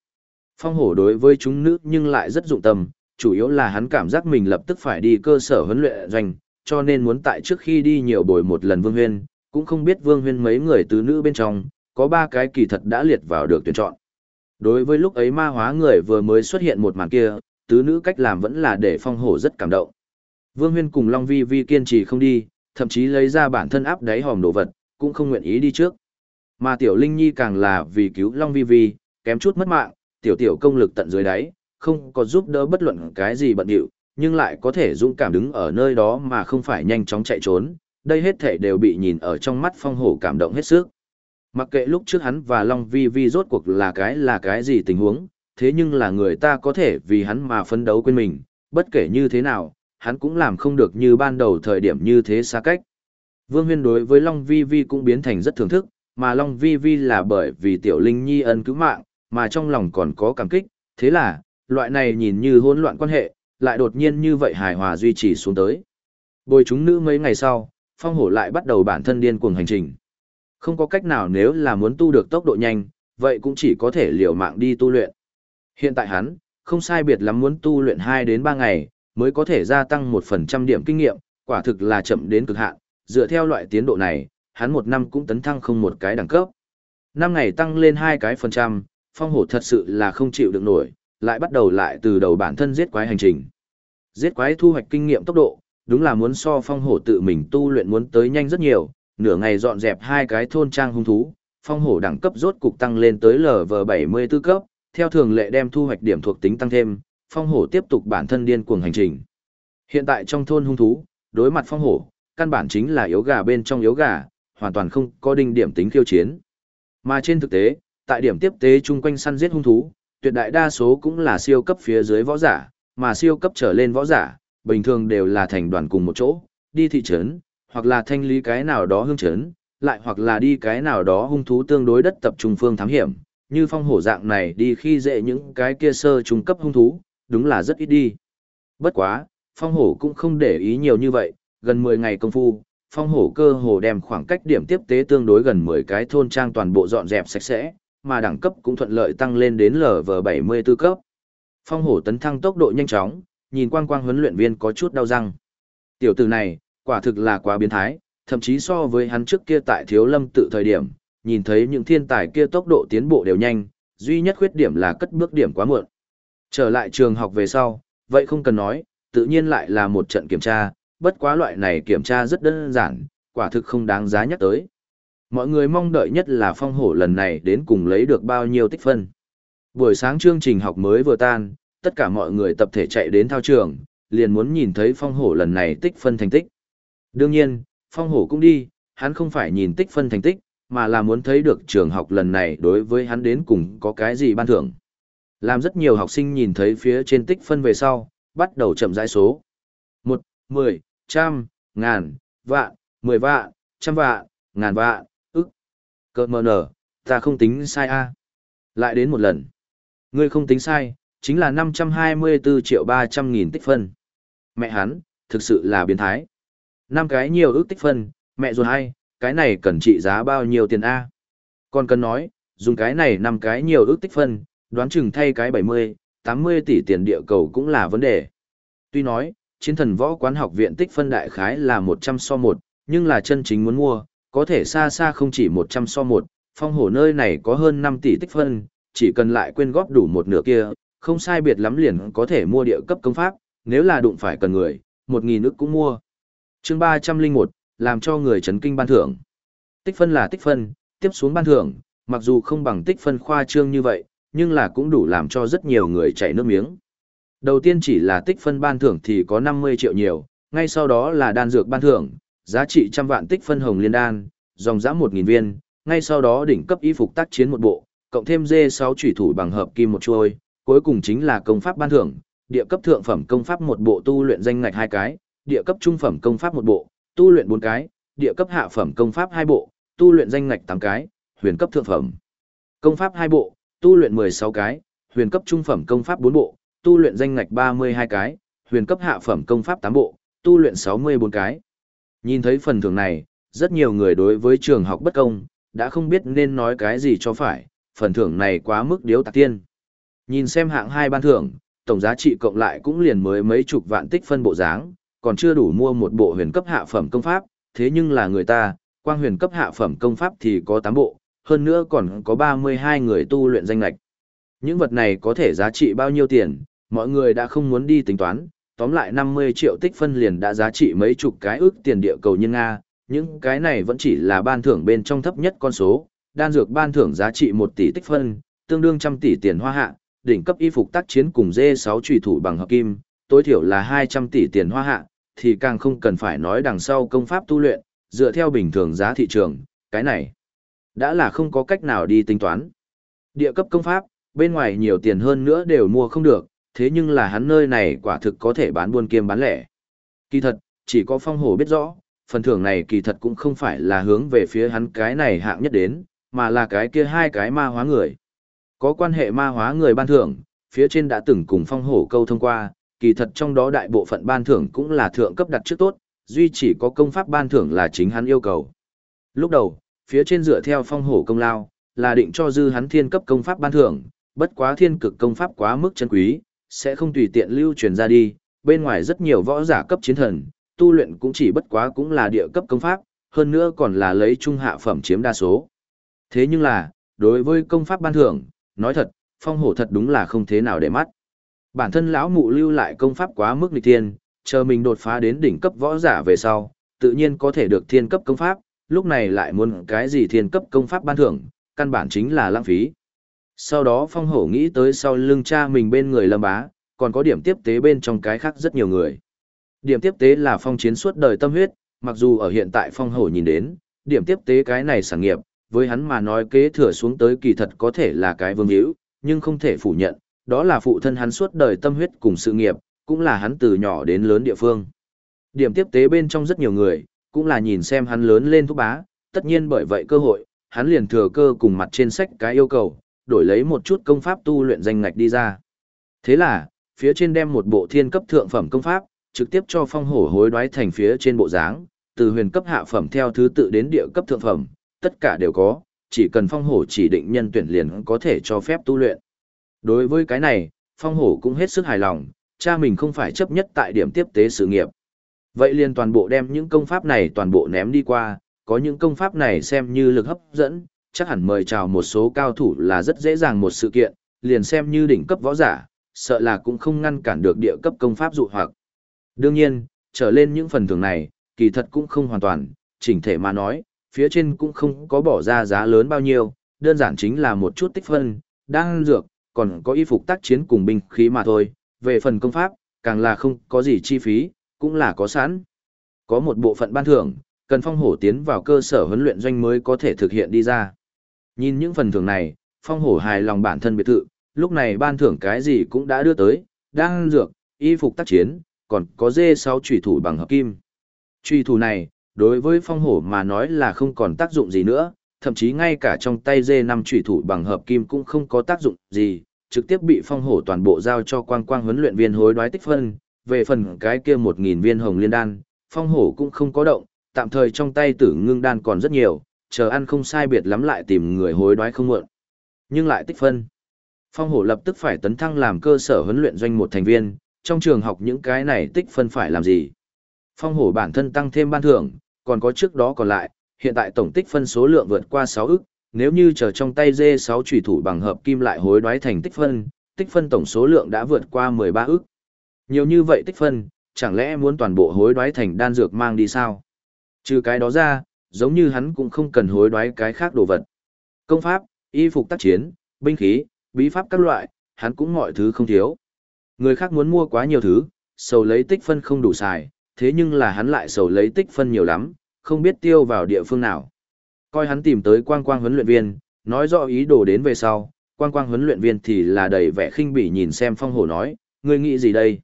Speaker 1: Phong hổ đối với chúng nữ nhưng lại rất dụng tâm, chủ yếu là hắn cảm giác mình lập tức phải đi cơ sở huấn luyện doanh, cho nên muốn tại trước khi đi nhiều bồi một lần vương huyên, cũng không biết vương huyên mấy người tứ nữ bên trong, có ba cái kỳ thật đã liệt vào được tuyển chọn. Đối với lúc ấy ma hóa người vừa mới xuất hiện một màn kia, tứ nữ cách làm vẫn là để phong hổ rất cảm động. Vương huyên cùng Long Vi Vi kiên trì không đi, thậm chí lấy ra bản thân áp đáy hòm đồ vật, cũng không nguyện ý đi trước. Mà Tiểu Linh Nhi càng là vì cứu Long Vi Vi, kém chút mất mạng, tiểu tiểu công lực tận dưới đáy, không có giúp đỡ bất luận cái gì bận điệu, nhưng lại có thể dũng cảm đứng ở nơi đó mà không phải nhanh chóng chạy trốn, đây hết thể đều bị nhìn ở trong mắt phong hổ cảm động hết sức. Mặc kệ lúc trước hắn và Long Vi Vi rốt cuộc là cái là cái gì tình huống, thế nhưng là người ta có thể vì hắn mà phấn đấu quên mình, bất kể như thế nào, hắn cũng làm không được như ban đầu thời điểm như thế xa cách. Vương Huyên đối với Long Vi Vi cũng biến thành rất thưởng thức, mà Long Vi Vi là bởi vì Tiểu Linh Nhi ân cứu mạng, mà trong lòng còn có cảm kích, thế là, loại này nhìn như hỗn loạn quan hệ, lại đột nhiên như vậy hài hòa duy trì xuống tới. Bồi chúng nữ mấy ngày sau, phong hổ lại bắt đầu bản thân điên cuồng hành trình. Không có cách nào nếu là muốn tu được tốc độ nhanh, vậy cũng chỉ có thể liều mạng đi tu luyện. Hiện tại hắn, không sai biệt lắm muốn tu luyện 2 đến 3 ngày, mới có thể gia tăng 1% điểm kinh nghiệm, quả thực là chậm đến cực hạn, dựa theo loại tiến độ này, hắn một năm cũng tấn thăng không một cái đẳng cấp. 5 ngày tăng lên hai cái phần trăm, phong hổ thật sự là không chịu được nổi, lại bắt đầu lại từ đầu bản thân giết quái hành trình. Giết quái thu hoạch kinh nghiệm tốc độ, đúng là muốn so phong hổ tự mình tu luyện muốn tới nhanh rất nhiều, nửa ngày dọn dẹp hai cái thôn trang hung thú, phong hổ đẳng cấp rốt cục tăng lên tới LV74 cấp, theo thường lệ đem thu hoạch điểm thuộc tính tăng thêm, phong hổ tiếp tục bản thân điên cuồng hành trình. Hiện tại trong thôn hung thú, đối mặt phong hổ, căn bản chính là yếu gà bên trong yếu gà, hoàn toàn không có đinh điểm tính khiêu chiến. Mà trên thực tế, tại điểm tiếp tế chung quanh săn giết hung thú, tuyệt đại đa số cũng là siêu cấp phía dưới võ giả, mà siêu cấp trở lên võ giả, bình thường đều là thành đoàn cùng một chỗ, đi thị trấn, hoặc là thanh lý cái nào đó hương trấn, lại hoặc là đi cái nào đó hung thú tương đối đất tập trung phương thám hiểm, như phong hổ dạng này đi khi dễ những cái kia sơ trung cấp hung thú, đúng là rất ít đi. Bất quá, phong hổ cũng không để ý nhiều như vậy, gần 10 ngày công phu, phong hổ cơ hồ đem khoảng cách điểm tiếp tế tương đối gần 10 cái thôn trang toàn bộ dọn dẹp sạch sẽ, mà đẳng cấp cũng thuận lợi tăng lên đến LV74 cấp. Phong hổ tấn thăng tốc độ nhanh chóng, nhìn quang quang huấn luyện viên có chút đau răng. Tiểu tử này, quả thực là quá biến thái, thậm chí so với hắn trước kia tại thiếu lâm tự thời điểm, nhìn thấy những thiên tài kia tốc độ tiến bộ đều nhanh, duy nhất khuyết điểm là cất bước điểm quá muộn. Trở lại trường học về sau, vậy không cần nói, tự nhiên lại là một trận kiểm tra, bất quá loại này kiểm tra rất đơn giản, quả thực không đáng giá nhắc tới. Mọi người mong đợi nhất là phong hổ lần này đến cùng lấy được bao nhiêu tích phân. Buổi sáng chương trình học mới vừa tan, tất cả mọi người tập thể chạy đến thao trường, liền muốn nhìn thấy phong hổ lần này tích phân thành tích. Đương nhiên, phong hổ cũng đi, hắn không phải nhìn tích phân thành tích, mà là muốn thấy được trường học lần này đối với hắn đến cùng có cái gì ban thưởng. Làm rất nhiều học sinh nhìn thấy phía trên tích phân về sau, bắt đầu chậm rãi số. một mười trăm ngàn, vạn, mười vạn, trăm vạn, ngàn vạn, ức. Cơ mờ nở, ta không tính sai a Lại đến một lần. Ngươi không tính sai, chính là 524 triệu 300 nghìn tích phân. Mẹ hắn, thực sự là biến thái. năm cái nhiều ước tích phân, mẹ ruột hay, cái này cần trị giá bao nhiêu tiền A. Còn cần nói, dùng cái này năm cái nhiều ước tích phân, đoán chừng thay cái 70, 80 tỷ tiền địa cầu cũng là vấn đề. Tuy nói, chiến thần võ quán học viện tích phân đại khái là 100 so 1, nhưng là chân chính muốn mua, có thể xa xa không chỉ 100 so 1, phong hổ nơi này có hơn 5 tỷ tích phân, chỉ cần lại quên góp đủ một nửa kia, không sai biệt lắm liền có thể mua địa cấp công pháp, nếu là đụng phải cần người, 1.000 ức cũng mua. chương 301, làm cho người chấn kinh ban thưởng. Tích phân là tích phân, tiếp xuống ban thưởng, mặc dù không bằng tích phân khoa trương như vậy, nhưng là cũng đủ làm cho rất nhiều người chảy nước miếng. Đầu tiên chỉ là tích phân ban thưởng thì có 50 triệu nhiều, ngay sau đó là đan dược ban thưởng, giá trị trăm vạn tích phân hồng liên đan, dòng giá 1.000 viên, ngay sau đó đỉnh cấp y phục tác chiến một bộ, cộng thêm dê 6 chủy thủ bằng hợp kim một chuôi, cuối cùng chính là công pháp ban thưởng, địa cấp thượng phẩm công pháp một bộ tu luyện danh ngạch hai cái, địa cấp trung phẩm công pháp một bộ, tu luyện bốn cái, địa cấp hạ phẩm công pháp hai bộ, tu luyện danh ngạch tám cái, huyền cấp thượng phẩm công pháp hai bộ, tu luyện 16 cái, huyền cấp trung phẩm công pháp bốn bộ, tu luyện danh ngạch 32 cái, huyền cấp hạ phẩm công pháp tám bộ, tu luyện 64 cái. Nhìn thấy phần thưởng này, rất nhiều người đối với trường học bất công, đã không biết nên nói cái gì cho phải, phần thưởng này quá mức điếu tạc tiên. Nhìn xem hạng hai ban thưởng, tổng giá trị cộng lại cũng liền mới mấy chục vạn tích phân bộ dáng, còn chưa đủ mua một bộ huyền cấp hạ phẩm công pháp, thế nhưng là người ta, quang huyền cấp hạ phẩm công pháp thì có 8 bộ, hơn nữa còn có 32 người tu luyện danh lạch. Những vật này có thể giá trị bao nhiêu tiền, mọi người đã không muốn đi tính toán, tóm lại 50 triệu tích phân liền đã giá trị mấy chục cái ước tiền địa cầu nhân Nga, những cái này vẫn chỉ là ban thưởng bên trong thấp nhất con số, đan dược ban thưởng giá trị 1 tỷ tích phân, tương đương trăm tỷ tiền hoa hạ, đỉnh cấp y phục tác chiến cùng D6 trùy thủ bằng hợp kim, tối thiểu là 200 tỷ tiền hoa hạ, thì càng không cần phải nói đằng sau công pháp tu luyện, dựa theo bình thường giá thị trường, cái này đã là không có cách nào đi tính toán. Địa cấp công pháp, bên ngoài nhiều tiền hơn nữa đều mua không được, thế nhưng là hắn nơi này quả thực có thể bán buôn kiêm bán lẻ. Kỳ thật, chỉ có phong hổ biết rõ, phần thưởng này kỳ thật cũng không phải là hướng về phía hắn cái này hạng nhất đến, mà là cái kia hai cái ma hóa người. Có quan hệ ma hóa người ban thưởng, phía trên đã từng cùng phong hổ câu thông qua, kỳ thật trong đó đại bộ phận ban thưởng cũng là thượng cấp đặt trước tốt, duy chỉ có công pháp ban thưởng là chính hắn yêu cầu. Lúc đầu, phía trên dựa theo phong hổ công lao, là định cho dư hắn thiên cấp công pháp ban thưởng, bất quá thiên cực công pháp quá mức chân quý, sẽ không tùy tiện lưu truyền ra đi, bên ngoài rất nhiều võ giả cấp chiến thần, tu luyện cũng chỉ bất quá cũng là địa cấp công pháp, hơn nữa còn là lấy trung hạ phẩm chiếm đa số. Thế nhưng là, đối với công pháp ban thưởng, nói thật, phong hổ thật đúng là không thế nào để mắt. Bản thân lão mụ lưu lại công pháp quá mức nghịch thiên, chờ mình đột phá đến đỉnh cấp võ giả về sau, tự nhiên có thể được thiên cấp công pháp, lúc này lại muốn cái gì thiên cấp công pháp ban thưởng, căn bản chính là lãng phí. Sau đó phong hổ nghĩ tới sau lưng cha mình bên người lâm bá, còn có điểm tiếp tế bên trong cái khác rất nhiều người. Điểm tiếp tế là phong chiến suốt đời tâm huyết, mặc dù ở hiện tại phong hổ nhìn đến, điểm tiếp tế cái này sản nghiệp, với hắn mà nói kế thừa xuống tới kỳ thật có thể là cái vương hữu, nhưng không thể phủ nhận, đó là phụ thân hắn suốt đời tâm huyết cùng sự nghiệp, cũng là hắn từ nhỏ đến lớn địa phương. Điểm tiếp tế bên trong rất nhiều người, cũng là nhìn xem hắn lớn lên thúc bá, tất nhiên bởi vậy cơ hội, hắn liền thừa cơ cùng mặt trên sách cái yêu cầu, đổi lấy một chút công pháp tu luyện danh ngạch đi ra. Thế là, phía trên đem một bộ thiên cấp thượng phẩm công pháp, trực tiếp cho phong hổ hối đoái thành phía trên bộ dáng, từ huyền cấp hạ phẩm theo thứ tự đến địa cấp thượng phẩm, tất cả đều có, chỉ cần phong hổ chỉ định nhân tuyển liền có thể cho phép tu luyện. Đối với cái này, phong hổ cũng hết sức hài lòng, cha mình không phải chấp nhất tại điểm tiếp tế sự nghiệp. Vậy liền toàn bộ đem những công pháp này toàn bộ ném đi qua, có những công pháp này xem như lực hấp dẫn, chắc hẳn mời chào một số cao thủ là rất dễ dàng một sự kiện, liền xem như đỉnh cấp võ giả, sợ là cũng không ngăn cản được địa cấp công pháp dụ hoặc. Đương nhiên, trở lên những phần thưởng này, kỳ thật cũng không hoàn toàn, chỉnh thể mà nói, phía trên cũng không có bỏ ra giá lớn bao nhiêu, đơn giản chính là một chút tích phân, đang dược, còn có y phục tác chiến cùng binh khí mà thôi, về phần công pháp, càng là không có gì chi phí, cũng là có sẵn. Có một bộ phận ban thưởng, cần phong hổ tiến vào cơ sở huấn luyện doanh mới có thể thực hiện đi ra. Nhìn những phần thưởng này, phong hổ hài lòng bản thân biệt thự, lúc này ban thưởng cái gì cũng đã đưa tới, đang dược, y phục tác chiến, còn có dê 6 trùy thủ bằng hợp kim. Trùy thủ này, đối với phong hổ mà nói là không còn tác dụng gì nữa, thậm chí ngay cả trong tay dê năm trùy thủ bằng hợp kim cũng không có tác dụng gì, trực tiếp bị phong hổ toàn bộ giao cho quang quang huấn luyện viên hối đoái tích phân, về phần cái kia 1.000 viên hồng liên đan, phong hổ cũng không có động, tạm thời trong tay tử ngưng đan còn rất nhiều, chờ ăn không sai biệt lắm lại tìm người hối đoái không muộn. Nhưng lại tích phân. Phong hổ lập tức phải tấn thăng làm cơ sở huấn luyện doanh một thành viên, trong trường học những cái này tích phân phải làm gì. Phong hổ bản thân tăng thêm ban thưởng, còn có trước đó còn lại, hiện tại tổng tích phân số lượng vượt qua 6 ức, nếu như chờ trong tay dê 6 trùy thủ bằng hợp kim lại hối đoái thành tích phân, tích phân tổng số lượng đã vượt qua 13 ức. Nhiều như vậy tích phân, chẳng lẽ muốn toàn bộ hối đoái thành đan dược mang đi sao? Trừ cái đó ra, giống như hắn cũng không cần hối đoái cái khác đồ vật. Công pháp, y phục tác chiến, binh khí, bí pháp các loại, hắn cũng mọi thứ không thiếu. Người khác muốn mua quá nhiều thứ, sầu lấy tích phân không đủ xài, thế nhưng là hắn lại sầu lấy tích phân nhiều lắm, không biết tiêu vào địa phương nào. Coi hắn tìm tới quang quang huấn luyện viên, nói rõ ý đồ đến về sau, quang quang huấn luyện viên thì là đầy vẻ khinh bỉ nhìn xem phong hổ nói, ngươi nghĩ gì đây?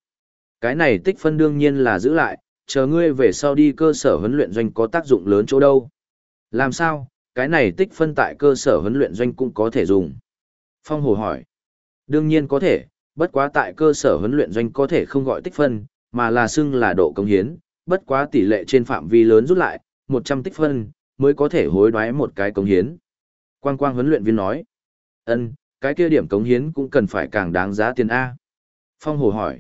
Speaker 1: Cái này tích phân đương nhiên là giữ lại, chờ ngươi về sau đi cơ sở huấn luyện doanh có tác dụng lớn chỗ đâu. Làm sao, cái này tích phân tại cơ sở huấn luyện doanh cũng có thể dùng. Phong Hồ hỏi. Đương nhiên có thể, bất quá tại cơ sở huấn luyện doanh có thể không gọi tích phân, mà là xưng là độ công hiến, bất quá tỷ lệ trên phạm vi lớn rút lại, 100 tích phân, mới có thể hối đoái một cái công hiến. Quang quang huấn luyện viên nói. ân cái kia điểm cống hiến cũng cần phải càng đáng giá tiền A. Phong Hồ hỏi.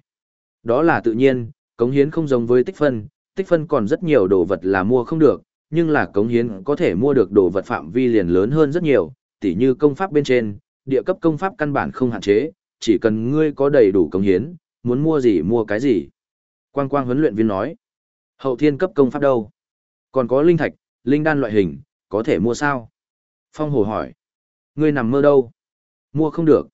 Speaker 1: Đó là tự nhiên, cống hiến không giống với tích phân, tích phân còn rất nhiều đồ vật là mua không được, nhưng là cống hiến có thể mua được đồ vật phạm vi liền lớn hơn rất nhiều, tỉ như công pháp bên trên, địa cấp công pháp căn bản không hạn chế, chỉ cần ngươi có đầy đủ cống hiến, muốn mua gì mua cái gì. Quang quang huấn luyện viên nói, hậu thiên cấp công pháp đâu? Còn có linh thạch, linh đan loại hình, có thể mua sao? Phong hồ hỏi, ngươi nằm mơ đâu? Mua không được.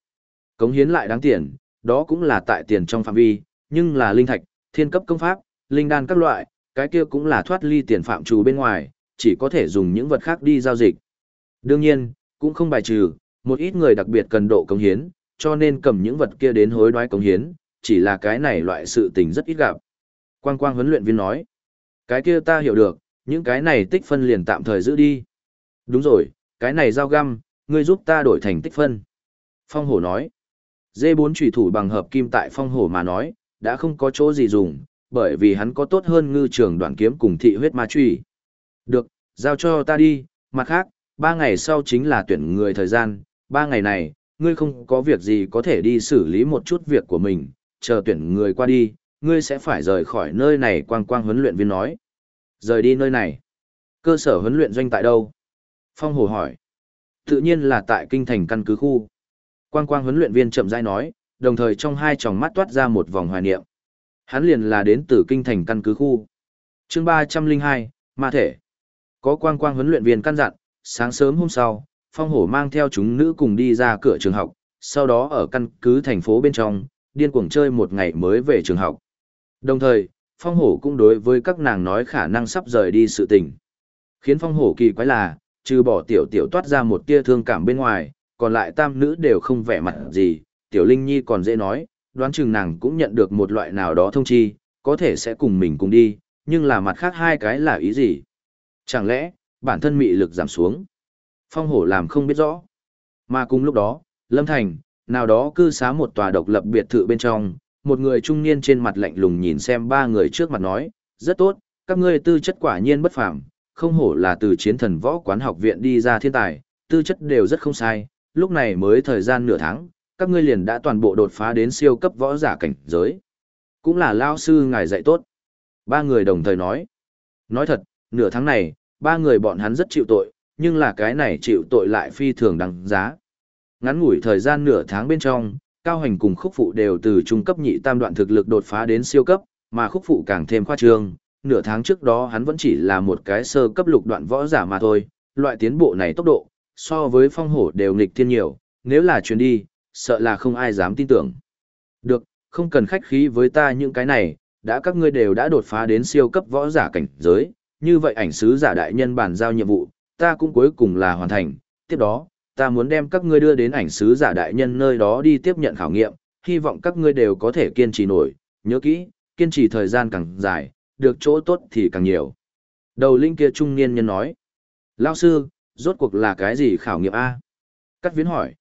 Speaker 1: Cống hiến lại đáng tiền, đó cũng là tại tiền trong phạm vi, nhưng là linh thạch, thiên cấp công pháp, linh đan các loại, cái kia cũng là thoát ly tiền phạm trù bên ngoài, chỉ có thể dùng những vật khác đi giao dịch. Đương nhiên, cũng không bài trừ, một ít người đặc biệt cần độ cống hiến, cho nên cầm những vật kia đến hối đoái cống hiến, chỉ là cái này loại sự tình rất ít gặp. Quang quang huấn luyện viên nói, cái kia ta hiểu được, những cái này tích phân liền tạm thời giữ đi. Đúng rồi, cái này giao găm, ngươi giúp ta đổi thành tích phân. Phong hổ nói, D4 trùy thủ bằng hợp kim tại phong hổ mà nói, đã không có chỗ gì dùng, bởi vì hắn có tốt hơn ngư trường đoạn kiếm cùng thị huyết ma truy. Được, giao cho ta đi, mặt khác, ba ngày sau chính là tuyển người thời gian, ba ngày này, ngươi không có việc gì có thể đi xử lý một chút việc của mình, chờ tuyển người qua đi, ngươi sẽ phải rời khỏi nơi này quang quang huấn luyện viên nói. Rời đi nơi này. Cơ sở huấn luyện doanh tại đâu? Phong Hồ hỏi. Tự nhiên là tại kinh thành căn cứ khu. Quang quang huấn luyện viên chậm rãi nói, đồng thời trong hai tròng mắt toát ra một vòng hoài niệm. Hắn liền là đến từ kinh thành căn cứ khu. chương 302, Ma thể. Có quang quang huấn luyện viên căn dặn, sáng sớm hôm sau, phong hổ mang theo chúng nữ cùng đi ra cửa trường học, sau đó ở căn cứ thành phố bên trong, điên cuồng chơi một ngày mới về trường học. Đồng thời, phong hổ cũng đối với các nàng nói khả năng sắp rời đi sự tình. Khiến phong hổ kỳ quái là, trừ bỏ tiểu tiểu toát ra một tia thương cảm bên ngoài, còn lại tam nữ đều không vẻ mặt gì, tiểu linh nhi còn dễ nói, đoán chừng nàng cũng nhận được một loại nào đó thông chi, có thể sẽ cùng mình cùng đi, nhưng là mặt khác hai cái là ý gì? Chẳng lẽ, bản thân mị lực giảm xuống? Phong hổ làm không biết rõ. Mà cùng lúc đó, Lâm Thành, nào đó cư xá một tòa độc lập biệt thự bên trong, một người trung niên trên mặt lạnh lùng nhìn xem ba người trước mặt nói, rất tốt, các ngươi tư chất quả nhiên bất phàm, không hổ là từ chiến thần võ quán học viện đi ra thiên tài, tư chất đều rất không sai, lúc này mới thời gian nửa tháng, các ngươi liền đã toàn bộ đột phá đến siêu cấp võ giả cảnh giới. Cũng là lao sư ngài dạy tốt. Ba người đồng thời nói. Nói thật, nửa tháng này, ba người bọn hắn rất chịu tội, nhưng là cái này chịu tội lại phi thường đáng giá. Ngắn ngủi thời gian nửa tháng bên trong, Cao Hành cùng khúc phụ đều từ trung cấp nhị tam đoạn thực lực đột phá đến siêu cấp, mà khúc phụ càng thêm khoa trương. Nửa tháng trước đó hắn vẫn chỉ là một cái sơ cấp lục đoạn võ giả mà thôi, loại tiến bộ này tốc độ, so với phong hổ đều nghịch thiên nhiều, nếu là chuyến đi, sợ là không ai dám tin tưởng. Được, không cần khách khí với ta những cái này, đã các ngươi đều đã đột phá đến siêu cấp võ giả cảnh giới, như vậy ảnh sứ giả đại nhân bàn giao nhiệm vụ, ta cũng cuối cùng là hoàn thành, tiếp đó, ta muốn đem các ngươi đưa đến ảnh sứ giả đại nhân nơi đó đi tiếp nhận khảo nghiệm, hy vọng các ngươi đều có thể kiên trì nổi, nhớ kỹ, kiên trì thời gian càng dài, được chỗ tốt thì càng nhiều. Đầu linh kia trung niên nhân nói, Lao sư, rốt cuộc là cái gì khảo nghiệm A? Cắt viễn hỏi,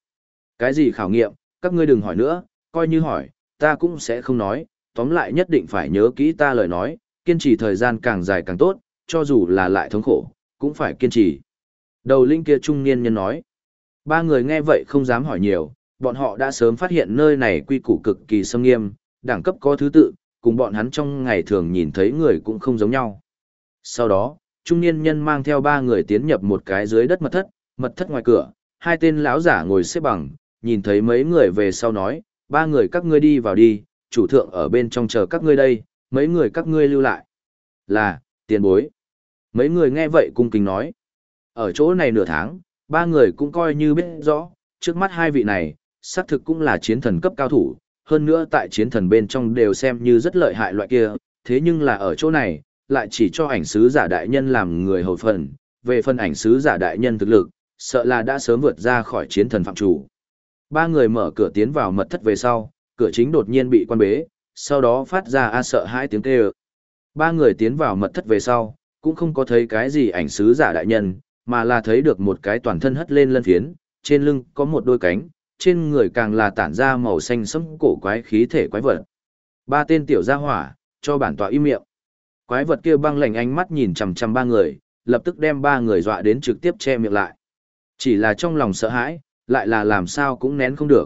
Speaker 1: cái gì khảo nghiệm, các ngươi đừng hỏi nữa, coi như hỏi, ta cũng sẽ không nói, tóm lại nhất định phải nhớ kỹ ta lời nói, kiên trì thời gian càng dài càng tốt, cho dù là lại thống khổ, cũng phải kiên trì. Đầu linh kia trung niên nhân nói, ba người nghe vậy không dám hỏi nhiều, bọn họ đã sớm phát hiện nơi này quy củ cực kỳ sâm nghiêm, đẳng cấp có thứ tự, cùng bọn hắn trong ngày thường nhìn thấy người cũng không giống nhau. Sau đó, trung niên nhân mang theo ba người tiến nhập một cái dưới đất mật thất, mật thất ngoài cửa, hai tên lão giả ngồi xếp bằng, nhìn thấy mấy người về sau nói, ba người các ngươi đi vào đi, chủ thượng ở bên trong chờ các ngươi đây, mấy người các ngươi lưu lại. Là, tiền bối. Mấy người nghe vậy cung kính nói. Ở chỗ này nửa tháng, ba người cũng coi như biết rõ, trước mắt hai vị này, xác thực cũng là chiến thần cấp cao thủ, hơn nữa tại chiến thần bên trong đều xem như rất lợi hại loại kia, thế nhưng là ở chỗ này, lại chỉ cho ảnh sứ giả đại nhân làm người hầu phần, về phần ảnh sứ giả đại nhân thực lực, sợ là đã sớm vượt ra khỏi chiến thần phạm chủ. Ba người mở cửa tiến vào mật thất về sau, cửa chính đột nhiên bị quan bế, sau đó phát ra a sợ hai tiếng kêu. Ba người tiến vào mật thất về sau, cũng không có thấy cái gì ảnh sứ giả đại nhân, mà là thấy được một cái toàn thân hất lên lân phiến, trên lưng có một đôi cánh, trên người càng là tản ra màu xanh sẫm cổ quái khí thể quái vật. Ba tên tiểu gia hỏa, cho bản tọa im miệng. Quái vật kia băng lạnh ánh mắt nhìn chằm chằm ba người, lập tức đem ba người dọa đến trực tiếp che miệng lại. Chỉ là trong lòng sợ hãi, lại là làm sao cũng nén không được.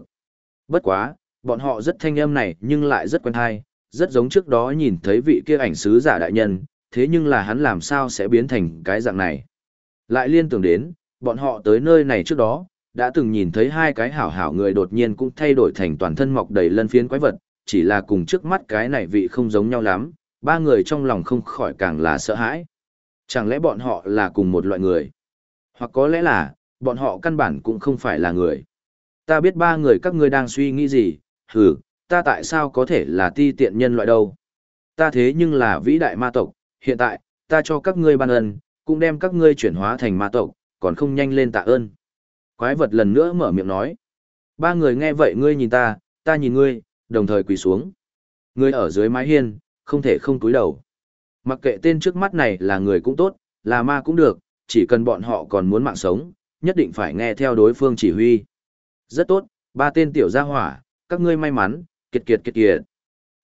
Speaker 1: Bất quá, bọn họ rất thanh âm này nhưng lại rất quen hay, rất giống trước đó nhìn thấy vị kia ảnh sứ giả đại nhân, thế nhưng là hắn làm sao sẽ biến thành cái dạng này. Lại liên tưởng đến, bọn họ tới nơi này trước đó, đã từng nhìn thấy hai cái hảo hảo người đột nhiên cũng thay đổi thành toàn thân mọc đầy lân phiến quái vật, chỉ là cùng trước mắt cái này vị không giống nhau lắm, ba người trong lòng không khỏi càng là sợ hãi. Chẳng lẽ bọn họ là cùng một loại người? Hoặc có lẽ là, bọn họ căn bản cũng không phải là người. Ta biết ba người các ngươi đang suy nghĩ gì, hừ, ta tại sao có thể là ti tiện nhân loại đâu? Ta thế nhưng là vĩ đại ma tộc, hiện tại, ta cho các ngươi ban ân, cũng đem các ngươi chuyển hóa thành ma tộc, còn không nhanh lên tạ ơn. Quái vật lần nữa mở miệng nói. Ba người nghe vậy ngươi nhìn ta, ta nhìn ngươi, đồng thời quỳ xuống. Ngươi ở dưới mái hiên, không thể không túi đầu. Mặc kệ tên trước mắt này là người cũng tốt, là ma cũng được, chỉ cần bọn họ còn muốn mạng sống, nhất định phải nghe theo đối phương chỉ huy. Rất tốt, ba tên tiểu gia hỏa, các ngươi may mắn, kiệt kiệt kiệt kiệt.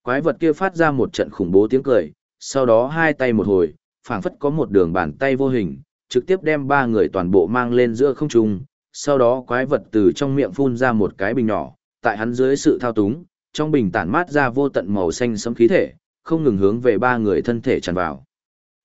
Speaker 1: Quái vật kia phát ra một trận khủng bố tiếng cười, sau đó hai tay một hồi, phảng phất có một đường bàn tay vô hình, trực tiếp đem ba người toàn bộ mang lên giữa không trung, sau đó quái vật từ trong miệng phun ra một cái bình nhỏ, tại hắn dưới sự thao túng, trong bình tản mát ra vô tận màu xanh sẫm khí thể, không ngừng hướng về ba người thân thể tràn vào.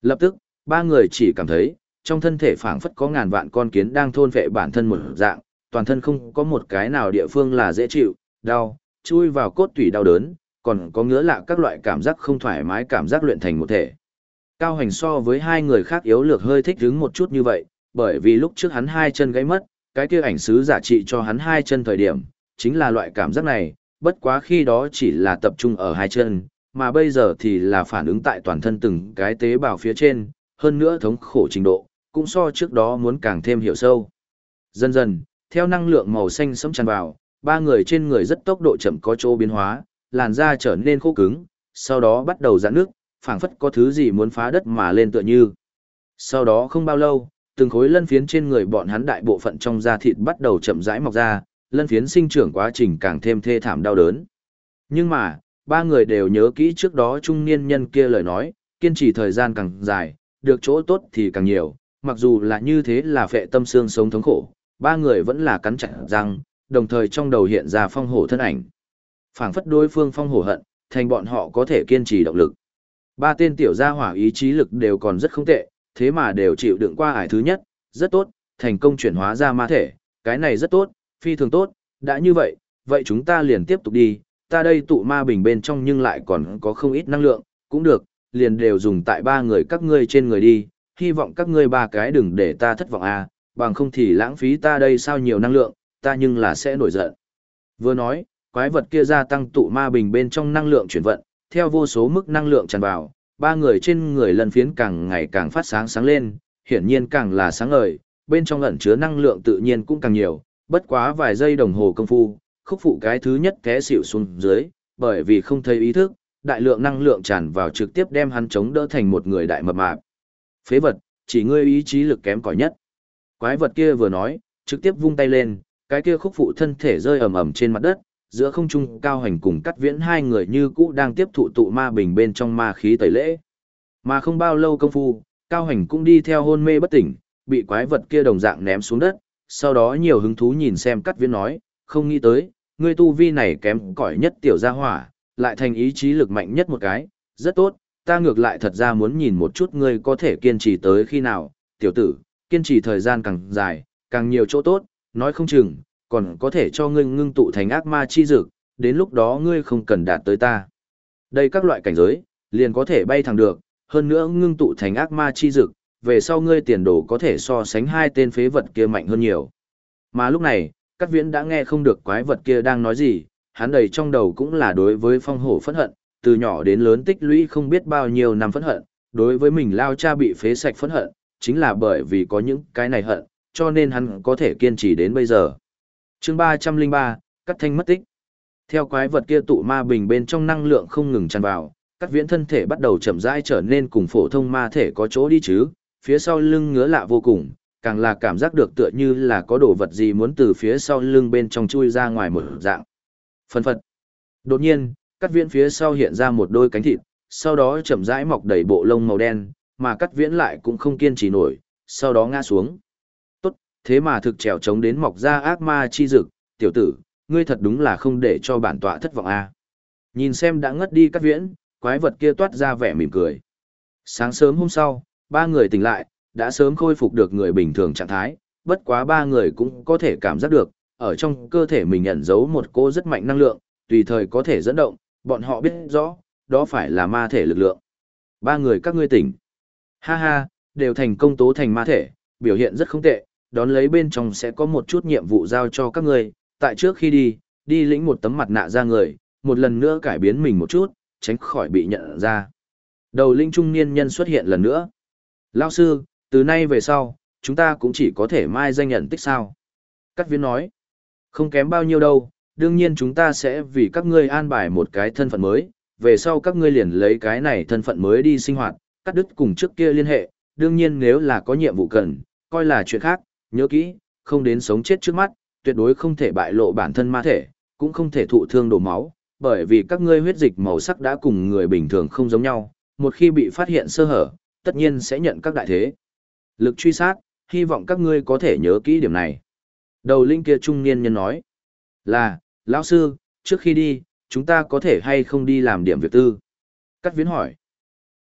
Speaker 1: Lập tức, ba người chỉ cảm thấy, trong thân thể phảng phất có ngàn vạn con kiến đang thôn vệ bản thân một dạng, toàn thân không có một cái nào địa phương là dễ chịu, đau, chui vào cốt tủy đau đớn, còn có ngứa lạ các loại cảm giác không thoải mái cảm giác luyện thành một thể. Cao hành so với hai người khác yếu lược hơi thích đứng một chút như vậy, bởi vì lúc trước hắn hai chân gãy mất, cái kia ảnh sứ giả trị cho hắn hai chân thời điểm, chính là loại cảm giác này, bất quá khi đó chỉ là tập trung ở hai chân, mà bây giờ thì là phản ứng tại toàn thân từng cái tế bào phía trên, hơn nữa thống khổ trình độ, cũng so trước đó muốn càng thêm hiểu sâu. Dần dần, theo năng lượng màu xanh sẫm tràn vào, ba người trên người rất tốc độ chậm có chỗ biến hóa, làn da trở nên khô cứng, sau đó bắt đầu giãn nước, phảng phất có thứ gì muốn phá đất mà lên tựa như. Sau đó không bao lâu, từng khối lân phiến trên người bọn hắn đại bộ phận trong da thịt bắt đầu chậm rãi mọc ra, lân phiến sinh trưởng quá trình càng thêm thê thảm đau đớn. Nhưng mà, ba người đều nhớ kỹ trước đó trung niên nhân kia lời nói, kiên trì thời gian càng dài, được chỗ tốt thì càng nhiều, mặc dù là như thế là phệ tâm xương sống thống khổ, ba người vẫn là cắn chặt răng, đồng thời trong đầu hiện ra phong hổ thân ảnh. phảng phất đối phương phong hổ hận, thành bọn họ có thể kiên trì động lực. Ba tên tiểu gia hỏa ý chí lực đều còn rất không tệ, thế mà đều chịu đựng qua ải thứ nhất, rất tốt, thành công chuyển hóa ra ma thể, cái này rất tốt, phi thường tốt, đã như vậy, vậy chúng ta liền tiếp tục đi, ta đây tụ ma bình bên trong nhưng lại còn có không ít năng lượng, cũng được, liền đều dùng tại ba người các ngươi trên người đi, hy vọng các ngươi ba cái đừng để ta thất vọng à, bằng không thì lãng phí ta đây sao nhiều năng lượng, ta nhưng là sẽ nổi giận. Vừa nói, quái vật kia gia tăng tụ ma bình bên trong năng lượng chuyển vận, theo vô số mức năng lượng tràn vào, ba người trên người lần phiến càng ngày càng phát sáng sáng lên, hiển nhiên càng là sáng ngời, bên trong ẩn chứa năng lượng tự nhiên cũng càng nhiều, bất quá vài giây đồng hồ công phu, khúc phụ cái thứ nhất té xỉu xuống dưới, bởi vì không thấy ý thức, đại lượng năng lượng tràn vào trực tiếp đem hắn chống đỡ thành một người đại mập mạp. Phế vật, chỉ ngươi ý chí lực kém cỏi nhất. Quái vật kia vừa nói, trực tiếp vung tay lên, cái kia khúc phụ thân thể rơi ầm ầm trên mặt đất, giữa không trung cao hành cùng cắt viễn hai người như cũ đang tiếp thụ tụ ma bình bên trong ma khí tẩy lễ. Mà không bao lâu công phu, cao hành cũng đi theo hôn mê bất tỉnh, bị quái vật kia đồng dạng ném xuống đất, sau đó nhiều hứng thú nhìn xem cắt viễn nói, không nghĩ tới, ngươi tu vi này kém cỏi nhất tiểu gia hỏa, lại thành ý chí lực mạnh nhất một cái, rất tốt, ta ngược lại thật ra muốn nhìn một chút ngươi có thể kiên trì tới khi nào, tiểu tử, kiên trì thời gian càng dài, càng nhiều chỗ tốt, nói không chừng, còn có thể cho ngươi ngưng tụ thành ác ma chi dực, đến lúc đó ngươi không cần đạt tới ta. Đây các loại cảnh giới, liền có thể bay thẳng được, hơn nữa ngưng tụ thành ác ma chi dực, về sau ngươi tiền đồ có thể so sánh hai tên phế vật kia mạnh hơn nhiều. Mà lúc này, Cát Viễn đã nghe không được quái vật kia đang nói gì, hắn đầy trong đầu cũng là đối với phong hổ phẫn hận, từ nhỏ đến lớn tích lũy không biết bao nhiêu năm phẫn hận, đối với mình lao cha bị phế sạch phẫn hận, chính là bởi vì có những cái này hận, cho nên hắn có thể kiên trì đến bây giờ chương 303, Cắt Thanh mất tích. Theo quái vật kia tụ ma bình bên trong năng lượng không ngừng tràn vào, Cắt Viễn thân thể bắt đầu chậm rãi trở nên cùng phổ thông ma thể có chỗ đi chứ, phía sau lưng ngứa lạ vô cùng, càng là cảm giác được tựa như là có đồ vật gì muốn từ phía sau lưng bên trong chui ra ngoài một dạng. Phân phật. Đột nhiên, cắt viễn phía sau hiện ra một đôi cánh thịt, sau đó chậm rãi mọc đầy bộ lông màu đen, mà cắt viễn lại cũng không kiên trì nổi, sau đó ngã xuống. Thế mà thực trèo chống đến mọc ra ác ma chi dực, tiểu tử, ngươi thật đúng là không để cho bản tọa thất vọng a. Nhìn xem đã ngất đi cắt viễn, quái vật kia toát ra vẻ mỉm cười. Sáng sớm hôm sau, ba người tỉnh lại, đã sớm khôi phục được người bình thường trạng thái, bất quá ba người cũng có thể cảm giác được, ở trong cơ thể mình ẩn giấu một cô rất mạnh năng lượng, tùy thời có thể dẫn động, bọn họ biết rõ, đó phải là ma thể lực lượng. Ba người các ngươi tỉnh. Ha ha, đều thành công tố thành ma thể, biểu hiện rất không tệ, đón lấy bên trong sẽ có một chút nhiệm vụ giao cho các ngươi, tại trước khi đi, đi lĩnh một tấm mặt nạ ra người, một lần nữa cải biến mình một chút, tránh khỏi bị nhận ra. Đầu linh trung niên nhân xuất hiện lần nữa. Lao sư, từ nay về sau, chúng ta cũng chỉ có thể mai danh nhận tích sao. Cắt viên nói, không kém bao nhiêu đâu, đương nhiên chúng ta sẽ vì các ngươi an bài một cái thân phận mới, về sau các ngươi liền lấy cái này thân phận mới đi sinh hoạt, cắt đứt cùng trước kia liên hệ, đương nhiên nếu là có nhiệm vụ cần, coi là chuyện khác, nhớ kỹ, không đến sống chết trước mắt, tuyệt đối không thể bại lộ bản thân ma thể, cũng không thể thụ thương đổ máu, bởi vì các ngươi huyết dịch màu sắc đã cùng người bình thường không giống nhau, một khi bị phát hiện sơ hở, tất nhiên sẽ nhận các đại thế. Lực truy sát, hy vọng các ngươi có thể nhớ kỹ điểm này. Đầu linh kia trung niên nhân nói, là, lão sư, trước khi đi, chúng ta có thể hay không đi làm điểm việc tư? Cắt viễn hỏi,